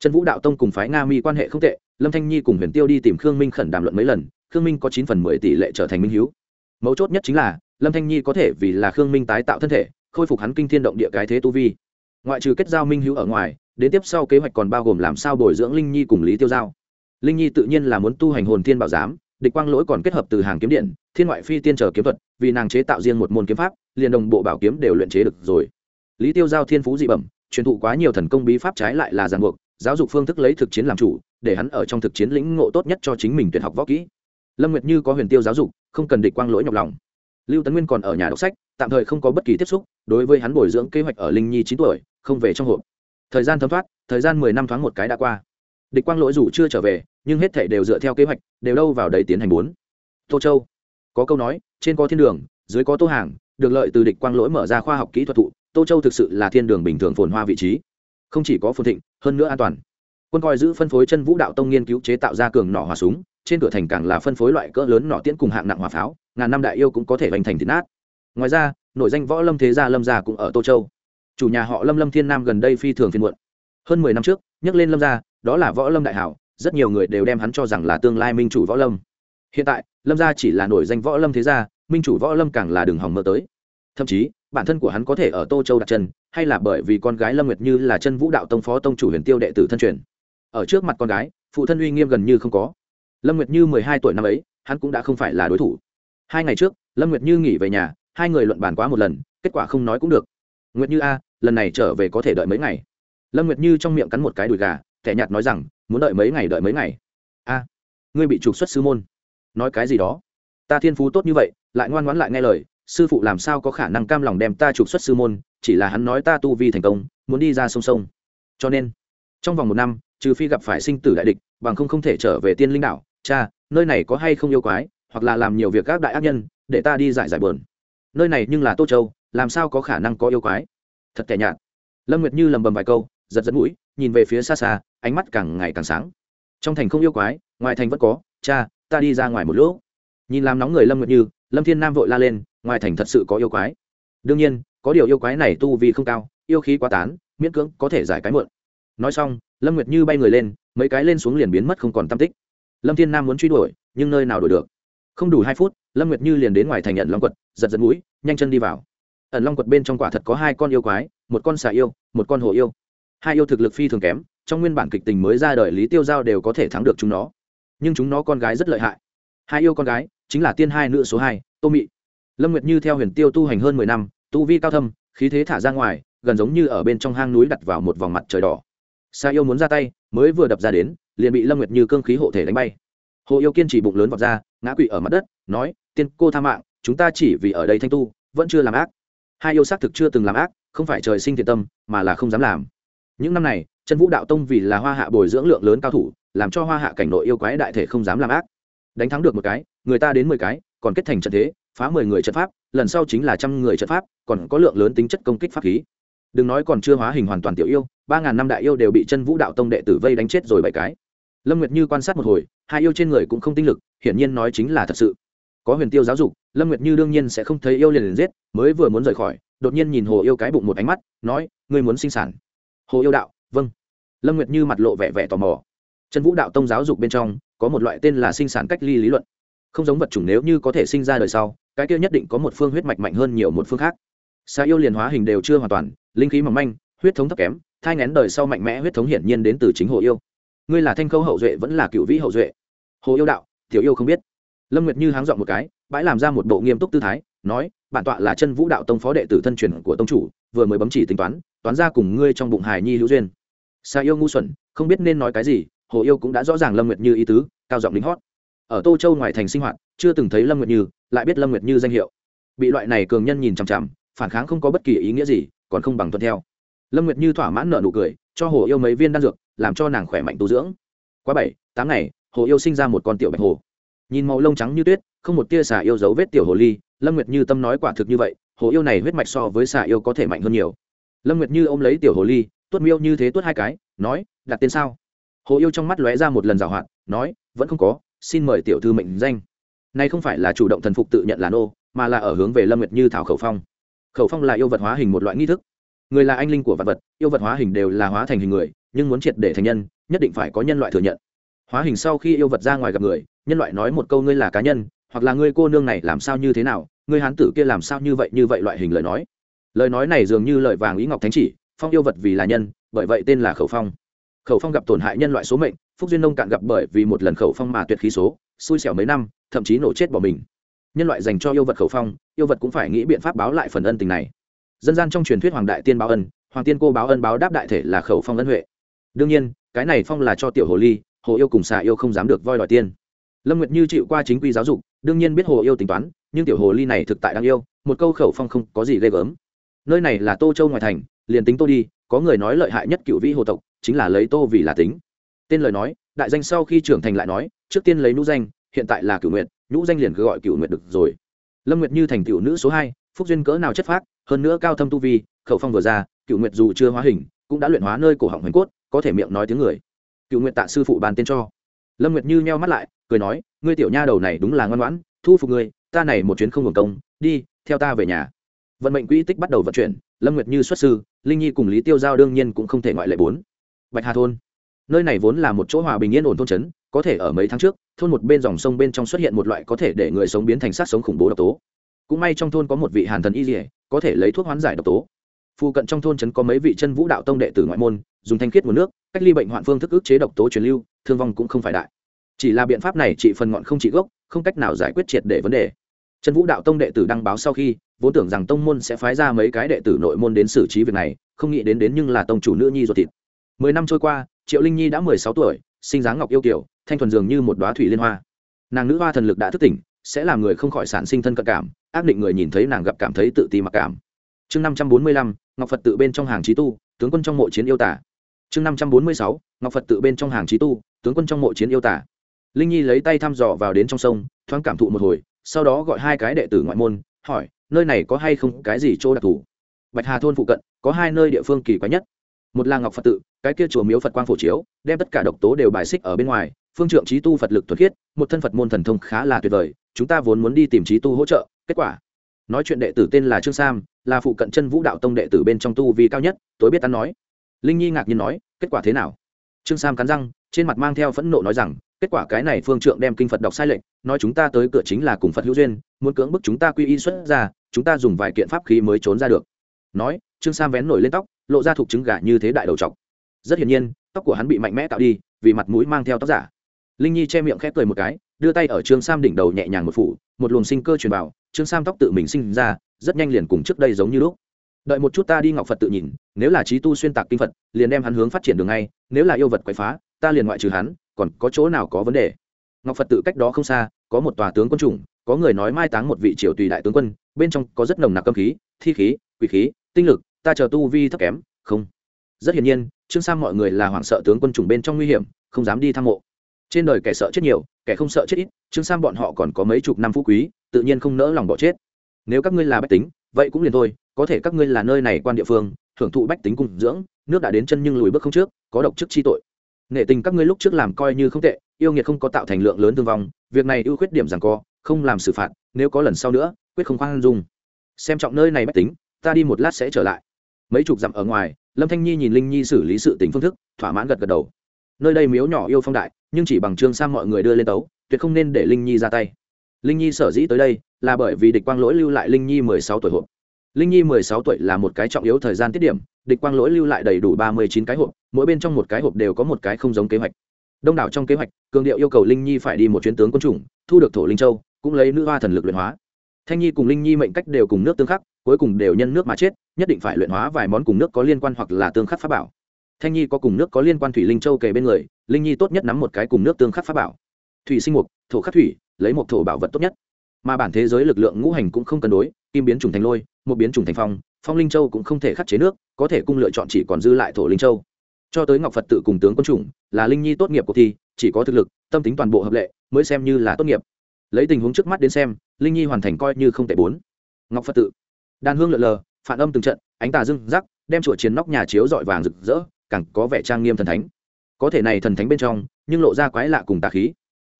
Trần vũ đạo tông cùng phái nga mi quan hệ không tệ, lâm thanh nhi cùng huyền tiêu đi tìm khương minh khẩn đàm luận mấy lần, khương minh có chín phần mười tỷ lệ trở thành minh hiếu. Mấu chốt nhất chính là, lâm thanh nhi có thể vì là khương minh tái tạo thân thể, khôi phục hắn kinh thiên động địa cái thế tu vi. Ngoại trừ kết giao minh hữu ở ngoài, đến tiếp sau kế hoạch còn bao gồm làm sao bồi dưỡng linh nhi cùng lý tiêu giao. Linh nhi tự nhiên là muốn tu hành hồn thiên bảo giám địch quang lỗi còn kết hợp từ hàng kiếm điện, thiên ngoại phi tiên trở kiếm thuật, vì nàng chế tạo riêng một môn kiếm pháp, liền đồng bộ bảo kiếm đều luyện chế được rồi. Lý tiêu giao thiên phú dị bẩm, truyền thụ quá nhiều thần công bí pháp trái lại là ràng buộc, giáo dục phương thức lấy thực chiến làm chủ, để hắn ở trong thực chiến lĩnh ngộ tốt nhất cho chính mình tuyển học võ kỹ. Lâm nguyệt như có huyền tiêu giáo dục, không cần địch quang lỗi nhọc lòng. Lưu tấn nguyên còn ở nhà đọc sách, tạm thời không có bất kỳ tiếp xúc, đối với hắn bồi dưỡng kế hoạch ở linh nhi chín tuổi, không về trong hộp. Thời gian thấm thoát, thời gian mười năm thoáng một cái đã qua địch quang lỗi dù chưa trở về, nhưng hết thể đều dựa theo kế hoạch, đều đâu vào đấy tiến hành bốn. Tô châu, có câu nói, trên có thiên đường, dưới có tô hàng, được lợi từ địch quang lỗi mở ra khoa học kỹ thuật thụ, tô châu thực sự là thiên đường bình thường phồn hoa vị trí. Không chỉ có phồn thịnh, hơn nữa an toàn. Quân coi giữ phân phối chân vũ đạo tông nghiên cứu chế tạo ra cường nỏ hỏa súng, trên cửa thành càng là phân phối loại cỡ lớn nỏ tiễn cùng hạng nặng hỏa pháo, ngàn năm đại yêu cũng có thể hoành thành thịt nát. Ngoài ra nội danh võ lâm thế gia lâm gia cũng ở tô châu. Chủ nhà họ lâm lâm thiên nam gần đây phi thường phiên muộn. Hơn mười năm trước, nhắc lên lâm gia đó là võ lâm đại hảo, rất nhiều người đều đem hắn cho rằng là tương lai minh chủ võ lâm. Hiện tại, lâm gia chỉ là nổi danh võ lâm thế gia, minh chủ võ lâm càng là đường hỏng mơ tới. Thậm chí, bản thân của hắn có thể ở tô châu đặt chân, hay là bởi vì con gái lâm nguyệt như là chân vũ đạo tông phó tông chủ huyền tiêu đệ tử thân truyền. Ở trước mặt con gái, phụ thân uy nghiêm gần như không có. Lâm nguyệt như mười hai tuổi năm ấy, hắn cũng đã không phải là đối thủ. Hai ngày trước, lâm nguyệt như nghỉ về nhà, hai người luận bàn quá một lần, kết quả không nói cũng được. Nguyệt như a, lần này trở về có thể đợi mấy ngày? Lâm nguyệt như trong miệng cắn một cái đùi gà kẻ nhạt nói rằng, muốn đợi mấy ngày, đợi mấy ngày. A, ngươi bị trục xuất sư môn. Nói cái gì đó? Ta thiên phú tốt như vậy, lại ngoan ngoãn lại nghe lời, sư phụ làm sao có khả năng cam lòng đem ta trục xuất sư môn, chỉ là hắn nói ta tu vi thành công, muốn đi ra sông sông. Cho nên, trong vòng một năm, trừ phi gặp phải sinh tử đại địch, bằng không không thể trở về tiên linh đảo. cha, nơi này có hay không yêu quái, hoặc là làm nhiều việc các đại ác nhân, để ta đi giải giải bờn nơi này nhưng là tô châu, làm sao có khả năng có yêu quái? Thật kẻ nhạt. Lâm nguyệt như lầm bầm vài câu giật giật mũi, nhìn về phía xa xa, ánh mắt càng ngày càng sáng. Trong thành không yêu quái, ngoài thành vẫn có, cha, ta đi ra ngoài một lỗ. Nhìn làm nóng người lâm nguyệt như, lâm thiên nam vội la lên, ngoài thành thật sự có yêu quái. Đương nhiên, có điều yêu quái này tu vi không cao, yêu khí quá tán, miễn cưỡng có thể giải cái mượn nói xong, lâm nguyệt như bay người lên, mấy cái lên xuống liền biến mất không còn tam tích. Lâm thiên nam muốn truy đuổi, nhưng nơi nào đuổi được. Không đủ hai phút, lâm nguyệt như liền đến ngoài thành nhận long quật, giật giật mũi, nhanh chân đi vào. Ẩn long quật bên trong quả thật có hai con yêu quái, một con xà yêu, một con hồ yêu hai yêu thực lực phi thường kém, trong nguyên bản kịch tình mới ra đời lý tiêu giao đều có thể thắng được chúng nó. Nhưng chúng nó con gái rất lợi hại. Hai yêu con gái, chính là tiên hai nữ số hai, tô mị. Lâm nguyệt như theo huyền tiêu tu hành hơn mười năm, tu vi cao thâm, khí thế thả ra ngoài, gần giống như ở bên trong hang núi đặt vào một vòng mặt trời đỏ. Sa yêu muốn ra tay, mới vừa đập ra đến, liền bị lâm nguyệt như cương khí hộ thể đánh bay. Hồ yêu kiên chỉ bụng lớn vọt ra, ngã quỵ ở mặt đất, nói, tiên cô tha mạng, chúng ta chỉ vì ở đây thanh tu, vẫn chưa làm ác. Hai yêu xác thực chưa từng làm ác, không phải trời sinh thiện tâm, mà là không dám làm những năm này chân vũ đạo tông vì là hoa hạ bồi dưỡng lượng lớn cao thủ, làm cho hoa hạ cảnh nội yêu quái đại thể không dám làm ác. Đánh thắng được một cái, người ta đến mười cái, còn kết thành trận thế, phá mười người trận pháp, lần sau chính là trăm người trận pháp, còn có lượng lớn tính chất công kích pháp khí. Đừng nói còn chưa hóa hình hoàn toàn tiểu yêu, ba ngàn năm đại yêu đều bị chân vũ đạo tông đệ tử vây đánh chết rồi bảy cái. Lâm nguyệt như quan sát một hồi, hai yêu trên người cũng không tinh lực, hiển nhiên nói chính là thật sự. Có huyền tiêu giáo dục, lâm nguyệt như đương nhiên sẽ không thấy yêu liền liền giết, mới vừa muốn rời khỏi, đột nhiên nhìn hồ yêu cái bụng một ánh mắt, nói, ngươi muốn sinh sản? Hồ yêu đạo vâng. Lâm nguyệt như mặt lộ vẻ vẻ tò mò. Trần vũ đạo tông giáo dục bên trong, có một loại tên là sinh sản cách ly lý luận. Không giống vật chủng nếu như có thể sinh ra đời sau, cái kia nhất định có một phương huyết mạch mạnh hơn nhiều một phương khác. Xa yêu liền hóa hình đều chưa hoàn toàn, linh khí mỏng manh, huyết thống thấp kém, thai ngén đời sau mạnh mẽ huyết thống hiển nhiên đến từ chính hồ yêu. Ngươi là thanh khâu hậu duệ vẫn là cựu vĩ hậu duệ? Hồ yêu đạo, tiểu yêu không biết. Lâm nguyệt như háng dọn một cái, bãi làm ra một bộ nghiêm túc tư thái, nói, bản tọa là chân vũ đạo tông phó đệ tử thân truyền của tông chủ vừa mới bấm chỉ tính toán toán ra cùng ngươi trong bụng hài nhi hữu duyên. Xa yêu ngu xuẩn, không biết nên nói cái gì, hồ yêu cũng đã rõ ràng lâm nguyệt như ý tứ, cao giọng lính hót. Ở tô châu ngoài thành sinh hoạt, chưa từng thấy lâm nguyệt như, lại biết lâm nguyệt như danh hiệu. Bị loại này cường nhân nhìn chằm chằm, phản kháng không có bất kỳ ý nghĩa gì, còn không bằng tuân theo. Lâm nguyệt như thỏa mãn nợ nụ cười, cho hồ yêu mấy viên đan dược, làm cho nàng khỏe mạnh tu dưỡng. Quá bảy, tám ngày, hồ yêu sinh ra một con tiểu bạch hồ. Nhìn màu lông trắng như tuyết, không một tia xà yêu dấu vết tiểu hồ ly, lâm nguyệt như tâm nói quả thực như vậy hồ yêu này huyết mạch so với xà yêu có thể mạnh hơn nhiều. Lâm nguyệt như ôm lấy tiểu hồ ly, tuốt miêu như thế tuốt hai cái, nói, đặt tên sao? Hồ yêu trong mắt lóe ra một lần giảo hoạt, nói, vẫn không có, xin mời tiểu thư mệnh danh. Này không phải là chủ động thần phục tự nhận là nô, mà là ở hướng về lâm nguyệt như thảo khẩu phong. Khẩu phong là yêu vật hóa hình một loại nghi thức. Người là anh linh của vật vật, yêu vật hóa hình đều là hóa thành hình người, nhưng muốn triệt để thành nhân, nhất định phải có nhân loại thừa nhận. Hóa hình sau khi yêu vật ra ngoài gặp người, nhân loại nói một câu, ngươi là cá nhân, hoặc là ngươi cô nương này làm sao như thế nào? Ngươi hán tử kia làm sao như vậy như vậy loại hình lời nói? Lời nói này dường như lời vàng ý ngọc thánh chỉ, phong yêu vật vì là nhân, bởi vậy tên là khẩu phong. Khẩu phong gặp tổn hại nhân loại số mệnh, phúc duyên nông cạn gặp bởi vì một lần khẩu phong mà tuyệt khí số, xui xẻo mấy năm, thậm chí nổ chết bỏ mình. Nhân loại dành cho yêu vật khẩu phong, yêu vật cũng phải nghĩ biện pháp báo lại phần ân tình này. Dân gian trong truyền thuyết hoàng đại tiên báo ân, hoàng tiên cô báo ân báo đáp đại thể là khẩu phong ân huệ. Đương nhiên, cái này phong là cho tiểu hồ ly, hồ yêu cùng xà yêu không dám được voi đòi tiên. Lâm nguyệt như chịu qua chính quy giáo dục, đương nhiên biết hồ yêu tính toán nhưng tiểu hồ ly này thực tại đáng yêu, một câu khẩu phong không có gì ghê gớm. Nơi này là tô châu ngoài thành, liền tính tô đi, có người nói lợi hại nhất cựu vĩ hồ tộc, chính là lấy tô vì là tính. Tên lời nói, đại danh sau khi trưởng thành lại nói, trước tiên lấy nhũ danh, hiện tại là cựu nguyện nhũ danh liền cứ gọi cựu nguyện được rồi. Lâm nguyệt như thành cựu nữ số hai, phúc duyên cỡ nào chất phác, hơn nữa cao thâm tu vi, khẩu phong vừa ra cựu nguyệt dù chưa hóa hình, cũng đã luyện hóa nơi cổ họng hoành cốt, có thể miệng nói tiếng người. Cựu nguyện tạ sư phụ bàn tên cho. Lâm nguyệt như nheo mắt lại, cười nói, ngươi tiểu nha đầu này đúng là ngoan ngoãn, thu phục ngươi ta này một chuyến không hưởng công, đi, theo ta về nhà. Vận mệnh quỹ tích bắt đầu vận chuyển, lâm nguyệt như xuất sư, linh nhi cùng lý tiêu giao đương nhiên cũng không thể ngoại lệ bốn. Bạch hà thôn. Nơi này vốn là một chỗ hòa bình yên ổn thôn trấn, có thể ở mấy tháng trước, thôn một bên dòng sông bên trong xuất hiện một loại có thể để người sống biến thành sát sống khủng bố độc tố. Cũng may trong thôn có một vị hàn thần y dỉa có thể lấy thuốc hoán giải độc tố. Phụ cận trong thôn trấn có mấy vị chân vũ đạo tông đệ tử ngoại môn, dùng thanh khiết nguồn nước, cách ly bệnh hoạn phương thức ức chế độc tố truyền lưu, thương vong cũng không phải đại. Chỉ là biện pháp này trị phần ngọn không trị gốc, không cách nào giải quyết triệt để vấn đề chân vũ đạo tông đệ tử đăng báo sau khi vốn tưởng rằng tông môn sẽ phái ra mấy cái đệ tử nội môn đến xử trí việc này không nghĩ đến đến nhưng là tông chủ nữ nhi ruột thịt. Mười năm trôi qua triệu linh nhi đã mười sáu tuổi sinh dáng ngọc yêu kiều, thanh thuần dường như một đóa thủy liên hoa. Nàng nữ hoa thần lực đã thức tỉnh sẽ làm người không khỏi sản sinh thân cận cảm ác định người nhìn thấy nàng gặp cảm thấy tự ti mặc cảm. Chương năm trăm bốn mươi lăm ngọc phật tự bên trong hàng trí tu tướng quân trong mộ chiến yêu tả. Chương năm trăm bốn mươi sáu ngọc phật tự bên trong hàng trí tu tướng quân trong mộ chiến yêu tả. Linh nhi lấy tay thăm dò vào đến trong sông thoáng cảm thụ một hồi sau đó gọi hai cái đệ tử ngoại môn, hỏi, nơi này có hay không cái gì chỗ đặc thù? Bạch hà thôn phụ cận, có hai nơi địa phương kỳ quái nhất. Một là ngọc phật tự, cái kia chùa miếu phật quang phổ chiếu, đem tất cả độc tố đều bài xích ở bên ngoài, phương trượng trí tu phật lực thuật khiết, một thân phật môn thần thông khá là tuyệt vời, chúng ta vốn muốn đi tìm trí tu hỗ trợ, kết quả, nói chuyện đệ tử tên là trương sam, là phụ cận chân vũ đạo tông đệ tử bên trong tu vì cao nhất, tối biết tán nói. Linh nhi ngạc nhiên nói, kết quả thế nào? Trương sam cắn răng, trên mặt mang theo phẫn nộ nói rằng kết quả cái này phương trượng đem kinh phật đọc sai lệnh nói chúng ta tới cửa chính là cùng phật hữu duyên, muốn cưỡng bức chúng ta quy y xuất ra, chúng ta dùng vài kiện pháp khí mới trốn ra được. Nói, trương sam vén nổi lên tóc, lộ ra thuộc trứng gà như thế đại đầu trọc. Rất hiển nhiên, tóc của hắn bị mạnh mẽ tạo đi, vì mặt mũi mang theo tóc giả. Linh nhi che miệng khép cười một cái, đưa tay ở trương sam đỉnh đầu nhẹ nhàng một phủ, một luồng sinh cơ truyền vào, trương sam tóc tự mình sinh ra, rất nhanh liền cùng trước đây giống như lúc. Đợi một chút ta đi ngọc phật tự nhìn, nếu là trí tu xuyên tạc kinh phật, liền đem hắn hướng phát triển đường ngay, nếu là yêu vật quậy phá, ta liền ngoại trừ hắn còn có chỗ nào có vấn đề? Ngọc phật tự cách đó không xa, có một tòa tướng quân chủng, có người nói mai táng một vị triều tùy đại tướng quân, bên trong có rất nồng nặc âm khí, thi khí, quỷ khí, tinh lực, ta chờ tu vi thấp kém, không. Rất hiển nhiên, trương sam mọi người là hoảng sợ tướng quân chủng bên trong nguy hiểm, không dám đi thăm mộ. Trên đời kẻ sợ chết nhiều, kẻ không sợ chết ít, trương sam bọn họ còn có mấy chục năm phú quý, tự nhiên không nỡ lòng bỏ chết. Nếu các ngươi là bách tính, vậy cũng liền thôi, có thể các ngươi là nơi này quan địa phương, hưởng thụ bách tính cung dưỡng, nước đã đến chân nhưng lùi bước không trước, có độc chức chi tội nghệ tình các ngươi lúc trước làm coi như không tệ, yêu nghiệt không có tạo thành lượng lớn thương vong, việc này ưu khuyết điểm rằng co không làm xử phạt, nếu có lần sau nữa, quyết không khoan dung. Xem trọng nơi này bách tính, ta đi một lát sẽ trở lại. Mấy chục dặm ở ngoài, lâm thanh nhi nhìn linh nhi xử lý sự tình phương thức, thỏa mãn gật gật đầu. Nơi đây miếu nhỏ yêu phong đại, nhưng chỉ bằng trương sang mọi người đưa lên tấu, tuyệt không nên để linh nhi ra tay. Linh nhi sở dĩ tới đây, là bởi vì địch quang lỗi lưu lại linh nhi mười sáu tuổi hộp. Linh nhi mười sáu tuổi là một cái trọng yếu thời gian tiết điểm, địch quang lỗi lưu lại đầy đủ ba mươi chín cái hộp mỗi bên trong một cái hộp đều có một cái không giống kế hoạch. Đông đảo trong kế hoạch, cường điệu yêu cầu linh nhi phải đi một chuyến tướng quân chủng, thu được thổ linh châu, cũng lấy nữ hoa thần lực luyện hóa. Thanh nhi cùng linh nhi mệnh cách đều cùng nước tương khắc, cuối cùng đều nhân nước mà chết, nhất định phải luyện hóa vài món cùng nước có liên quan hoặc là tương khắc pháp bảo. Thanh nhi có cùng nước có liên quan thủy linh châu kề bên người, linh nhi tốt nhất nắm một cái cùng nước tương khắc pháp bảo. Thủy sinh mục, thổ khắc thủy, lấy một thổ bảo vật tốt nhất. Mà bản thế giới lực lượng ngũ hành cũng không cân đối, kim biến chủng thành lôi, một biến chủng thành phong phong linh châu cũng không thể khắc chế nước, có thể cung lựa chọn chỉ còn dư lại thổ linh châu cho tới ngọc phật tự cùng tướng quân chủng, là linh nhi tốt nghiệp cuộc thi, chỉ có thực lực, tâm tính toàn bộ hợp lệ, mới xem như là tốt nghiệp. Lấy tình huống trước mắt đến xem, linh nhi hoàn thành coi như không tệ bốn. Ngọc phật tự. Đàn hương lượn lờ, phản âm từng trận, ánh tà dưng rắc, đem chùa chiến nóc nhà chiếu dọi vàng rực rỡ, càng có vẻ trang nghiêm thần thánh. Có thể này thần thánh bên trong, nhưng lộ ra quái lạ cùng tà khí.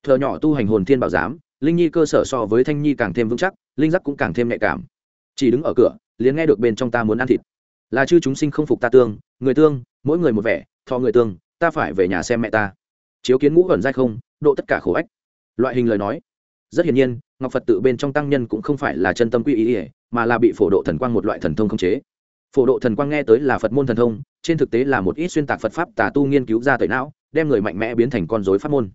Thợ nhỏ tu hành hồn thiên bảo giám, linh nhi cơ sở so với thanh nhi càng thêm vững chắc, linh giác cũng càng thêm nhạy cảm. Chỉ đứng ở cửa, liền nghe được bên trong ta muốn ăn thịt là chư chúng sinh không phục ta tương, người tương, mỗi người một vẻ, thọ người tương, ta phải về nhà xem mẹ ta. Chiếu kiến ngũ ẩn dai không, độ tất cả khổ ách. Loại hình lời nói. Rất hiển nhiên, ngọc phật tự bên trong tăng nhân cũng không phải là chân tâm quy ý ỉa mà là bị phổ độ thần quang một loại thần thông không chế. Phổ độ thần quang nghe tới là phật môn thần thông, trên thực tế là một ít xuyên tạc phật pháp tà tu nghiên cứu ra tẩy não, đem người mạnh mẽ biến thành con dối pháp môn.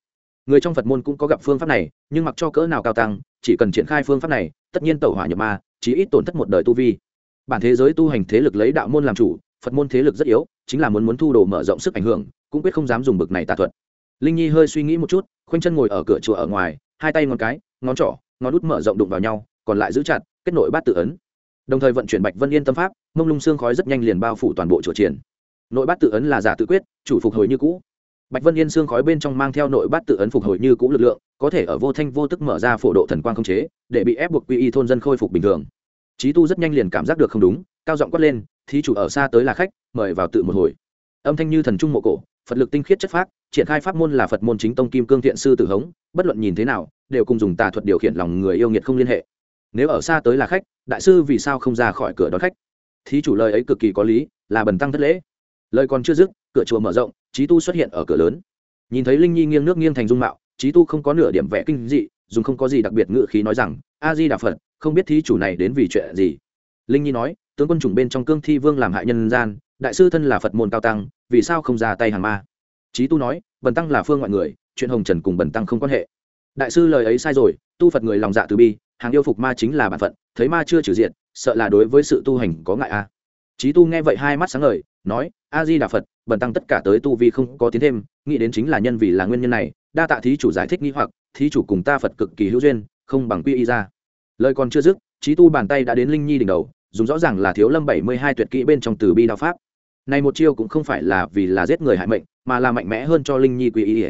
Người trong phật môn cũng có gặp phương pháp này, nhưng mặc cho cỡ nào cao tăng, chỉ cần triển khai phương pháp này, tất nhiên tẩu hỏa nhập ma, chí ít tổn thất một đời tu vi bản thế giới tu hành thế lực lấy đạo môn làm chủ, phật môn thế lực rất yếu, chính là muốn muốn thu đồ mở rộng sức ảnh hưởng, cũng quyết không dám dùng bực này tà thuật. Linh nhi hơi suy nghĩ một chút, khoanh chân ngồi ở cửa chùa ở ngoài, hai tay ngón cái, ngón trỏ, ngón út mở rộng đụng vào nhau, còn lại giữ chặt, kết nội bát tự ấn. Đồng thời vận chuyển bạch vân yên tâm pháp, mông lung xương khói rất nhanh liền bao phủ toàn bộ chùa triển nội bát tự ấn là giả tự quyết, chủ phục hồi như cũ. Bạch vân yên xương khói bên trong mang theo nội bát tự ấn phục hồi như cũ lực lượng, có thể ở vô thanh vô tức mở ra phổ độ thần quang không chế, để bị ép buộc quy y thôn dân khôi phục bình thường trí tu rất nhanh liền cảm giác được không đúng, cao giọng quát lên, thí chủ ở xa tới là khách, mời vào tự một hồi. Âm thanh như thần trung mộ cổ, phật lực tinh khiết chất phác, triển khai pháp môn là phật môn chính tông kim cương thiện sư tử hống, bất luận nhìn thế nào, đều cùng dùng tà thuật điều khiển lòng người yêu nghiệt không liên hệ. Nếu ở xa tới là khách, đại sư vì sao không ra khỏi cửa đón khách? Thí chủ lời ấy cực kỳ có lý, là bần tăng thất lễ. Lời còn chưa dứt, cửa chùa mở rộng trí tu xuất hiện ở cửa lớn. Nhìn thấy linh nhi nghiêng nước nghiêng thành dung mạo trí tu không có nửa điểm vẽ kinh dị dùng không có gì đặc biệt ngự khí nói rằng, a di đà phật, không biết thí chủ này đến vì chuyện gì? Linh nhi nói, tướng quân chủng bên trong cương thi vương làm hại nhân gian, đại sư thân là phật môn cao tăng, vì sao không ra tay hàng ma? Trí tu nói, bần tăng là phương ngoại người, chuyện hồng trần cùng bần tăng không quan hệ. Đại sư lời ấy sai rồi, tu phật người lòng dạ từ bi, hàng yêu phục ma chính là bản phận, thấy ma chưa trừ diện sợ là đối với sự tu hành có ngại a. À. trí tu nghe vậy hai mắt sáng ngời, nói, a di đà phật, bần tăng tất cả tới tu vi không có tiến thêm, nghĩ đến chính là nhân vì là nguyên nhân này đa tạ thí chủ giải thích nghi hoặc, thí chủ cùng ta phật cực kỳ hữu duyên, không bằng quy y ra. Lời còn chưa dứt trí tu bàn tay đã đến linh nhi đỉnh đầu, dùng rõ ràng là thiếu lâm bảy mươi hai tuyệt kỹ bên trong từ bi đạo pháp. Này một chiêu cũng không phải là vì là giết người hại mệnh, mà là mạnh mẽ hơn cho linh nhi quy y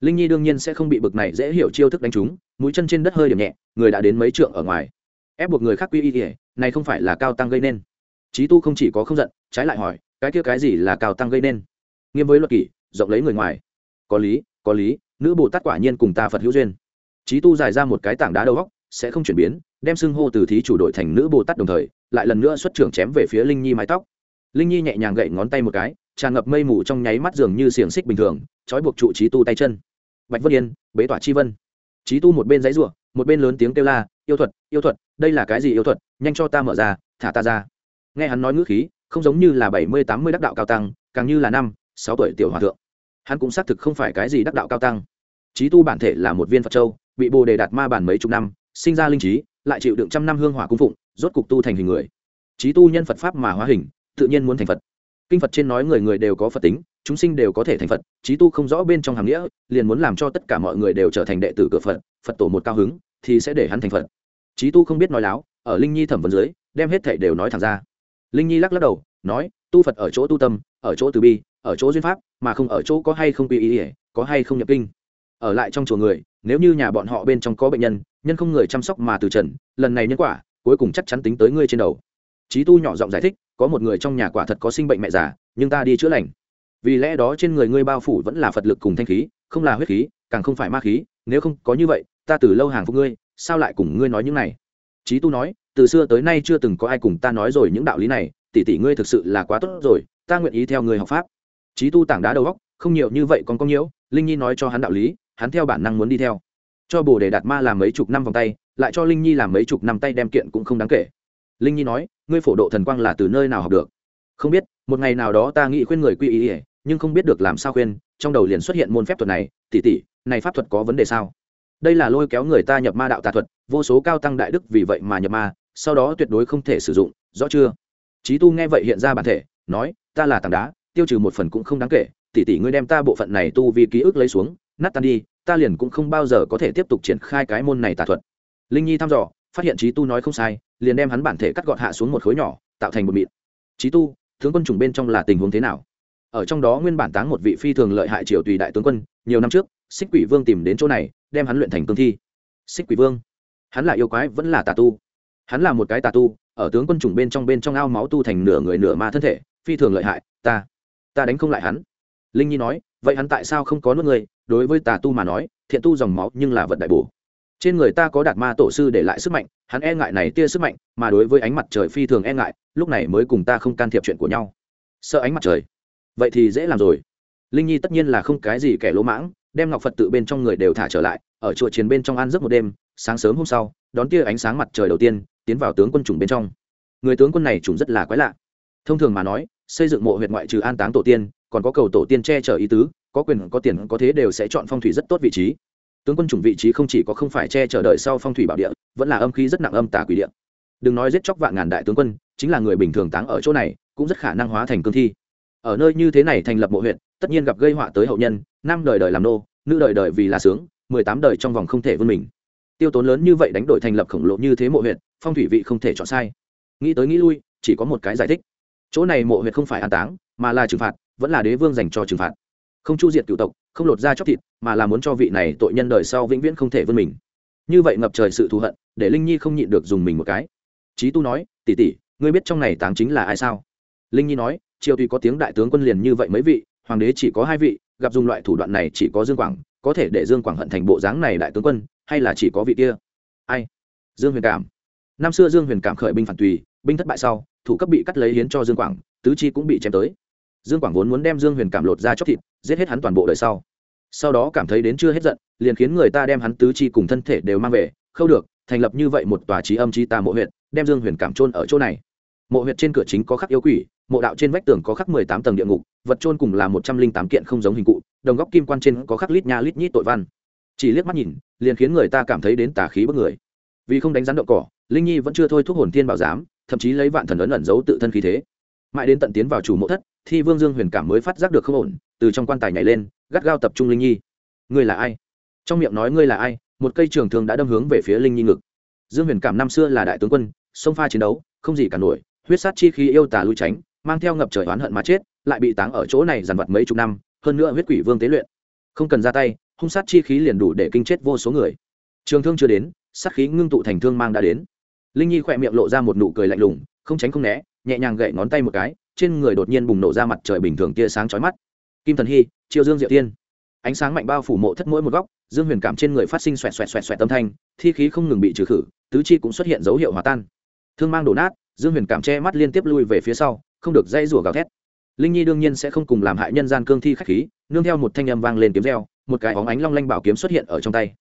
linh nhi đương nhiên sẽ không bị bực này dễ hiểu chiêu thức đánh trúng, mũi chân trên đất hơi điểm nhẹ, người đã đến mấy trượng ở ngoài. Ép buộc người khác quy y này không phải là cao tăng gây nên. Trí tu không chỉ có không giận, trái lại hỏi, cái kia cái gì là cao tăng gây nên? Nghiêm với luật kỷ, rộng lấy người ngoài. Có lý có lý nữ bồ tát quả nhiên cùng ta phật hữu duyên trí tu giải ra một cái tảng đá đầu góc sẽ không chuyển biến đem xưng hô từ thí chủ đội thành nữ bồ tát đồng thời lại lần nữa xuất trưởng chém về phía linh nhi mái tóc linh nhi nhẹ nhàng gậy ngón tay một cái tràn ngập mây mù trong nháy mắt dường như xiềng xích bình thường trói buộc trụ trí tu tay chân bạch vân yên bế tỏa chi vân trí tu một bên giấy ruộng một bên lớn tiếng kêu la yêu thuật yêu thuật đây là cái gì yêu thuật nhanh cho ta mở ra thả ta ra nghe hắn nói ngữ khí không giống như là bảy mươi tám mươi đắc đạo cao tăng càng như là năm sáu tuổi tiểu hòa thượng hắn cũng xác thực không phải cái gì đắc đạo cao tăng trí tu bản thể là một viên phật châu, bị bồ đề đạt ma bản mấy chục năm, sinh ra linh trí, lại chịu đựng trăm năm hương hỏa cung phụng, rốt cục tu thành hình người. Trí tu nhân phật pháp mà hóa hình, tự nhiên muốn thành phật. Kinh phật trên nói người người đều có phật tính, chúng sinh đều có thể thành phật trí tu không rõ bên trong hàm nghĩa, liền muốn làm cho tất cả mọi người đều trở thành đệ tử cửa phật phật tổ một cao hứng, thì sẽ để hắn thành phật. Trí tu không biết nói láo, ở linh nhi thẩm vấn dưới, đem hết thảy đều nói thẳng ra. Linh nhi lắc lắc đầu, nói, tu phật ở chỗ tu tâm, ở chỗ từ bi, ở chỗ duyên pháp, mà không ở chỗ có hay không quy ý ỉa có hay không nhập kinh ở lại trong chùa người, nếu như nhà bọn họ bên trong có bệnh nhân nhân không người chăm sóc mà từ trần, lần này nhân quả, cuối cùng chắc chắn tính tới ngươi trên đầu. Trí tu nhỏ giọng giải thích, có một người trong nhà quả thật có sinh bệnh mẹ già, nhưng ta đi chữa lành. Vì lẽ đó trên người ngươi bao phủ vẫn là phật lực cùng thanh khí, không là huyết khí, càng không phải ma khí, nếu không có như vậy, ta từ lâu hàng phục ngươi, sao lại cùng ngươi nói những này? Trí tu nói, từ xưa tới nay chưa từng có ai cùng ta nói rồi những đạo lý này, tỷ tỷ ngươi thực sự là quá tốt rồi, ta nguyện ý theo người học pháp. Trí tu tảng đá đầu góc không nhiều như vậy còn có nhiễu, linh nhi nói cho hắn đạo lý hắn theo bản năng muốn đi theo. Cho bồ đề đạt ma làm mấy chục năm vòng tay, lại cho linh nhi làm mấy chục năm tay đem kiện cũng không đáng kể. Linh nhi nói, ngươi phổ độ thần quang là từ nơi nào học được? Không biết, một ngày nào đó ta nghĩ khuyên người quy ý ỉa nhưng không biết được làm sao khuyên, trong đầu liền xuất hiện môn phép thuật này tỉ tỉ này pháp thuật có vấn đề sao? Đây là lôi kéo người ta nhập ma đạo tà thuật, vô số cao tăng đại đức vì vậy mà nhập ma, sau đó tuyệt đối không thể sử dụng, rõ chưa? Trí tu nghe vậy hiện ra bản thể, nói, ta là tảng đá, tiêu trừ một phần cũng không đáng kể, tỷ tỷ ngươi đem ta bộ phận này tu vì ký ức lấy xuống nát tan đi, ta liền cũng không bao giờ có thể tiếp tục triển khai cái môn này tà thuật. Linh nhi thăm dò, phát hiện trí tu nói không sai, liền đem hắn bản thể cắt gọt hạ xuống một khối nhỏ, tạo thành một mịn. Trí tu, tướng quân chủng bên trong là tình huống thế nào? Ở trong đó nguyên bản táng một vị phi thường lợi hại triều tùy đại tướng quân, nhiều năm trước, xích quỷ vương tìm đến chỗ này, đem hắn luyện thành cương thi. Xích quỷ vương? Hắn là yêu quái, vẫn là tà tu. Hắn là một cái tà tu, ở tướng quân chủng bên trong bên trong ao máu tu thành nửa người nửa ma thân thể, phi thường lợi hại, ta ta đánh không lại hắn. Linh nhi nói, vậy hắn tại sao không có nuốt người đối với tà tu mà nói, thiện tu dòng máu nhưng là vật đại bổ. Trên người ta có đạt ma tổ sư để lại sức mạnh, hắn e ngại này tia sức mạnh, mà đối với ánh mặt trời phi thường e ngại, lúc này mới cùng ta không can thiệp chuyện của nhau. Sợ ánh mặt trời. Vậy thì dễ làm rồi. Linh nhi tất nhiên là không cái gì kẻ lỗ mãng, đem ngọc phật tự bên trong người đều thả trở lại, ở chùa chiến bên trong ăn giấc một đêm, sáng sớm hôm sau, đón tia ánh sáng mặt trời đầu tiên, tiến vào tướng quân chủng bên trong. Người tướng quân này chủng rất là quái lạ. Thông thường mà nói, xây dựng mộ huyệt ngoại trừ an táng tổ tiên, còn có cầu tổ tiên che chở ý tứ có quyền, có tiền, có thế đều sẽ chọn phong thủy rất tốt vị trí. Tướng quân chủng vị trí không chỉ có không phải che chở đợi sau phong thủy bảo địa, vẫn là âm khí rất nặng âm tà quỷ địa. Đừng nói giết chóc vạn ngàn đại tướng quân, chính là người bình thường táng ở chỗ này, cũng rất khả năng hóa thành cương thi. Ở nơi như thế này thành lập mộ huyện tất nhiên gặp gây họa tới hậu nhân, nam đời đời làm nô, nữ đời đời vì là sướng, mười tám đời trong vòng không thể vươn mình. Tiêu tốn lớn như vậy đánh đổi thành lập khổng lồ như thế mộ huyện phong thủy vị không thể chọn sai. Nghĩ tới nghĩ lui, chỉ có một cái giải thích. Chỗ này mộ huyện không phải an táng, mà là trừng phạt, vẫn là đế vương dành cho trừng phạt không chu diệt cựu tộc, không lột ra chóc thịt, mà là muốn cho vị này tội nhân đời sau vĩnh viễn không thể vươn mình. Như vậy ngập trời sự thù hận, để linh nhi không nhịn được dùng mình một cái. Trí tu nói tỉ tỉ ngươi biết trong này táng chính là ai sao? Linh nhi nói, triều tùy có tiếng đại tướng quân liền như vậy mấy vị, hoàng đế chỉ có hai vị, gặp dùng loại thủ đoạn này chỉ có dương quảng, có thể để dương quảng hận thành bộ dáng này đại tướng quân, hay là chỉ có vị kia? Ai? Dương huyền cảm. Năm xưa dương huyền cảm khởi binh phản tùy, binh thất bại sau, thủ cấp bị cắt lấy hiến cho dương quảng, tứ chi cũng bị chém tới. Dương quảng vốn muốn đem dương huyền cảm lột ra chóc thịt giết hết hắn toàn bộ đời sau. Sau đó cảm thấy đến chưa hết giận, liền khiến người ta đem hắn tứ chi cùng thân thể đều mang về. Khâu được, thành lập như vậy một tòa trí âm trí tà mộ huyện đem dương huyền cảm trôn ở chỗ này. Mộ huyện trên cửa chính có khắc yêu quỷ, mộ đạo trên vách tường có khắc mười tám tầng địa ngục, vật trôn cùng là một trăm linh tám kiện không giống hình cụ, đồng góc kim quan trên có khắc lít nha lít nhít tội văn. Chỉ liếc mắt nhìn, liền khiến người ta cảm thấy đến tà khí bất người. Vì không đánh rắn động cỏ, linh nhi vẫn chưa thôi thúc hồn thiên bảo giám, thậm chí lấy vạn thần ấn ẩn giấu tự thân khí thế. Mãi đến tận tiến vào chủ mộ thất thì vương dương huyền cảm mới phát giác được không ổn từ trong quan tài nhảy lên, gắt gao tập trung linh nhi. Ngươi là ai? Trong miệng nói ngươi là ai, một cây trường thường đã đâm hướng về phía linh nhi ngực. Dương huyền cảm năm xưa là đại tướng quân, sông pha chiến đấu, không gì cả nổi, huyết sát chi khí yêu tà lui tránh, mang theo ngập trời oán hận mà chết, lại bị táng ở chỗ này dằn vặt mấy chục năm, hơn nữa huyết quỷ vương tế luyện. Không cần ra tay, hung sát chi khí liền đủ để kinh chết vô số người. Trường thương chưa đến, sát khí ngưng tụ thành thương mang đã đến. Linh nhi khỏe miệng lộ ra một nụ cười lạnh lùng, không tránh không né, nhẹ nhàng gậy ngón tay một cái, trên người đột nhiên bùng nổ ra mặt trời bình thường tia sáng chói mắt kim thần hy chiêu dương diệu tiên. Ánh sáng mạnh bao phủ mộ thất mỗi một góc, dương huyền cảm trên người phát sinh xoẹt xoẹt xoẹt xoẹt tâm thanh, thi khí không ngừng bị trừ khử, tứ chi cũng xuất hiện dấu hiệu hòa tan. Thương mang đổ nát, dương huyền cảm che mắt liên tiếp lui về phía sau, không được dây rủa gào thét. Linh nhi đương nhiên sẽ không cùng làm hại nhân gian cương thi khách khí, nương theo một thanh âm vang lên kiếm reo, một cái óng ánh long lanh bảo kiếm xuất hiện ở trong tay.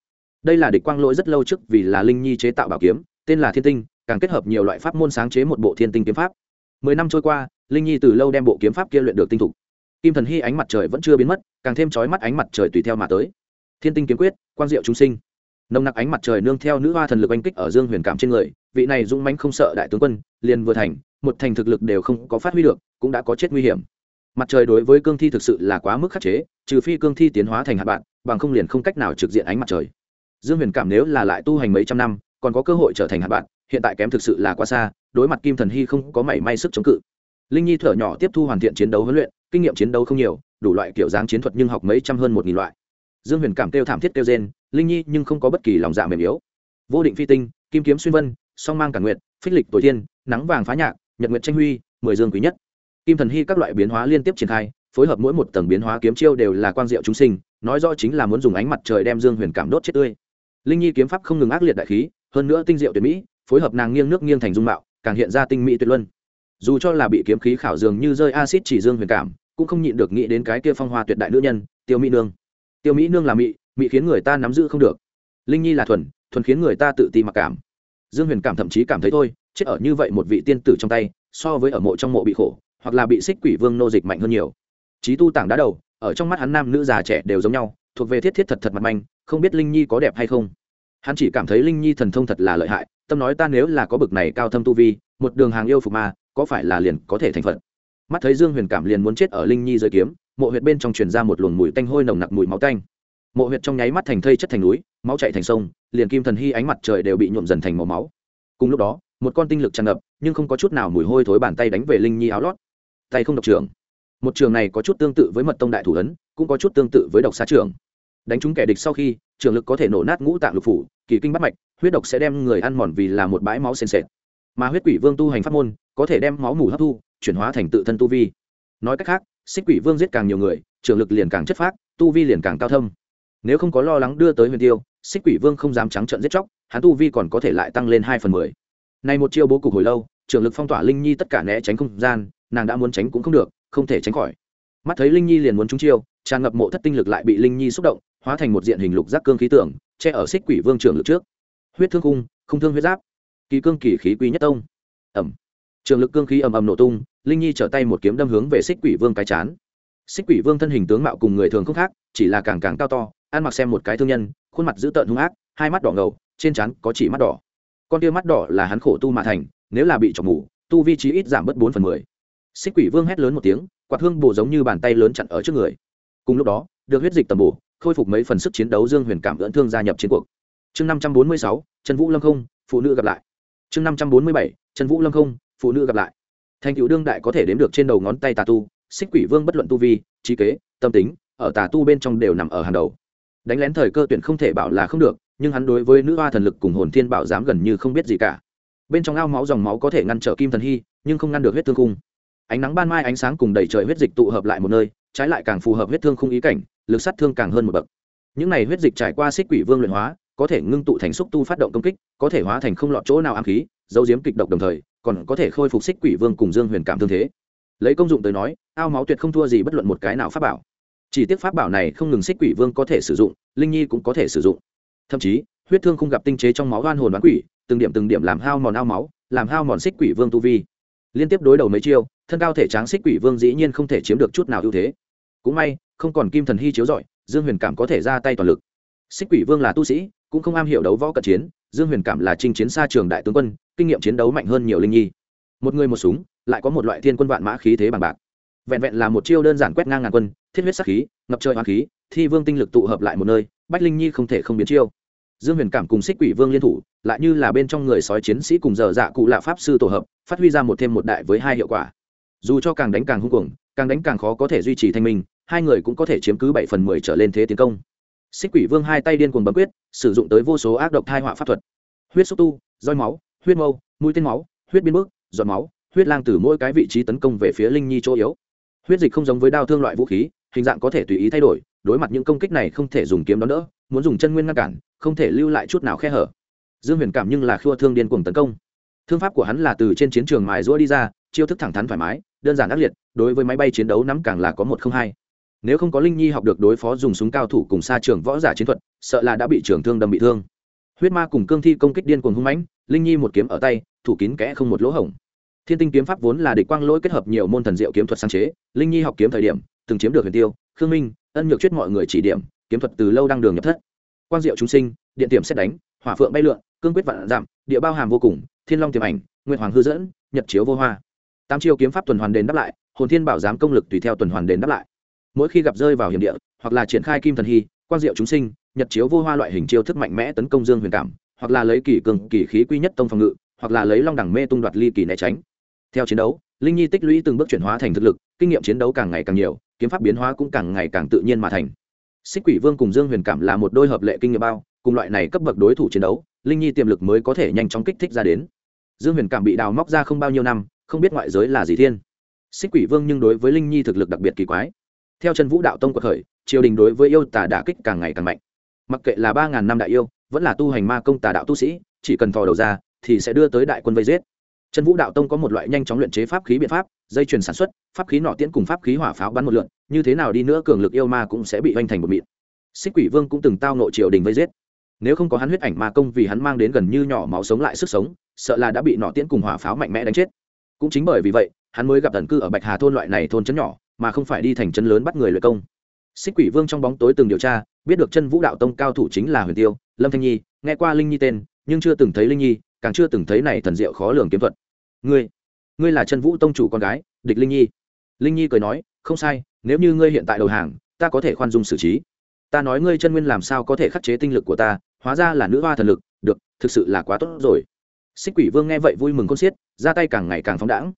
Đây là địch quang lỗi rất lâu trước vì là linh nhi chế tạo bảo kiếm, tên là thiên tinh, càng kết hợp nhiều loại pháp môn sáng chế một bộ thiên tinh kiếm pháp. Mười năm trôi qua, linh nhi từ lâu đem bộ kiếm pháp kia luyện được tinh thục kim thần hy ánh mặt trời vẫn chưa biến mất, càng thêm trói mắt ánh mặt trời tùy theo mà tới. Thiên tinh kiếm quyết, quang diệu chúng sinh. Nồng nặc ánh mặt trời nương theo nữ hoa thần lực oanh kích ở dương huyền cảm trên người, vị này dũng mãnh không sợ đại tướng quân, liền vừa thành, một thành thực lực đều không có phát huy được, cũng đã có chết nguy hiểm. Mặt trời đối với cương thi thực sự là quá mức khắc chế, trừ phi cương thi tiến hóa thành hạt bạn, bằng không liền không cách nào trực diện ánh mặt trời. Dương huyền cảm nếu là lại tu hành mấy trăm năm, còn có cơ hội trở thành hạt bạn, hiện tại kém thực sự là quá xa, đối mặt kim thần hy không có mảy may sức chống cự. Linh nhi thở nhỏ tiếp thu hoàn thiện chiến đấu huấn luyện kinh nghiệm chiến đấu không nhiều, đủ loại kiểu dáng chiến thuật nhưng học mấy trăm hơn một nghìn loại. Dương huyền cảm kêu thảm thiết kêu gen linh nhi nhưng không có bất kỳ lòng dạ mềm yếu. Vô định phi tinh, kim kiếm xuyên vân, song mang cả nguyện phích lịch tối tiên nắng vàng phá nhạc, nhật nguyện tranh huy, mười dương quý nhất. Kim thần hy các loại biến hóa liên tiếp triển khai, phối hợp mỗi một tầng biến hóa kiếm chiêu đều là quang diệu chúng sinh, nói rõ chính là muốn dùng ánh mặt trời đem dương huyền cảm đốt chết tươi. Linh nhi kiếm pháp không ngừng ác liệt đại khí, hơn nữa tinh diệu tuyệt mỹ, phối hợp nàng nghiêng nước nghiêng thành dung mạo, càng hiện ra tinh mỹ tuyệt luân. Dù cho là bị kiếm khí khảo dường như rơi acid chỉ dương huyền cảm cũng không nhịn được nghĩ đến cái kia phong hoa tuyệt đại nữ nhân, tiêu mỹ nương. Tiêu mỹ nương là mỹ mỹ khiến người ta nắm giữ không được. Linh nhi là thuần thuần khiến người ta tự ti mặc cảm. Dương huyền cảm thậm chí cảm thấy thôi, chết ở như vậy một vị tiên tử trong tay, so với ở mộ trong mộ bị khổ, hoặc là bị xích quỷ vương nô dịch mạnh hơn nhiều. Trí tu tảng đá đầu, ở trong mắt hắn nam nữ già trẻ đều giống nhau, thuộc về thiết thiết thật thật mặt manh, không biết linh nhi có đẹp hay không. Hắn chỉ cảm thấy linh nhi thần thông thật là lợi hại, tâm nói ta nếu là có bực này cao thâm tu vi, một đường hàng yêu phục ma, có phải là liền có thể thành phận mắt thấy dương huyền cảm liền muốn chết ở linh nhi dưới kiếm, mộ huyệt bên trong truyền ra một luồng mùi tanh hôi nồng nặc mùi máu tanh. Mộ huyệt trong nháy mắt thành thây chất thành núi, máu chạy thành sông, liền kim thần hy ánh mặt trời đều bị nhuộm dần thành màu máu. Cùng lúc đó, một con tinh lực tràn ngập, nhưng không có chút nào mùi hôi thối bàn tay đánh về linh nhi áo lót. Tay không độc trưởng. Một trường này có chút tương tự với mật tông đại thủ ấn, cũng có chút tương tự với độc xá trường đánh trúng kẻ địch sau khi, trường lực có thể nổ nát ngũ tạng lục phủ, kỳ kinh bắt mạch, huyết độc sẽ đem người ăn mòn vì là một bãi máu sền sệt. Mà huyết quỷ vương tu hành pháp môn, có thể đem máu mủ hấp thu chuyển hóa thành tự thân tu vi. Nói cách khác, xích quỷ vương giết càng nhiều người trường lực liền càng chất phác, tu vi liền càng cao thâm. Nếu không có lo lắng đưa tới huyền tiêu, xích quỷ vương không dám trắng trợn giết chóc, hắn tu vi còn có thể lại tăng lên hai phần mười. Nay một chiêu bố cục hồi lâu trường lực phong tỏa linh nhi tất cả né tránh không gian, nàng đã muốn tránh cũng không được, không thể tránh khỏi. Mắt thấy linh nhi liền muốn trúng chiêu, tràn ngập mộ thất tinh lực lại bị linh nhi xúc động, hóa thành một diện hình lục giác cương khí tưởng, che ở xích quỷ vương trường lực trước. Huyết thương khung không thương huyết giáp. Kỳ cương kỳ khí quý nhất tông. Ẩm trường lực cương khí ầm ầm nổ tung, linh nhi trở tay một kiếm đâm hướng về xích quỷ vương cái chán. Xích quỷ vương thân hình tướng mạo cùng người thường không khác, chỉ là càng càng cao to, ăn mặc xem một cái thương nhân, khuôn mặt dữ tợn hung ác, hai mắt đỏ ngầu, trên trán có chỉ mắt đỏ. Con tia mắt đỏ là hắn khổ tu mà thành, nếu là bị chọc mù, tu vi trí ít giảm bớt bốn phần mười. Xích quỷ vương hét lớn một tiếng, quạt hương bồ giống như bàn tay lớn chặn ở trước người. Cùng lúc đó, được huyết dịch tầm bổ, khôi phục mấy phần sức chiến đấu dương huyền cảm ưỡn thương gia nhập chiến cuộc. Chương năm trăm bốn mươi sáu, trần vũ lâm không, phụ nữ gặp lại. Chương năm trăm bốn mươi bảy, trần vũ lâm không phụ nữ gặp lại. Thành cựu đương đại có thể đếm được trên đầu ngón tay tà tu, xích quỷ vương bất luận tu vi, trí kế, tâm tính, ở tà tu bên trong đều nằm ở hàng đầu. Đánh lén thời cơ tuyển không thể bảo là không được, nhưng hắn đối với nữ hoa thần lực cùng hồn thiên bảo dám gần như không biết gì cả. Bên trong ao máu dòng máu có thể ngăn trở kim thần hy, nhưng không ngăn được huyết thương khung. Ánh nắng ban mai ánh sáng cùng đầy trời huyết dịch tụ hợp lại một nơi, trái lại càng phù hợp huyết thương khung ý cảnh, lực sát thương càng hơn một bậc. Những này huyết dịch trải qua xích quỷ vương luyện hóa, có thể ngưng tụ thành xúc tu phát động công kích, có thể hóa thành không lọt chỗ nào ám khí dấu diếm kịch độc đồng thời còn có thể khôi phục xích quỷ vương cùng dương huyền cảm thương thế. Lấy công dụng tới nói, ao máu tuyệt không thua gì bất luận một cái nào pháp bảo. Chỉ tiếc pháp bảo này không ngừng xích quỷ vương có thể sử dụng, linh nhi cũng có thể sử dụng. Thậm chí, huyết thương không gặp tinh chế trong máu oan hồn bán quỷ, từng điểm từng điểm làm hao mòn ao máu, làm hao mòn xích quỷ vương tu vi. Liên tiếp đối đầu mấy chiêu, thân cao thể tráng xích quỷ vương dĩ nhiên không thể chiếm được chút nào ưu thế. Cũng may, không còn kim thần hy chiếu rọi, dương huyền cảm có thể ra tay toàn lực. Xích quỷ vương là tu sĩ, cũng không am hiểu đấu võ cận chiến dương huyền cảm là trinh chiến xa trường đại tướng quân, kinh nghiệm chiến đấu mạnh hơn nhiều linh nhi. Một người một súng, lại có một loại thiên quân vạn mã khí thế bằng bạc. Vẹn vẹn là một chiêu đơn giản quét ngang ngàn quân, thiết huyết sắc khí, ngập trời hoa khí, thi vương tinh lực tụ hợp lại một nơi, bách linh nhi không thể không biến chiêu. Dương huyền cảm cùng xích quỷ vương liên thủ, lại như là bên trong người sói chiến sĩ cùng giờ dạ cụ lạ pháp sư tổ hợp, phát huy ra một thêm một đại với hai hiệu quả. Dù cho càng đánh càng hung cuồng, càng đánh càng khó có thể duy trì thanh minh, hai người cũng có thể chiếm cứ bảy phần mười trở lên thế tiến công xích quỷ vương hai tay điên cuồng bấm quyết, sử dụng tới vô số ác độc thai họa pháp thuật. Huyết xúc tu, roi máu, huyết mâu, mũi tên máu, huyết biến bước, giọt máu, huyết lang từ mỗi cái vị trí tấn công về phía linh nhi chỗ yếu. Huyết dịch không giống với đao thương loại vũ khí, hình dạng có thể tùy ý thay đổi, đối mặt những công kích này không thể dùng kiếm đón đỡ, muốn dùng chân nguyên ngăn cản, không thể lưu lại chút nào khe hở. Dương huyền cảm nhưng là khua thương điên cuồng tấn công. Thương pháp của hắn là từ trên chiến trường mài rũa đi ra, chiêu thức thẳng thắn thoải mái, đơn giản ác liệt, đối với máy bay chiến đấu nắm càng là có một không hai nếu không có linh nhi học được đối phó dùng súng cao thủ cùng xa trường võ giả chiến thuật, sợ là đã bị trưởng thương đâm bị thương. Huyết ma cùng cương thi công kích điên cuồng hung mãnh, linh nhi một kiếm ở tay, thủ kín kẽ không một lỗ hổng. Thiên tinh kiếm pháp vốn là địch quang lỗi kết hợp nhiều môn thần diệu kiếm thuật sáng chế, linh nhi học kiếm thời điểm, từng chiếm được huyền tiêu, khương minh, ân nhược chuyết mọi người chỉ điểm, kiếm thuật từ lâu đang đường nhập thất. Quang diệu chúng sinh, điện tiềm xét đánh, hỏa phượng bay lượn, cương quyết vạn giảm, địa bao hàm vô cùng, thiên long tiềm ảnh nguyện hoàng hư dẫn, nhật chiếu vô hoa. Tám chiêu kiếm pháp tuần hoàn đền đáp lại, hồn thiên bảo giám công lực tùy theo tuần hoàn đền đáp lại mỗi khi gặp rơi vào hiểm địa, hoặc là triển khai kim thần hy Quan diệu chúng sinh, nhật chiếu vô hoa loại hình chiêu thức mạnh mẽ tấn công dương huyền cảm, hoặc là lấy kỳ cường, kỳ khí quy nhất tông phòng ngự, hoặc là lấy long đẳng mê tung đoạt ly kỳ né tránh. Theo chiến đấu, linh nhi tích lũy từng bước chuyển hóa thành thực lực, kinh nghiệm chiến đấu càng ngày càng nhiều, kiếm pháp biến hóa cũng càng ngày càng tự nhiên mà thành. Xích quỷ vương cùng dương huyền cảm là một đôi hợp lệ kinh nghiệm bao, cùng loại này cấp bậc đối thủ chiến đấu, linh nhi tiềm lực mới có thể nhanh chóng kích thích ra đến. Dương huyền cảm bị đào móc ra không bao nhiêu năm, không biết ngoại giới là gì thiên. Xích quỷ vương nhưng đối với linh nhi thực lực đặc biệt kỳ quái theo chân vũ đạo tông quật khởi, triều đình đối với yêu tà đả kích càng ngày càng mạnh. Mặc kệ là ba ngàn năm đại yêu, vẫn là tu hành ma công tà đạo tu sĩ, chỉ cần thò đầu ra, thì sẽ đưa tới đại quân vây giết. Chân vũ đạo tông có một loại nhanh chóng luyện chế pháp khí biện pháp, dây chuyền sản xuất, pháp khí nọ tiễn cùng pháp khí hỏa pháo bắn một lượn, như thế nào đi nữa cường lực yêu ma cũng sẽ bị hoành thành một mịn. Xích quỷ vương cũng từng tao nộ triều đình vây giết. Nếu không có hắn huyết ảnh ma công vì hắn mang đến gần như nhỏ máu sống lại sức sống, sợ là đã bị nọ tiễn cùng hỏa pháo mạnh mẽ đánh chết. Cũng chính bởi vì vậy, hắn mới gặp tần cư ở bạch hà thôn loại này thôn chấn nhỏ mà không phải đi thành chân lớn bắt người luyện công. Xích quỷ vương trong bóng tối từng điều tra, biết được chân vũ đạo tông cao thủ chính là huyền tiêu, lâm thanh nhi, nghe qua linh nhi tên, nhưng chưa từng thấy linh nhi, càng chưa từng thấy này thần diệu khó lường kiếm thuật. Ngươi ngươi là chân vũ tông chủ con gái, địch linh nhi. Linh nhi cười nói, không sai, nếu như ngươi hiện tại đầu hàng, ta có thể khoan dung xử trí. Ta nói ngươi chân nguyên làm sao có thể khắc chế tinh lực của ta, hóa ra là nữ hoa thần lực, được, thực sự là quá tốt rồi. Xích quỷ vương nghe vậy vui mừng con xiết, ra tay càng ngày càng phóng đãng.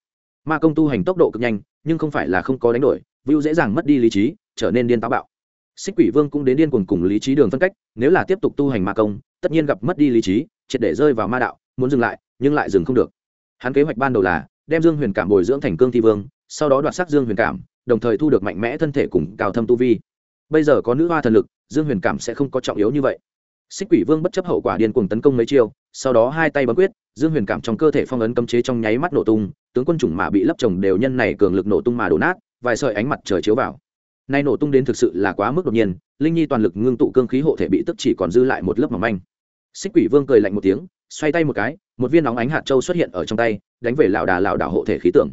Ma công tu hành tốc độ cực nhanh nhưng không phải là không có đánh đổi Vu dễ dàng mất đi lý trí, trở nên điên táo bạo. Xích quỷ vương cũng đến điên cuồng cùng lý trí đường phân cách, nếu là tiếp tục tu hành ma công, tất nhiên gặp mất đi lý trí, triệt để rơi vào ma đạo, muốn dừng lại, nhưng lại dừng không được. Hắn kế hoạch ban đầu là đem dương huyền cảm bồi dưỡng thành cương thi vương, sau đó đoạt sắc dương huyền cảm, đồng thời thu được mạnh mẽ thân thể cùng cao thâm tu vi. Bây giờ có nữ hoa thần lực, dương huyền cảm sẽ không có trọng yếu như vậy. Xích quỷ vương bất chấp hậu quả điên cuồng tấn công mấy chiêu, sau đó hai tay bấm quyết, dương huyền cảm trong cơ thể phong ấn cấm chế trong nháy mắt nổ tung tướng quân chủng mà bị lấp trồng đều nhân này cường lực nổ tung mà đổ nát, vài sợi ánh mặt trời chiếu vào. Nay nổ tung đến thực sự là quá mức đột nhiên, linh nhi toàn lực ngưng tụ cương khí hộ thể bị tức chỉ còn dư lại một lớp mỏng manh. Xích quỷ vương cười lạnh một tiếng, xoay tay một cái, một viên nóng ánh hạt châu xuất hiện ở trong tay, đánh về lão đà lão đảo hộ thể khí tượng.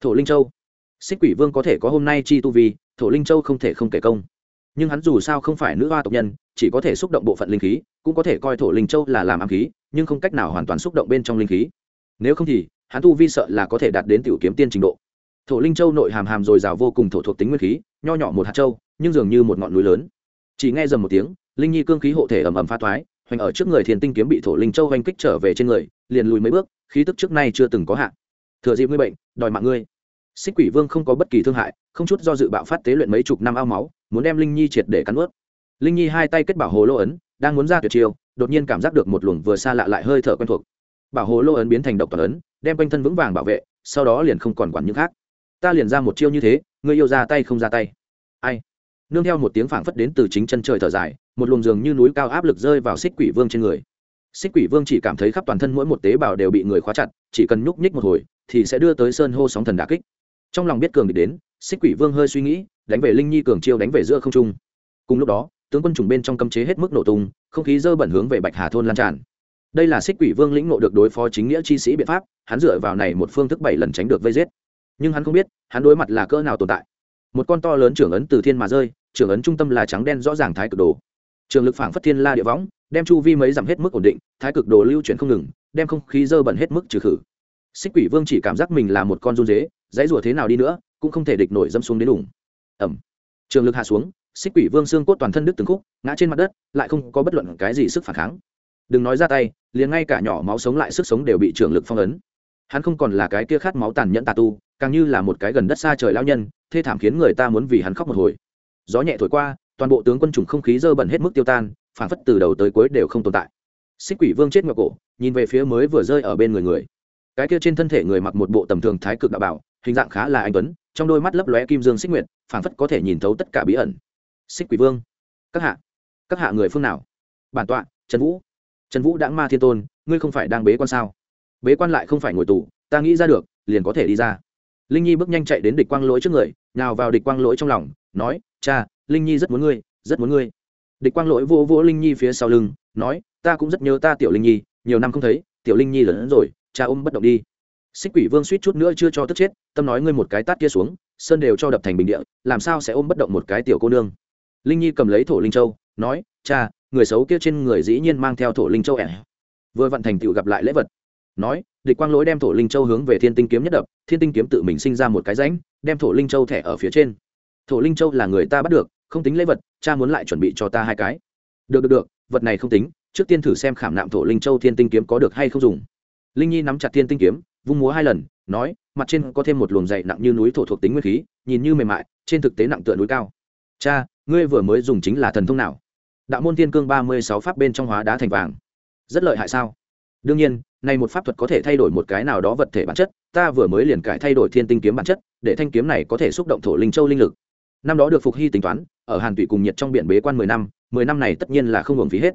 Thổ linh châu. Xích quỷ vương có thể có hôm nay chi tu vi, thổ linh châu không thể không kể công. Nhưng hắn dù sao không phải nữ hoa tộc nhân, chỉ có thể xúc động bộ phận linh khí, cũng có thể coi thổ linh châu là làm ám khí, nhưng không cách nào hoàn toàn xúc động bên trong linh khí. Nếu không thì hắn tu vi sợ là có thể đạt đến tiểu kiếm tiên trình độ. Thổ linh châu nội hàm hàm dồi dào vô cùng thổ thuộc tính nguyên khí, nho nhỏ một hạt châu, nhưng dường như một ngọn núi lớn. Chỉ nghe dầm một tiếng, linh nhi cương khí hộ thể ầm ầm pha thoái, hoành ở trước người thiền tinh kiếm bị thổ linh châu hoành kích trở về trên người, liền lùi mấy bước, khí tức trước nay chưa từng có hạn thừa dịp ngươi bệnh, đòi mạng ngươi. Xích quỷ vương không có bất kỳ thương hại, không chút do dự bạo phát tế luyện mấy chục năm ao máu, muốn đem linh nhi triệt để cắn ướt linh nhi hai tay kết bảo hồ lô ấn, đang muốn ra tuyệt chiêu, đột nhiên cảm giác được một luồng vừa xa lạ lại hơi thở quen thuộc bảo hồ lô ấn biến thành độc toàn ấn, đem quanh thân vững vàng bảo vệ, sau đó liền không còn quản những khác. Ta liền ra một chiêu như thế ngươi yêu ra tay không ra tay. Ai? Nương theo một tiếng phảng phất đến từ chính chân trời thở dài, một luồng giường như núi cao áp lực rơi vào xích quỷ vương trên người. Xích quỷ vương chỉ cảm thấy khắp toàn thân mỗi một tế bào đều bị người khóa chặt, chỉ cần nhúc nhích một hồi, thì sẽ đưa tới sơn hô sóng thần đà kích. Trong lòng biết cường địch đến, xích quỷ vương hơi suy nghĩ, đánh về linh nhi cường chiêu đánh về giữa không trung. Cùng lúc đó, tướng quân trùng bên trong cấm chế hết mức nổ tung, không khí dơ bẩn hướng về bạch hà thôn lan tràn đây là xích quỷ vương lĩnh ngộ được đối phó chính nghĩa chi sĩ biện pháp, hắn dựa vào này một phương thức bảy lần tránh được vây giết. Nhưng hắn không biết, hắn đối mặt là cỡ nào tồn tại. Một con to lớn trưởng ấn từ thiên mà rơi, trưởng ấn trung tâm là trắng đen rõ ràng thái cực đồ. Trường lực phảng phất thiên la địa võng, đem chu vi mấy giảm hết mức ổn định, thái cực đồ lưu chuyển không ngừng, đem không khí dơ bẩn hết mức trừ khử. Xích quỷ vương chỉ cảm giác mình là một con run dế dãy rủa thế nào đi nữa, cũng không thể địch nổi dâm xuống đến đủng. Ẩm trường lực hạ xuống, xích quỷ vương xương cốt toàn thân đứt từng khúc, ngã trên mặt đất, lại không có bất luận cái gì sức phản kháng đừng nói ra tay, liền ngay cả nhỏ máu sống lại sức sống đều bị trường lực phong ấn. Hắn không còn là cái kia khát máu tàn nhẫn tà tu, càng như là một cái gần đất xa trời lao nhân, thê thảm khiến người ta muốn vì hắn khóc một hồi. Gió nhẹ thổi qua, toàn bộ tướng quân chủng không khí dơ bẩn hết mức tiêu tan phản phất từ đầu tới cuối đều không tồn tại. Xích quỷ vương chết ngọc cổ, nhìn về phía mới vừa rơi ở bên người người. Cái kia trên thân thể người mặc một bộ tầm thường thái cực đạo bảo, hình dạng khá là anh tuấn, trong đôi mắt lấp lóe kim dương xích nguyệt phản phất có thể nhìn thấu tất cả bí ẩn. Xích quỷ vương, các hạ các hạ người phương nào? Bản tọa, trần vũ trần vũ đãng ma thiên tôn, ngươi không phải đang bế quan sao? Bế quan lại không phải ngồi tù, ta nghĩ ra được, liền có thể đi ra. Linh nhi bước nhanh chạy đến địch quang lỗi trước người nào vào địch quang lỗi trong lòng, nói, cha, linh nhi rất muốn ngươi, rất muốn ngươi. Địch quang lỗi vô vô linh nhi phía sau lưng, nói, ta cũng rất nhớ ta tiểu linh nhi, nhiều năm không thấy, tiểu linh nhi lớn hơn rồi, cha ôm bất động đi. Xích quỷ vương suýt chút nữa chưa cho tức chết, tâm nói, ngươi một cái tát kia xuống, sơn đều cho đập thành bình địa, làm sao sẽ ôm bất động một cái tiểu cô nương? Linh nhi cầm lấy thổ linh châu, nói, cha người xấu kia trên người dĩ nhiên mang theo thổ linh châu ẻ. Vừa vận thành tựu gặp lại lễ vật. Nói, địch quang lỗi đem thổ linh châu hướng về thiên tinh kiếm nhất đập, thiên tinh kiếm tự mình sinh ra một cái rãnh, đem thổ linh châu thẻ ở phía trên. Thổ linh châu là người ta bắt được, không tính lễ vật, cha muốn lại chuẩn bị cho ta hai cái. Được được được, vật này không tính, trước tiên thử xem khảm nạm thổ linh châu thiên tinh kiếm có được hay không dùng. Linh nhi nắm chặt thiên tinh kiếm, vung múa hai lần, nói, mặt trên có thêm một luồng dày nặng như núi thổ thuộc tính nguyên khí, nhìn như mềm mại, trên thực tế nặng tựa núi cao. Cha, ngươi vừa mới dùng chính là thần thông nào? Đạo môn thiên cương ba mươi sáu pháp bên trong hóa đá thành vàng. Rất lợi hại sao? Đương nhiên, này một pháp thuật có thể thay đổi một cái nào đó vật thể bản chất, ta vừa mới liền cải thay đổi thiên tinh kiếm bản chất, để thanh kiếm này có thể xúc động thổ linh châu linh lực. Năm đó được phục hy tính toán, ở hàn tụy cùng nhiệt trong biển bế quan mười năm mười năm này tất nhiên là không hưởng phí hết.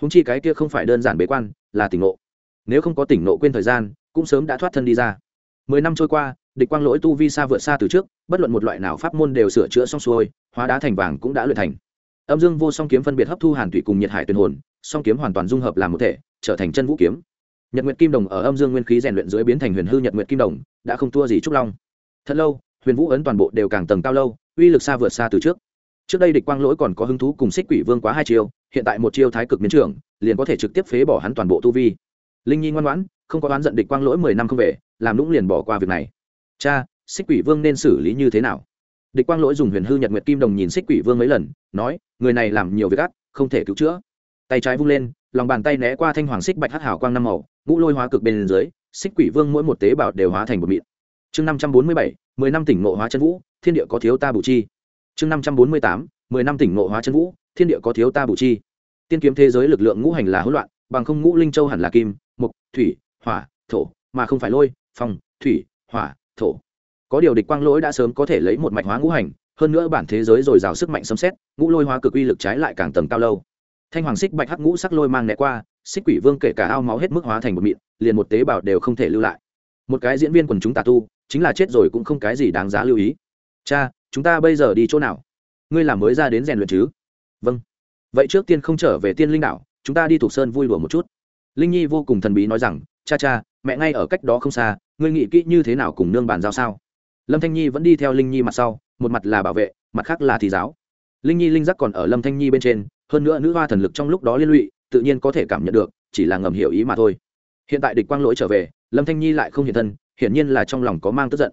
Húng chi cái kia không phải đơn giản bế quan, là tỉnh ngộ. Nếu không có tỉnh ngộ quên thời gian, cũng sớm đã thoát thân đi ra. Mười năm trôi qua, địch quang lỗi tu vi xa vượt xa từ trước, bất luận một loại nào pháp môn đều sửa chữa xong xuôi, hóa đá thành vàng cũng đã luyện thành âm dương vô song kiếm phân biệt hấp thu hàn thủy cùng nhiệt hải tuyền hồn song kiếm hoàn toàn dung hợp làm một thể trở thành chân vũ kiếm. Nhật nguyệt kim đồng ở âm dương nguyên khí rèn luyện dưới biến thành huyền hư nhật nguyệt kim đồng đã không thua gì trúc long. Thật lâu huyền vũ ấn toàn bộ đều càng tầng cao lâu uy lực xa vượt xa từ trước. Trước đây địch quang lỗi còn có hứng thú cùng xích quỷ vương quá hai chiêu, hiện tại một chiêu thái cực miến trưởng liền có thể trực tiếp phế bỏ hắn toàn bộ tu vi. Linh nhi ngoan ngoãn không có đoán giận địch quang lỗi mười năm không về làm lũng liền bỏ qua việc này. Cha xích quỷ vương nên xử lý như thế nào? Địch quang lỗi dùng huyền hư nhật nguyệt kim đồng nhìn xích quỷ vương mấy lần, nói, người này làm nhiều việc ác, không thể cứu chữa. Tay trái vung lên, lòng bàn tay né qua thanh hoàng xích bạch hắc hảo quang năm màu, ngũ lôi hóa cực bên dưới, xích quỷ vương mỗi một tế bào đều hóa thành một mịn. Chương năm trăm bốn mươi bảy, mười năm tỉnh ngộ hóa chân vũ, thiên địa có thiếu ta bù chi. Chương năm trăm bốn mươi tám, mười năm tỉnh ngộ hóa chân vũ, thiên địa có thiếu ta bù chi. Tiên kiếm thế giới lực lượng ngũ hành là hỗn loạn, bằng không ngũ linh châu hẳn là kim mục thủy, hỏa, thổ, mà không phải lôi, phong, thủy, hỏa, thổ có điều địch quang lỗi đã sớm có thể lấy một mạch hóa ngũ hành, hơn nữa bản thế giới dồi dào sức mạnh xâm xét, ngũ lôi hóa cực uy lực trái lại càng tầng cao lâu. Thanh hoàng xích bạch hắc ngũ sắc lôi mang né qua, xích quỷ vương kể cả ao máu hết mức hóa thành một mịn, liền một tế bào đều không thể lưu lại. Một cái diễn viên quần chúng tà tu, chính là chết rồi cũng không cái gì đáng giá lưu ý. Cha, chúng ta bây giờ đi chỗ nào? Ngươi làm mới ra đến rèn luyện chứ? Vâng. Vậy trước tiên không trở về tiên linh đạo chúng ta đi thuộc sơn vui đùa một chút. Linh nhi vô cùng thần bí nói rằng, cha cha, mẹ ngay ở cách đó không xa, ngươi nghĩ kỹ như thế nào cùng nương bàn giao sao? Lâm thanh nhi vẫn đi theo linh nhi mặt sau, một mặt là bảo vệ, mặt khác là thì giáo. Linh nhi, linh giác còn ở lâm thanh nhi bên trên, hơn nữa nữ hoa thần lực trong lúc đó liên lụy, tự nhiên có thể cảm nhận được, chỉ là ngầm hiểu ý mà thôi. Hiện tại địch quang lỗi trở về, lâm thanh nhi lại không hiện thân, hiển nhiên là trong lòng có mang tức giận.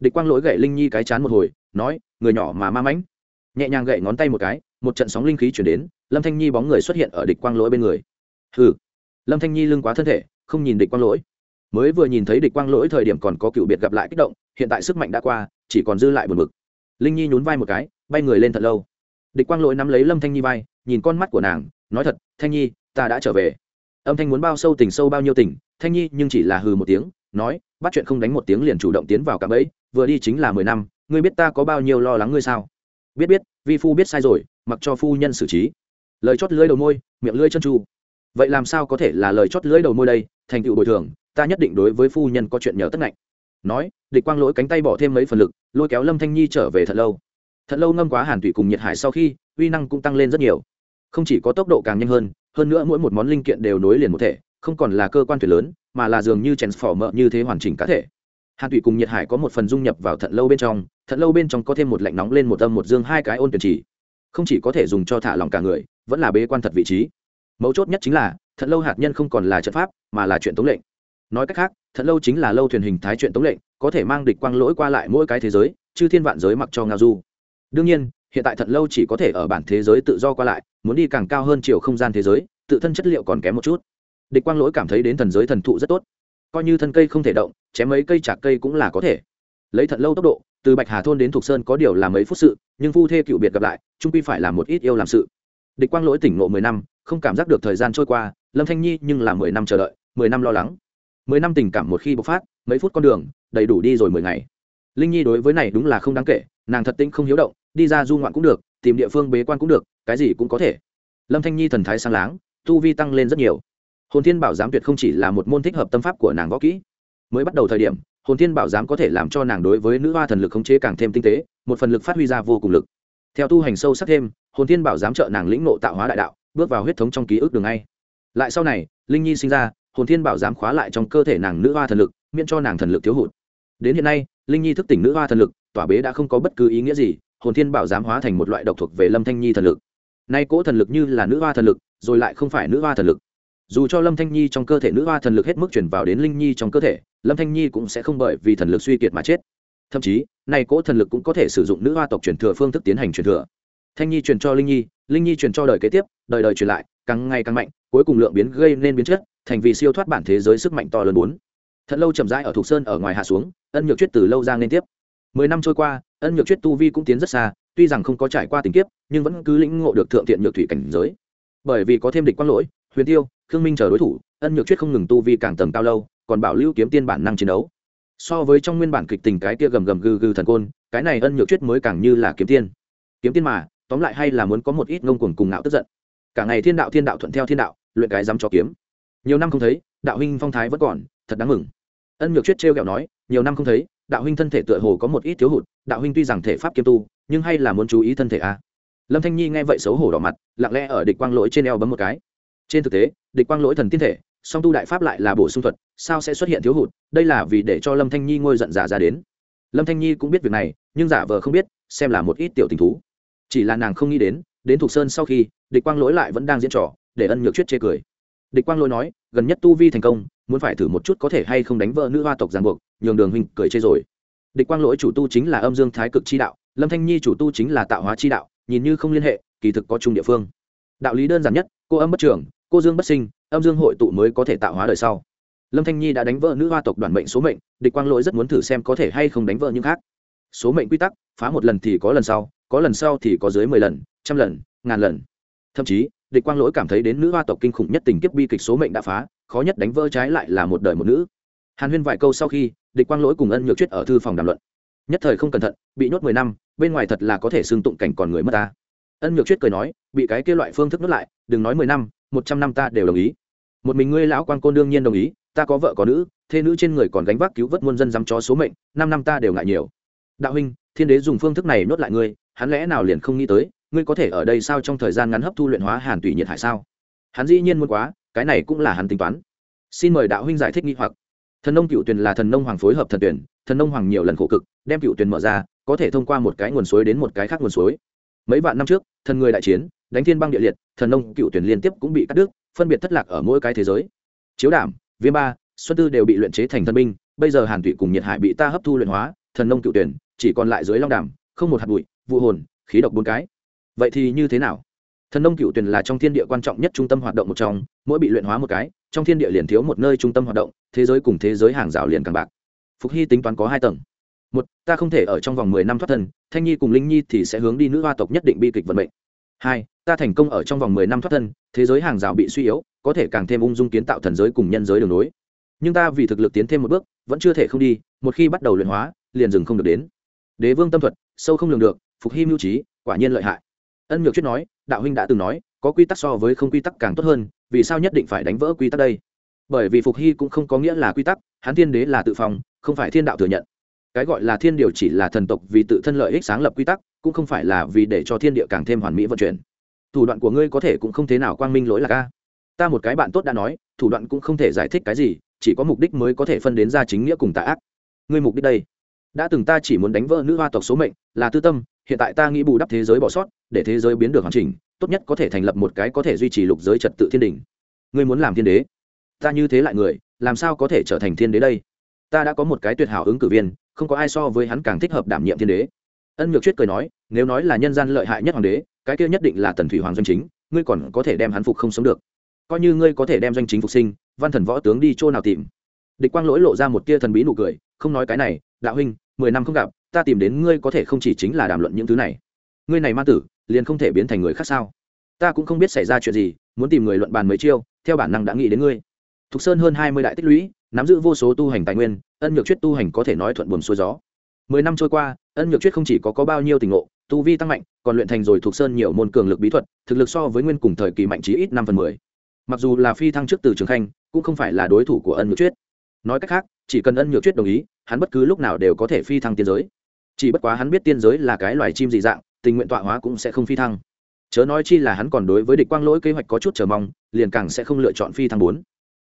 Địch quang lỗi gậy linh nhi cái chán một hồi, nói, người nhỏ mà ma mãnh. Nhẹ nhàng gậy ngón tay một cái, một trận sóng linh khí chuyển đến, lâm thanh nhi bóng người xuất hiện ở địch quang lỗi bên người. Hừ. Lâm thanh nhi lưng quá thân thể, không nhìn địch quang lỗi. Mới vừa nhìn thấy địch quang lỗi thời điểm còn có cựu biệt gặp lại kích động hiện tại sức mạnh đã qua, chỉ còn dư lại buồn bực. Linh nhi nhún vai một cái, bay người lên thật lâu. Địch quang lỗi nắm lấy lâm thanh nhi vai, nhìn con mắt của nàng, nói thật, thanh nhi, ta đã trở về. Âm thanh muốn bao sâu tình sâu bao nhiêu tình, thanh nhi nhưng chỉ là hừ một tiếng, nói, bắt chuyện không đánh một tiếng liền chủ động tiến vào cạm ấy vừa đi chính là mười năm, ngươi biết ta có bao nhiêu lo lắng ngươi sao? Biết biết, vi phu biết sai rồi, mặc cho phu nhân xử trí. Lời chót lưỡi đầu môi, miệng lưỡi chân tru. Vậy làm sao có thể là lời chót lưỡi đầu môi đây, thành tựu bồi thường, ta nhất định đối với phu nhân có chuyện nhờ tất ngạnh nói, địch quang lỗi cánh tay bỏ thêm mấy phần lực, lôi kéo lâm thanh nhi trở về thật lâu. Thật lâu ngâm quá hàn tủy cùng nhiệt hải sau khi, uy năng cũng tăng lên rất nhiều. Không chỉ có tốc độ càng nhanh hơn hơn nữa mỗi một món linh kiện đều nối liền một thể, không còn là cơ quan thuyền lớn, mà là dường như chèn phỏ mợ như thế hoàn chỉnh cá thể. Hàn tủy cùng nhiệt hải có một phần dung nhập vào thận lâu bên trong thận lâu bên trong có thêm một lạnh nóng lên một âm một dương hai cái ôn tuyển chỉ. Không chỉ có thể dùng cho thả lòng cả người, vẫn là bế quan thật vị trí. Mấu chốt nhất chính là thận lâu hạt nhân không còn là trận pháp, mà là chuyện tống lệnh nói cách khác thận lâu chính là lâu thuyền hình thái chuyện tống lệnh, có thể mang địch quang lỗi qua lại mỗi cái thế giới, chư thiên vạn giới mặc cho ngao du. Đương nhiên, hiện tại thận lâu chỉ có thể ở bản thế giới tự do qua lại, muốn đi càng cao hơn chiều không gian thế giới, tự thân chất liệu còn kém một chút. Địch quang lỗi cảm thấy đến thần giới thần thụ rất tốt. Coi như thân cây không thể động, chém mấy cây chạc cây cũng là có thể. Lấy thận lâu tốc độ, từ bạch hà thôn đến thục sơn có điều là mấy phút sự, nhưng phu thê cựu biệt gặp lại trung quy phải làm một ít yêu làm sự. Địch quang lỗi tỉnh ngộ mười năm, không cảm giác được thời gian trôi qua, lâm thanh nhi nhưng là mười năm chờ đợi, mười năm lo lắng mười năm tình cảm một khi bộc phát, mấy phút con đường, đầy đủ đi rồi mười ngày. Linh nhi đối với này đúng là không đáng kể, nàng thật tinh không hiếu động, đi ra du ngoạn cũng được, tìm địa phương bế quan cũng được, cái gì cũng có thể. Lâm thanh nhi thần thái sang láng, tu vi tăng lên rất nhiều. Hồn thiên bảo giám tuyệt không chỉ là một môn thích hợp tâm pháp của nàng võ kỹ. Mới bắt đầu thời điểm, hồn thiên bảo giám có thể làm cho nàng đối với nữ hoa thần lực khống chế càng thêm tinh tế, một phần lực phát huy ra vô cùng lực. Theo tu hành sâu sắc thêm, hồn thiên bảo giám trợ nàng lĩnh nộ tạo hóa đại đạo, bước vào huyết thống trong ký ức đường ngay. Lại sau này, linh nhi sinh ra hồn thiên bảo giám khóa lại trong cơ thể nàng nữ hoa thần lực, miễn cho nàng thần lực thiếu hụt. Đến hiện nay, linh nhi thức tỉnh nữ hoa thần lực, tỏa bế đã không có bất cứ ý nghĩa gì, hồn thiên bảo giám hóa thành một loại độc thuộc về lâm thanh nhi thần lực. Nay cỗ thần lực như là nữ hoa thần lực, rồi lại không phải nữ hoa thần lực. Dù cho lâm thanh nhi trong cơ thể nữ hoa thần lực hết mức chuyển vào đến linh nhi trong cơ thể, lâm thanh nhi cũng sẽ không bởi vì thần lực suy kiệt mà chết. Thậm chí, nay cỗ thần lực cũng có thể sử dụng nữ hoa tộc truyền thừa phương thức tiến hành truyền thừa. Thanh nhi truyền cho linh nhi linh nhi truyền cho đời kế tiếp, đời đời truyền lại, càng ngày càng mạnh, cuối cùng lượng biến gây nên biến chất thành vì siêu thoát bản thế giới sức mạnh to lớn bốn. Thật lâu chậm rãi ở thục sơn ở ngoài hạ xuống, ân nhược chuyết từ lâu giang liên tiếp. Mười năm trôi qua, ân nhược chuyết tu vi cũng tiến rất xa, tuy rằng không có trải qua tình kiếp, nhưng vẫn cứ lĩnh ngộ được thượng thiện nhược thủy cảnh giới. Bởi vì có thêm địch quang lỗi, huyền tiêu, khương minh chờ đối thủ, ân nhược chuyết không ngừng tu vi càng tầng cao lâu, còn bảo lưu kiếm tiên bản năng chiến đấu. So với trong nguyên bản kịch tình cái kia gầm gầm gừ gừ thần côn, cái này ân nhược chuyết mới càng như là kiếm tiên. Kiếm tiên mà, tóm lại hay là muốn có một ít ngông cuồng cùng ngạo tức giận. Cả ngày thiên đạo thiên đạo thuận theo thiên đạo, luyện cái dám cho kiếm nhiều năm không thấy, đạo huynh phong thái vẫn còn, thật đáng mừng. Ân nhược chuyết trêu ghẹo nói, nhiều năm không thấy, đạo huynh thân thể tựa hồ có một ít thiếu hụt, đạo huynh tuy rằng thể pháp kiêm tu, nhưng hay là muốn chú ý thân thể a lâm thanh nhi nghe vậy xấu hổ đỏ mặt, lặng lẽ ở địch quang lỗi trên eo bấm một cái. Trên thực tế, địch quang lỗi thần tiên thể, song tu đại pháp lại là bổ sung thuật, sao sẽ xuất hiện thiếu hụt, đây là vì để cho lâm thanh nhi ngôi giận giả ra đến. Lâm thanh nhi cũng biết việc này, nhưng giả vờ không biết, xem là một ít tiểu tình thú. Chỉ là nàng không nghĩ đến đến thục sơn sau khi, địch quang lỗi lại vẫn đang diễn trò, để ân nhược chuyết chê cười địch quang lỗi nói, gần nhất tu vi thành công, muốn phải thử một chút có thể hay không đánh vỡ nữ hoa tộc giang buộc, nhường đường huynh cười chê rồi. Địch quang lỗi chủ tu chính là âm dương thái cực chi đạo, lâm thanh nhi chủ tu chính là tạo hóa chi đạo, nhìn như không liên hệ, kỳ thực có chung địa phương. Đạo lý đơn giản nhất, cô âm bất trường cô dương bất sinh, âm dương hội tụ mới có thể tạo hóa đời sau. Lâm thanh nhi đã đánh vỡ nữ hoa tộc đoàn mệnh số mệnh, địch quang lỗi rất muốn thử xem có thể hay không đánh vỡ những khác. Số mệnh quy tắc, phá một lần thì có lần sau, có lần sau thì có dưới mười lần, trăm lần, ngàn lần. Thậm chí địch quang lỗi cảm thấy đến nữ hoa tộc kinh khủng nhất tình kiếp bi kịch số mệnh đã phá, khó nhất đánh vỡ trái lại là một đời một nữ. Hàn huyên vài câu sau khi, địch quang lỗi cùng ân nhược chuyết ở thư phòng đàm luận. Nhất thời không cẩn thận, bị nhốt mười năm, bên ngoài thật là có thể xương tụng cảnh còn người mất ta. Ân nhược chuyết cười nói, bị cái kia loại phương thức nuốt lại, đừng nói mười năm, một trăm năm ta đều đồng ý. Một mình ngươi lão quan côn đương nhiên đồng ý, ta có vợ có nữ, thế nữ trên người còn gánh vác cứu vớt muôn dân dăm cho số mệnh, năm năm ta đều ngại nhiều. Đạo huynh, thiên đế dùng phương thức này nuốt lại ngươi, hắn lẽ nào liền không nghĩ tới ngươi có thể ở đây sao trong thời gian ngắn hấp thu luyện hóa hàn tùy nhiệt hải sao? Hắn dĩ nhiên muốn quá, cái này cũng là hắn tính toán. Xin mời đạo huynh giải thích nghi hoặc. Thần nông cựu tuyền là thần nông hoàng phối hợp thần tuyển thần nông hoàng nhiều lần khổ cực, đem cựu tuyền mở ra, có thể thông qua một cái nguồn suối đến một cái khác nguồn suối. Mấy vạn năm trước, thần người đại chiến, đánh thiên băng địa liệt, thần nông cựu tuyển liên tiếp cũng bị cắt đứt, phân biệt thất lạc ở mỗi cái thế giới. Chiếu đảm viêm ba, xuân tư đều bị luyện chế thành thần binh, bây giờ hàn tụy cùng nhiệt hải bị ta hấp thu luyện hóa, thần nông cựu tuyển chỉ còn lại dưới long đàm, không một hạt bụi vụ hồn, khí độc bốn cái vậy thì như thế nào? Thần nông cựu tuyền là trong thiên địa quan trọng nhất trung tâm hoạt động một trong, mỗi bị luyện hóa một cái, trong thiên địa liền thiếu một nơi trung tâm hoạt động, thế giới cùng thế giới hàng rào liền càng bạc. Phục hy tính toán có hai tầng. Một, ta không thể ở trong vòng mười năm thoát thân, thanh nhi cùng linh nhi thì sẽ hướng đi nữ hoa tộc nhất định bi kịch vận mệnh. Hai, ta thành công ở trong vòng mười năm thoát thân, thế giới hàng rào bị suy yếu, có thể càng thêm ung dung kiến tạo thần giới cùng nhân giới đường nối. Nhưng ta vì thực lực tiến thêm một bước, vẫn chưa thể không đi, một khi bắt đầu luyện hóa, liền dừng không được đến. Đế vương tâm thuật, sâu không lường được, phục hy mưu trí, quả nhiên lợi hại ân nhược chuyết nói, đạo huynh đã từng nói, có quy tắc so với không quy tắc càng tốt hơn, vì sao nhất định phải đánh vỡ quy tắc đây? Bởi vì phục hy cũng không có nghĩa là quy tắc, hắn thiên đế là tự phòng không phải thiên đạo thừa nhận. Cái gọi là thiên điều chỉ là thần tộc vì tự thân lợi ích sáng lập quy tắc, cũng không phải là vì để cho thiên địa càng thêm hoàn mỹ vận chuyển. Thủ đoạn của ngươi có thể cũng không thế nào quang minh lỗi là ca ta một cái bạn tốt đã nói, thủ đoạn cũng không thể giải thích cái gì, chỉ có mục đích mới có thể phân đến ra chính nghĩa cùng tà ác. Ngươi mục đích đây, đã từng ta chỉ muốn đánh vỡ nữ hoa tộc số mệnh, là tư tâm, hiện tại ta nghĩ bù đắp thế giới bỏ sót để thế giới biến được hoàn chỉnh, tốt nhất có thể thành lập một cái có thể duy trì lục giới trật tự thiên đình. Ngươi muốn làm thiên đế? Ta như thế lại người, làm sao có thể trở thành thiên đế đây? Ta đã có một cái tuyệt hảo ứng cử viên, không có ai so với hắn càng thích hợp đảm nhiệm thiên đế. Ân nhược chuyết cười nói, nếu nói là nhân gian lợi hại nhất hoàng đế, cái kia nhất định là tần thủy hoàng doanh chính, ngươi còn có thể đem hắn phục không sống được. Coi như ngươi có thể đem doanh chính phục sinh, văn thần võ tướng đi chỗ nào tìm? Địch quang lỗi lộ ra một tia thần bí nụ cười, không nói cái này, đạo huynh, mười năm không gặp, ta tìm đến ngươi có thể không chỉ chính là đàm luận những thứ này ngươi này ma tử liền không thể biến thành người khác sao? Ta cũng không biết xảy ra chuyện gì muốn tìm người luận bàn mấy chiêu theo bản năng đã nghĩ đến ngươi. Thục sơn hơn hai mươi đại tích lũy nắm giữ vô số tu hành tài nguyên ân nhược chuyết tu hành có thể nói thuận buồm xuôi gió. Mười năm trôi qua ân nhược chuyết không chỉ có, có bao nhiêu tình ngộ tu vi tăng mạnh còn luyện thành rồi thuộc sơn nhiều môn cường lực bí thuật thực lực so với nguyên cùng thời kỳ mạnh chí ít năm phần mười. Mặc dù là phi thăng trước từ trường khanh cũng không phải là đối thủ của ân nhược chuyết nói cách khác chỉ cần ân nhược chuyết đồng ý hắn bất cứ lúc nào đều có thể phi thăng tiên giới. Chỉ bất quá hắn biết tiên giới là cái loài chim dị dạng tình nguyện tọa hóa cũng sẽ không phi thăng. Chớ nói chi là hắn còn đối với địch quang lỗi kế hoạch có chút chờ mong, liền càng sẽ không lựa chọn phi thăng bốn.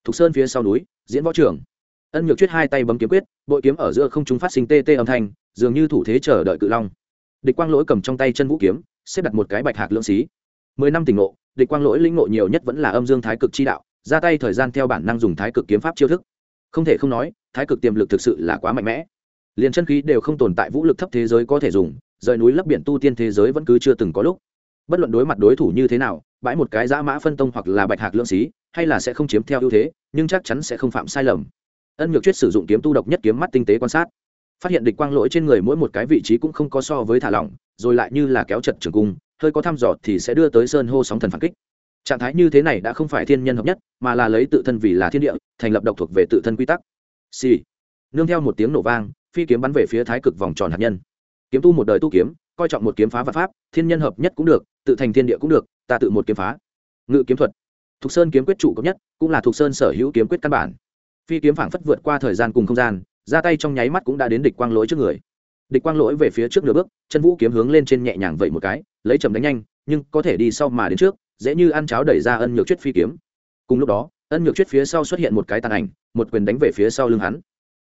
Thục sơn phía sau núi, diễn võ trường. Ân nhược chuyết hai tay bấm kiếm quyết, bội kiếm ở giữa không chúng phát sinh tê tê âm thanh, dường như thủ thế chờ đợi cự long. Địch quang lỗi cầm trong tay chân vũ kiếm, xếp đặt một cái bạch hạc lưỡng xí. Mười năm tỉnh ngộ, địch quang lỗi lĩnh ngộ nhiều nhất vẫn là âm dương thái cực chi đạo, ra tay thời gian theo bản năng dùng thái cực kiếm pháp chiêu thức. Không thể không nói, thái cực tiềm lực thực sự là quá mạnh mẽ. Liền chân khí đều không tồn tại, vũ lực thấp thế giới có thể dùng rời núi lấp biển tu tiên thế giới vẫn cứ chưa từng có lúc. Bất luận đối mặt đối thủ như thế nào, bãi một cái giã mã phân tông hoặc là bạch hạc lưỡng xí, hay là sẽ không chiếm theo ưu thế, nhưng chắc chắn sẽ không phạm sai lầm. Ân nhược chuyết sử dụng kiếm tu độc nhất kiếm mắt tinh tế quan sát. Phát hiện địch quang lỗi trên người mỗi một cái vị trí cũng không có so với thả lỏng, rồi lại như là kéo chật trường cung, hơi có thăm dò thì sẽ đưa tới sơn hô sóng thần phản kích. Trạng thái như thế này đã không phải thiên nhân hợp nhất, mà là lấy tự thân vì là thiên địa, thành lập độc thuộc về tự thân quy tắc. Xì、sì. nương theo một tiếng nổ vang, phi kiếm bắn về phía thái cực vòng tròn hạt nhân kiếm tu một đời tu kiếm, coi trọng một kiếm phá vật pháp, thiên nhân hợp nhất cũng được, tự thành thiên địa cũng được, ta tự một kiếm phá. Ngự kiếm thuật. Thục sơn kiếm quyết trụ cấp nhất, cũng là thục sơn sở hữu kiếm quyết căn bản. Phi kiếm phảng phất vượt qua thời gian cùng không gian, ra tay trong nháy mắt cũng đã đến địch quang lỗi trước người. Địch quang lỗi về phía trước nửa bước, chân vũ kiếm hướng lên trên nhẹ nhàng vậy một cái, lấy chầm đánh nhanh, nhưng có thể đi sau mà đến trước, dễ như ăn cháo đẩy ra ân nhược chuyết phi kiếm. Cùng lúc đó, ân nhược chuyết phía sau xuất hiện một cái tàn ảnh, một quyền đánh về phía sau lưng hắn.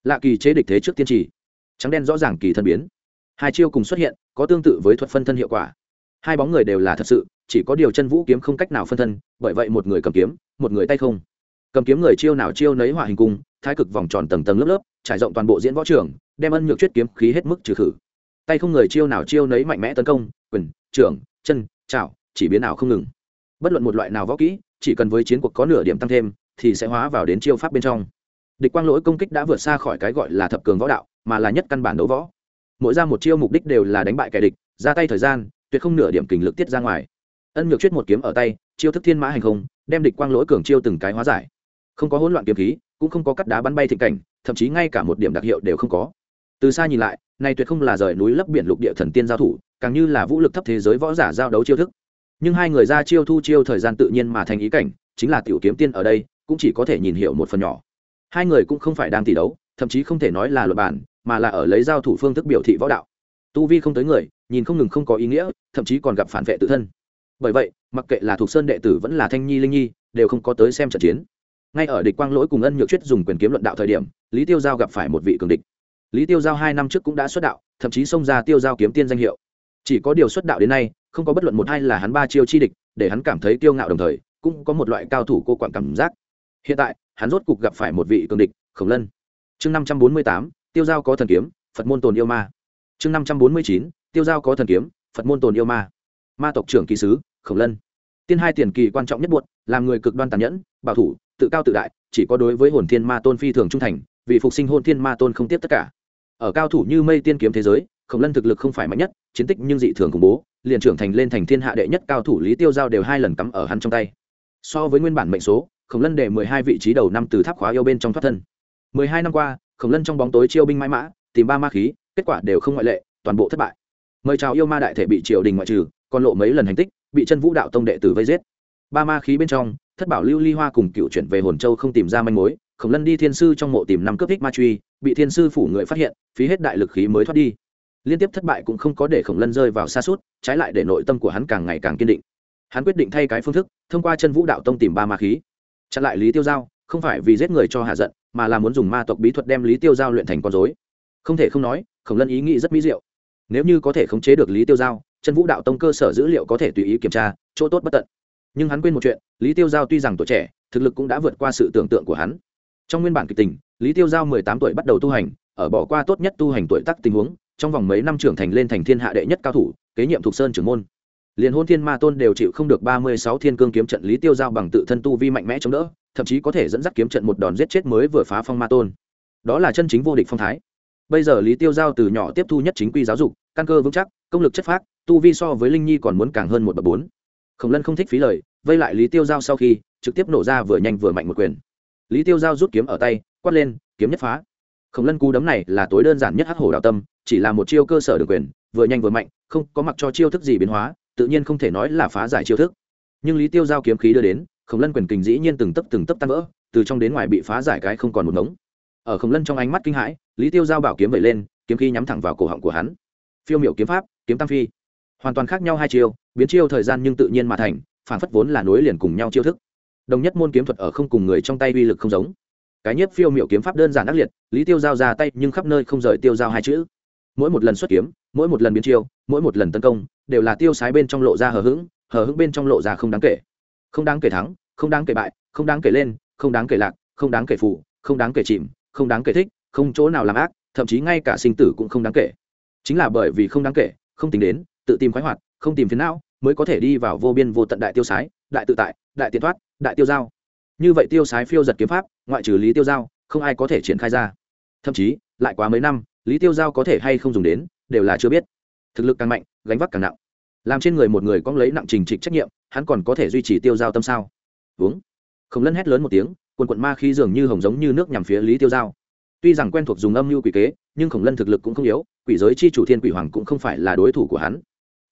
Lạ kỳ chế địch thế trước tiên trì trắng đen rõ ràng kỳ thân biến hai chiêu cùng xuất hiện, có tương tự với thuật phân thân hiệu quả. Hai bóng người đều là thật sự, chỉ có điều chân vũ kiếm không cách nào phân thân, bởi vậy một người cầm kiếm, một người tay không. Cầm kiếm người chiêu nào chiêu nấy hỏa hình cung, thái cực vòng tròn tầng tầng lớp lớp, trải rộng toàn bộ diễn võ trường, đem ân nhược chuyết kiếm khí hết mức trừ khử. Tay không người chiêu nào chiêu nấy mạnh mẽ tấn công, quyền trưởng chân, chảo, chỉ biến nào không ngừng. Bất luận một loại nào võ kỹ, chỉ cần với chiến cuộc có nửa điểm tăng thêm, thì sẽ hóa vào đến chiêu pháp bên trong. Địch quang lỗi công kích đã vượt xa khỏi cái gọi là thập cường võ đạo, mà là nhất căn bản đấu võ mỗi ra một chiêu mục đích đều là đánh bại kẻ địch, ra tay thời gian, tuyệt không nửa điểm kình lực tiết ra ngoài. Ân nhược chuyết một kiếm ở tay, chiêu thức thiên mã hành không, đem địch quang lỗi cường chiêu từng cái hóa giải. Không có hỗn loạn kiếm khí, cũng không có cắt đá bắn bay thịnh cảnh, thậm chí ngay cả một điểm đặc hiệu đều không có. Từ xa nhìn lại, này tuyệt không là rời núi lấp biển lục địa thần tiên giao thủ, càng như là vũ lực thấp thế giới võ giả giao đấu chiêu thức. Nhưng hai người ra chiêu thu chiêu thời gian tự nhiên mà thành ý cảnh, chính là tiểu kiếm tiên ở đây, cũng chỉ có thể nhìn hiểu một phần nhỏ. Hai người cũng không phải đang tỷ đấu, thậm chí không thể nói là luật bản mà là ở lấy giao thủ phương thức biểu thị võ đạo. Tu vi không tới người, nhìn không ngừng không có ý nghĩa, thậm chí còn gặp phản vệ tự thân. Bởi vậy, mặc kệ là thuộc sơn đệ tử vẫn là thanh nhi linh nhi, đều không có tới xem trận chiến. Ngay ở địch quang lỗi cùng ân nhược chuyết dùng quyền kiếm luận đạo thời điểm, lý tiêu giao gặp phải một vị cường địch. Lý tiêu giao hai năm trước cũng đã xuất đạo, thậm chí xông ra tiêu giao kiếm tiên danh hiệu. Chỉ có điều xuất đạo đến nay, không có bất luận một hai là hắn ba chiêu chi địch, để hắn cảm thấy kiêu ngạo đồng thời, cũng có một loại cao thủ cô quản cảm giác. Hiện tại, hắn rốt cục gặp phải một vị cường địch, khổng lân. Chương năm trăm bốn mươi tám tiêu giao có thần kiếm, phật môn tồn yêu ma. Chương năm trăm bốn mươi chín, tiêu giao có thần kiếm, phật môn tồn yêu ma. Ma tộc trưởng kỳ sứ, khổng lân. Tiên hai tiền kỳ quan trọng nhất buộc, làm người cực đoan tàn nhẫn, bảo thủ, tự cao tự đại, chỉ có đối với hồn thiên ma tôn phi thường trung thành, vì phục sinh hồn thiên ma tôn không tiếp tất cả. Ở cao thủ như mây tiên kiếm thế giới, khổng lân thực lực không phải mạnh nhất, chiến tích nhưng dị thường khủng bố, liền trưởng thành lên thành thiên hạ đệ nhất cao thủ lý tiêu giao đều hai lần cắm ở hắn trong tay. So với nguyên bản mệnh số, khổng lân để mười hai vị trí đầu năm từ tháp khóa yêu bên trong thoát thân. mười hai năm qua khổng lân trong bóng tối chiêu binh mãi mã, tìm ba ma khí, kết quả đều không ngoại lệ, toàn bộ thất bại. Mời chào yêu ma đại thể bị triều đình ngoại trừ, còn lộ mấy lần hành tích, bị chân vũ đạo tông đệ tử vây giết. Ba ma khí bên trong, thất bảo lưu ly hoa cùng cựu chuyển về hồn châu không tìm ra manh mối, khổng lân đi thiên sư trong mộ tìm năm cướp thích ma truy, bị thiên sư phủ người phát hiện, phí hết đại lực khí mới thoát đi. Liên tiếp thất bại cũng không có để khổng lân rơi vào xa suốt, trái lại để nội tâm của hắn càng ngày càng kiên định. Hắn quyết định thay cái phương thức, thông qua chân vũ đạo tông tìm ba ma khí. Chặn lại lý tiêu giao, không phải vì giết người cho hạ giận mà là muốn dùng ma tộc bí thuật đem lý tiêu giao luyện thành con dối không thể không nói, khổng lân ý nghĩ rất mỹ diệu. Nếu như có thể khống chế được lý tiêu giao, chân vũ đạo tông cơ sở dữ liệu có thể tùy ý kiểm tra, chỗ tốt bất tận. Nhưng hắn quên một chuyện, lý tiêu giao tuy rằng tuổi trẻ, thực lực cũng đã vượt qua sự tưởng tượng của hắn. Trong nguyên bản kịch tình, lý tiêu giao mười tám tuổi bắt đầu tu hành, ở bỏ qua tốt nhất tu hành tuổi tắc tình huống, trong vòng mấy năm trưởng thành lên thành thiên hạ đệ nhất cao thủ, kế nhiệm thuộc sơn trưởng môn. Liền hôn thiên ma tôn đều chịu không được ba mươi sáu thiên cương kiếm trận lý tiêu giao bằng tự thân tu vi mạnh mẽ chống đỡ thậm chí có thể dẫn dắt kiếm trận một đòn giết chết mới vừa phá phong ma tôn. Đó là chân chính vô địch phong thái. Bây giờ lý tiêu giao từ nhỏ tiếp thu nhất chính quy giáo dục, căn cơ vững chắc, công lực chất phác, tu vi so với linh nhi còn muốn càng hơn một bậc bốn. Khổng lân không thích phí lời, vây lại lý tiêu giao sau khi, trực tiếp nổ ra vừa nhanh vừa mạnh một quyền. Lý tiêu giao rút kiếm ở tay, quát lên, kiếm nhất phá. Khổng lân cú đấm này là tối đơn giản nhất hắc hổ đạo tâm, chỉ là một chiêu cơ sở được quyền, vừa nhanh vừa mạnh, không có mặc cho chiêu thức gì biến hóa, tự nhiên không thể nói là phá giải chiêu thức. Nhưng lý tiêu giao kiếm khí đưa đến khổng lân quyền kình dĩ nhiên từng tấp từng tấp tan vỡ, từ trong đến ngoài bị phá giải cái không còn một ngống. Ở khổng lân trong ánh mắt kinh hãi, lý tiêu giao bảo kiếm vẩy lên, kiếm khí nhắm thẳng vào cổ họng của hắn. Phiêu miểu kiếm pháp, kiếm tam phi. Hoàn toàn khác nhau hai chiêu, biến chiêu thời gian nhưng tự nhiên mà thành, phản phất vốn là nối liền cùng nhau chiêu thức. Đồng nhất môn kiếm thuật ở không cùng người trong tay uy lực không giống. Cái nhất phiêu miểu kiếm pháp đơn giản ác liệt, lý tiêu giao ra tay nhưng khắp nơi không rời tiêu giao hai chữ. Mỗi một lần xuất kiếm, mỗi một lần biến chiêu, mỗi một lần tấn công, đều là tiêu sái bên trong lộ ra hờ hững hờ hững bên trong lộ ra không đáng kể không đáng kể thắng không đáng kể bại không đáng kể lên không đáng kể lạc không đáng kể phủ, không đáng kể chìm không đáng kể thích không chỗ nào làm ác thậm chí ngay cả sinh tử cũng không đáng kể. Chính là bởi vì không đáng kể không tính đến tự tìm khoái hoạt không tìm phiến não mới có thể đi vào vô biên vô tận đại tiêu sái đại tự tại đại tiến thoát đại tiêu giao. Như vậy tiêu sái phiêu giật kiếm pháp ngoại trừ lý tiêu giao không ai có thể triển khai ra. Thậm chí lại quá mấy năm lý tiêu giao có thể hay không dùng đến đều là chưa biết. Thực lực càng mạnh gánh vác càng nặng làm trên người một người có lấy nặng trình trịch trách nhiệm, hắn còn có thể duy trì tiêu giao tâm sao? Uống. Không lân hét lớn một tiếng, quần quận ma khí dường như hồng giống như nước nhằm phía lý tiêu giao. Tuy rằng quen thuộc dùng âm mưu quỷ kế, nhưng khổng lân thực lực cũng không yếu, quỷ giới chi chủ thiên quỷ hoàng cũng không phải là đối thủ của hắn.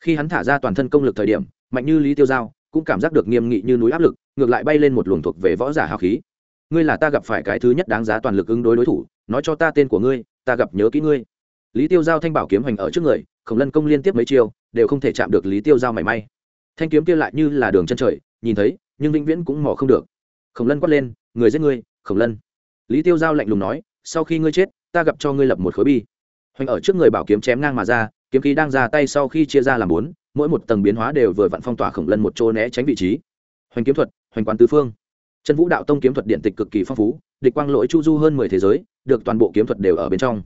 Khi hắn thả ra toàn thân công lực thời điểm, mạnh như lý tiêu giao cũng cảm giác được nghiêm nghị như núi áp lực, ngược lại bay lên một luồng thuộc về võ giả hào khí. Ngươi là ta gặp phải cái thứ nhất đáng giá toàn lực ứng đối đối thủ, nói cho ta tên của ngươi, ta gặp nhớ kỹ ngươi lý tiêu giao thanh bảo kiếm hoành ở trước người, khổng lân công liên tiếp mấy chiêu, đều không thể chạm được lý tiêu giao mảy may. Thanh kiếm kia lại như là đường chân trời, nhìn thấy, nhưng vĩnh viễn cũng mò không được. Khổng lân quát lên, người giết ngươi, khổng lân. Lý tiêu giao lạnh lùng nói, sau khi ngươi chết, ta gặp cho ngươi lập một khối bi. Hoành ở trước người bảo kiếm chém ngang mà ra, kiếm khí đang ra tay sau khi chia ra làm bốn, mỗi một tầng biến hóa đều vừa vặn phong tỏa khổng lân một chỗ né tránh vị trí. Hoành kiếm thuật, hoành quán tứ phương. Chân vũ đạo tông kiếm thuật điện tịch cực kỳ phong phú, địch quang lỗi chu du hơn mười thế giới, được toàn bộ kiếm thuật đều ở bên trong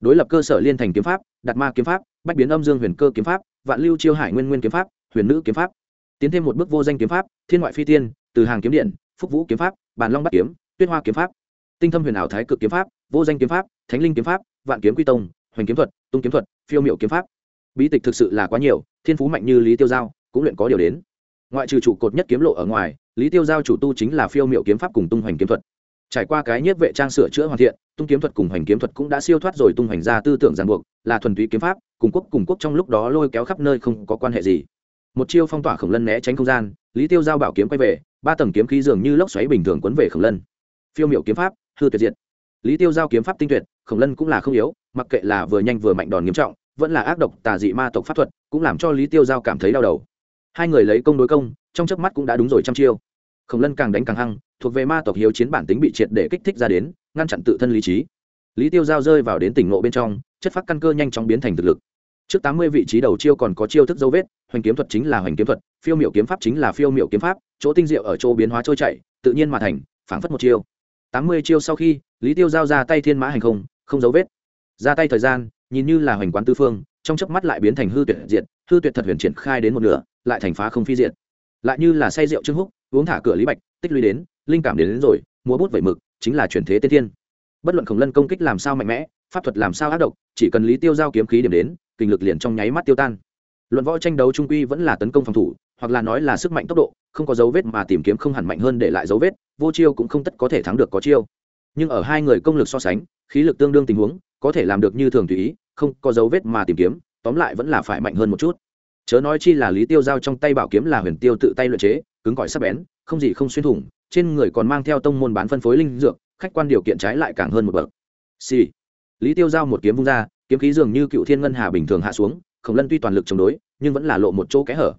đối lập cơ sở liên thành kiếm pháp, đạt ma kiếm pháp, bách biến âm dương huyền cơ kiếm pháp, vạn lưu chiêu hải nguyên nguyên kiếm pháp, huyền nữ kiếm pháp. Tiến thêm một bước vô danh kiếm pháp, thiên ngoại phi tiên, từ hàng kiếm điện, phúc vũ kiếm pháp bàn long bắt kiếm, tuyết hoa kiếm pháp. Tinh thâm huyền ảo thái cực kiếm pháp, vô danh kiếm pháp, thánh linh kiếm pháp, vạn kiếm quy tông, hoành kiếm thuật, tung kiếm thuật, phiêu miệu kiếm pháp. Bí tịch thực sự là quá nhiều, thiên phú mạnh như lý tiêu giao, cũng luyện có điều đến. Ngoại trừ trụ cột nhất kiếm lộ ở ngoài, lý tiêu giao chủ tu chính là phiêu miệu kiếm pháp cùng tung hoành kiếm thuật trải qua cái nhiếp vệ trang sửa chữa hoàn thiện, tung kiếm thuật cùng hoành kiếm thuật cũng đã siêu thoát rồi tung hoành ra tư tưởng ràng buộc, là thuần túy kiếm pháp, cùng quốc cùng quốc trong lúc đó lôi kéo khắp nơi không có quan hệ gì. Một chiêu phong tỏa khổng lân né tránh không gian, lý tiêu giao bảo kiếm quay về, ba tầng kiếm khí dường như lốc xoáy bình thường quấn về khổng lân. Phiêu miệu kiếm pháp, hư tuyệt diệt. Lý tiêu giao kiếm pháp tinh tuyệt, khổng lân cũng là không yếu, mặc kệ là vừa nhanh vừa mạnh đòn nghiêm trọng, vẫn là ác độc, tà dị ma tộc pháp thuật, cũng làm cho lý tiêu giao cảm thấy đau đầu. Hai người lấy công đối công, trong chớp mắt cũng đã đúng rồi trăm chiêu. Khổng lân càng đánh càng hăng thuộc về ma tộc hiếu chiến bản tính bị triệt để kích thích ra đến, ngăn chặn tự thân lý trí. Lý tiêu giao rơi vào đến tỉnh ngộ bên trong, chất phát căn cơ nhanh chóng biến thành thực lực. Trước tám mươi vị trí đầu chiêu còn có chiêu thức dấu vết, hoành kiếm thuật chính là hoành kiếm thuật, phiêu miểu kiếm pháp chính là phiêu miểu kiếm pháp, chỗ tinh diệu ở chỗ biến hóa trôi chảy, tự nhiên mà thành, phảng phất một chiêu. Tám mươi chiêu sau khi, lý tiêu giao ra tay thiên mã hành không không dấu vết. Ra tay thời gian, nhìn như là hoành quán tư phương, trong chớp mắt lại biến thành hư tuyệt diệt, hư tuyệt thật huyền triển khai đến một nửa, lại thành phá không phi diệt. Lại như là say rượu trương húc, uống thả cửa lý bạch, tích lũy đến linh cảm đến, đến rồi múa bút vẩy mực chính là chuyển thế tiên thiên. Bất luận khổng lân công kích làm sao mạnh mẽ pháp thuật làm sao ác độc chỉ cần lý tiêu giao kiếm khí điểm đến kinh lực liền trong nháy mắt tiêu tan. Luận võ tranh đấu trung quy vẫn là tấn công phòng thủ hoặc là nói là sức mạnh tốc độ không có dấu vết mà tìm kiếm không hẳn mạnh hơn để lại dấu vết vô chiêu cũng không tất có thể thắng được có chiêu. Nhưng ở hai người công lực so sánh khí lực tương đương tình huống có thể làm được như thường tùy ý không có dấu vết mà tìm kiếm tóm lại vẫn là phải mạnh hơn một chút. Chớ nói chi là lý tiêu giao trong tay bảo kiếm là huyền tiêu tự tay luyện chế cứng cỏi sắc bén không gì không xuyên thủng trên người còn mang theo tông môn bán phân phối linh dược, khách quan điều kiện trái lại càng hơn một bậc. Xì、sì. lý tiêu giao một kiếm vung ra, kiếm khí dường như cựu thiên ngân hà bình thường hạ xuống, khổng lân tuy toàn lực chống đối, nhưng vẫn là lộ một chỗ kẽ hở.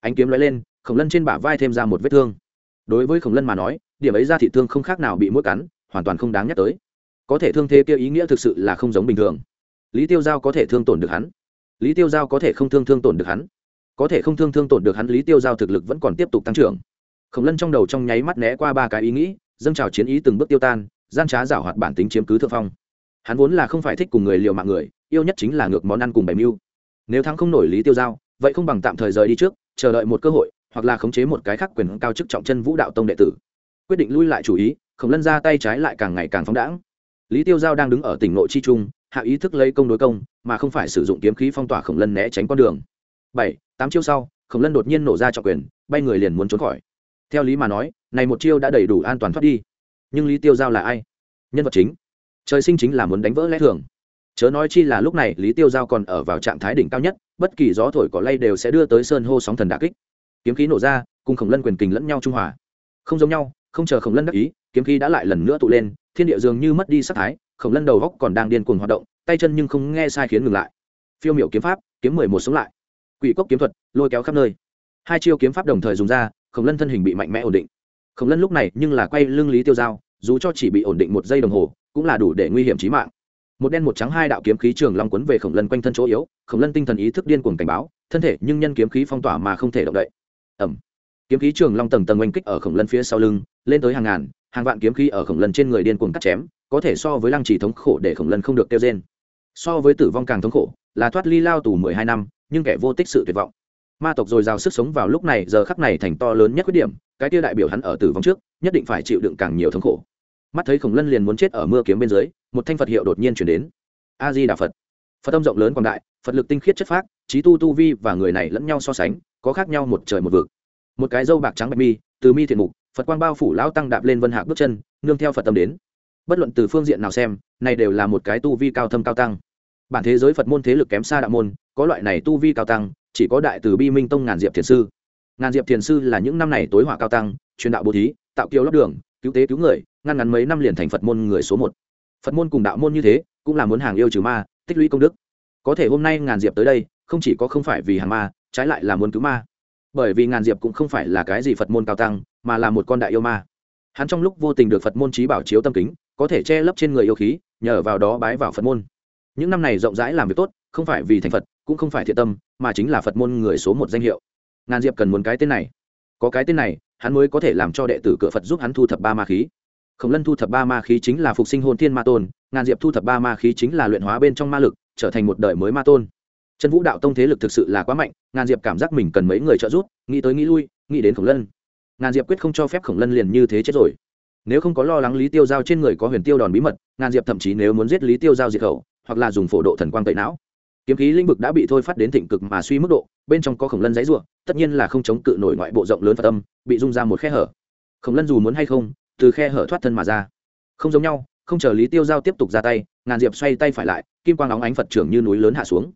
Ánh kiếm lóe lên, khổng lân trên bả vai thêm ra một vết thương. Đối với khổng lân mà nói, điểm ấy ra thị thương không khác nào bị mũi cắn, hoàn toàn không đáng nhắc tới. Có thể thương thế kia ý nghĩa thực sự là không giống bình thường. Lý tiêu giao có thể thương tổn được hắn. Lý tiêu giao có thể không thương thương tổn được hắn. Có thể không thương thương tổn được hắn, lý tiêu giao thực lực vẫn còn tiếp tục tăng trưởng khổng lân trong đầu trong nháy mắt né qua ba cái ý nghĩ, dâng trào chiến ý từng bước tiêu tan, gian trá giảo hoạt bản tính chiếm cứ thượng phong. Hắn vốn là không phải thích cùng người liều mạng người, yêu nhất chính là ngược món ăn cùng bày mưu. Nếu thắng không nổi lý tiêu giao, vậy không bằng tạm thời rời đi trước, chờ đợi một cơ hội, hoặc là khống chế một cái khác quyền cao chức trọng chân vũ đạo tông đệ tử. Quyết định lui lại chủ ý, khổng lân ra tay trái lại càng ngày càng phóng đãng. Lý tiêu giao đang đứng ở tỉnh nội chi trung, hạ ý thức lấy công đối công, mà không phải sử dụng kiếm khí phong tỏa khổng lân né tránh con đường. Bảy, tám chiêu sau, khổng lân đột nhiên nổ ra trọng quyền, bay người liền muốn trốn khỏi theo lý mà nói, này một chiêu đã đầy đủ an toàn thoát đi. Nhưng lý tiêu giao là ai? Nhân vật chính. Trời sinh chính là muốn đánh vỡ lẽ thường. Chớ nói chi là lúc này lý tiêu giao còn ở vào trạng thái đỉnh cao nhất, bất kỳ gió thổi cỏ lay đều sẽ đưa tới sơn hô sóng thần đà kích. Kiếm khí nổ ra, cùng khổng lân quyền kình lẫn nhau trung hòa. Không giống nhau, không chờ khổng lân đắc ý, kiếm khí đã lại lần nữa tụ lên, thiên địa dường như mất đi sắc thái, khổng lân đầu góc còn đang điên cuồng hoạt động, tay chân nhưng không nghe sai khiến ngừng lại. Phiêu miểu kiếm pháp, kiếm mười một sống lại. Quỷ cốc kiếm thuật, lôi kéo khắp nơi. Hai chiêu kiếm pháp đồng thời dùng ra khổng lân thân hình bị mạnh mẽ ổn định. Khổng lân lúc này nhưng là quay lưng lý tiêu dao dù cho chỉ bị ổn định một giây đồng hồ, cũng là đủ để nguy hiểm trí mạng. Một đen một trắng hai đạo kiếm khí trường long quấn về khổng lân quanh thân chỗ yếu, khổng lân tinh thần ý thức điên cuồng cảnh báo, thân thể nhưng nhân kiếm khí phong tỏa mà không thể động đậy. Ẩm kiếm khí trường long tầng tầng oanh kích ở khổng lân phía sau lưng, lên tới hàng ngàn, hàng vạn kiếm khí ở khổng lân trên người điên cuồng cắt chém, có thể so với lăng trì thống khổ để khổng lân không được kêu trên so với tử vong càng thống khổ, là thoát ly lao tù mười hai năm, nhưng kẻ vô tích sự tuyệt vọng ma tộc dồi dào sức sống vào lúc này, giờ khắc này thành to lớn nhất khuyết điểm, cái tia đại biểu hắn ở tử vong trước, nhất định phải chịu đựng càng nhiều thống khổ. Mắt thấy khổng lân liền muốn chết ở mưa kiếm bên dưới, một thanh phật hiệu đột nhiên chuyển đến. A di đà phật. Phật âm rộng lớn quảng đại, phật lực tinh khiết chất phác, trí tu tu vi và người này lẫn nhau so sánh, có khác nhau một trời một vực. Một cái dâu bạc trắng bạch mi, từ mi thiện mục, phật quang bao phủ lão tăng đạp lên vân hạc bước chân, nương theo phật tâm đến. Bất luận từ phương diện nào xem, này đều là một cái tu vi cao thâm cao tăng. Bản thế giới phật môn thế lực kém xa đạo môn, có loại này tu vi cao tăng chỉ có đại từ bi minh tông ngàn diệp thiền sư. Ngàn diệp thiền sư là những năm này tối hỏa cao tăng, truyền đạo bố thí, tạo kiêu lót đường, cứu tế cứu người, ngăn ngắn mấy năm liền thành phật môn người số một. Phật môn cùng đạo môn như thế, cũng là muốn hàng yêu trừ ma, tích lũy công đức. Có thể hôm nay ngàn diệp tới đây, không chỉ có không phải vì hàng ma, trái lại là muốn cứu ma. Bởi vì ngàn diệp cũng không phải là cái gì phật môn cao tăng, mà là một con đại yêu ma. Hắn trong lúc vô tình được phật môn trí bảo chiếu tâm kính, có thể che lấp trên người yêu khí, nhờ vào đó bái vào phật môn. Những năm này rộng rãi làm việc tốt, không phải vì thành phật cũng không phải thiện tâm, mà chính là phật môn người số một danh hiệu. Ngàn diệp cần muốn cái tên này. Có cái tên này, hắn mới có thể làm cho đệ tử cửa phật giúp hắn thu thập ba ma khí. Khổng lân thu thập ba ma khí chính là phục sinh hôn thiên ma tôn, ngàn diệp thu thập ba ma khí chính là luyện hóa bên trong ma lực, trở thành một đời mới ma tôn. Chân vũ đạo tông thế lực thực sự là quá mạnh, ngàn diệp cảm giác mình cần mấy người trợ giúp, nghĩ tới nghĩ lui, nghĩ đến khổng lân. Ngàn diệp quyết không cho phép khổng lân liền như thế chết rồi. Nếu không có lo lắng lý tiêu giao trên người có huyền tiêu đòn bí mật, ngàn diệp thậm chí nếu muốn giết lý tiêu giao diệt khẩu, hoặc là dùng phổ độ thần quang tẩy não kiếm khí lĩnh vực đã bị thôi phát đến thịnh cực mà suy mức độ, bên trong có khổng lân giấy ruộng tất nhiên là không chống cự nổi ngoại bộ rộng lớn phật tâm bị rung ra một khe hở. Khổng lân dù muốn hay không, từ khe hở thoát thân mà ra. Không giống nhau, không chờ lý tiêu giao tiếp tục ra tay, ngàn diệp xoay tay phải lại, kim quang óng ánh phật trưởng như núi lớn hạ xuống.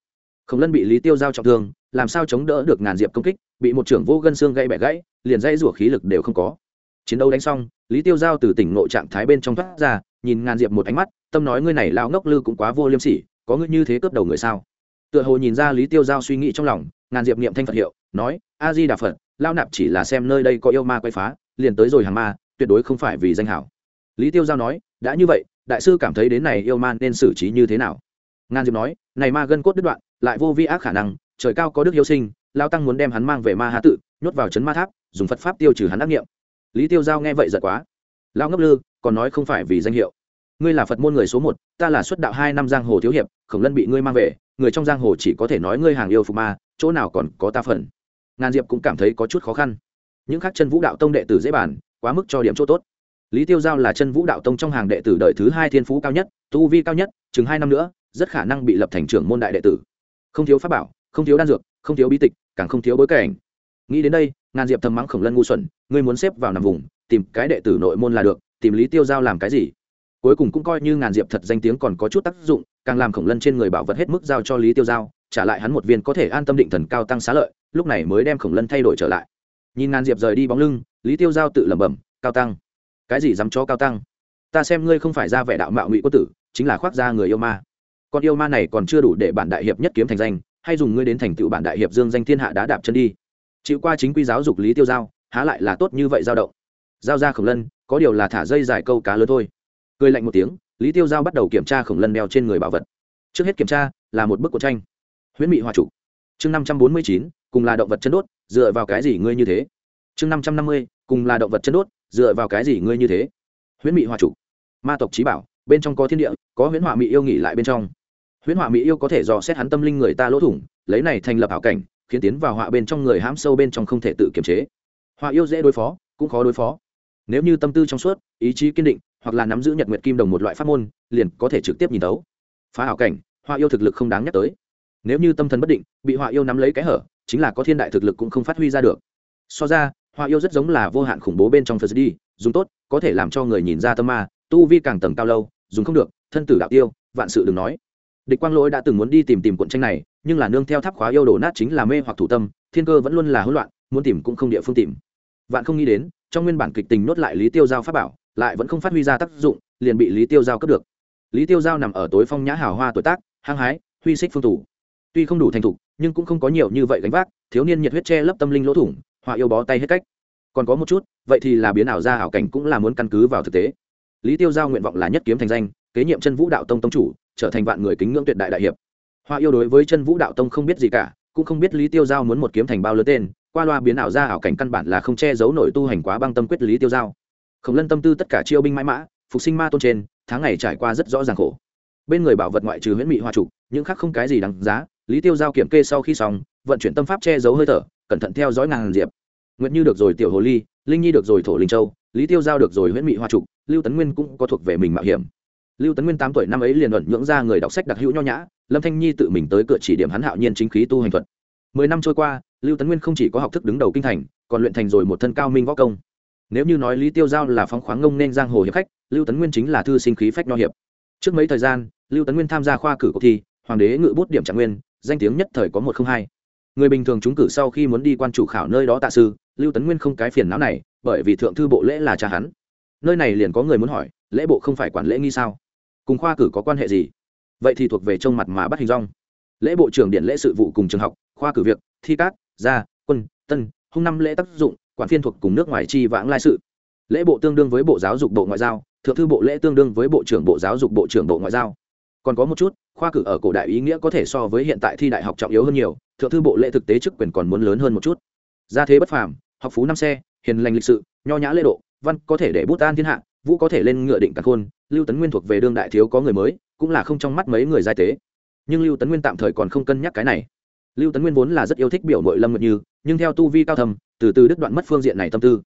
Khổng lân bị lý tiêu giao trọng thương, làm sao chống đỡ được ngàn diệp công kích, bị một trưởng vô gân xương gãy bẻ gãy, liền dây rủa khí lực đều không có. Chiến đấu đánh xong, lý tiêu giao từ tỉnh nội trạng thái bên trong thoát ra, nhìn ngàn diệp một ánh mắt, tâm nói, ngươi này lao ngốc lư cũng quá vô liêm sỉ, có ngươi như thế cướp đầu người sao? Tựa hồ nhìn ra lý tiêu giao suy nghĩ trong lòng, ngàn diệp niệm thanh phật hiệu, nói, a di đà phật lao nạp chỉ là xem nơi đây có yêu ma quay phá, liền tới rồi hàng ma, tuyệt đối không phải vì danh hảo. Lý tiêu giao nói, đã như vậy, đại sư cảm thấy đến này yêu ma nên xử trí như thế nào? Ngàn diệp nói, này ma gân cốt đứt đoạn, lại vô vi ác khả năng, trời cao có đức yêu sinh lao tăng muốn đem hắn mang về ma há tự, nhốt vào trấn ma tháp, dùng phật pháp tiêu trừ hắn ác nghiệm. Lý tiêu giao nghe vậy giật quá. Lao ngốc lư, còn nói không phải vì danh hiệu. Ngươi là phật môn người số một, ta là xuất đạo hai năm giang hồ thiếu hiệp, khổng lân bị ngươi mang về người trong giang hồ chỉ có thể nói ngươi hàng yêu phục ma, chỗ nào còn có ta phần. Ngàn diệp cũng cảm thấy có chút khó khăn. Những khác chân vũ đạo tông đệ tử dễ bàn, quá mức cho điểm chỗ tốt. Lý tiêu giao là chân vũ đạo tông trong hàng đệ tử đợi thứ hai thiên phú cao nhất, tu vi cao nhất, chừng hai năm nữa, rất khả năng bị lập thành trưởng môn đại đệ tử. Không thiếu pháp bảo, không thiếu đan dược, không thiếu bí tịch, càng không thiếu bối cảnh. Nghĩ đến đây, ngàn diệp thầm mắng khổng lân ngu xuẩn, ngươi muốn xếp vào nằm vùng, tìm cái đệ tử nội môn là được, tìm lý tiêu giao làm cái gì? Cuối cùng cũng coi như ngàn diệp thật danh tiếng còn có chút tác dụng, càng làm khổng lân trên người bảo vật hết mức giao cho lý tiêu giao, trả lại hắn một viên có thể an tâm định thần cao tăng xá lợi, lúc này mới đem khổng lân thay đổi trở lại. Nhìn ngàn diệp rời đi bóng lưng, lý tiêu giao tự lẩm bẩm, cao tăng, cái gì dám cho cao tăng? Ta xem ngươi không phải ra vẻ đạo mạo ngụy quân tử, chính là khoác ra người yêu ma. Con yêu ma này còn chưa đủ để bản đại hiệp nhất kiếm thành danh, hay dùng ngươi đến thành tựu bản đại hiệp dương danh thiên hạ đã đạp chân đi. Chịu qua chính quy giáo dục lý tiêu giao, há lại là tốt như vậy giao động. Giao ra khổng lân, có điều là thả dây dài câu cá lớn thôi cười lạnh một tiếng, lý tiêu giao bắt đầu kiểm tra khổng lân đeo trên người bảo vật. Trước hết kiểm tra, là một bức cổ tranh. Huyễn mị hòa chủ chương năm trăm bốn mươi chín, cùng là động vật chân đốt, dựa vào cái gì ngươi như thế? Chương năm trăm năm mươi, cùng là động vật chân đốt, dựa vào cái gì ngươi như thế? Huyễn mị hòa chủ ma tộc trí bảo, bên trong có thiên địa, có huyễn họa mỹ yêu nghỉ lại bên trong. Huyễn họa mỹ yêu có thể dò xét hắn tâm linh người ta lỗ thủng, lấy này thành lập hảo cảnh, khiến tiến vào họa bên trong người hãm sâu bên trong không thể tự kiềm chế. Họa yêu dễ đối phó, cũng khó đối phó. Nếu như tâm tư trong suốt, ý chí kiên định hoặc là nắm giữ nhật nguyệt kim đồng một loại pháp môn, liền có thể trực tiếp nhìn tấu phá hảo cảnh, họa yêu thực lực không đáng nhắc tới. Nếu như tâm thần bất định, bị họa yêu nắm lấy cái hở, chính là có thiên đại thực lực cũng không phát huy ra được. So ra, họa yêu rất giống là vô hạn khủng bố bên trong phật đi dùng tốt, có thể làm cho người nhìn ra tâm ma, tu vi càng tầng cao lâu, dùng không được, thân tử đạo tiêu, vạn sự đừng nói. Địch quang lỗi đã từng muốn đi tìm tìm cuộn tranh này, nhưng là nương theo tháp khóa yêu đổ nát chính là mê hoặc thủ tâm, thiên cơ vẫn luôn là hỗn loạn, muốn tìm cũng không địa phương tìm. Vạn không nghĩ đến, trong nguyên bản kịch tình nốt lại lý tiêu giao pháp bảo lại vẫn không phát huy ra tác dụng, liền bị lý tiêu giao cướp được. Lý tiêu giao nằm ở tối phong nhã hào hoa tuổi tác, hăng hái, huy xích phương thủ tuy không đủ thành thục, nhưng cũng không có nhiều như vậy gánh vác, thiếu niên nhiệt huyết che lấp tâm linh lỗ thủng, họa yêu bó tay hết cách. Còn có một chút, vậy thì là biến ảo ra ảo cảnh cũng là muốn căn cứ vào thực tế. Lý tiêu giao nguyện vọng là nhất kiếm thành danh, kế nhiệm chân vũ đạo tông tông chủ, trở thành vạn người kính ngưỡng tuyệt đại đại hiệp. Họa yêu đối với chân vũ đạo tông không biết gì cả, cũng không biết lý tiêu giao muốn một kiếm thành bao lớn tên, qua loa biến ảo ra ảo cảnh căn bản là không che giấu nổi tu hành quá băng tâm quyết lý tiêu giao khổng lân tâm tư tất cả chiêu binh mãi mã, phục sinh ma tôn trên, tháng ngày trải qua rất rõ ràng khổ. Bên người bảo vật ngoại trừ huyễn mị hoa trục, những khác không cái gì đáng giá, lý tiêu giao kiểm kê sau khi xong, vận chuyển tâm pháp che giấu hơi thở, cẩn thận theo dõi ngàn diệp. Nguyệt như được rồi tiểu hồ ly, linh nhi được rồi thổ linh châu, lý tiêu giao được rồi huyễn mị hoa trục, lưu tấn nguyên cũng có thuộc về mình mạo hiểm. Lưu tấn nguyên tám tuổi năm ấy liền luận nhưỡng ra người đọc sách đặc hữu nho nhã, lâm thanh nhi tự mình tới cửa chỉ điểm hắn hạo nhiên chính khí tu hành thuật. Mười năm trôi qua, lưu tấn nguyên không chỉ có học thức đứng đầu kinh thành, còn luyện thành rồi một thân cao minh võ công nếu như nói lý tiêu giao là phóng khoáng ngông nên giang hồ hiệp khách, lưu tấn nguyên chính là thư sinh khí phách nho hiệp. Trước mấy thời gian, lưu tấn nguyên tham gia khoa cử cuộc thi, hoàng đế ngự bút điểm trạng nguyên, danh tiếng nhất thời có một không hai. Người bình thường trúng cử sau khi muốn đi quan chủ khảo nơi đó tạ sư, lưu tấn nguyên không cái phiền não này, bởi vì thượng thư bộ lễ là cha hắn. Nơi này liền có người muốn hỏi, lễ bộ không phải quản lễ nghi sao? Cùng khoa cử có quan hệ gì? Vậy thì thuộc về trông mặt mà bắt hình rong lễ bộ trưởng điện lễ sự vụ cùng trường học, khoa cử việc, thi cát, gia, quân, tân, hung năm lễ tác dụng quản phiên thuộc cùng nước ngoài chi vãng lai sự. Lễ bộ tương đương với bộ giáo dục bộ ngoại giao, thượng thư bộ lễ tương đương với bộ trưởng bộ giáo dục bộ trưởng bộ ngoại giao. Còn có một chút, khoa cử ở cổ đại ý nghĩa có thể so với hiện tại thi đại học trọng yếu hơn nhiều, thượng thư bộ lễ thực tế chức quyền còn muốn lớn hơn một chút. Gia thế bất phàm, học phú năm xe, hiền lành lịch sự, nho nhã lễ độ, văn có thể để bút tan thiên hạ, vũ có thể lên ngựa định cả khôn, lưu tấn nguyên thuộc về đương đại thiếu có người mới, cũng là không trong mắt mấy người giai tế. Nhưng lưu tấn nguyên tạm thời còn không cân nhắc cái này lưu tấn nguyên vốn là rất yêu thích biểu mội lâm nguyệt như, nhưng theo tu vi cao thầm từ từ đứt đoạn mất phương diện này tâm tư.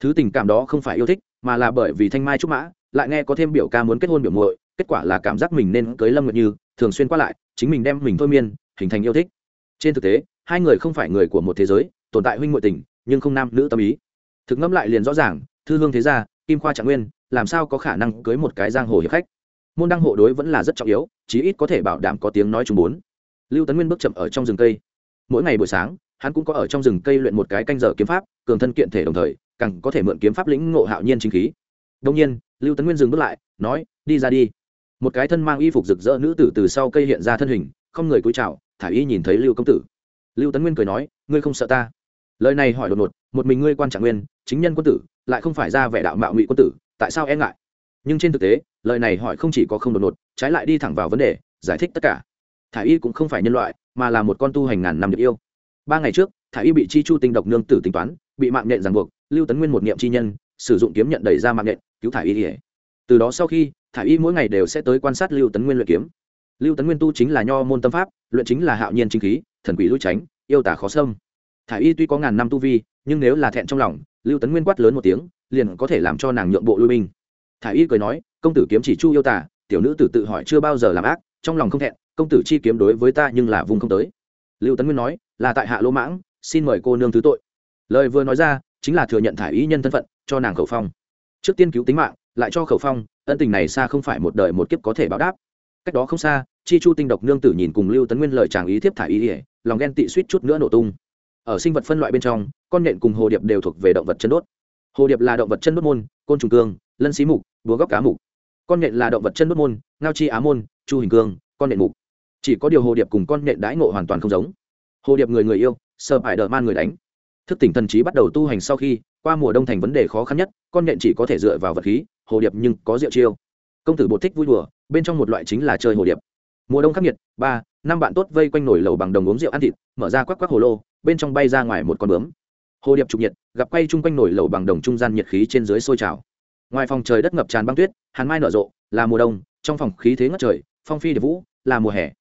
Thứ tình cảm đó không phải yêu thích, mà là bởi vì thanh mai trúc mã, lại nghe có thêm biểu ca muốn kết hôn biểu muội, kết quả là cảm giác mình nên cưới lâm nguyệt như, thường xuyên qua lại, chính mình đem mình thôi miên, hình thành yêu thích. Trên thực tế, hai người không phải người của một thế giới, tồn tại huynh ngội tình, nhưng không nam nữ tâm ý. Thực ngẫm lại liền rõ ràng, thư hương thế gia, kim khoa trạng nguyên, làm sao có khả năng cưới một cái giang hồ hiệp khách? Môn đăng hộ đối vẫn là rất trọng yếu, chí ít có thể bảo đảm có tiếng nói chung bốn lưu tấn nguyên bước chậm ở trong rừng cây. Mỗi ngày buổi sáng, hắn cũng có ở trong rừng cây luyện một cái canh giờ kiếm pháp, cường thân kiện thể đồng thời, càng có thể mượn kiếm pháp lĩnh ngộ hạo nhiên chính khí. Đông nhiên, lưu tấn nguyên dừng bước lại, nói, đi ra đi. Một cái thân mang y phục rực rỡ nữ tử từ sau cây hiện ra thân hình, không người cúi chào, thả y nhìn thấy lưu công tử. Lưu tấn nguyên cười nói, ngươi không sợ ta? Lời này hỏi đột ngột, một mình ngươi quan trạng nguyên, chính nhân quân tử, lại không phải ra vẻ đạo mạo ngụy quân tử, tại sao e ngại? Nhưng trên thực tế, lời này hỏi không chỉ có không đột ngột, trái lại đi thẳng vào vấn đề, giải thích tất cả thả y cũng không phải nhân loại, mà là một con tu hành ngàn năm được yêu. Ba ngày trước thả y bị chi chu tinh độc nương tử tính toán, bị mạng nhện ràng buộc, lưu tấn nguyên một niệm chi nhân, sử dụng kiếm nhận đẩy ra mạng nhện, cứu thả y ỉa từ đó sau khi thả y mỗi ngày đều sẽ tới quan sát lưu tấn nguyên luyện kiếm. Lưu tấn nguyên tu chính là nho môn tâm pháp, luyện chính là hạo nhiên chính khí, thần quỷ lui tránh, yêu tả khó xâm. Thả y tuy có ngàn năm tu vi, nhưng nếu là thẹn trong lòng, lưu tấn nguyên quát lớn một tiếng, liền có thể làm cho nàng nhượng bộ lui binh. Thả y cười nói, công tử kiếm chỉ chu yêu tả, tiểu nữ tử tự hỏi chưa bao giờ làm ác, trong lòng không thẹn công tử chi kiếm đối với ta nhưng là vùng không tới. Lưu tấn nguyên nói, là tại hạ lỗ mãng, xin mời cô nương thứ tội. Lời vừa nói ra, chính là thừa nhận thả ý nhân thân phận, cho nàng khẩu phong. Trước tiên cứu tính mạng, lại cho khẩu phong, ân tình này xa không phải một đời một kiếp có thể báo đáp. Cách đó không xa, chi chu tinh độc nương tử nhìn cùng lưu tấn nguyên lời chàng ý thiếp thả ý ỉa lòng ghen tị suýt chút nữa nổ tung. Ở sinh vật phân loại bên trong, con nhện cùng hồ điệp đều thuộc về động vật chân đốt. Hồ điệp là động vật chân đốt môn, côn trùng cương, lân xí mục, búa góc cá mục. Con nhện là động vật chân đốt môn, ngao chi á môn, chu hình cương, con nhện mục chỉ có điều hồ điệp cùng con nhện đãi ngộ hoàn toàn không giống. Hồ điệp người người yêu, sợ phải đợi man người đánh. Thức tỉnh thần trí bắt đầu tu hành sau khi, qua mùa đông thành vấn đề khó khăn nhất, con nhện chỉ có thể dựa vào vật khí, hồ điệp nhưng có rượu chiêu. Công tử bột thích vui đùa, bên trong một loại chính là chơi hồ điệp. Mùa đông khắc nghiệt, ba, năm bạn tốt vây quanh nổi lầu bằng đồng uống rượu ăn thịt, mở ra quắc quắc hồ lô, bên trong bay ra ngoài một con bướm. Hồ điệp trục nhiệt, gặp quay chung quanh nổi lầu bằng đồng trung gian nhiệt khí trên dưới sôi trào. Ngoài phòng trời đất ngập tràn băng tuyết, hàn mai nở rộ, là mùa đông, trong phòng khí thế ngất trời, phong phi điệp vũ, là mùa hè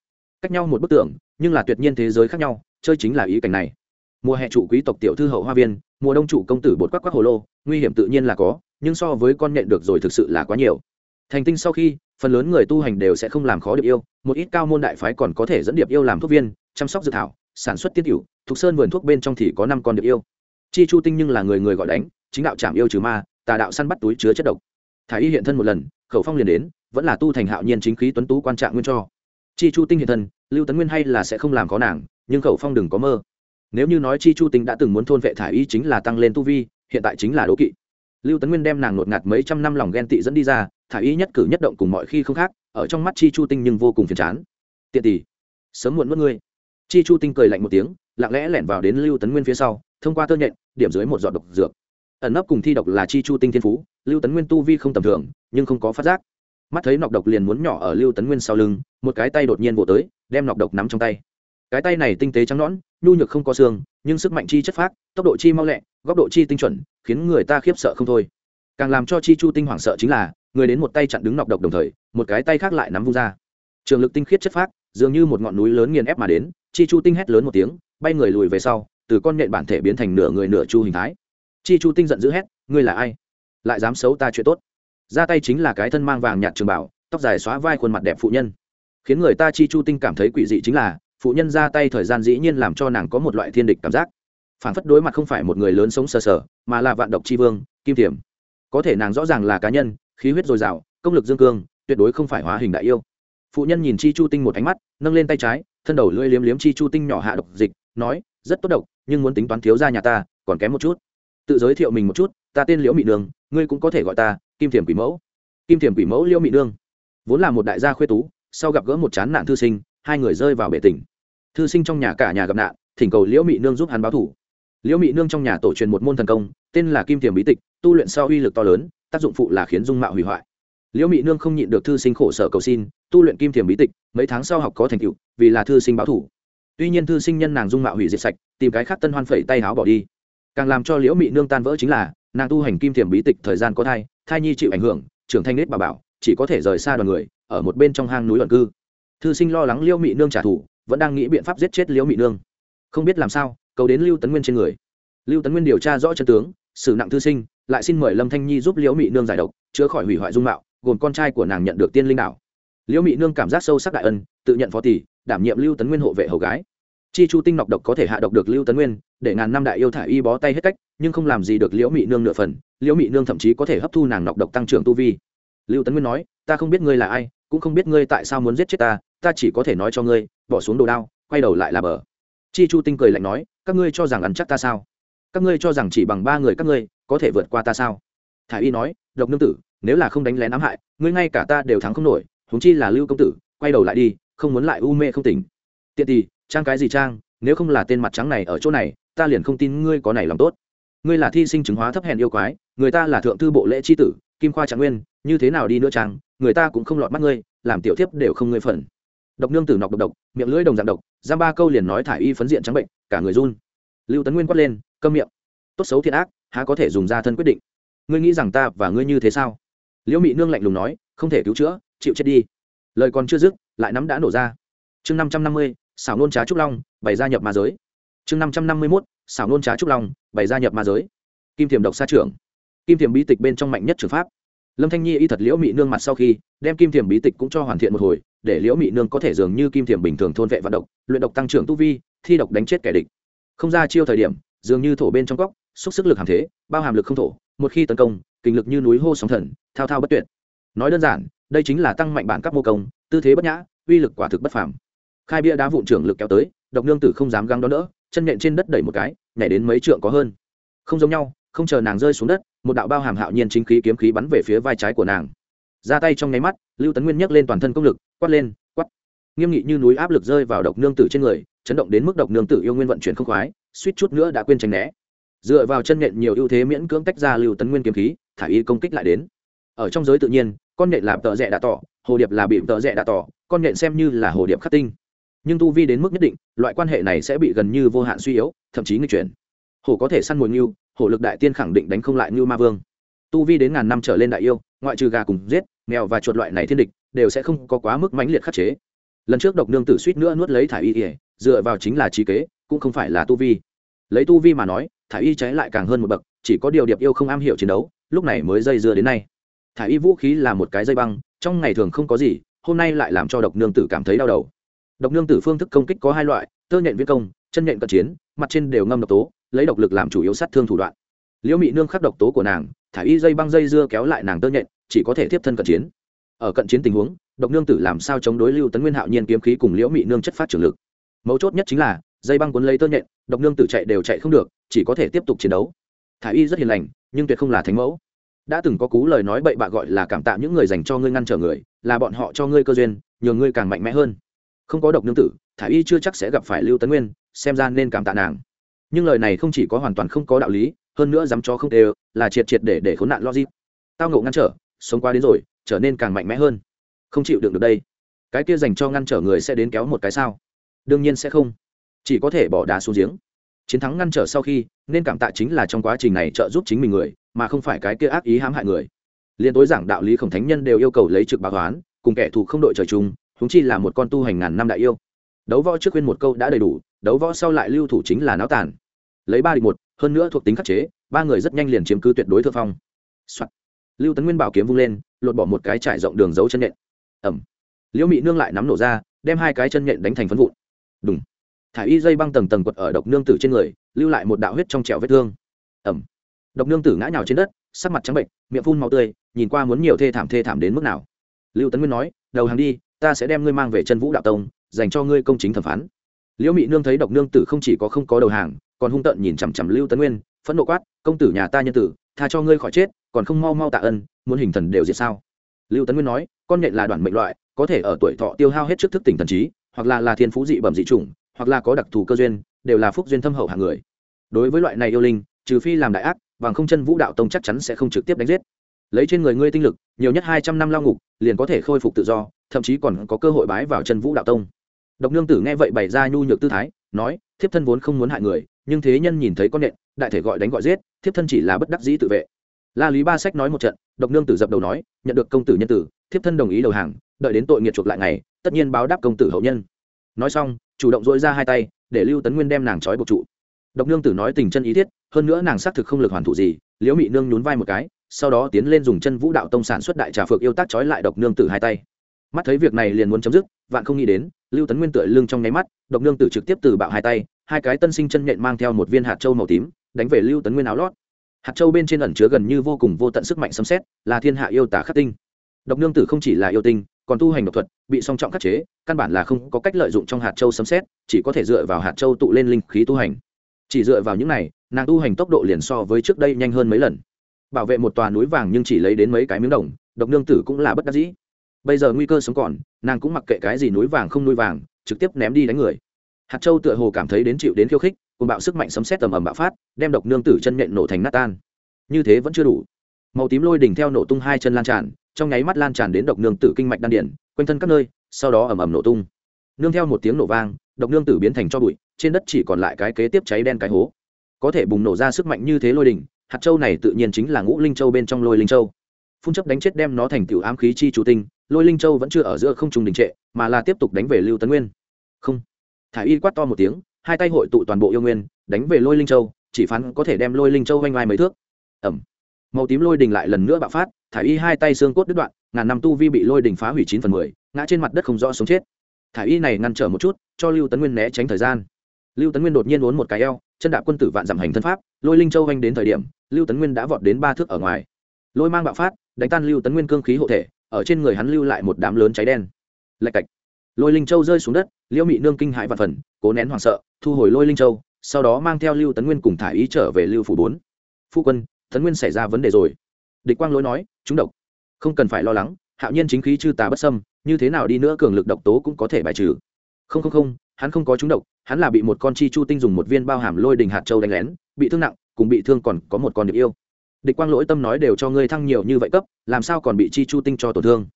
cách nhau một bức tường, nhưng là tuyệt nhiên thế giới khác nhau, chơi chính là ý cảnh này. Mùa hè trụ quý tộc tiểu thư hậu hoa viên, mùa đông trụ công tử bột quắc quắc hồ lô, nguy hiểm tự nhiên là có, nhưng so với con nhện được rồi thực sự là quá nhiều. Thành tinh sau khi, phần lớn người tu hành đều sẽ không làm khó điệp yêu, một ít cao môn đại phái còn có thể dẫn điệp yêu làm thuốc viên, chăm sóc dự thảo, sản xuất tiết cựu thục sơn vườn thuốc bên trong thì có năm con điệp yêu. Chi chu tinh nhưng là người người gọi đánh, chính đạo chạm yêu trừ ma, tà đạo săn bắt túi chứa chất độc. Thả y hiện thân một lần, khẩu phong liền đến, vẫn là tu thành hạo nhiên chính khí tuấn tú quan trạng nguyên cho chi chu tinh hiện thân, lưu tấn nguyên hay là sẽ không làm khó nàng, nhưng khẩu phong đừng có mơ. Nếu như nói chi chu tinh đã từng muốn thôn vệ thả y chính là tăng lên tu vi, hiện tại chính là đố kỵ. Lưu tấn nguyên đem nàng ngột ngạt mấy trăm năm lòng ghen tị dẫn đi ra thả y nhất cử nhất động cùng mọi khi không khác, ở trong mắt chi chu tinh nhưng vô cùng phiền chán. Tiện tỷ, sớm muộn mất ngươi. Chi chu tinh cười lạnh một tiếng, lặng lẽ lẻn vào đến lưu tấn nguyên phía sau, thông qua tơ nhện, điểm dưới một giọt độc dược. Ẩn nấp cùng thi độc là chi chu tinh thiên phú, lưu tấn nguyên tu vi không tầm thường, nhưng không có phát giác mắt thấy nọc độc liền muốn nhỏ ở lưu tấn nguyên sau lưng, một cái tay đột nhiên vỗ tới, đem nọc độc nắm trong tay. Cái tay này tinh tế trắng nõn, nhu nhược không có xương, nhưng sức mạnh chi chất phác, tốc độ chi mau lẹ, góc độ chi tinh chuẩn, khiến người ta khiếp sợ không thôi. Càng làm cho chi chu tinh hoảng sợ chính là, người đến một tay chặn đứng nọc độc đồng thời, một cái tay khác lại nắm vung ra. Trường lực tinh khiết chất phác, dường như một ngọn núi lớn nghiền ép mà đến, chi chu tinh hét lớn một tiếng, bay người lùi về sau, từ con nhện bản thể biến thành nửa người nửa chu hình thái. Chi chu tinh giận dữ hét, ngươi là ai? Lại dám xấu ta chuyện tốt ra tay chính là cái thân mang vàng nhạt trường bảo tóc dài xóa vai khuôn mặt đẹp phụ nhân. Khiến người ta chi chu tinh cảm thấy quỷ dị chính là phụ nhân ra tay thời gian dĩ nhiên làm cho nàng có một loại thiên địch cảm giác. Phản phất đối mặt không phải một người lớn sống sờ sờ mà là vạn độc c h i vương kim thiểm. Có thể nàng rõ ràng là cá nhân khí huyết dồi dào công lực dương cương tuyệt đối không phải hóa hình đại yêu. Phụ nhân nhìn chi chu tinh một ánh mắt nâng lên tay trái thân đầu lưỡi liếm liếm chi chu tinh nhỏ hạ độc dịch nói rất tốt độc nhưng muốn tính toán thiếu ra nhà ta còn kém một chút. Tự giới thiệu mình một chút ta tên liễu mị Đường, ngươi cũng có thể gọi ta kim thiềm quỷ mẫu. Kim thiềm quỷ mẫu liễu mị nương. Vốn là một đại gia khuê tú, sau gặp gỡ một chán nạn thư sinh, hai người rơi vào bể tỉnh thư sinh trong nhà cả nhà gặp nạn, thỉnh cầu liễu mị nương giúp hắn báo thủ. Liễu mị nương trong nhà tổ truyền một môn thần công, tên là kim thiềm bí tịch, tu luyện sau uy lực to lớn, tác dụng phụ là khiến dung mạo hủy hoại. Liễu mị nương không nhịn được thư sinh khổ sở cầu xin, tu luyện kim thiềm bí tịch, mấy tháng sau học có thành tựu, vì là thư sinh báo thủ. Tuy nhiên thư sinh nhân nàng dung mạo hủy diệt sạch, tìm cái khác tân hoan phẩy tay áo bỏ đi. Càng làm cho liễu mị nương tan vỡ chính là, nàng tu hành kim thiềm bí tịch thời gian có thai thai nhi chịu ảnh hưởng, trưởng thanh nết bà bảo, chỉ có thể rời xa đoàn người, ở một bên trong hang núi luận cư. Thư sinh lo lắng liễu mị nương trả thù, vẫn đang nghĩ biện pháp giết chết liễu mị nương. Không biết làm sao, cầu đến lưu tấn nguyên trên người. Lưu tấn nguyên điều tra rõ chân tướng, xử nặng thư sinh, lại xin mời lâm thanh nhi giúp liễu mị nương giải độc, chữa khỏi hủy hoại dung mạo, gồm con trai của nàng nhận được tiên linh đạo. Liễu mị nương cảm giác sâu sắc đại ân, tự nhận phó tỷ đảm nhiệm lưu tấn nguyên hộ vệ hầu gái chi chu tinh nọc độc có thể hạ độc được lưu tấn nguyên, để ngàn năm đại yêu thả y bó tay hết cách, nhưng không làm gì được liễu mị nương nửa phần, liễu mị nương thậm chí có thể hấp thu nàng nọc độc tăng trưởng tu vi. Lưu tấn nguyên nói, ta không biết ngươi là ai, cũng không biết ngươi tại sao muốn giết chết ta ta chỉ có thể nói cho ngươi, bỏ xuống đồ đao, quay đầu lại là bờ. Chi chu tinh cười lạnh nói, các ngươi cho rằng ăn chắc ta sao? Các ngươi cho rằng chỉ bằng ba người các ngươi có thể vượt qua ta sao? Thả y nói, độc nương tử, nếu là không đánh lén ám hại, ngươi ngay cả ta đều thắng không nổi, huống chi là lưu công tử, quay đầu lại đi, không muốn lại u mê không tỉnh. Tiện thì trang cái gì trang, nếu không là tên mặt trắng này ở chỗ này, ta liền không tin ngươi có này lòng tốt. Ngươi là thi sinh chứng hóa thấp hèn yêu quái, người ta là thượng thư bộ lễ tri tử, kim khoa trạng nguyên, như thế nào đi nữa trang, người ta cũng không lọt mắt ngươi, làm tiểu thiếp đều không ngươi phần. Độc nương tử nọc độc độc, miệng lưỡi đồng dạng độc, giam ba câu liền nói thả y phấn diện trắng bệnh, cả người run. Lưu tấn nguyên quát lên, câm miệng. Tốt xấu thiện ác, há có thể dùng ra thân quyết định? Ngươi nghĩ rằng ta và ngươi như thế sao? Liễu mị nương lạnh lùng nói, không thể cứu chữa, chịu chết đi. Lời còn chưa dứt, lại nắm đã nổ ra. Chương năm trăm năm mươi xảo nôn trá trúc long bày gia nhập ma giới. Chương năm trăm năm mươi mốt xảo nôn trá trúc long bày gia nhập ma giới. Kim thiềm độc xa trưởng. Kim thiềm bí tịch bên trong mạnh nhất trường pháp. Lâm thanh nhi y thật liễu mị nương mặt sau khi đem kim thiềm bí tịch cũng cho hoàn thiện một hồi để liễu mị nương có thể dường như kim thiềm bình thường thôn vệ vận độc luyện độc tăng trưởng tu vi thi độc đánh chết kẻ địch. Không ra chiêu thời điểm dường như thổ bên trong góc, xúc sức lực hàm thế bao hàm lực không thổ một khi tấn công kinh lực như núi hô sóng thần thao thao bất tuyệt. Nói đơn giản đây chính là tăng mạnh bản các mô công tư thế bất nhã uy lực quả thực bất phàm khai bia đá vụn trưởng lực kéo tới, độc nương tử không dám găng đón đỡ, chân nện trên đất đẩy một cái, nhảy đến mấy trượng có hơn. Không giống nhau, không chờ nàng rơi xuống đất, một đạo bao hàm hạo nhiên chính khí kiếm khí bắn về phía vai trái của nàng. Ra tay trong nháy mắt, lưu tấn nguyên nhấc lên toàn thân công lực, quát lên, quát. Nghiêm nghị như núi áp lực rơi vào độc nương tử trên người, chấn động đến mức độc nương tử yêu nguyên vận chuyển không khoái, suýt chút nữa đã quên tránh né. Dựa vào chân nện nhiều ưu thế miễn cưỡng tách ra lưu tấn nguyên kiếm khí, thả y công kích lại đến. Ở trong giới tự nhiên, con nện là tợ rẽ đã tỏ, hồ điệp là bị tợ rẽ đã tỏ, con nện xem như là hồ điệp khắc tinh nhưng tu vi đến mức nhất định, loại quan hệ này sẽ bị gần như vô hạn suy yếu, thậm chí nghịch chuyển. Hổ có thể săn mồi ngưu, hổ lực đại tiên khẳng định đánh không lại ngưu ma vương. Tu vi đến ngàn năm trở lên đại yêu, ngoại trừ gà cùng giết, mèo và chuột loại này thiên địch, đều sẽ không có quá mức mãnh liệt khắc chế. Lần trước độc nương tử suýt nữa nuốt lấy thả y ỉa dựa vào chính là trí kế, cũng không phải là tu vi. Lấy tu vi mà nói thả y trái lại càng hơn một bậc, chỉ có điều điệp yêu không am hiểu chiến đấu, lúc này mới dây dưa đến nay. Thả y vũ khí là một cái dây băng, trong ngày thường không có gì, hôm nay lại làm cho độc nương tử cảm thấy đau đầu độc nương tử phương thức công kích có hai loại, tơ nhện viễn công, chân nhện cận chiến, mặt trên đều ngâm độc tố, lấy độc lực làm chủ yếu sát thương thủ đoạn. Liễu mị nương khắc độc tố của nàng thả y dây băng dây dưa kéo lại nàng tơ nhện, chỉ có thể tiếp thân cận chiến. Ở cận chiến tình huống, độc nương tử làm sao chống đối lưu tấn nguyên hạo nhiên kiếm khí cùng liễu mị nương chất phát trường lực? Mấu chốt nhất chính là, dây băng cuốn lấy tơ nhện, độc nương tử chạy đều chạy không được, chỉ có thể tiếp tục chiến đấu. Thả y rất hiền lành, nhưng tuyệt không là thánh mẫu. Đã từng có cú lời nói bậy bạ gọi là cảm tạ những người dành cho ngươi ngăn trở người, là bọn họ cho ngươi cơ duyên nhường ngươi càng mạnh mẽ hơn không có độc nương tử, thả y chưa chắc sẽ gặp phải lưu tấn nguyên, xem ra nên cảm tạ nàng. Nhưng lời này không chỉ có hoàn toàn không có đạo lý, hơn nữa dám cho không đều là triệt triệt để để khốn nạn logic. Tao ngộ ngăn trở, sống qua đến rồi, trở nên càng mạnh mẽ hơn. Không chịu đựng được đây. Cái kia dành cho ngăn trở người sẽ đến kéo một cái sao? Đương nhiên sẽ không. Chỉ có thể bỏ đá xuống giếng. Chiến thắng ngăn trở sau khi, nên cảm tạ chính là trong quá trình này trợ giúp chính mình người, mà không phải cái kia ác ý hãm hại người. Liên tối giảng đạo lý khổng thánh nhân đều yêu cầu lấy trực báo toán cùng kẻ thù không đội trời chung huống chi là một con tu hành ngàn năm đại yêu. Đấu võ trước khuyên một câu đã đầy đủ, đấu võ sau lại lưu thủ chính là náo tàn. Lấy ba địch một, hơn nữa thuộc tính khắc chế, ba người rất nhanh liền chiếm cứ tuyệt đối thượng phong、Soạn. lưu tấn nguyên bảo kiếm vung lên, lột bỏ một cái trải rộng đường dấu chân nhện. Ẩm. Liễu mị nương lại nắm nổ ra, đem hai cái chân nhện đánh thành phân vụn. Đúng thả y dây băng tầng tầng quật ở độc nương tử trên người, lưu lại một đạo huyết trong trẹo vết thương. Ẩm. Độc nương tử ngã nhào trên đất, sắc mặt trắng bệnh miệng phun màu tươi, nhìn qua muốn nhiều thê thảm thê thảm đến mức nào. Lưu tấn nguyên nói, đầu hàng đi ta sẽ đem ngươi mang về chân vũ đạo tông, dành cho ngươi công chính thẩm phán. Liễu mị nương thấy độc nương tử không chỉ có không có đầu hàng, còn hung tợn nhìn chằm chằm lưu tấn nguyên, phẫn nộ quát, công tử nhà ta nhân tử, tha cho ngươi khỏi chết, còn không mau mau tạ ân, muốn hình thần đều diệt sao? Lưu tấn nguyên nói, con nhện là đoạn mệnh loại, có thể ở tuổi thọ tiêu hao hết trước thức tỉnh thần trí, hoặc là là thiên phú dị bẩm dị chủng, hoặc là có đặc thù cơ duyên, đều là phúc duyên thâm hậu hạng người. Đối với loại này yêu linh, trừ phi làm đại ác, bằng không chân vũ đạo tông chắc chắn sẽ không trực tiếp đánh giết lấy trên người ngươi tinh lực, nhiều nhất hai trăm năm lao ngục, liền có thể khôi phục tự do, thậm chí còn có cơ hội bái vào chân vũ đạo tông. Độc nương tử nghe vậy bày ra nhu nhược tư thái, nói, thiếp thân vốn không muốn hại người, nhưng thế nhân nhìn thấy con nện, đại thể gọi đánh gọi giết, thiếp thân chỉ là bất đắc dĩ tự vệ. La lý ba sách nói một trận, độc nương tử dập đầu nói, nhận được công tử nhân tử, thiếp thân đồng ý đầu hàng, đợi đến tội nghiệt chuộc lại ngày, tất nhiên báo đáp công tử hậu nhân. Nói xong, chủ động dội ra hai tay, để lưu tấn nguyên đem nàng trói buộc trụ. Độc nương tử nói tình chân ý thiết, hơn nữa nàng xác thực không lực hoàn thủ gì, liễu mị nương nhún vai một cái sau đó tiến lên dùng chân vũ đạo tông sản xuất đại trà phược yêu tác trói lại độc nương tử hai tay. Mắt thấy việc này liền muốn chấm dứt, vạn không nghĩ đến, lưu tấn nguyên tựa lưng trong nháy mắt, độc nương tử trực tiếp từ bạo hai tay, hai cái tân sinh chân nhện mang theo một viên hạt trâu màu tím, đánh về lưu tấn nguyên áo lót. Hạt châu bên trên ẩn chứa gần như vô cùng vô tận sức mạnh xâm xét là thiên hạ yêu tả khắc tinh. Độc nương tử không chỉ là yêu tinh, còn tu hành độc thuật, bị song trọng khắc chế, căn bản là không có cách lợi dụng trong hạt châu sấm xét chỉ có thể dựa vào hạt châu tụ lên linh khí tu hành. Chỉ dựa vào những này, nàng tu hành tốc độ liền so với trước đây nhanh hơn mấy lần bảo vệ một tòa núi vàng nhưng chỉ lấy đến mấy cái miếng đồng, độc nương tử cũng là bất đắc dĩ. Bây giờ nguy cơ sống còn, nàng cũng mặc kệ cái gì núi vàng không núi vàng, trực tiếp ném đi đánh người. Hạt châu tựa hồ cảm thấy đến chịu đến khiêu khích cùng bạo sức mạnh sấm xét tầm ầm bạo phát, đem độc nương tử chân nhện nổ thành nát tan. Như thế vẫn chưa đủ. Màu tím lôi đỉnh theo nổ tung hai chân lan tràn, trong nháy mắt lan tràn đến độc nương tử kinh mạch đan điển, quanh thân các nơi, sau đó ầm ầm nổ tung. Nương theo một tiếng nổ vang, độc nương tử biến thành cho bụi, trên đất chỉ còn lại cái kế tiếp cháy đen cái hố. Có thể bùng nổ ra sức mạnh như thế lôi đỉnh hạt châu này tự nhiên chính là ngũ linh châu bên trong lôi linh châu. Phun chấp đánh chết đem nó thành tiểu ám khí chi chủ tinh, lôi linh châu vẫn chưa ở giữa không trùng đình trệ, mà là tiếp tục đánh về lưu tấn nguyên. Không. Thả y quát to một tiếng, hai tay hội tụ toàn bộ yêu nguyên, đánh về lôi linh châu, chỉ phán có thể đem lôi linh châu oanh ngoài mấy thước. Ẩm. Màu tím lôi đình lại lần nữa bạo phát thả y hai tay xương cốt đứt đoạn, ngàn năm tu vi bị lôi đình phá hủy chín phần mười, ngã trên mặt đất không rõ sống chết. Thả y này ngăn trở một chút, cho lưu tấn nguyên né tránh thời gian. Lưu tấn nguyên đột nhiên uốn một cái eo chân đạp quân tử vạn giảm hành thân pháp, lôi linh châu oanh đến thời điểm, lưu tấn nguyên đã vọt đến ba thước ở ngoài. Lôi mang bạo phát, đánh tan lưu tấn nguyên cương khí hộ thể, ở trên người hắn lưu lại một đám lớn cháy đen. Lạch cạch. Lôi linh châu rơi xuống đất, liễu mị nương kinh hại và phần, cố nén hoảng sợ, thu hồi lôi linh châu, sau đó mang theo lưu tấn nguyên cùng thả ý trở về lưu phủ bốn. Phu quân, tấn nguyên xảy ra vấn đề rồi. Địch quang lỗi nói, chúng độc. Không cần phải lo lắng, hạo nhiên chính khí chư tà bất sâm như thế nào đi nữa cường lực độc tố cũng có thể bài trừ. Không không không hắn không có trúng độc, hắn là bị một con chi chu tinh dùng một viên bao hàm lôi đình hạt châu đánh lén, bị thương nặng, cùng bị thương còn có một con điệp yêu. Địch quang lỗi tâm nói đều cho ngươi thăng nhiều như vậy cấp, làm sao còn bị chi chu tinh cho tổn thương?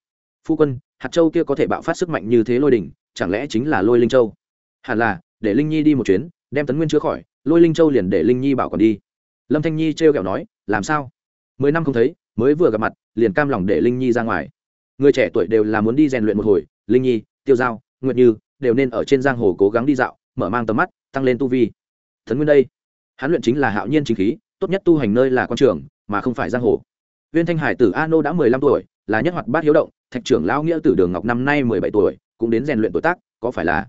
Phu quân, hạt châu kia có thể bạo phát sức mạnh như thế lôi đỉnh chẳng lẽ chính là lôi linh châu? Hẳn là, để linh nhi đi một chuyến, đem tấn nguyên chữa khỏi, lôi linh châu liền để linh nhi bảo còn đi. Lâm thanh nhi trêu kẹo nói, làm sao? Mười năm không thấy, mới vừa gặp mặt, liền cam lòng để linh nhi ra ngoài. Người trẻ tuổi đều là muốn đi rèn luyện một hồi, linh nhi, tiêu giao nguyện như đều nên ở trên giang hồ cố gắng đi dạo, mở mang tầm mắt, tăng lên tu vi. Thần nguyên đây, hắn luyện chính là hạo nhiên chính khí, tốt nhất tu hành nơi là quan trường, mà không phải giang hồ. Viên thanh hải tử a nô đã mười lăm tuổi, là nhất hoạt bát hiếu động, thạch trưởng lão nghĩa tử đường ngọc năm nay mười bảy tuổi, cũng đến rèn luyện tuổi tác, có phải là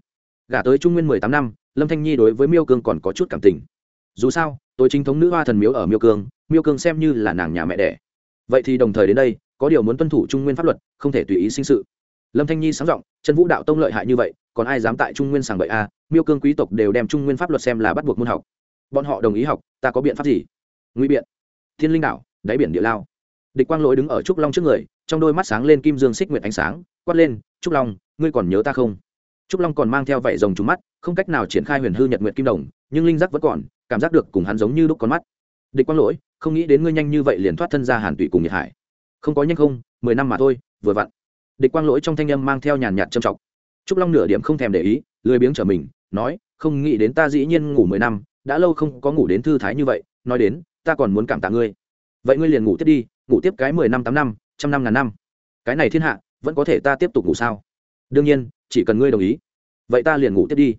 gả tới trung nguyên mười tám năm, lâm thanh nhi đối với miêu cương còn có chút cảm tình. Dù sao, tôi chính thống nữ hoa thần miếu ở miêu cương miêu cương xem như là nàng nhà mẹ đẻ. Vậy thì đồng thời đến đây, có điều muốn tuân thủ trung nguyên pháp luật, không thể tùy ý sinh sự lâm thanh nhi sáng giọng chân vũ đạo tông lợi hại như vậy còn ai dám tại trung nguyên sàng bậy a? À, miêu cương quý tộc đều đem trung nguyên pháp luật xem là bắt buộc môn học. Bọn họ đồng ý học ta có biện pháp gì? Nguy biện. Thiên linh Đạo, đáy biển địa lao. Địch quang lỗi đứng ở trúc long trước người trong đôi mắt sáng lên kim dương xích nguyệt ánh sáng quát lên trúc long ngươi còn nhớ ta không? Trúc long còn mang theo vảy rồng trúng mắt không cách nào triển khai huyền hư nhật nguyện kim đồng nhưng linh giác vẫn còn cảm giác được cùng hắn giống như đúc con mắt. Địch quang lỗi không nghĩ đến ngươi nhanh như vậy liền thoát thân ra hàn tụy cùng nhiệt hải. Không có nhanh không mười năm mà thôi vừa vặn địch quang lỗi trong thanh âm mang theo nhàn nhạt trầm trọng trúc long nửa điểm không thèm để ý, lười biếng trở mình, nói, không nghĩ đến ta dĩ nhiên ngủ mười năm, đã lâu không có ngủ đến thư thái như vậy, nói đến, ta còn muốn cảm tạ ngươi. Vậy ngươi liền ngủ tiếp đi, ngủ tiếp cái mười năm tám năm, trăm năm ngàn năm. Cái này thiên hạ, vẫn có thể ta tiếp tục ngủ sao? Đương nhiên, chỉ cần ngươi đồng ý. Vậy ta liền ngủ tiếp đi.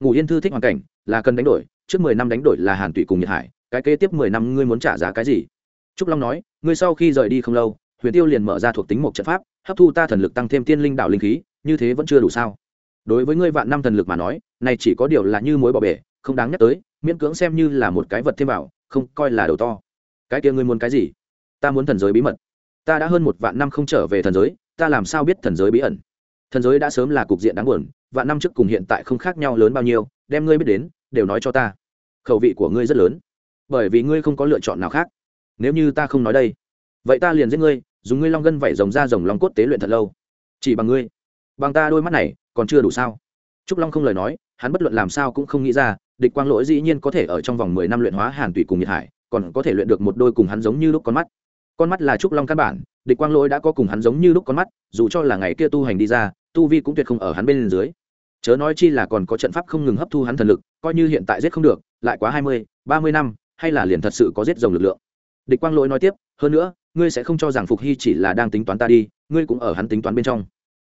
Ngủ yên thư thích hoàn cảnh, là cần đánh đổi, trước mười năm đánh đổi là hàn tụy cùng nhiệt hải, cái kế tiếp mười năm ngươi muốn trả giá cái gì? Trúc long nói, ngươi sau khi rời đi không lâu, huyền tiêu liền mở ra thuộc tính một trận pháp hấp thu ta thần lực tăng thêm tiên linh đạo linh khí, như thế vẫn chưa đủ sao? Đối với ngươi vạn năm thần lực mà nói, này chỉ có điều là như mối bỏ bể, không đáng nhắc tới, miễn cưỡng xem như là một cái vật thêm vào, không coi là đầu to. Cái kia ngươi muốn cái gì? Ta muốn thần giới bí mật. Ta đã hơn một vạn năm không trở về thần giới, ta làm sao biết thần giới bí ẩn? Thần giới đã sớm là cục diện đáng buồn, vạn năm trước cùng hiện tại không khác nhau lớn bao nhiêu, đem ngươi biết đến, đều nói cho ta. Khẩu vị của ngươi rất lớn. Bởi vì ngươi không có lựa chọn nào khác. Nếu như ta không nói đây, vậy ta liền giết ngươi dùng ngươi long gân vẩy rồng ra rồng long cốt tế luyện thật lâu. Chỉ bằng ngươi. Bằng ta đôi mắt này, còn chưa đủ sao? Trúc long không lời nói, hắn bất luận làm sao cũng không nghĩ ra, địch quang lỗi dĩ nhiên có thể ở trong vòng mười năm luyện hóa hàn tùy cùng nhiệt hải, còn có thể luyện được một đôi cùng hắn giống như lúc con mắt. Con mắt là trúc long căn bản, địch quang lỗi đã có cùng hắn giống như lúc con mắt, dù cho là ngày kia tu hành đi ra, tu vi cũng tuyệt không ở hắn bên dưới. Chớ nói chi là còn có trận pháp không ngừng hấp thu hắn thần lực, coi như hiện tại giết không được, lại quá hai mươi, ba mươi năm, hay là liền thật sự có giết rồng lực lượng. Địch quang lỗi nói tiếp, hơn nữa ngươi sẽ không cho rằng phục hy chỉ là đang tính toán ta đi, ngươi cũng ở hắn tính toán bên trong.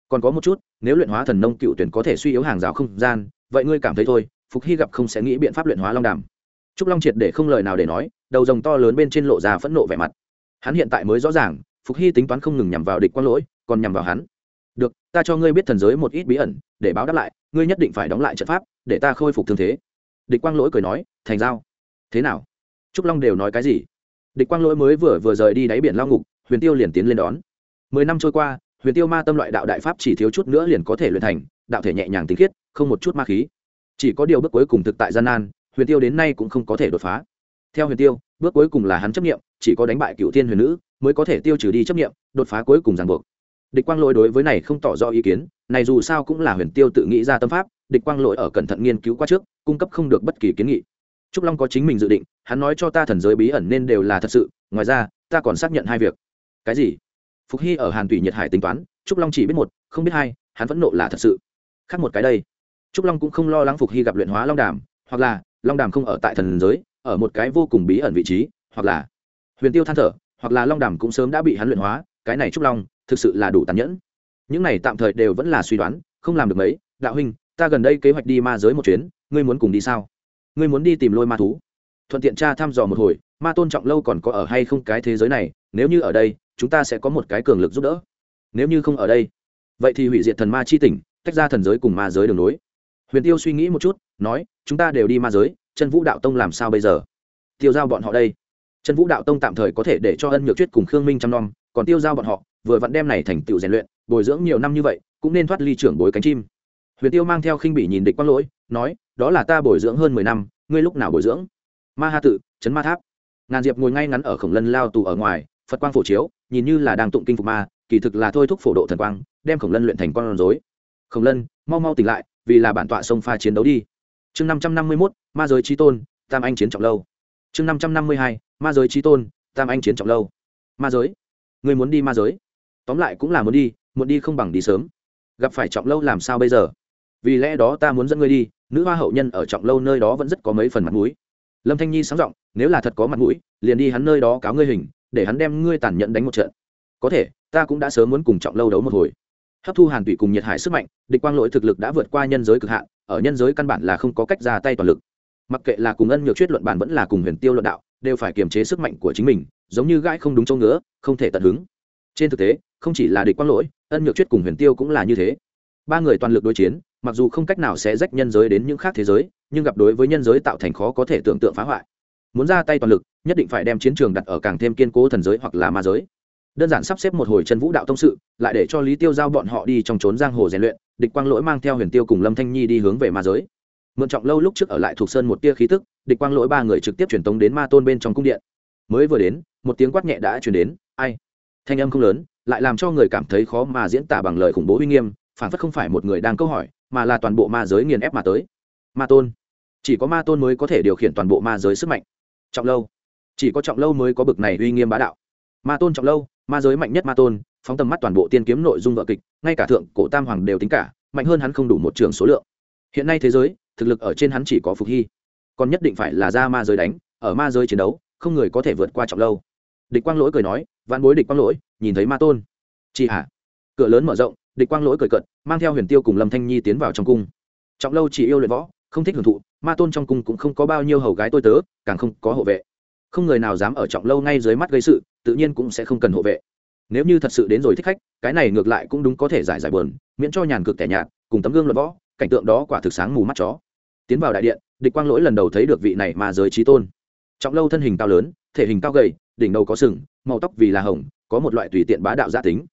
Còn có một chút, nếu luyện hóa thần nông cựu tuyển có thể suy yếu hàng rào không gian, vậy ngươi cảm thấy thôi, phục hy gặp không sẽ nghĩ biện pháp luyện hóa long đàm. Trúc long triệt để không lời nào để nói, đầu rồng to lớn bên trên lộ ra phẫn nộ vẻ mặt. Hắn hiện tại mới rõ ràng, phục hy tính toán không ngừng nhằm vào địch quang lỗi, còn nhằm vào hắn. Được, ta cho ngươi biết thần giới một ít bí ẩn, để báo đáp lại, ngươi nhất định phải đóng lại trận pháp, để ta khôi phục thương thế. Địch quang lỗi cười nói, thành giao. Thế nào? Trúc long đều nói cái gì? Địch quang lỗi mới vừa vừa rời đi đáy biển lao ngục, huyền tiêu liền tiến lên đón. Mười năm trôi qua, huyền tiêu ma tâm loại đạo đại pháp chỉ thiếu chút nữa liền có thể luyện thành, đạo thể nhẹ nhàng tinh khiết, không một chút ma khí. Chỉ có điều bước cuối cùng thực tại gian nan, huyền tiêu đến nay cũng không có thể đột phá. Theo huyền tiêu, bước cuối cùng là hắn chấp nghiệm chỉ có đánh bại cựu thiên huyền nữ mới có thể tiêu trừ đi chấp nghiệm đột phá cuối cùng ràng buộc. Địch quang lỗi đối với này không tỏ rõ ý kiến, này dù sao cũng là huyền tiêu tự nghĩ ra tâm pháp, địch quang lỗi ở cẩn thận nghiên cứu qua trước, cung cấp không được bất kỳ kiến nghị trúc long có chính mình dự định, hắn nói cho ta thần giới bí ẩn nên đều là thật sự, ngoài ra, ta còn xác nhận hai việc. Cái gì? Phục hy ở hàn tùy nhiệt hải tính toán, trúc long chỉ biết một, không biết hai, hắn vẫn nộ là thật sự. Khác một cái đây. Trúc long cũng không lo lắng phục hy gặp luyện hóa long đàm, hoặc là, long đàm không ở tại thần giới, ở một cái vô cùng bí ẩn vị trí, hoặc là, huyền tiêu than thở, hoặc là long đàm cũng sớm đã bị hắn luyện hóa, cái này trúc long, thực sự là đủ tàn nhẫn. Những này tạm thời đều vẫn là suy đoán, không làm được mấy. Đạo huynh, ta gần đây kế hoạch đi ma giới một chuyến, ngươi muốn cùng đi sao? Ngươi muốn đi tìm lôi ma thú. Thuận tiện tra thăm dò một hồi, ma tôn trọng lâu còn có ở hay không cái thế giới này, nếu như ở đây, chúng ta sẽ có một cái cường lực giúp đỡ. Nếu như không ở đây, vậy thì hủy diệt thần ma chi tỉnh, tách ra thần giới cùng ma giới đường nối. Huyền tiêu suy nghĩ một chút, nói, chúng ta đều đi ma giới, chân vũ đạo tông làm sao bây giờ? Tiêu giao bọn họ đây. Chân vũ đạo tông tạm thời có thể để cho ân nhược chuyết cùng khương minh chăm nom, còn tiêu giao bọn họ, vừa vặn đem này thành tựu rèn luyện, bồi dưỡng nhiều năm như vậy, cũng nên thoát ly trưởng bối cánh chim. Huyền tiêu mang theo khinh bỉ nhìn địch quang lỗi, nói đó là ta bồi dưỡng hơn mười năm, ngươi lúc nào bồi dưỡng? Ma ha tự trấn ma tháp. Ngàn diệp ngồi ngay ngắn ở khổng lân lao tù ở ngoài, phật quang phổ chiếu, nhìn như là đang tụng kinh phục ma, kỳ thực là thôi thúc phổ độ thần quang, đem khổng lân luyện thành con rối. Khổng lân, mau mau tỉnh lại, vì là bản tọa sông pha chiến đấu đi. Chương năm trăm năm mươi mốt, ma giới trí tôn, tam anh chiến trọng lâu. Chương năm trăm năm mươi hai, ma giới trí tôn, tam anh chiến trọng lâu. Ma giới. Người muốn đi ma giới? Tóm lại cũng là muốn đi muốn đi không bằng đi sớm. Gặp phải trọng lâu làm sao bây giờ? Vì lẽ đó ta muốn dẫn ngươi đi, nữ hoa hậu nhân ở trọng lâu nơi đó vẫn rất có mấy phần mặt mũi. Lâm thanh nhi sáng giọng, nếu là thật có mặt mũi, liền đi hắn nơi đó cáo ngươi hình, để hắn đem ngươi tàn nhẫn đánh một trận. Có thể, ta cũng đã sớm muốn cùng trọng lâu đấu một hồi. Hấp thu hàn tụy cùng nhiệt hải sức mạnh, địch quang lỗi thực lực đã vượt qua nhân giới cực hạn, ở nhân giới căn bản là không có cách ra tay toàn lực. Mặc kệ là cùng ân nhược chuyết luận bản vẫn là cùng huyền tiêu luận đạo, đều phải kiềm chế sức mạnh của chính mình, giống như gãi không đúng chỗ ngứa, không thể tận hứng. Trên thực tế, không chỉ là địch quang lỗi, ân nhược chuyết cùng huyền tiêu cũng là như thế. Ba người toàn lực đối chiến mặc dù không cách nào sẽ rách nhân giới đến những khác thế giới, nhưng gặp đối với nhân giới tạo thành khó có thể tưởng tượng phá hoại. Muốn ra tay toàn lực, nhất định phải đem chiến trường đặt ở càng thêm kiên cố thần giới hoặc là ma giới. Đơn giản sắp xếp một hồi chân vũ đạo tông sự, lại để cho lý tiêu giao bọn họ đi trong trốn giang hồ rèn luyện, địch quang lỗi mang theo huyền tiêu cùng lâm thanh nhi đi hướng về ma giới. Mượn trọng lâu lúc trước ở lại thuộc sơn một tia khí tức, địch quang lỗi ba người trực tiếp truyền tống đến ma tôn bên trong cung điện. Mới vừa đến, một tiếng quát nhẹ đã truyền đến. Ai? Thanh âm không lớn, lại làm cho người cảm thấy khó mà diễn tả bằng lời khủng bố uy nghiêm phản phất không phải một người đang câu hỏi, mà là toàn bộ ma giới nghiền ép mà tới. Ma tôn. Chỉ có ma tôn mới có thể điều khiển toàn bộ ma giới sức mạnh. Trọng lâu. Chỉ có trọng lâu mới có bực này uy nghiêm bá đạo. Ma tôn trọng lâu, ma giới mạnh nhất ma tôn, phóng tầm mắt toàn bộ tiên kiếm nội dung vợ kịch, ngay cả thượng cổ tam hoàng đều tính cả, mạnh hơn hắn không đủ một trường số lượng. Hiện nay thế giới, thực lực ở trên hắn chỉ có phục hy. Còn nhất định phải là ra ma giới đánh, ở ma giới chiến đấu, không người có thể vượt qua trọng lâu. Địch quang lỗi cười nói, vạn bối địch quang lỗi, nhìn thấy ma tôn. Chị hả cửa lớn mở rộng địch quang lỗi cười cận mang theo huyền tiêu cùng lâm thanh nhi tiến vào trong cung. Trọng lâu chỉ yêu luyện võ, không thích hưởng thụ, ma tôn trong cung cũng không có bao nhiêu hầu gái tôi tớ, càng không có hộ vệ. Không người nào dám ở trọng lâu ngay dưới mắt gây sự, tự nhiên cũng sẽ không cần hộ vệ. Nếu như thật sự đến rồi thích khách, cái này ngược lại cũng đúng có thể giải giải bờn miễn cho nhàn cực tẻ nhạt, cùng tấm gương luận võ, cảnh tượng đó quả thực sáng mù mắt chó. Tiến vào đại điện, địch quang lỗi lần đầu thấy được vị này mà giới trí tôn. Trọng lâu thân hình cao lớn, thể hình cao gầy, đỉnh đầu có sừng, màu tóc vì là hồng, có một loại tùy tiện bá đạo gia tính.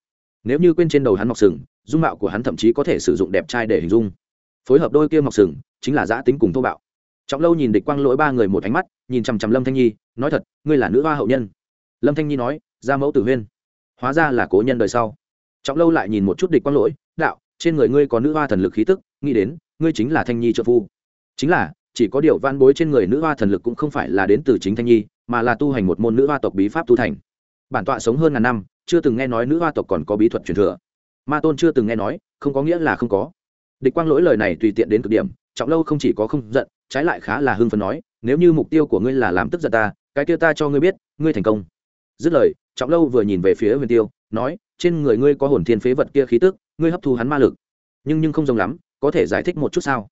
Nếu như quên trên đầu hắn mọc sừng dung mạo của hắn thậm chí có thể sử dụng đẹp trai để hình dung. Phối hợp đôi kia mọc sừng, chính là giã tính cùng thô bạo. Trọng lâu nhìn địch quang lỗi ba người một ánh mắt, nhìn chằm chằm lâm thanh nhi, nói thật, ngươi là nữ hoa hậu nhân. Lâm thanh nhi nói, ra mẫu tử huyên. Hóa ra là cố nhân đời sau. Trọng lâu lại nhìn một chút địch quang lỗi, đạo, trên người ngươi có nữ hoa thần lực khí tức, nghĩ đến, ngươi chính là thanh nhi trợ phu. Chính là, chỉ có điều van bối trên người nữ hoa thần lực cũng không phải là đến từ chính thanh nhi, mà là tu hành một môn nữ hoa tộc bí pháp tu thành. Bản tọa sống hơn ngàn năm, chưa từng nghe nói nữ hoa tộc còn có bí thuật truyền thừa ma tôn chưa từng nghe nói, không có nghĩa là không có. Địch quang lỗi lời này tùy tiện đến cực điểm, trọng lâu không chỉ có không giận, trái lại khá là hưng phấn nói, nếu như mục tiêu của ngươi là làm tức giận ta, cái kia ta cho ngươi biết, ngươi thành công. Dứt lời, trọng lâu vừa nhìn về phía huyền tiêu, nói, trên người ngươi có hồn thiên phế vật kia khí tức, ngươi hấp thu hắn ma lực. Nhưng nhưng không giống lắm, có thể giải thích một chút sao?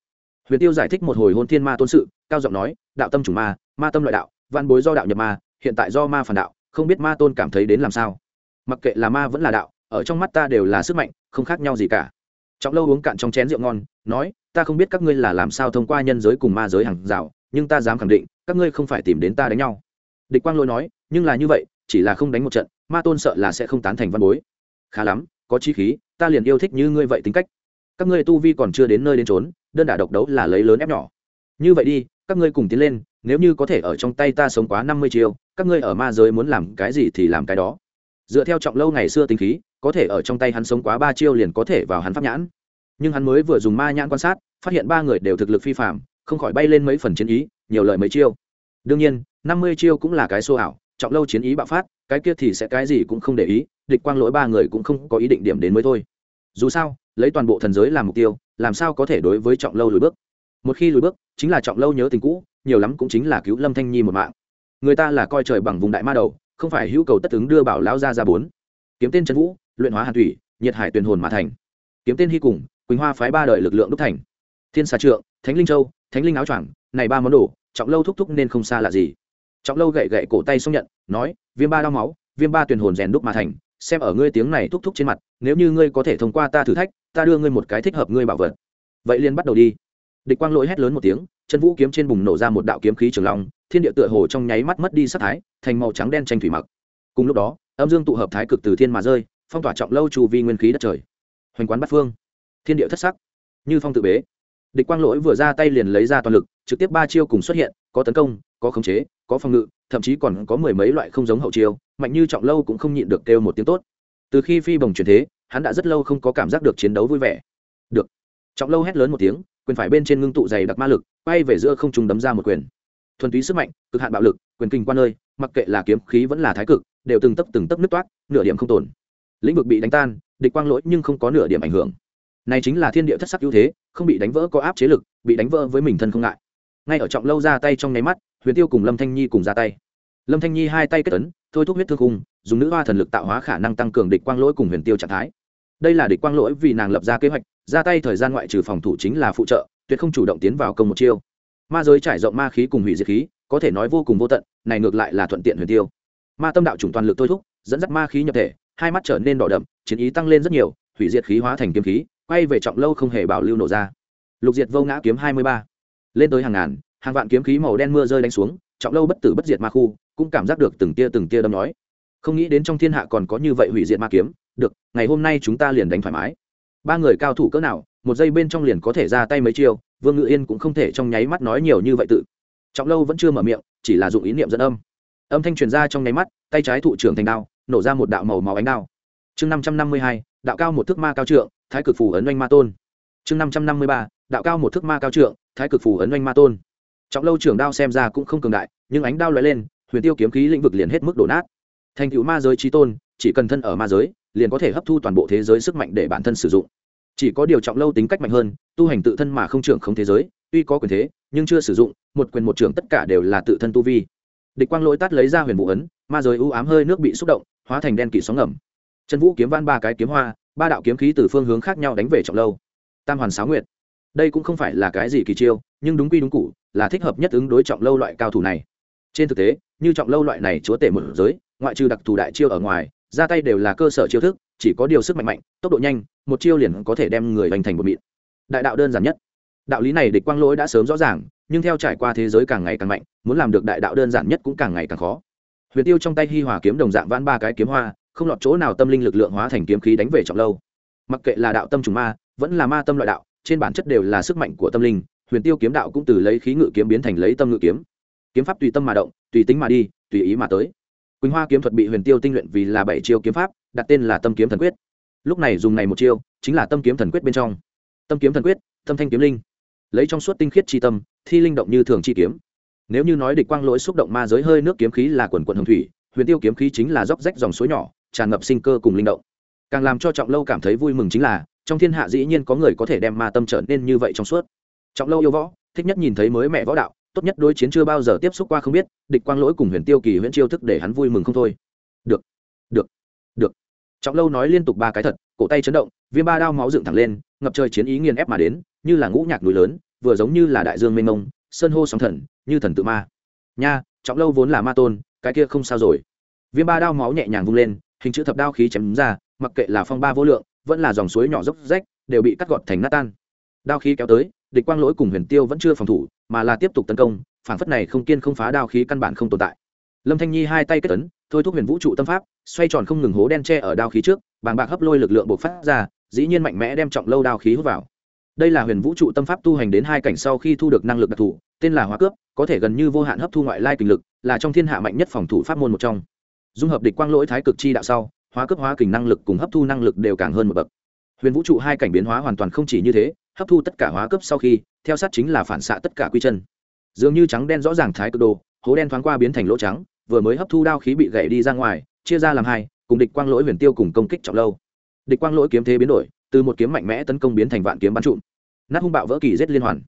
Huyền tiêu giải thích một hồi hôn thiên ma tôn sự, cao giọng nói, đạo tâm chủ ma ma tâm loại đạo văn bối do đạo nhập ma, hiện tại do ma phản đạo, không biết ma tôn cảm thấy đến làm sao? Mặc kệ là ma vẫn là đạo ở trong mắt ta đều là sức mạnh, không khác nhau gì cả. Trọng lâu uống cạn trong chén rượu ngon, nói, ta không biết các ngươi là làm sao thông qua nhân giới cùng ma giới hàng rào, nhưng ta dám khẳng định, các ngươi không phải tìm đến ta đánh nhau. Địch quang lôi nói, nhưng là như vậy, chỉ là không đánh một trận, ma tôn sợ là sẽ không tán thành văn bối. Khá lắm, có chi khí, ta liền yêu thích như ngươi vậy tính cách. Các ngươi tu vi còn chưa đến nơi đến trốn đơn đả độc đấu là lấy lớn ép nhỏ. Như vậy đi, các ngươi cùng tiến lên, nếu như có thể ở trong tay ta sống quá năm mươi chiêu, các ngươi ở ma giới muốn làm cái gì thì làm cái đó dựa theo trọng lâu ngày xưa tính khí, có thể ở trong tay hắn sống quá ba chiêu liền có thể vào hắn pháp nhãn. Nhưng hắn mới vừa dùng ma nhãn quan sát, phát hiện ba người đều thực lực phi phạm không khỏi bay lên mấy phần chiến ý, nhiều lời mấy chiêu. Đương nhiên, năm mươi chiêu cũng là cái xô ảo, trọng lâu chiến ý bạo phát, cái kia thì sẽ cái gì cũng không để ý, địch quang lỗi ba người cũng không có ý định điểm đến mới thôi. Dù sao, lấy toàn bộ thần giới làm mục tiêu, làm sao có thể đối với trọng lâu lùi bước? Một khi lùi bước, chính là trọng lâu nhớ tình cũ, nhiều lắm cũng chính là cứu lâm thanh nhi một mạng. Người ta là coi trời bằng vùng đại ma đầu không phải hữu cầu tất ứng đưa bảo lão gia ra bốn. Kiếm tên trần vũ, luyện hóa hàn thủy, nhiệt hải tuyền hồn mà thành. Kiếm tên hy cùng, quỳnh hoa phái ba đời lực lượng đúc thành. Thiên xà trượng, thánh linh châu, thánh linh áo choàng, này ba món đồ, trọng lâu thúc thúc nên không xa lạ gì. Trọng lâu gậy gậy cổ tay xong nhận, nói, viêm ba đau máu, viêm ba tuyền hồn rèn đúc mà thành, xem ở ngươi tiếng này thúc thúc trên mặt, nếu như ngươi có thể thông qua ta thử thách, ta đưa ngươi một cái thích hợp ngươi bảo vật. Vậy liền bắt đầu đi. Địch quang lỗi hét lớn một tiếng chân vũ kiếm trên bùng nổ ra một đạo kiếm khí trường long, thiên địa tựa hồ trong nháy mắt mất đi sắc thái, thành màu trắng đen tranh thủy mặc. Cùng lúc đó, âm dương tụ hợp thái cực từ thiên mà rơi, phong tỏa trọng lâu chu vi nguyên khí đất trời. Hoành quán bắt phương. Thiên địa thất sắc. Như phong tự bế. Địch quang lỗi vừa ra tay liền lấy ra toàn lực, trực tiếp ba chiêu cùng xuất hiện, có tấn công, có khống chế, có phòng ngự, thậm chí còn có mười mấy loại không giống hậu chiêu, mạnh như trọng lâu cũng không nhịn được kêu một tiếng tốt. Từ khi phi bồng chuyển thế, hắn đã rất lâu không có cảm giác được chiến đấu vui vẻ. Được. Trọng lâu hét lớn một tiếng quyền phải bên trên ngưng tụ dày đặc ma lực bay về giữa không trùng đấm ra một quyền. Thuần túy sức mạnh, cực hạn bạo lực, quyền kinh quan nơi, mặc kệ là kiếm khí vẫn là thái cực, đều từng tấp từng tấp nứt toát, nửa điểm không tồn. Lĩnh vực bị đánh tan, địch quang lỗi nhưng không có nửa điểm ảnh hưởng. Này chính là thiên địa thất sắc ưu thế, không bị đánh vỡ có áp chế lực, bị đánh vỡ với mình thân không ngại. Ngay ở trọng lâu ra tay trong nháy mắt, huyền tiêu cùng lâm thanh nhi cùng ra tay. Lâm thanh nhi hai tay kết tấn thôi thúc huyết thương cung dùng nữ hoa thần lực tạo hóa khả năng tăng cường địch quang lỗi cùng huyền tiêu trạng thái. Đây là địch quang lỗi vì nàng lập ra kế hoạch ra tay thời gian ngoại trừ phòng thủ chính là phụ trợ, tuyệt không chủ động tiến vào công một chiêu. Ma giới trải rộng ma khí cùng hủy diệt khí, có thể nói vô cùng vô tận, này ngược lại là thuận tiện huyền tiêu. Ma tâm đạo chủng toàn lực thôi thúc, dẫn dắt ma khí nhập thể, hai mắt trở nên đỏ đậm, chiến ý tăng lên rất nhiều, hủy diệt khí hóa thành kiếm khí, quay về trọng lâu không hề bảo lưu nổ ra. Lục diệt vô ngã kiếm hai mươi ba. Lên tới hàng ngàn, hàng vạn kiếm khí màu đen mưa rơi đánh xuống, trọng lâu bất tử bất diệt ma khu, cũng cảm giác được từng tia từng tia đâm nói không nghĩ đến trong thiên hạ còn có như vậy hủy diệt ma kiếm, được, ngày hôm nay chúng ta liền đánh thoải mái ba người cao thủ cỡ nào, một giây bên trong liền có thể ra tay mấy chiêu, vương ngự yên cũng không thể trong nháy mắt nói nhiều như vậy tự. Trọng lâu vẫn chưa mở miệng, chỉ là dụng ý niệm dẫn âm. Âm thanh truyền ra trong nháy mắt, tay trái thụ trưởng thành đao, nổ ra một đạo màu màu ánh đao. Chương năm trăm năm mươi hai, đạo cao một thước ma cao trượng, thái cực phủ ấn oanh ma tôn. Chương năm trăm năm mươi ba, đạo cao một thước ma cao trượng, thái cực phủ ấn oanh ma tôn. Trọng lâu trưởng đao xem ra cũng không cường đại, nhưng ánh đao lóe lên, huyền tiêu kiếm khí lĩnh vực liền hết mức đổ nát. Thành cựu ma giới trí tôn, chỉ cần thân ở ma giới, liền có thể hấp thu toàn bộ thế giới sức mạnh để bản thân sử dụng chỉ có điều trọng lâu tính cách mạnh hơn, tu hành tự thân mà không trưởng không thế giới, tuy có quyền thế, nhưng chưa sử dụng, một quyền một trưởng tất cả đều là tự thân tu vi. Địch quang lỗi tát lấy ra huyền vũ ấn, ma giới u ám hơi nước bị xúc động, hóa thành đen kỵ sóng ngầm. Chân vũ kiếm van ba cái kiếm hoa, ba đạo kiếm khí từ phương hướng khác nhau đánh về trọng lâu. Tam hoàn sáo nguyệt. Đây cũng không phải là cái gì kỳ chiêu, nhưng đúng quy đúng cụ, là thích hợp nhất ứng đối trọng lâu loại cao thủ này. Trên thực tế, như trọng lâu loại này chúa tể một giới, ngoại trừ đặc thù đại chiêu ở ngoài, ra tay đều là cơ sở chiêu thức chỉ có điều sức mạnh mạnh, tốc độ nhanh, một chiêu liền có thể đem người hoành thành một mịn. Đại đạo đơn giản nhất. Đạo lý này địch quang lỗi đã sớm rõ ràng, nhưng theo trải qua thế giới càng ngày càng mạnh, muốn làm được đại đạo đơn giản nhất cũng càng ngày càng khó. Huyền tiêu trong tay hi hòa kiếm đồng dạng vãn ba cái kiếm hoa, không lọt chỗ nào tâm linh lực lượng hóa thành kiếm khí đánh về trọng lâu. Mặc kệ là đạo tâm trùng ma, vẫn là ma tâm loại đạo, trên bản chất đều là sức mạnh của tâm linh, huyền tiêu kiếm đạo cũng từ lấy khí ngự kiếm biến thành lấy tâm ngự kiếm. Kiếm pháp tùy tâm mà động, tùy tính mà đi, tùy ý mà tới. Quỳnh hoa kiếm thuật bị huyền tiêu tinh luyện vì là bảy chiêu kiếm pháp đặt tên là tâm kiếm thần quyết. Lúc này dùng này một chiêu, chính là tâm kiếm thần quyết bên trong. Tâm kiếm thần quyết, tâm thanh kiếm linh. Lấy trong suốt tinh khiết chi tâm, thi linh động như thường chi kiếm. Nếu như nói địch quang lỗi xúc động ma giới hơi nước kiếm khí là quần quận hồng thủy, huyền tiêu kiếm khí chính là róc rách dòng suối nhỏ, tràn ngập sinh cơ cùng linh động. Càng làm cho trọng lâu cảm thấy vui mừng chính là, trong thiên hạ dĩ nhiên có người có thể đem ma tâm trở nên như vậy trong suốt. Trọng lâu yêu võ, thích nhất nhìn thấy mới mẹ võ đạo, tốt nhất đối chiến chưa bao giờ tiếp xúc qua không biết, địch quang lỗi cùng huyền tiêu kỳ huyễn chiêu thức để hắn vui mừng không thôi. Được được trọng lâu nói liên tục ba cái thật, cổ tay chấn động, viêm ba đao máu dựng thẳng lên, ngập trời chiến ý nghiền ép mà đến, như là ngũ nhạc núi lớn, vừa giống như là đại dương mênh mông, sơn hô sóng thần, như thần tự ma. Nha, trọng lâu vốn là ma tôn, cái kia không sao rồi. Viêm ba đao máu nhẹ nhàng vung lên, hình chữ thập đao khí chém ra, mặc kệ là phong ba vô lượng, vẫn là dòng suối nhỏ dốc rách, đều bị cắt gọt thành nát tan. Đao khí kéo tới, địch quang lỗi cùng huyền tiêu vẫn chưa phòng thủ, mà là tiếp tục tấn công phản phất này không kiên không phá đao khí căn bản không tồn tại. Lâm thanh nhi hai tay kết tấn thôi thúc huyền vũ trụ tâm pháp, xoay tròn không ngừng hố đen tre ở đao khí trước, bàng bạc hấp lôi lực lượng bộc phát ra, dĩ nhiên mạnh mẽ đem trọng lâu đao khí hút vào. Đây là huyền vũ trụ tâm pháp tu hành đến hai cảnh sau khi thu được năng lực đặc thù, tên là hóa cướp, có thể gần như vô hạn hấp thu ngoại lai kình lực, là trong thiên hạ mạnh nhất phòng thủ pháp môn một trong. Dung hợp địch quang lỗi thái cực chi đạo sau, hóa cướp hóa kình năng lực cùng hấp thu năng lực đều càng hơn một bậc. Huyền vũ trụ hai cảnh biến hóa hoàn toàn không chỉ như thế, hấp thu tất cả hóa cấp sau khi, theo sát chính là phản xạ tất cả quy chân. Dường như trắng đen rõ ràng thái cực đồ, hố đen thoáng qua biến thành lỗ trắng vừa mới hấp thu đao khí bị gãy đi ra ngoài, chia ra làm hai, cùng địch quang lỗi huyền tiêu cùng công kích trọng lâu. Địch quang lỗi kiếm thế biến đổi, từ một kiếm mạnh mẽ tấn công biến thành vạn kiếm bắn trụm. Nát hung bạo vỡ kỳ giết liên hoàn.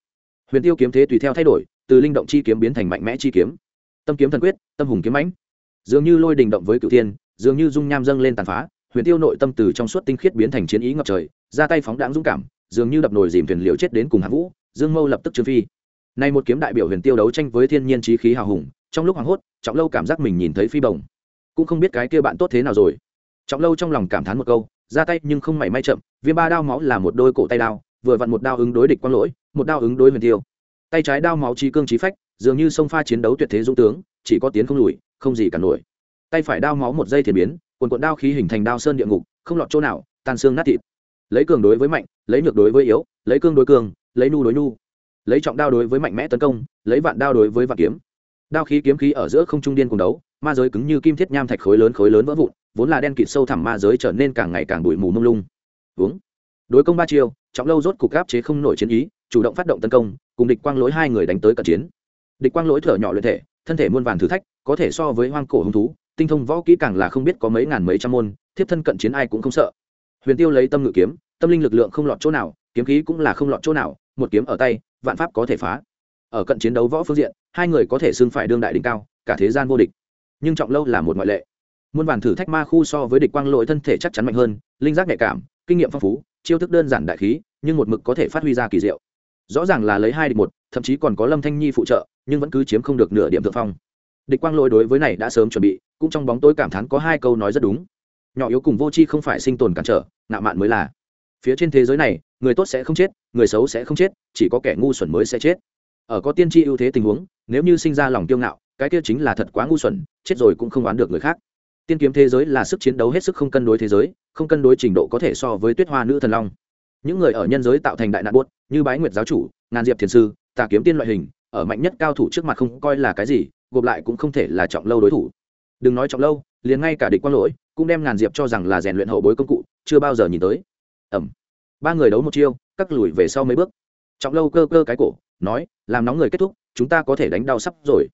Huyền tiêu kiếm thế tùy theo thay đổi, từ linh động chi kiếm biến thành mạnh mẽ chi kiếm. Tâm kiếm thần quyết, tâm hùng kiếm mãnh. Dường như lôi đình động với cửu thiên, dường như dung nham dâng lên tàn phá, huyền tiêu nội tâm từ trong suốt tinh khiết biến thành chiến ý ngập trời, ra tay phóng đãng dũng cảm, dường như đập nồi dìm thuyền liều chết đến cùng hạ vũ, dương mâu lập tức trừ phi. Nay một kiếm đại biểu huyền tiêu đấu tranh với thiên nhiên trí khí hào hùng trong lúc hoảng hốt, trọng lâu cảm giác mình nhìn thấy phi bồng cũng không biết cái kia bạn tốt thế nào rồi. Trọng lâu trong lòng cảm thán một câu, ra tay nhưng không mảy may chậm, viêm ba đao máu là một đôi cổ tay đao, vừa vặn một đao ứng đối địch quang lỗi, một đao ứng đối huyền tiêu tay trái đao máu trí cương trí phách, dường như sông pha chiến đấu tuyệt thế dũng tướng, chỉ có tiến không lùi, không gì cả nổi. Tay phải đao máu một giây thiền biến, quần quận đao khí hình thành đao sơn địa ngục, không lọt chỗ nào, tan xương nát thịt. Lấy cường đối với mạnh, lấy nhược đối với yếu, lấy cương đối cường, lấy nu đối nu. Lấy trọng đao đối với mạnh mẽ tấn công, lấy vạn đao đối với vạn kiếm đao khí kiếm khí ở giữa không trung điên cùng đấu, ma giới cứng như kim thiết nham thạch khối lớn khối lớn vỡ vụn, vốn là đen kịt sâu thẳm ma giới trở nên càng ngày càng bụi mù mông lung. Uống. Đối công ba chiêu, trọng lâu rốt cục áp chế không nổi chiến ý, chủ động phát động tấn công, cùng địch quang lỗi hai người đánh tới cận chiến. Địch quang lỗi thở nhỏ luyện thể, thân thể muôn vàn thử thách, có thể so với hoang cổ hung thú, tinh thông võ kỹ càng là không biết có mấy ngàn mấy trăm môn, thiếp thân cận chiến ai cũng không sợ. Huyền tiêu lấy tâm ngự kiếm, tâm linh lực lượng không lọt chỗ nào, kiếm khí cũng là không lọt chỗ nào, một kiếm ở tay, vạn pháp có thể phá ở cận chiến đấu võ phương diện, hai người có thể xưng phải đương đại đỉnh cao, cả thế gian vô địch. Nhưng trọng lâu là một ngoại lệ. Muôn vàn thử thách ma khu so với địch quang lội thân thể chắc chắn mạnh hơn, linh giác nhạy cảm, kinh nghiệm phong phú, chiêu thức đơn giản đại khí, nhưng một mực có thể phát huy ra kỳ diệu. Rõ ràng là lấy hai địch một, thậm chí còn có lâm thanh nhi phụ trợ, nhưng vẫn cứ chiếm không được nửa điểm thượng phong. Địch quang lỗi đối với này đã sớm chuẩn bị, cũng trong bóng tối cảm thán có hai câu nói rất đúng. Nhỏ yếu cùng vô tri không phải sinh tồn cản trở nạo mạn mới là. Phía trên thế giới này, người tốt sẽ không chết, người xấu sẽ không chết, chỉ có kẻ ngu xuẩn mới sẽ chết ở có tiên tri ưu thế tình huống, nếu như sinh ra lòng kiêu ngạo, cái kia chính là thật quá ngu xuẩn, chết rồi cũng không oán được người khác. Tiên kiếm thế giới là sức chiến đấu hết sức không cân đối thế giới, không cân đối trình độ có thể so với tuyết hoa nữ thần long. Những người ở nhân giới tạo thành đại nạn buốt, như bái nguyệt giáo chủ, ngàn diệp thiền sư, tà kiếm tiên loại hình, ở mạnh nhất cao thủ trước mặt không coi là cái gì, gộp lại cũng không thể là trọng lâu đối thủ. Đừng nói trọng lâu, liền ngay cả địch quang lỗi, cũng đem ngàn diệp cho rằng là rèn luyện hậu bối công cụ, chưa bao giờ nhìn tới. Ẩm. Ba người đấu một chiêu cắt lùi về sau mấy bước. Trọng lâu cơ cơ cái cổ nói, làm nóng người kết thúc, chúng ta có thể đánh đau sắp rồi.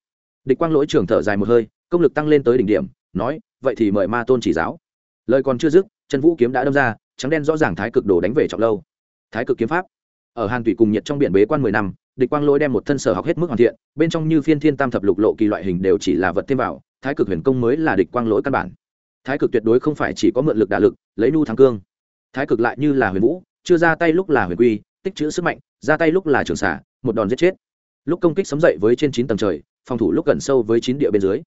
Địch quang lỗi trường thở dài một hơi, công lực tăng lên tới đỉnh điểm, nói, vậy thì mời ma tôn chỉ giáo. Lời còn chưa dứt, chân vũ kiếm đã đâm ra, trắng đen rõ ràng thái cực đồ đánh về trọng lâu. Thái cực kiếm pháp. Ở hàn thủy cùng nhiệt trong biển bế quan mười năm, địch quang lỗi đem một thân sở học hết mức hoàn thiện, bên trong như phiên thiên tam thập lục lộ kỳ loại hình đều chỉ là vật thêm vào, thái cực huyền công mới là địch quang lỗi căn bản. Thái cực tuyệt đối không phải chỉ có mượn lực đả lực, lấy nu thắng cương. Thái cực lại như là huyền vũ, chưa ra tay lúc là huyền quy, tích chữ sức mạnh, ra tay lúc là trường xả một đòn giết chết. Lúc công kích sấm dậy với trên chín tầng trời, phòng thủ lúc gần sâu với chín địa bên dưới.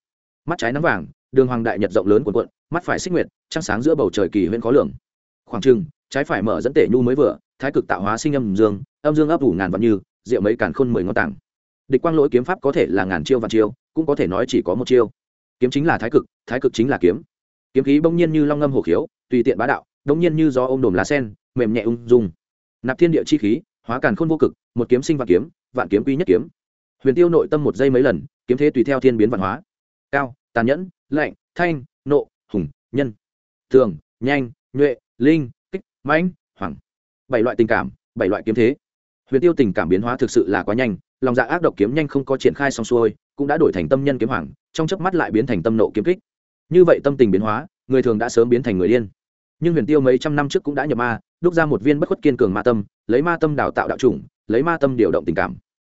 Mắt trái nắng vàng, đường hoàng đại nhật rộng lớn quần quận mắt phải xích nguyệt, trăng sáng giữa bầu trời kỳ huyện khó lường. Khoảng trừng trái phải mở dẫn tể nhu mới vừa, thái cực tạo hóa sinh âm dương âm dương ấp ủ ngàn vạn như, rượu mấy càn khôn mười ngón tảng. Địch quang lỗi kiếm pháp có thể là ngàn chiêu vạn chiêu, cũng có thể nói chỉ có một chiêu. Kiếm chính là thái cực thái cực chính là kiếm. Kiếm khí bỗng nhiên như long ngâm hổ khiếu, tùy tiện bá đạo, bỗng nhiên như gió ôm đồm lá sen, mềm nhẹ ung dung. Nạp thiên địa chi khí hóa càn khôn vô cực, một kiếm sinh vạn kiếm vạn kiếm quy nhất kiếm. Huyền tiêu nội tâm một giây mấy lần, kiếm thế tùy theo thiên biến văn hóa. Cao, tàn nhẫn, lạnh, thanh, nộ, hùng, nhân. Thường, nhanh, nhuệ, linh, kích, mãnh hoàng bảy loại tình cảm, bảy loại kiếm thế. Huyền tiêu tình cảm biến hóa thực sự là quá nhanh, lòng dạ ác độc kiếm nhanh không có triển khai xong xuôi, cũng đã đổi thành tâm nhân kiếm hoàng trong chớp mắt lại biến thành tâm nộ kiếm kích. Như vậy tâm tình biến hóa, người thường đã sớm biến thành người điên nhưng huyền tiêu mấy trăm năm trước cũng đã nhập ma, đúc ra một viên bất khuất kiên cường ma tâm, lấy ma tâm đào tạo đạo chủng, lấy ma tâm điều động tình cảm.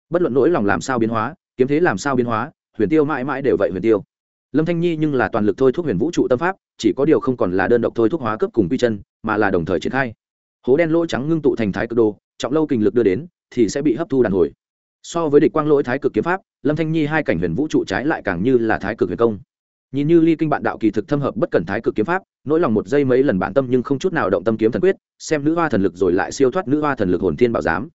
Bất luận nỗi lòng làm sao biến hóa, kiếm thế làm sao biến hóa, huyền tiêu mãi mãi đều vậy huyền tiêu. Lâm thanh nhi nhưng là toàn lực thôi thúc huyền vũ trụ tâm pháp, chỉ có điều không còn là đơn độc thôi thúc hóa cấp cùng quy chân, mà là đồng thời triển khai. Hố đen lỗ trắng ngưng tụ thành thái cực đô trọng lâu kình lực đưa đến, thì sẽ bị hấp thu đàn hồi. So với địch quang lỗi thái cực kiếm pháp, lâm thanh nhi hai cảnh huyền vũ trụ trái lại càng như là thái cực huyền công. Nhìn như ly kinh bạn đạo kỳ thực thâm hợp bất cẩn thái cực kiếm pháp nỗi lòng một giây mấy lần bản tâm nhưng không chút nào động tâm kiếm thần quyết, xem nữ hoa thần lực rồi lại siêu thoát nữ hoa thần lực hồn thiên bảo giám.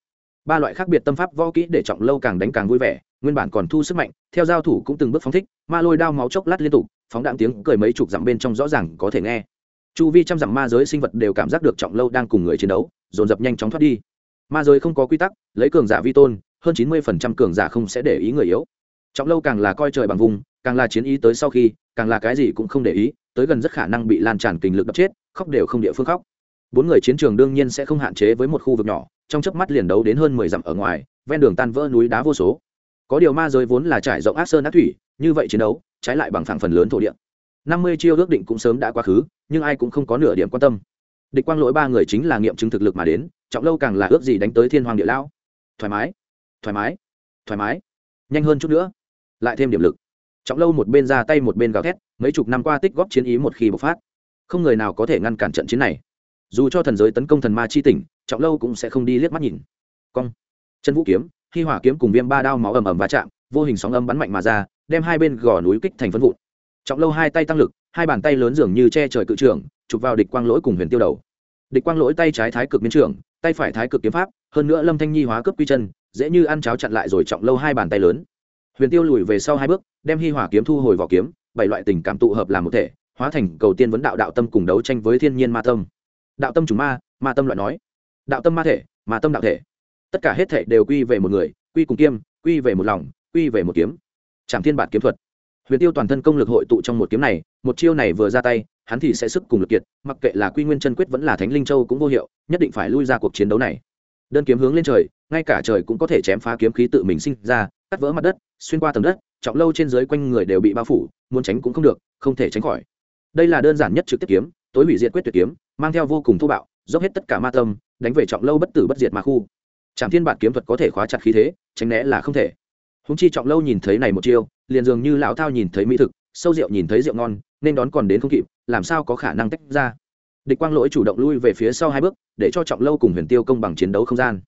Ba loại khác biệt tâm pháp võ kỹ để trọng lâu càng đánh càng vui vẻ, nguyên bản còn thu sức mạnh, theo giao thủ cũng từng bước phóng thích, ma lôi đao máu chốc lát liên tục, phóng đạn tiếng cười mấy chục dặm bên trong rõ ràng có thể nghe. Chu vi trăm dặm ma giới sinh vật đều cảm giác được trọng lâu đang cùng người chiến đấu, dồn dập nhanh chóng thoát đi. Ma giới không có quy tắc, lấy cường giả vi tôn, hơn chín mươi phần trăm cường giả không sẽ để ý người yếu. Trọng lâu càng là coi trời bằng vùng, càng là chiến ý tới sau khi, càng là cái gì cũng không để ý tới gần rất khả năng bị lan tràn kình lực đập chết, khóc đều không địa phương khóc. Bốn người chiến trường đương nhiên sẽ không hạn chế với một khu vực nhỏ, trong chớp mắt liền đấu đến hơn mười dặm ở ngoài, ven đường tan vỡ núi đá vô số. Có điều ma giới vốn là trải rộng ác sơn ác thủy, như vậy chiến đấu, trái lại bằng phẳng phần lớn thổ địa. Năm mươi chiêu ước định cũng sớm đã quá khứ, nhưng ai cũng không có nửa điểm quan tâm. Địch quang lỗi ba người chính là nghiệm chứng thực lực mà đến, trọng lâu càng là ước gì đánh tới thiên hoàng địa lão. Thoải mái thoải mái thoải mái. Nhanh hơn chút nữa, lại thêm điểm lực trọng lâu một bên ra tay một bên gào thét, mấy chục năm qua tích góp chiến ý một khi bộc phát, không người nào có thể ngăn cản trận chiến này. Dù cho thần giới tấn công thần ma chi tỉnh trọng lâu cũng sẽ không đi liếc mắt nhìn. Cong. Chân vũ kiếm, khi hỏa kiếm cùng viêm ba đao máu ầm ầm va chạm, vô hình sóng âm bắn mạnh mà ra, đem hai bên gò núi kích thành phân vụn. Trọng lâu hai tay tăng lực, hai bàn tay lớn dường như che trời cự trưởng chụp vào địch quang lỗi cùng huyền tiêu đầu. Địch quang lỗi tay trái thái cực miến trưởng, tay phải thái cực kiếm pháp, hơn nữa lâm thanh nhi hóa cấp quy chân, dễ như ăn cháo chặn lại rồi trọng lâu hai bàn tay lớn huyền tiêu lùi về sau hai bước, đem hi hỏa kiếm thu hồi vỏ kiếm, bảy loại tình cảm tụ hợp làm một thể, hóa thành cầu tiên vấn đạo đạo tâm cùng đấu tranh với thiên nhiên ma tâm. Đạo tâm chúng ma ma tâm loại nói. Đạo tâm ma thể, ma tâm đạo thể. Tất cả hết thể đều quy về một người, quy cùng kiêm, quy về một lòng, quy về một kiếm. Trảm thiên bản kiếm thuật. Huyền tiêu toàn thân công lực hội tụ trong một kiếm này, một chiêu này vừa ra tay, hắn thì sẽ sức cùng lực kiệt, mặc kệ là quy nguyên chân quyết vẫn là thánh linh châu cũng vô hiệu, nhất định phải lui ra cuộc chiến đấu này. Đơn kiếm hướng lên trời, ngay cả trời cũng có thể chém phá kiếm khí tự mình sinh ra, cắt vỡ mặt đất xuyên qua tầng đất, trọng lâu trên dưới quanh người đều bị bao phủ, muốn tránh cũng không được, không thể tránh khỏi. Đây là đơn giản nhất trực tiếp kiếm, tối hủy diệt quyết tuyệt kiếm, mang theo vô cùng thô bạo, dốc hết tất cả ma tâm, đánh về trọng lâu bất tử bất diệt mà khu. Trạm thiên bản kiếm thuật có thể khóa chặt khí thế, tránh né là không thể. Húng chi trọng lâu nhìn thấy này một chiêu, liền dường như lão thao nhìn thấy mỹ thực, sâu rượu nhìn thấy rượu ngon, nên đón còn đến không kịp, làm sao có khả năng tách ra? Địch quang lỗi chủ động lui về phía sau hai bước, để cho trọng lâu cùng huyền tiêu công bằng chiến đấu không gian.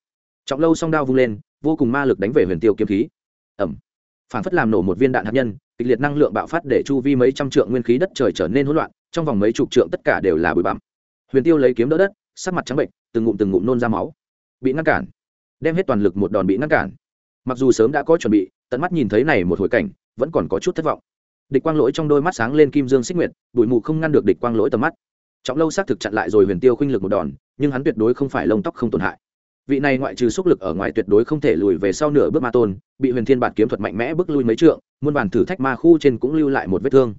Trọng lâu song đao vung lên, vô cùng ma lực đánh về huyền tiêu kiếm khí. Ẩm phản phất làm nổ một viên đạn hạt nhân, kịch liệt năng lượng bạo phát để chu vi mấy trăm trượng nguyên khí đất trời trở nên hỗn loạn, trong vòng mấy chục trượng tất cả đều là bụi bặm. Huyền tiêu lấy kiếm đỡ đất, sắc mặt trắng bệnh, từng ngụm từng ngụm nôn ra máu. Bị ngăn cản. Đem hết toàn lực một đòn bị ngăn cản. Mặc dù sớm đã có chuẩn bị, tận mắt nhìn thấy này một hồi cảnh, vẫn còn có chút thất vọng. Địch quang lỗi trong đôi mắt sáng lên kim dương xích nguyệt, bụi mù không ngăn được địch quang lỗi tầm mắt. Trọng lâu xác thực chặn lại rồi huyền tiêu khuynh lực một đòn, nhưng hắn tuyệt đối không phải lông tóc không tổn hại vị này ngoại trừ xúc lực ở ngoài tuyệt đối không thể lùi về sau nửa bước ma tôn, bị huyền thiên bản kiếm thuật mạnh mẽ bước lui mấy trượng, muôn bản thử thách ma khu trên cũng lưu lại một vết thương.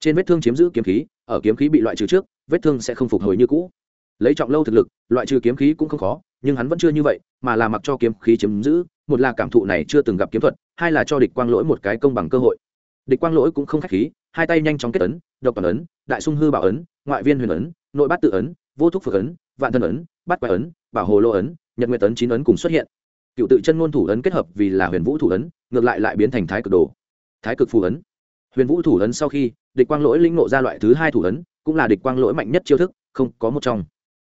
Trên vết thương chiếm giữ kiếm khí, ở kiếm khí bị loại trừ trước, vết thương sẽ không phục hồi như cũ. Lấy trọng lâu thực lực, loại trừ kiếm khí cũng không khó, nhưng hắn vẫn chưa như vậy, mà là mặc cho kiếm khí chiếm giữ, một là cảm thụ này chưa từng gặp kiếm thuật, hai là cho địch quang lỗi một cái công bằng cơ hội. Địch quang lỗi cũng không khách khí, hai tay nhanh chóng kết ấn, độc toàn ấn, đại sung hư bảo ấn, ngoại viên huyền ấn, nội bát tự ấn, vô thúc phược ấn, vạn thân ấn, bát quái ấn, bảo hồ lô ấn nhật nguyệt ấn chín ấn cùng xuất hiện. Cựu tự chân ngôn thủ ấn kết hợp vì là huyền vũ thủ ấn, ngược lại lại biến thành thái cực đồ, thái cực phù ấn. Huyền vũ thủ ấn sau khi, địch quang lỗi linh nộ ra loại thứ hai thủ ấn, cũng là địch quang lỗi mạnh nhất chiêu thức, không có một trong.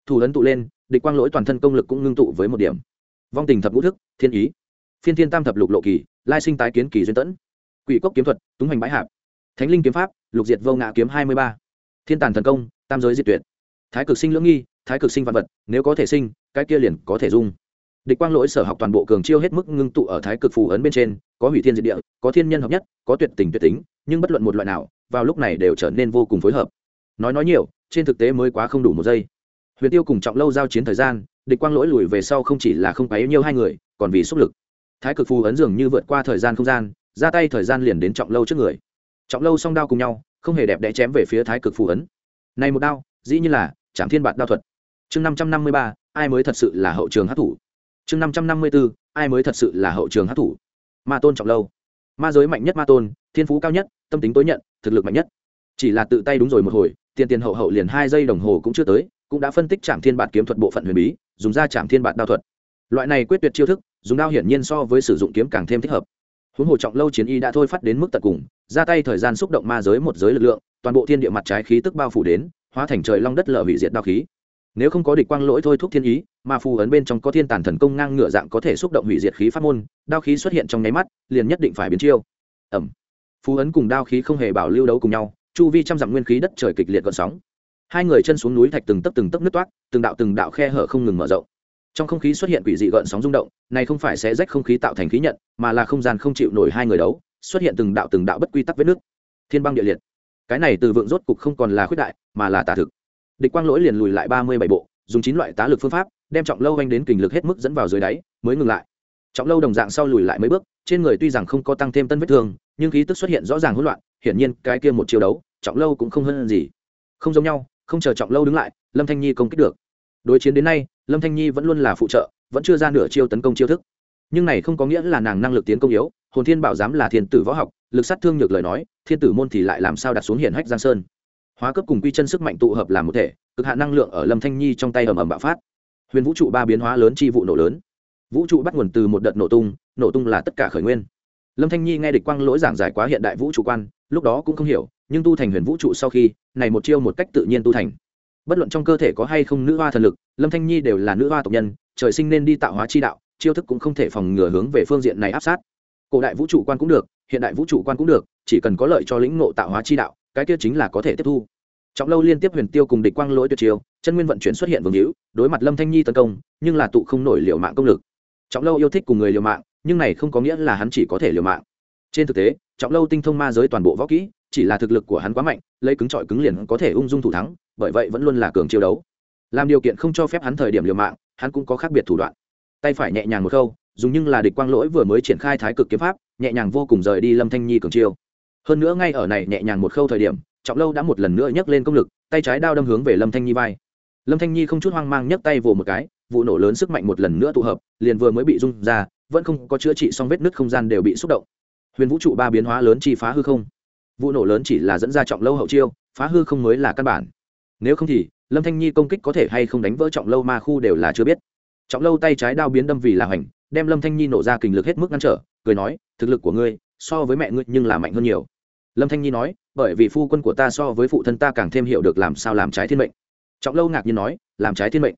Thủ ấn tụ lên, địch quang lỗi toàn thân công lực cũng ngưng tụ với một điểm. Vong tình thập ngũ thức, thiên ý. Phiên thiên tam thập lục lộ kỳ, lai sinh tái kiến kỳ duyên tẫn. Quỷ cốc kiếm thuật, túng Hoành bãi hạp. Thánh linh kiếm pháp, lục diệt vô ngã kiếm hai mươi ba. Thiên tàn thần công, tam giới diệt tuyệt. Thái cực sinh lưỡng nghi thái cực sinh văn vật, nếu có thể sinh, cái kia liền có thể dung. Địch quang lỗi sở học toàn bộ cường chiêu hết mức ngưng tụ ở thái cực phù ấn bên trên, có hủy thiên diệt địa, có thiên nhân hợp nhất, có tuyệt tình tuyệt tính, nhưng bất luận một loại nào, vào lúc này đều trở nên vô cùng phối hợp. Nói nói nhiều, trên thực tế mới quá không đủ một giây. Huyền tiêu cùng trọng lâu giao chiến thời gian, địch quang lỗi lùi về sau không chỉ là không bấy nhiêu hai người, còn vì sức lực. Thái cực phù ấn dường như vượt qua thời gian không gian, ra tay thời gian liền đến trọng lâu trước người. Trọng lâu song đao cùng nhau, không hề đẹp đẽ chém về phía thái cực phù ấn. Này một đao, dĩ như là chạm thiên bạt đao thuật chương năm trăm năm mươi ba, ai mới thật sự là hậu trường hát thủ? Chương năm trăm năm mươi b ố ai mới thật sự là hậu trường hát thủ? Ma tôn trọng lâu. Ma giới mạnh nhất ma tôn, thiên phú cao nhất, tâm tính tối nhận, thực lực mạnh nhất. Chỉ là tự tay đúng rồi một hồi, tiền tiền hậu hậu liền hai giây đồng hồ cũng chưa tới, cũng đã phân tích trạm thiên bạt kiếm thuật bộ phận huyền bí, dùng ra trạm thiên bạt đao thuật. Loại này quyết tuyệt chiêu thức, dùng đao hiển nhiên so với sử dụng kiếm càng thêm thích hợp. Huống hồ trọng lâu chiến y đã thôi phát đến mức tận cùng, ra tay thời gian xúc động ma giới một giới lực lượng, toàn bộ thiên địa mặt trái khí tức bao phủ đến, hóa thành trời long đất lở hủy diệt đao khí nếu không có địch quang lỗi thôi thúc thiên ý, mà phù ấn bên trong có thiên tàn thần công ngang ngựa dạng có thể xúc động hủy diệt khí pháp môn, đao khí xuất hiện trong nháy mắt, liền nhất định phải biến chiêu. Ẩm phù ấn cùng đao khí không hề bảo lưu đấu cùng nhau, chu vi trăm dặm nguyên khí đất trời kịch liệt gợn sóng. Hai người chân xuống núi thạch từng tấc từng tấc nứt toát từng đạo từng đạo khe hở không ngừng mở rộng. Trong không khí xuất hiện quỷ dị gợn sóng rung động, này không phải sẽ rách không khí tạo thành khí nhận, mà là không gian không chịu nổi hai người đấu, xuất hiện từng đạo từng đạo bất quy tắc vết nước thiên băng địa liệt. Cái này từ vượng rốt cục không còn là khuyết đại, mà là tả thực địch quang lỗi liền lùi lại ba mươi bảy bộ, dùng chín loại tá lực phương pháp, đem trọng lâu anh đến kình lực hết mức dẫn vào dưới đáy, mới ngừng lại. Trọng lâu đồng dạng sau lùi lại mấy bước, trên người tuy rằng không có tăng thêm tân vết thương, nhưng khí tức xuất hiện rõ ràng hỗn loạn, hiển nhiên cái kia một chiều đấu, trọng lâu cũng không hơn gì. Không giống nhau, không chờ trọng lâu đứng lại, lâm thanh nhi công kích được. Đối chiến đến nay, lâm thanh nhi vẫn luôn là phụ trợ, vẫn chưa ra nửa chiêu tấn công chiêu thức. Nhưng này không có nghĩa là nàng năng lực tiến công yếu, hồn thiên bảo giám là thiên tử võ học, lực sát thương nhược lời nói, thiên tử môn thì lại làm sao đặt xuống hiển hách giang sơn hóa cấp cùng quy chân sức mạnh tụ hợp làm một thể, cực hạn năng lượng ở lâm thanh nhi trong tay ầm ầm bạo phát. Huyền vũ trụ ba biến hóa lớn chi vụ nổ lớn. Vũ trụ bắt nguồn từ một đợt nổ tung nổ tung là tất cả khởi nguyên. Lâm thanh nhi nghe địch quang lỗi giảng giải quá hiện đại vũ trụ quan, lúc đó cũng không hiểu, nhưng tu thành huyền vũ trụ sau khi, này một chiêu một cách tự nhiên tu thành. Bất luận trong cơ thể có hay không nữ hoa thần lực, lâm thanh nhi đều là nữ hoa tộc nhân, trời sinh nên đi tạo hóa chi đạo, chiêu thức cũng không thể phòng ngừa hướng về phương diện này áp sát. Cổ đại vũ trụ quan cũng được, hiện đại vũ trụ quan cũng được, chỉ cần có lợi cho lĩnh ngộ tạo hóa chi đạo cái kia chính là có thể tiếp thu. Trọng lâu liên tiếp huyền tiêu cùng địch quang lỗi tuyệt chiêu, chân nguyên vận chuyển xuất hiện vương hữu, đối mặt lâm thanh nhi tấn công, nhưng là tụ không nổi liều mạng công lực. Trọng lâu yêu thích cùng người liều mạng, nhưng này không có nghĩa là hắn chỉ có thể liều mạng. Trên thực tế, trọng lâu tinh thông ma giới toàn bộ võ kỹ, chỉ là thực lực của hắn quá mạnh, lấy cứng trọi cứng liền có thể ung dung thủ thắng, bởi vậy vẫn luôn là cường chiêu đấu. Làm điều kiện không cho phép hắn thời điểm liều mạng, hắn cũng có khác biệt thủ đoạn. Tay phải nhẹ nhàng một khâu, dùng nhưng là địch quang lỗi vừa mới triển khai thái cực kiếm pháp, nhẹ nhàng vô cùng rời đi lâm thanh nhi cường chiêu hơn nữa ngay ở này nhẹ nhàng một khâu thời điểm, trọng lâu đã một lần nữa nhấc lên công lực, tay trái đao đâm hướng về lâm thanh nhi vai. Lâm thanh nhi không chút hoang mang nhấc tay vồ một cái, vụ nổ lớn sức mạnh một lần nữa tụ hợp, liền vừa mới bị rung ra, vẫn không có chữa trị xong vết nứt không gian đều bị xúc động. Huyền vũ trụ ba biến hóa lớn chi phá hư không. Vụ nổ lớn chỉ là dẫn ra trọng lâu hậu chiêu, phá hư không mới là căn bản. Nếu không thì, lâm thanh nhi công kích có thể hay không đánh vỡ trọng lâu ma khu đều là chưa biết. Trọng lâu tay trái đao biến đâm vì là hoành, đem lâm thanh nhi nổ ra kình lực hết mức ngăn trở, cười nói, thực lực của ngươi so với mẹ ngươi nhưng là mạnh hơn nhiều. Lâm thanh nhi nói, bởi vì phu quân của ta so với phụ thân ta càng thêm hiểu được làm sao làm trái thiên mệnh. Trọng lâu ngạc nhiên nói, làm trái thiên mệnh.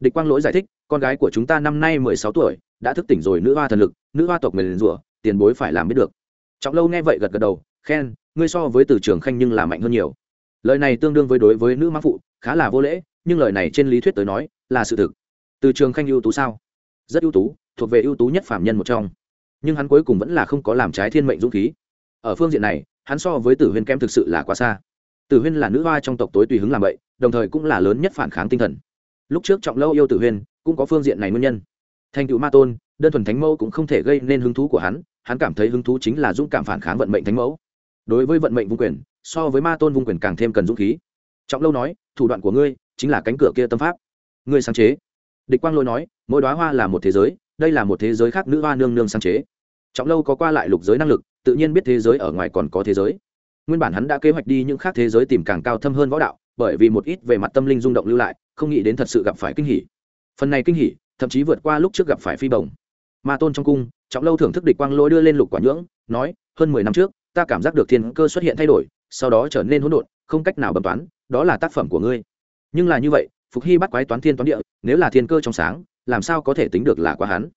Địch quang lỗi giải thích, con gái của chúng ta năm nay mười sáu tuổi, đã thức tỉnh rồi, nữ hoa thần lực, nữ hoa tộc người rủa, tiền bối phải làm biết được. Trọng lâu nghe vậy gật gật đầu, khen, ngươi so với từ trường khanh nhưng là mạnh hơn nhiều. Lời này tương đương với đối với nữ mã phụ, khá là vô lễ, nhưng lời này trên lý thuyết tới nói, là sự thực. Từ trường khanh ưu tú sao? Rất ưu tú, thuộc về ưu tú nhất phạm nhân một trong nhưng hắn cuối cùng vẫn là không có làm trái thiên mệnh dũng khí. Ở phương diện này, hắn so với tử huyên kem thực sự là quá xa. Tử huyên là nữ hoa trong tộc tối tùy hứng làm vậy, đồng thời cũng là lớn nhất phản kháng tinh thần. Lúc trước trọng lâu yêu tử huyên, cũng có phương diện này nguyên nhân. Thành cựu ma tôn, đơn thuần thánh mẫu cũng không thể gây nên hứng thú của hắn hắn cảm thấy hứng thú chính là dũng cảm phản kháng vận mệnh thánh mẫu. Đối với vận mệnh vung quyền, so với ma tôn vung quyền càng thêm cần dũng khí. Trọng lâu nói, thủ đoạn của ngươi chính là cánh cửa kia tâm pháp. Ngươi sáng chế. Địch quang lôi nói, mỗi đoá hoa là một thế giới đây là một thế giới khác nữ hoa nương nương sáng chế. Trọng lâu có qua lại lục giới năng lực, tự nhiên biết thế giới ở ngoài còn có thế giới. Nguyên bản hắn đã kế hoạch đi những khác thế giới tìm càng cao thâm hơn võ đạo, bởi vì một ít về mặt tâm linh rung động lưu lại, không nghĩ đến thật sự gặp phải kinh hỉ. Phần này kinh hỉ, thậm chí vượt qua lúc trước gặp phải phi bồng ma tôn trong cung, trọng lâu thưởng thức địch quang lỗi đưa lên lục quả nhưỡng, nói, hơn mười năm trước, ta cảm giác được thiên cơ xuất hiện thay đổi, sau đó trở nên hỗn độn, không cách nào bẩm toán, đó là tác phẩm của ngươi. Nhưng là như vậy, phục hy bắt quái toán thiên toán địa, nếu là thiên cơ trong sáng làm sao có thể tính được là quá hắn?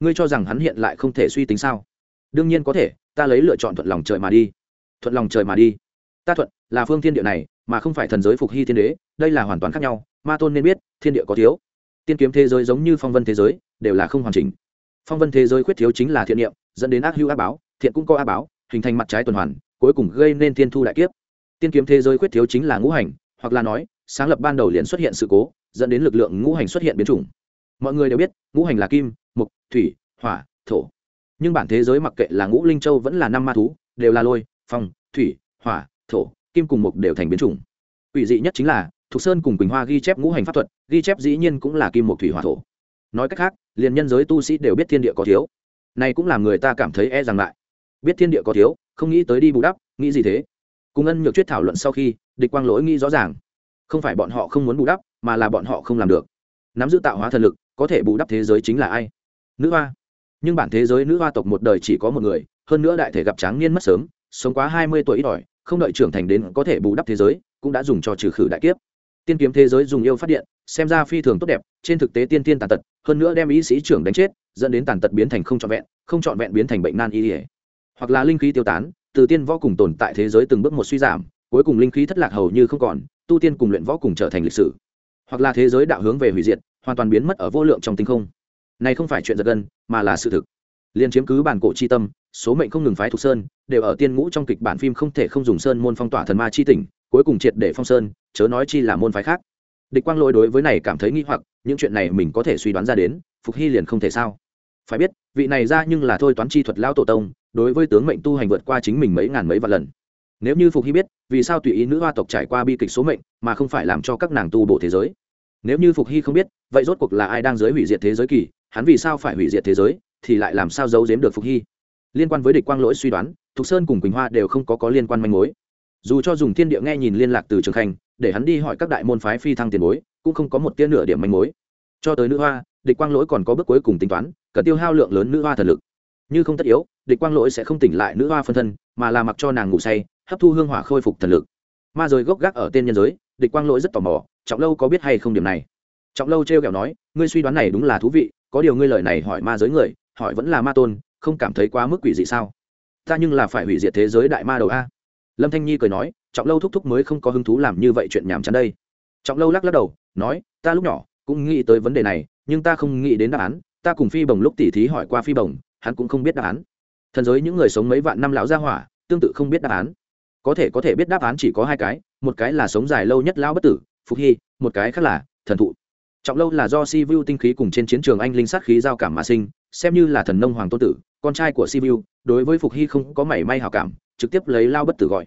Ngươi cho rằng hắn hiện lại không thể suy tính sao? Đương nhiên có thể, ta lấy lựa chọn thuận lòng trời mà đi. Thuận lòng trời mà đi. Ta thuận, là phương thiên địa này, mà không phải thần giới phục hy thiên đế, đây là hoàn toàn khác nhau, ma tôn nên biết, thiên địa có thiếu. Tiên kiếm thế giới giống như phong vân thế giới, đều là không hoàn chỉnh. Phong vân thế giới khuyết thiếu chính là thiện niệm, dẫn đến ác hữu ác báo, thiện cũng có ác báo, hình thành mặt trái tuần hoàn, cuối cùng gây nên thiên thu đại kiếp. Tiên kiếm thế giới khuyết thiếu chính là ngũ hành, hoặc là nói, sáng lập ban đầu liền xuất hiện sự cố, dẫn đến lực lượng ngũ hành xuất hiện biến chủng mọi người đều biết, ngũ hành là kim mục thủy, hỏa, thổ. Nhưng bản thế giới mặc kệ là ngũ linh châu vẫn là năm ma thú, đều là lôi, phong, thủy, hỏa, thổ, kim cùng mục đều thành biến chủng. Ủy dị nhất chính là, thục sơn cùng quỳnh hoa ghi chép ngũ hành pháp thuật, ghi chép dĩ nhiên cũng là kim mục thủy, hỏa, thổ. Nói cách khác, liền nhân giới tu sĩ đều biết thiên địa có thiếu. Này cũng làm người ta cảm thấy e rằng lại. Biết thiên địa có thiếu, không nghĩ tới đi bù đắp, nghĩ gì thế? Cùng ân nhược chuyết thảo luận sau khi, địch quang lỗi nghĩ rõ ràng. Không phải bọn họ không muốn bù đắp, mà là bọn họ không làm được. Nắm giữ tạo hóa thần lực có thể bù đắp thế giới chính là ai? Nữ hoa. Nhưng bản thế giới nữ hoa tộc một đời chỉ có một người, hơn nữa đại thể gặp tráng niên mất sớm, sống quá hai mươi tuổi ít ỏi, không đợi trưởng thành đến có thể bù đắp thế giới, cũng đã dùng cho trừ khử đại kiếp. Tiên kiếm thế giới dùng yêu phát điện, xem ra phi thường tốt đẹp, trên thực tế tiên tiên tàn tật, hơn nữa đem ý sĩ trưởng đánh chết, dẫn đến tàn tật biến thành không trọn vẹn, không trọn vẹn biến thành bệnh nan y ỉa hoặc là linh khí tiêu tán, từ tiên võ cùng tồn tại thế giới từng bước một suy giảm, cuối cùng linh khí thất lạc hầu như không còn, tu tiên cùng luyện võ cùng trở thành lịch sử. Hoặc là thế giới đạo hướng về hủy diệt hoàn toàn biến mất ở vô lượng trong tinh không. Này không phải chuyện giật gân, mà là sự thực. Liên chiếm cứ bản cổ chi tâm, số mệnh không ngừng phái thuộc sơn, đều ở tiên ngũ trong kịch bản phim không thể không dùng sơn môn phong tỏa thần ma chi tỉnh, cuối cùng triệt để phong sơn, chớ nói chi là môn phái khác. Địch quang lỗi đối với này cảm thấy nghi hoặc, những chuyện này mình có thể suy đoán ra đến, phục hy liền không thể sao? Phải biết, vị này ra nhưng là thôi toán chi thuật lao tổ tông, đối với tướng mệnh tu hành vượt qua chính mình mấy ngàn mấy vạn lần. Nếu như phục hy biết, vì sao tùy ý nữ hoa tộc trải qua bi kịch số mệnh, mà không phải làm cho các nàng tu bổ thế giới? Nếu như phục hy không biết, vậy rốt cuộc là ai đang giới hủy diệt thế giới kỳ, hắn vì sao phải hủy diệt thế giới, thì lại làm sao giấu giếm được phục hy? Liên quan với địch quang lỗi suy đoán, thục sơn cùng quỳnh hoa đều không có có liên quan manh mối. Dù cho dùng thiên địa nghe nhìn liên lạc từ trường khanh để hắn đi hỏi các đại môn phái phi thăng tiền bối, cũng không có một tia nửa điểm manh mối. Cho tới nữ hoa, địch quang lỗi còn có bước cuối cùng tính toán, cần tiêu hao lượng lớn nữ hoa thần lực. Như không tất yếu, địch quang lỗi sẽ không tỉnh lại nữ hoa phân thân, mà là mặc cho nàng ngủ say, hấp thu hương hỏa khôi phục thần lực. Ma rồi gốc gác ở tên nhân giới, địch quang lỗi rất tò mò trọng lâu có biết hay không điểm này? Trọng lâu t r e o kẹo nói, ngươi suy đoán này đúng là thú vị, có điều ngươi lời này hỏi ma giới người, hỏi vẫn là ma tôn, không cảm thấy quá mức quỷ dị sao? Ta nhưng là phải hủy diệt thế giới đại ma đầu a. Lâm thanh nhi cười nói, trọng lâu thúc thúc mới không có hứng thú làm như vậy chuyện nhàm chán đây. Trọng lâu lắc lắc đầu, nói, ta lúc nhỏ cũng nghĩ tới vấn đề này, nhưng ta không nghĩ đến đáp án, ta cùng phi bồng lúc tỉ thí hỏi qua phi bồng, hắn cũng không biết đáp án. Thần giới những người sống mấy vạn năm lão gia hỏa, tương tự không biết đáp án. Có thể có thể biết đáp án chỉ có hai cái, một cái là sống dài lâu nhất lão bất tử phục hy, một cái khác là thần thụ. Trọng lâu là do si vu tinh khí cùng trên chiến trường anh linh sát khí giao cảm mà sinh, xem như là thần nông hoàng tôn tử, con trai của si vu đối với phục hy không có mảy may hào cảm, trực tiếp lấy lao bất tử gọi.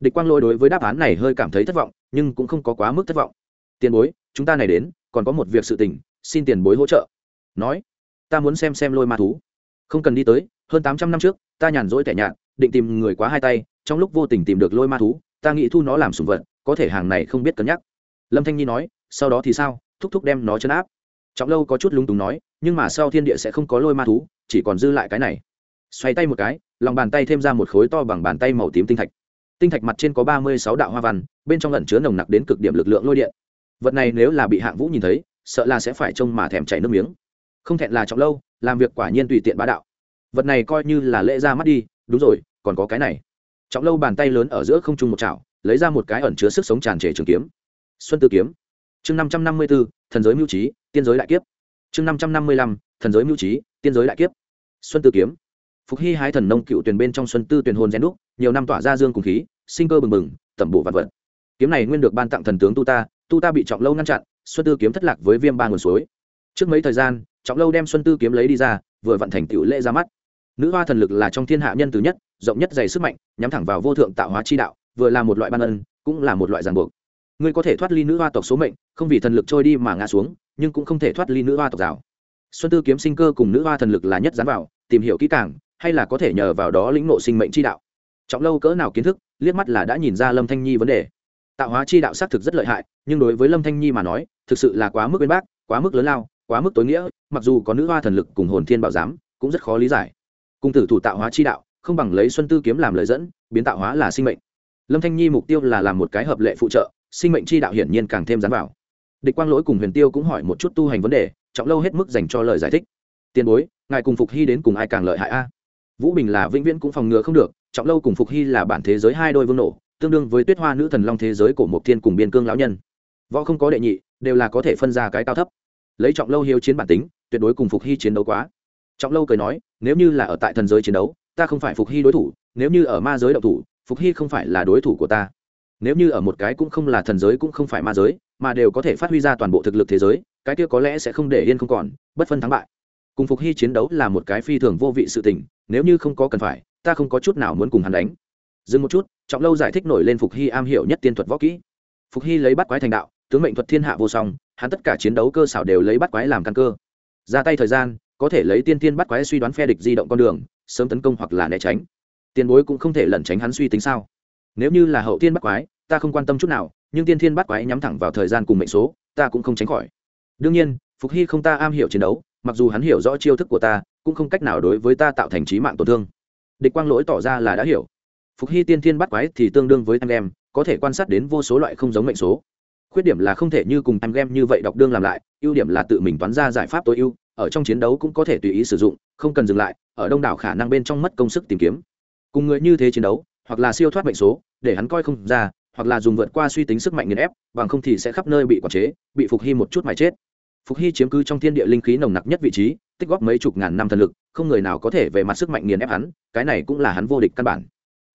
Địch quang lôi đối với đáp án này hơi cảm thấy thất vọng, nhưng cũng không có quá mức thất vọng. Tiền bối, chúng ta này đến, còn có một việc sự tình, xin tiền bối hỗ trợ. Nói, ta muốn xem xem lôi ma thú. Không cần đi tới, hơn tám trăm năm trước, ta nhàn rỗi tẻ nhạt, định tìm người quá hai tay, trong lúc vô tình tìm được lôi ma thú, ta nghĩ thu nó làm sùng vật, có thể hàng này không biết cân nhắc lâm thanh nhi nói, sau đó thì sao? Thúc thúc đem nó chấn áp. Trọng lâu có chút lung túng nói, nhưng mà sau thiên địa sẽ không có lôi ma thú, chỉ còn dư lại cái này. Xoay tay một cái, lòng bàn tay thêm ra một khối to bằng bàn tay màu tím tinh thạch. Tinh thạch mặt trên có ba mươi sáu đạo hoa văn, bên trong lẩn chứa nồng nặc đến cực điểm lực lượng lôi điện. Vật này nếu là bị hạng vũ nhìn thấy, sợ là sẽ phải trông mà thèm chảy nước miếng. Không thẹn là trọng lâu, làm việc quả nhiên tùy tiện bá đạo. Vật này coi như là lễ ra mắt đi, đúng rồi, còn có cái này. Trọng lâu bàn tay lớn ở giữa không trung một chảo, lấy ra một cái ẩn chứa sức sống tràn trề trường kiếm xuân tư kiếm. Chương năm trăm năm mươi b ố thần giới mưu trí, tiên giới đại kiếp. Chương năm trăm năm mươi lăm, thần giới mưu trí, tiên giới đại kiếp. Xuân tư kiếm. Phục hy hái thần nông cựu tuyển bên trong xuân tư tuyển hồn gen đúc, nhiều năm tỏa ra dương cùng khí, sinh cơ bừng bừng, tẩm bộ vạn vật. Kiếm này nguyên được ban tặng thần tướng tu ta tu ta bị trọng lâu ngăn chặn, xuân tư kiếm thất lạc với viêm ba nguồn suối. Trước mấy thời gian, trọng lâu đem xuân tư kiếm lấy đi ra, vừa vận thành tựu lễ ra mắt. Nữ hoa thần lực là trong thiên hạ nhân từ nhất, rộng nhất dày sức mạnh, nhắm thẳng vào vô thượng tạo hóa chi đạo, vừa là một loại ban ân, cũng là một loại ràng buộc ngươi có thể thoát ly nữ hoa tộc số mệnh, không vì thần lực trôi đi mà ngã xuống, nhưng cũng không thể thoát ly nữ hoa tộc rào. Xuân tư kiếm sinh cơ cùng nữ hoa thần lực là nhất dán vào, tìm hiểu kỹ càng, hay là có thể nhờ vào đó lĩnh nộ sinh mệnh chi đạo. Trọng lâu cỡ nào kiến thức, liếc mắt là đã nhìn ra lâm thanh nhi vấn đề. Tạo hóa chi đạo xác thực rất lợi hại, nhưng đối với lâm thanh nhi mà nói, thực sự là quá mức bên bác, quá mức lớn lao, quá mức tối nghĩa, mặc dù có nữ hoa thần lực cùng hồn thiên bảo giám, cũng rất khó lý giải. Cung tử thủ tạo hóa chi đạo, không bằng lấy xuân tư kiếm làm lời dẫn, biến tạo hóa là sinh mệnh. Lâm thanh nhi mục tiêu là làm một cái hợp lệ phụ trợ sinh mệnh chi đạo hiển nhiên càng thêm dán vào. Địch quang lỗi cùng huyền tiêu cũng hỏi một chút tu hành vấn đề, trọng lâu hết mức dành cho lời giải thích. Tiền bối, ngài cùng phục hy đến cùng ai càng lợi hại a? Vũ bình là vĩnh viễn cũng phòng ngừa không được, trọng lâu cùng phục hy là bản thế giới hai đôi vương nổ, tương đương với tuyết hoa nữ thần long thế giới của một thiên cùng biên cương lão nhân. Võ không có đệ nhị, đều là có thể phân ra cái cao thấp. Lấy trọng lâu hiếu chiến bản tính, tuyệt đối cùng phục hy chiến đấu quá. Trọng lâu cười nói, nếu như là ở tại thần giới chiến đấu, ta không phải phục hy đối thủ, nếu như ở ma giới đậu thủ, phục hy không phải là đối thủ của ta nếu như ở một cái cũng không là thần giới cũng không phải ma giới, mà đều có thể phát huy ra toàn bộ thực lực thế giới, cái kia có lẽ sẽ không để yên không còn, bất phân thắng bại. Cùng phục hy chiến đấu là một cái phi thường vô vị sự tình, nếu như không có cần phải, ta không có chút nào muốn cùng hắn đánh. Dừng một chút, trọng lâu giải thích nổi lên phục hy am hiểu nhất tiên thuật võ kỹ. Phục hy lấy bắt quái thành đạo, tướng mệnh thuật thiên hạ vô song, hắn tất cả chiến đấu cơ xảo đều lấy bắt quái làm căn cơ. Ra tay thời gian, có thể lấy tiên tiên bắt quái suy đoán phe địch di động con đường, sớm tấn công hoặc là né tránh. Tiền bối cũng không thể lẩn tránh hắn suy tính sao? Nếu như là hậu tiên bắt quái, ta không quan tâm chút nào, nhưng tiên thiên bắt quái nhắm thẳng vào thời gian cùng mệnh số, ta cũng không tránh khỏi. Đương nhiên, phục hy không ta am hiểu chiến đấu, mặc dù hắn hiểu rõ chiêu thức của ta, cũng không cách nào đối với ta tạo thành trí mạng tổn thương. Địch quang lỗi tỏ ra là đã hiểu. Phục hy tiên thiên bắt quái thì tương đương với anh em có thể quan sát đến vô số loại không giống mệnh số. Khuyết điểm là không thể như cùng anh em như vậy đọc đương làm lại, ưu điểm là tự mình toán ra giải pháp tối ưu, ở trong chiến đấu cũng có thể tùy ý sử dụng, không cần dừng lại, ở đông đảo khả năng bên trong mất công sức tìm kiếm. Cùng người như thế chiến đấu hoặc là siêu thoát mệnh số, để hắn coi không ra, hoặc là dùng vượt qua suy tính sức mạnh nghiền ép, bằng không thì sẽ khắp nơi bị quản chế, bị phục hy một chút mà chết. Phục hy chiếm cứ trong thiên địa linh khí nồng nặc nhất vị trí, tích góp mấy chục ngàn năm thần lực, không người nào có thể về mặt sức mạnh nghiền ép hắn, cái này cũng là hắn vô địch căn bản.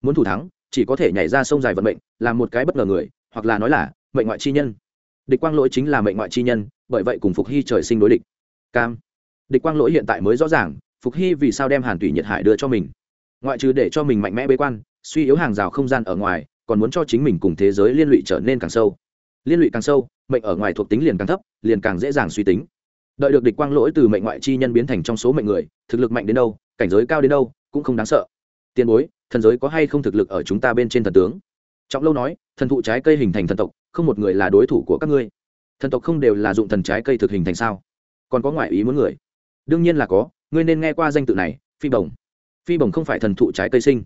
Muốn thủ thắng, chỉ có thể nhảy ra sông dài vận mệnh làm một cái bất ngờ người, hoặc là nói là mệnh ngoại chi nhân. Địch quang lỗi chính là mệnh ngoại chi nhân, bởi vậy cùng phục hy trời sinh đối địch. Cam. Địch quang lỗi hiện tại mới rõ ràng, phục hy vì sao đem hàn tùy nhiệt hải đưa cho mình? Ngoại trừ để cho mình mạnh mẽ bế quan suy yếu hàng rào không gian ở ngoài, còn muốn cho chính mình cùng thế giới liên lụy trở nên càng sâu. Liên lụy càng sâu, mệnh ở ngoài thuộc tính liền càng thấp, liền càng dễ dàng suy tính. Đợi được địch quang lỗi từ mệnh ngoại chi nhân biến thành trong số mệnh người, thực lực mạnh đến đâu, cảnh giới cao đến đâu, cũng không đáng sợ. Tiền bối, thần giới có hay không thực lực ở chúng ta bên trên thần tướng? Trọng lâu nói, thần thụ trái cây hình thành thần tộc, không một người là đối thủ của các ngươi. Thần tộc không đều là dụng thần trái cây thực hình thành sao? Còn có ngoại ý muốn người? Đương nhiên là có, ngươi nên nghe qua danh tự này, phi bồng phi bồng không phải thần thụ trái cây sinh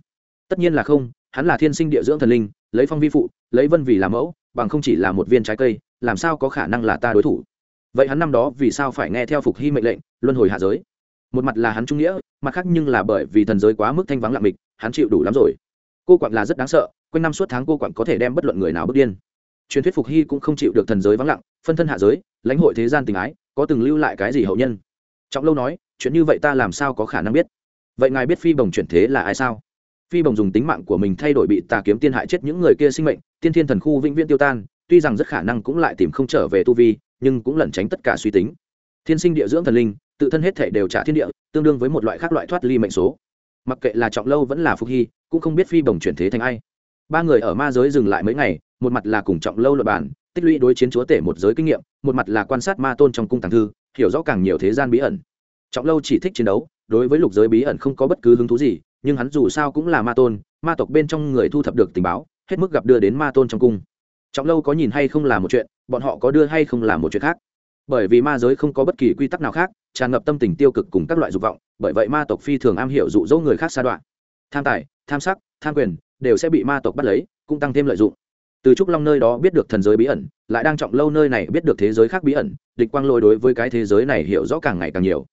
tất nhiên là không, hắn là thiên sinh địa dưỡng thần linh, lấy phong vi phụ, lấy vân vì làm mẫu, bằng không chỉ là một viên trái cây, làm sao có khả năng là ta đối thủ? Vậy hắn năm đó vì sao phải nghe theo phục hy mệnh lệnh, luân hồi hạ giới? Một mặt là hắn trung nghĩa, mặt khác nhưng là bởi vì thần giới quá mức thanh vắng lặng mịch, hắn chịu đủ lắm rồi. Cô quặng là rất đáng sợ, quanh năm suốt tháng cô quặng có thể đem bất luận người nào bước điên. Truyền thuyết phục hy cũng không chịu được thần giới vắng lặng, phân thân hạ giới, lãnh hội thế gian tình ái, có từng lưu lại cái gì hậu nhân? Trọng lâu nói, chuyện như vậy ta làm sao có khả năng biết? Vậy ngài biết phi bồng chuyển thế là ai sao? Phi bồng dùng tính mạng của mình thay đổi bị tà kiếm tiên hại chết những người kia sinh mệnh, tiên thiên thần khu vĩnh viễn tiêu tan, tuy rằng rất khả năng cũng lại tìm không trở về tu vi, nhưng cũng lẩn tránh tất cả suy tính. Thiên sinh địa dưỡng thần linh, tự thân hết thể đều trả thiên địa, tương đương với một loại khác loại thoát ly mệnh số. Mặc kệ là trọng lâu vẫn là phục hy, cũng không biết phi bồng chuyển thế thành ai. Ba người ở ma giới dừng lại mấy ngày, một mặt là cùng trọng lâu luật bản tích lũy đối chiến chúa tể một giới kinh nghiệm, một mặt là quan sát ma tôn trong cung tàng thư, hiểu rõ càng nhiều thế gian bí ẩn. Trọng lâu chỉ thích chiến đấu, đối với lục giới bí ẩn không có bất cứ hứng thú gì nhưng hắn dù sao cũng là ma tôn, ma tộc bên trong người thu thập được tình báo, hết mức gặp đưa đến ma tôn trong cung. Trọng lâu có nhìn hay không là một chuyện, bọn họ có đưa hay không là một chuyện khác. Bởi vì ma giới không có bất kỳ quy tắc nào khác, tràn ngập tâm tình tiêu cực cùng các loại dục vọng, bởi vậy ma tộc phi thường am hiểu dụ dỗ người khác xa đoạn tham tài, tham sắc, tham quyền, đều sẽ bị ma tộc bắt lấy, cũng tăng thêm lợi dụng. Từ trúc long nơi đó biết được thần giới bí ẩn, lại đang trọng lâu nơi này biết được thế giới khác bí ẩn, địch quang lôi đối với cái thế giới này hiểu rõ càng ngày càng nhiều.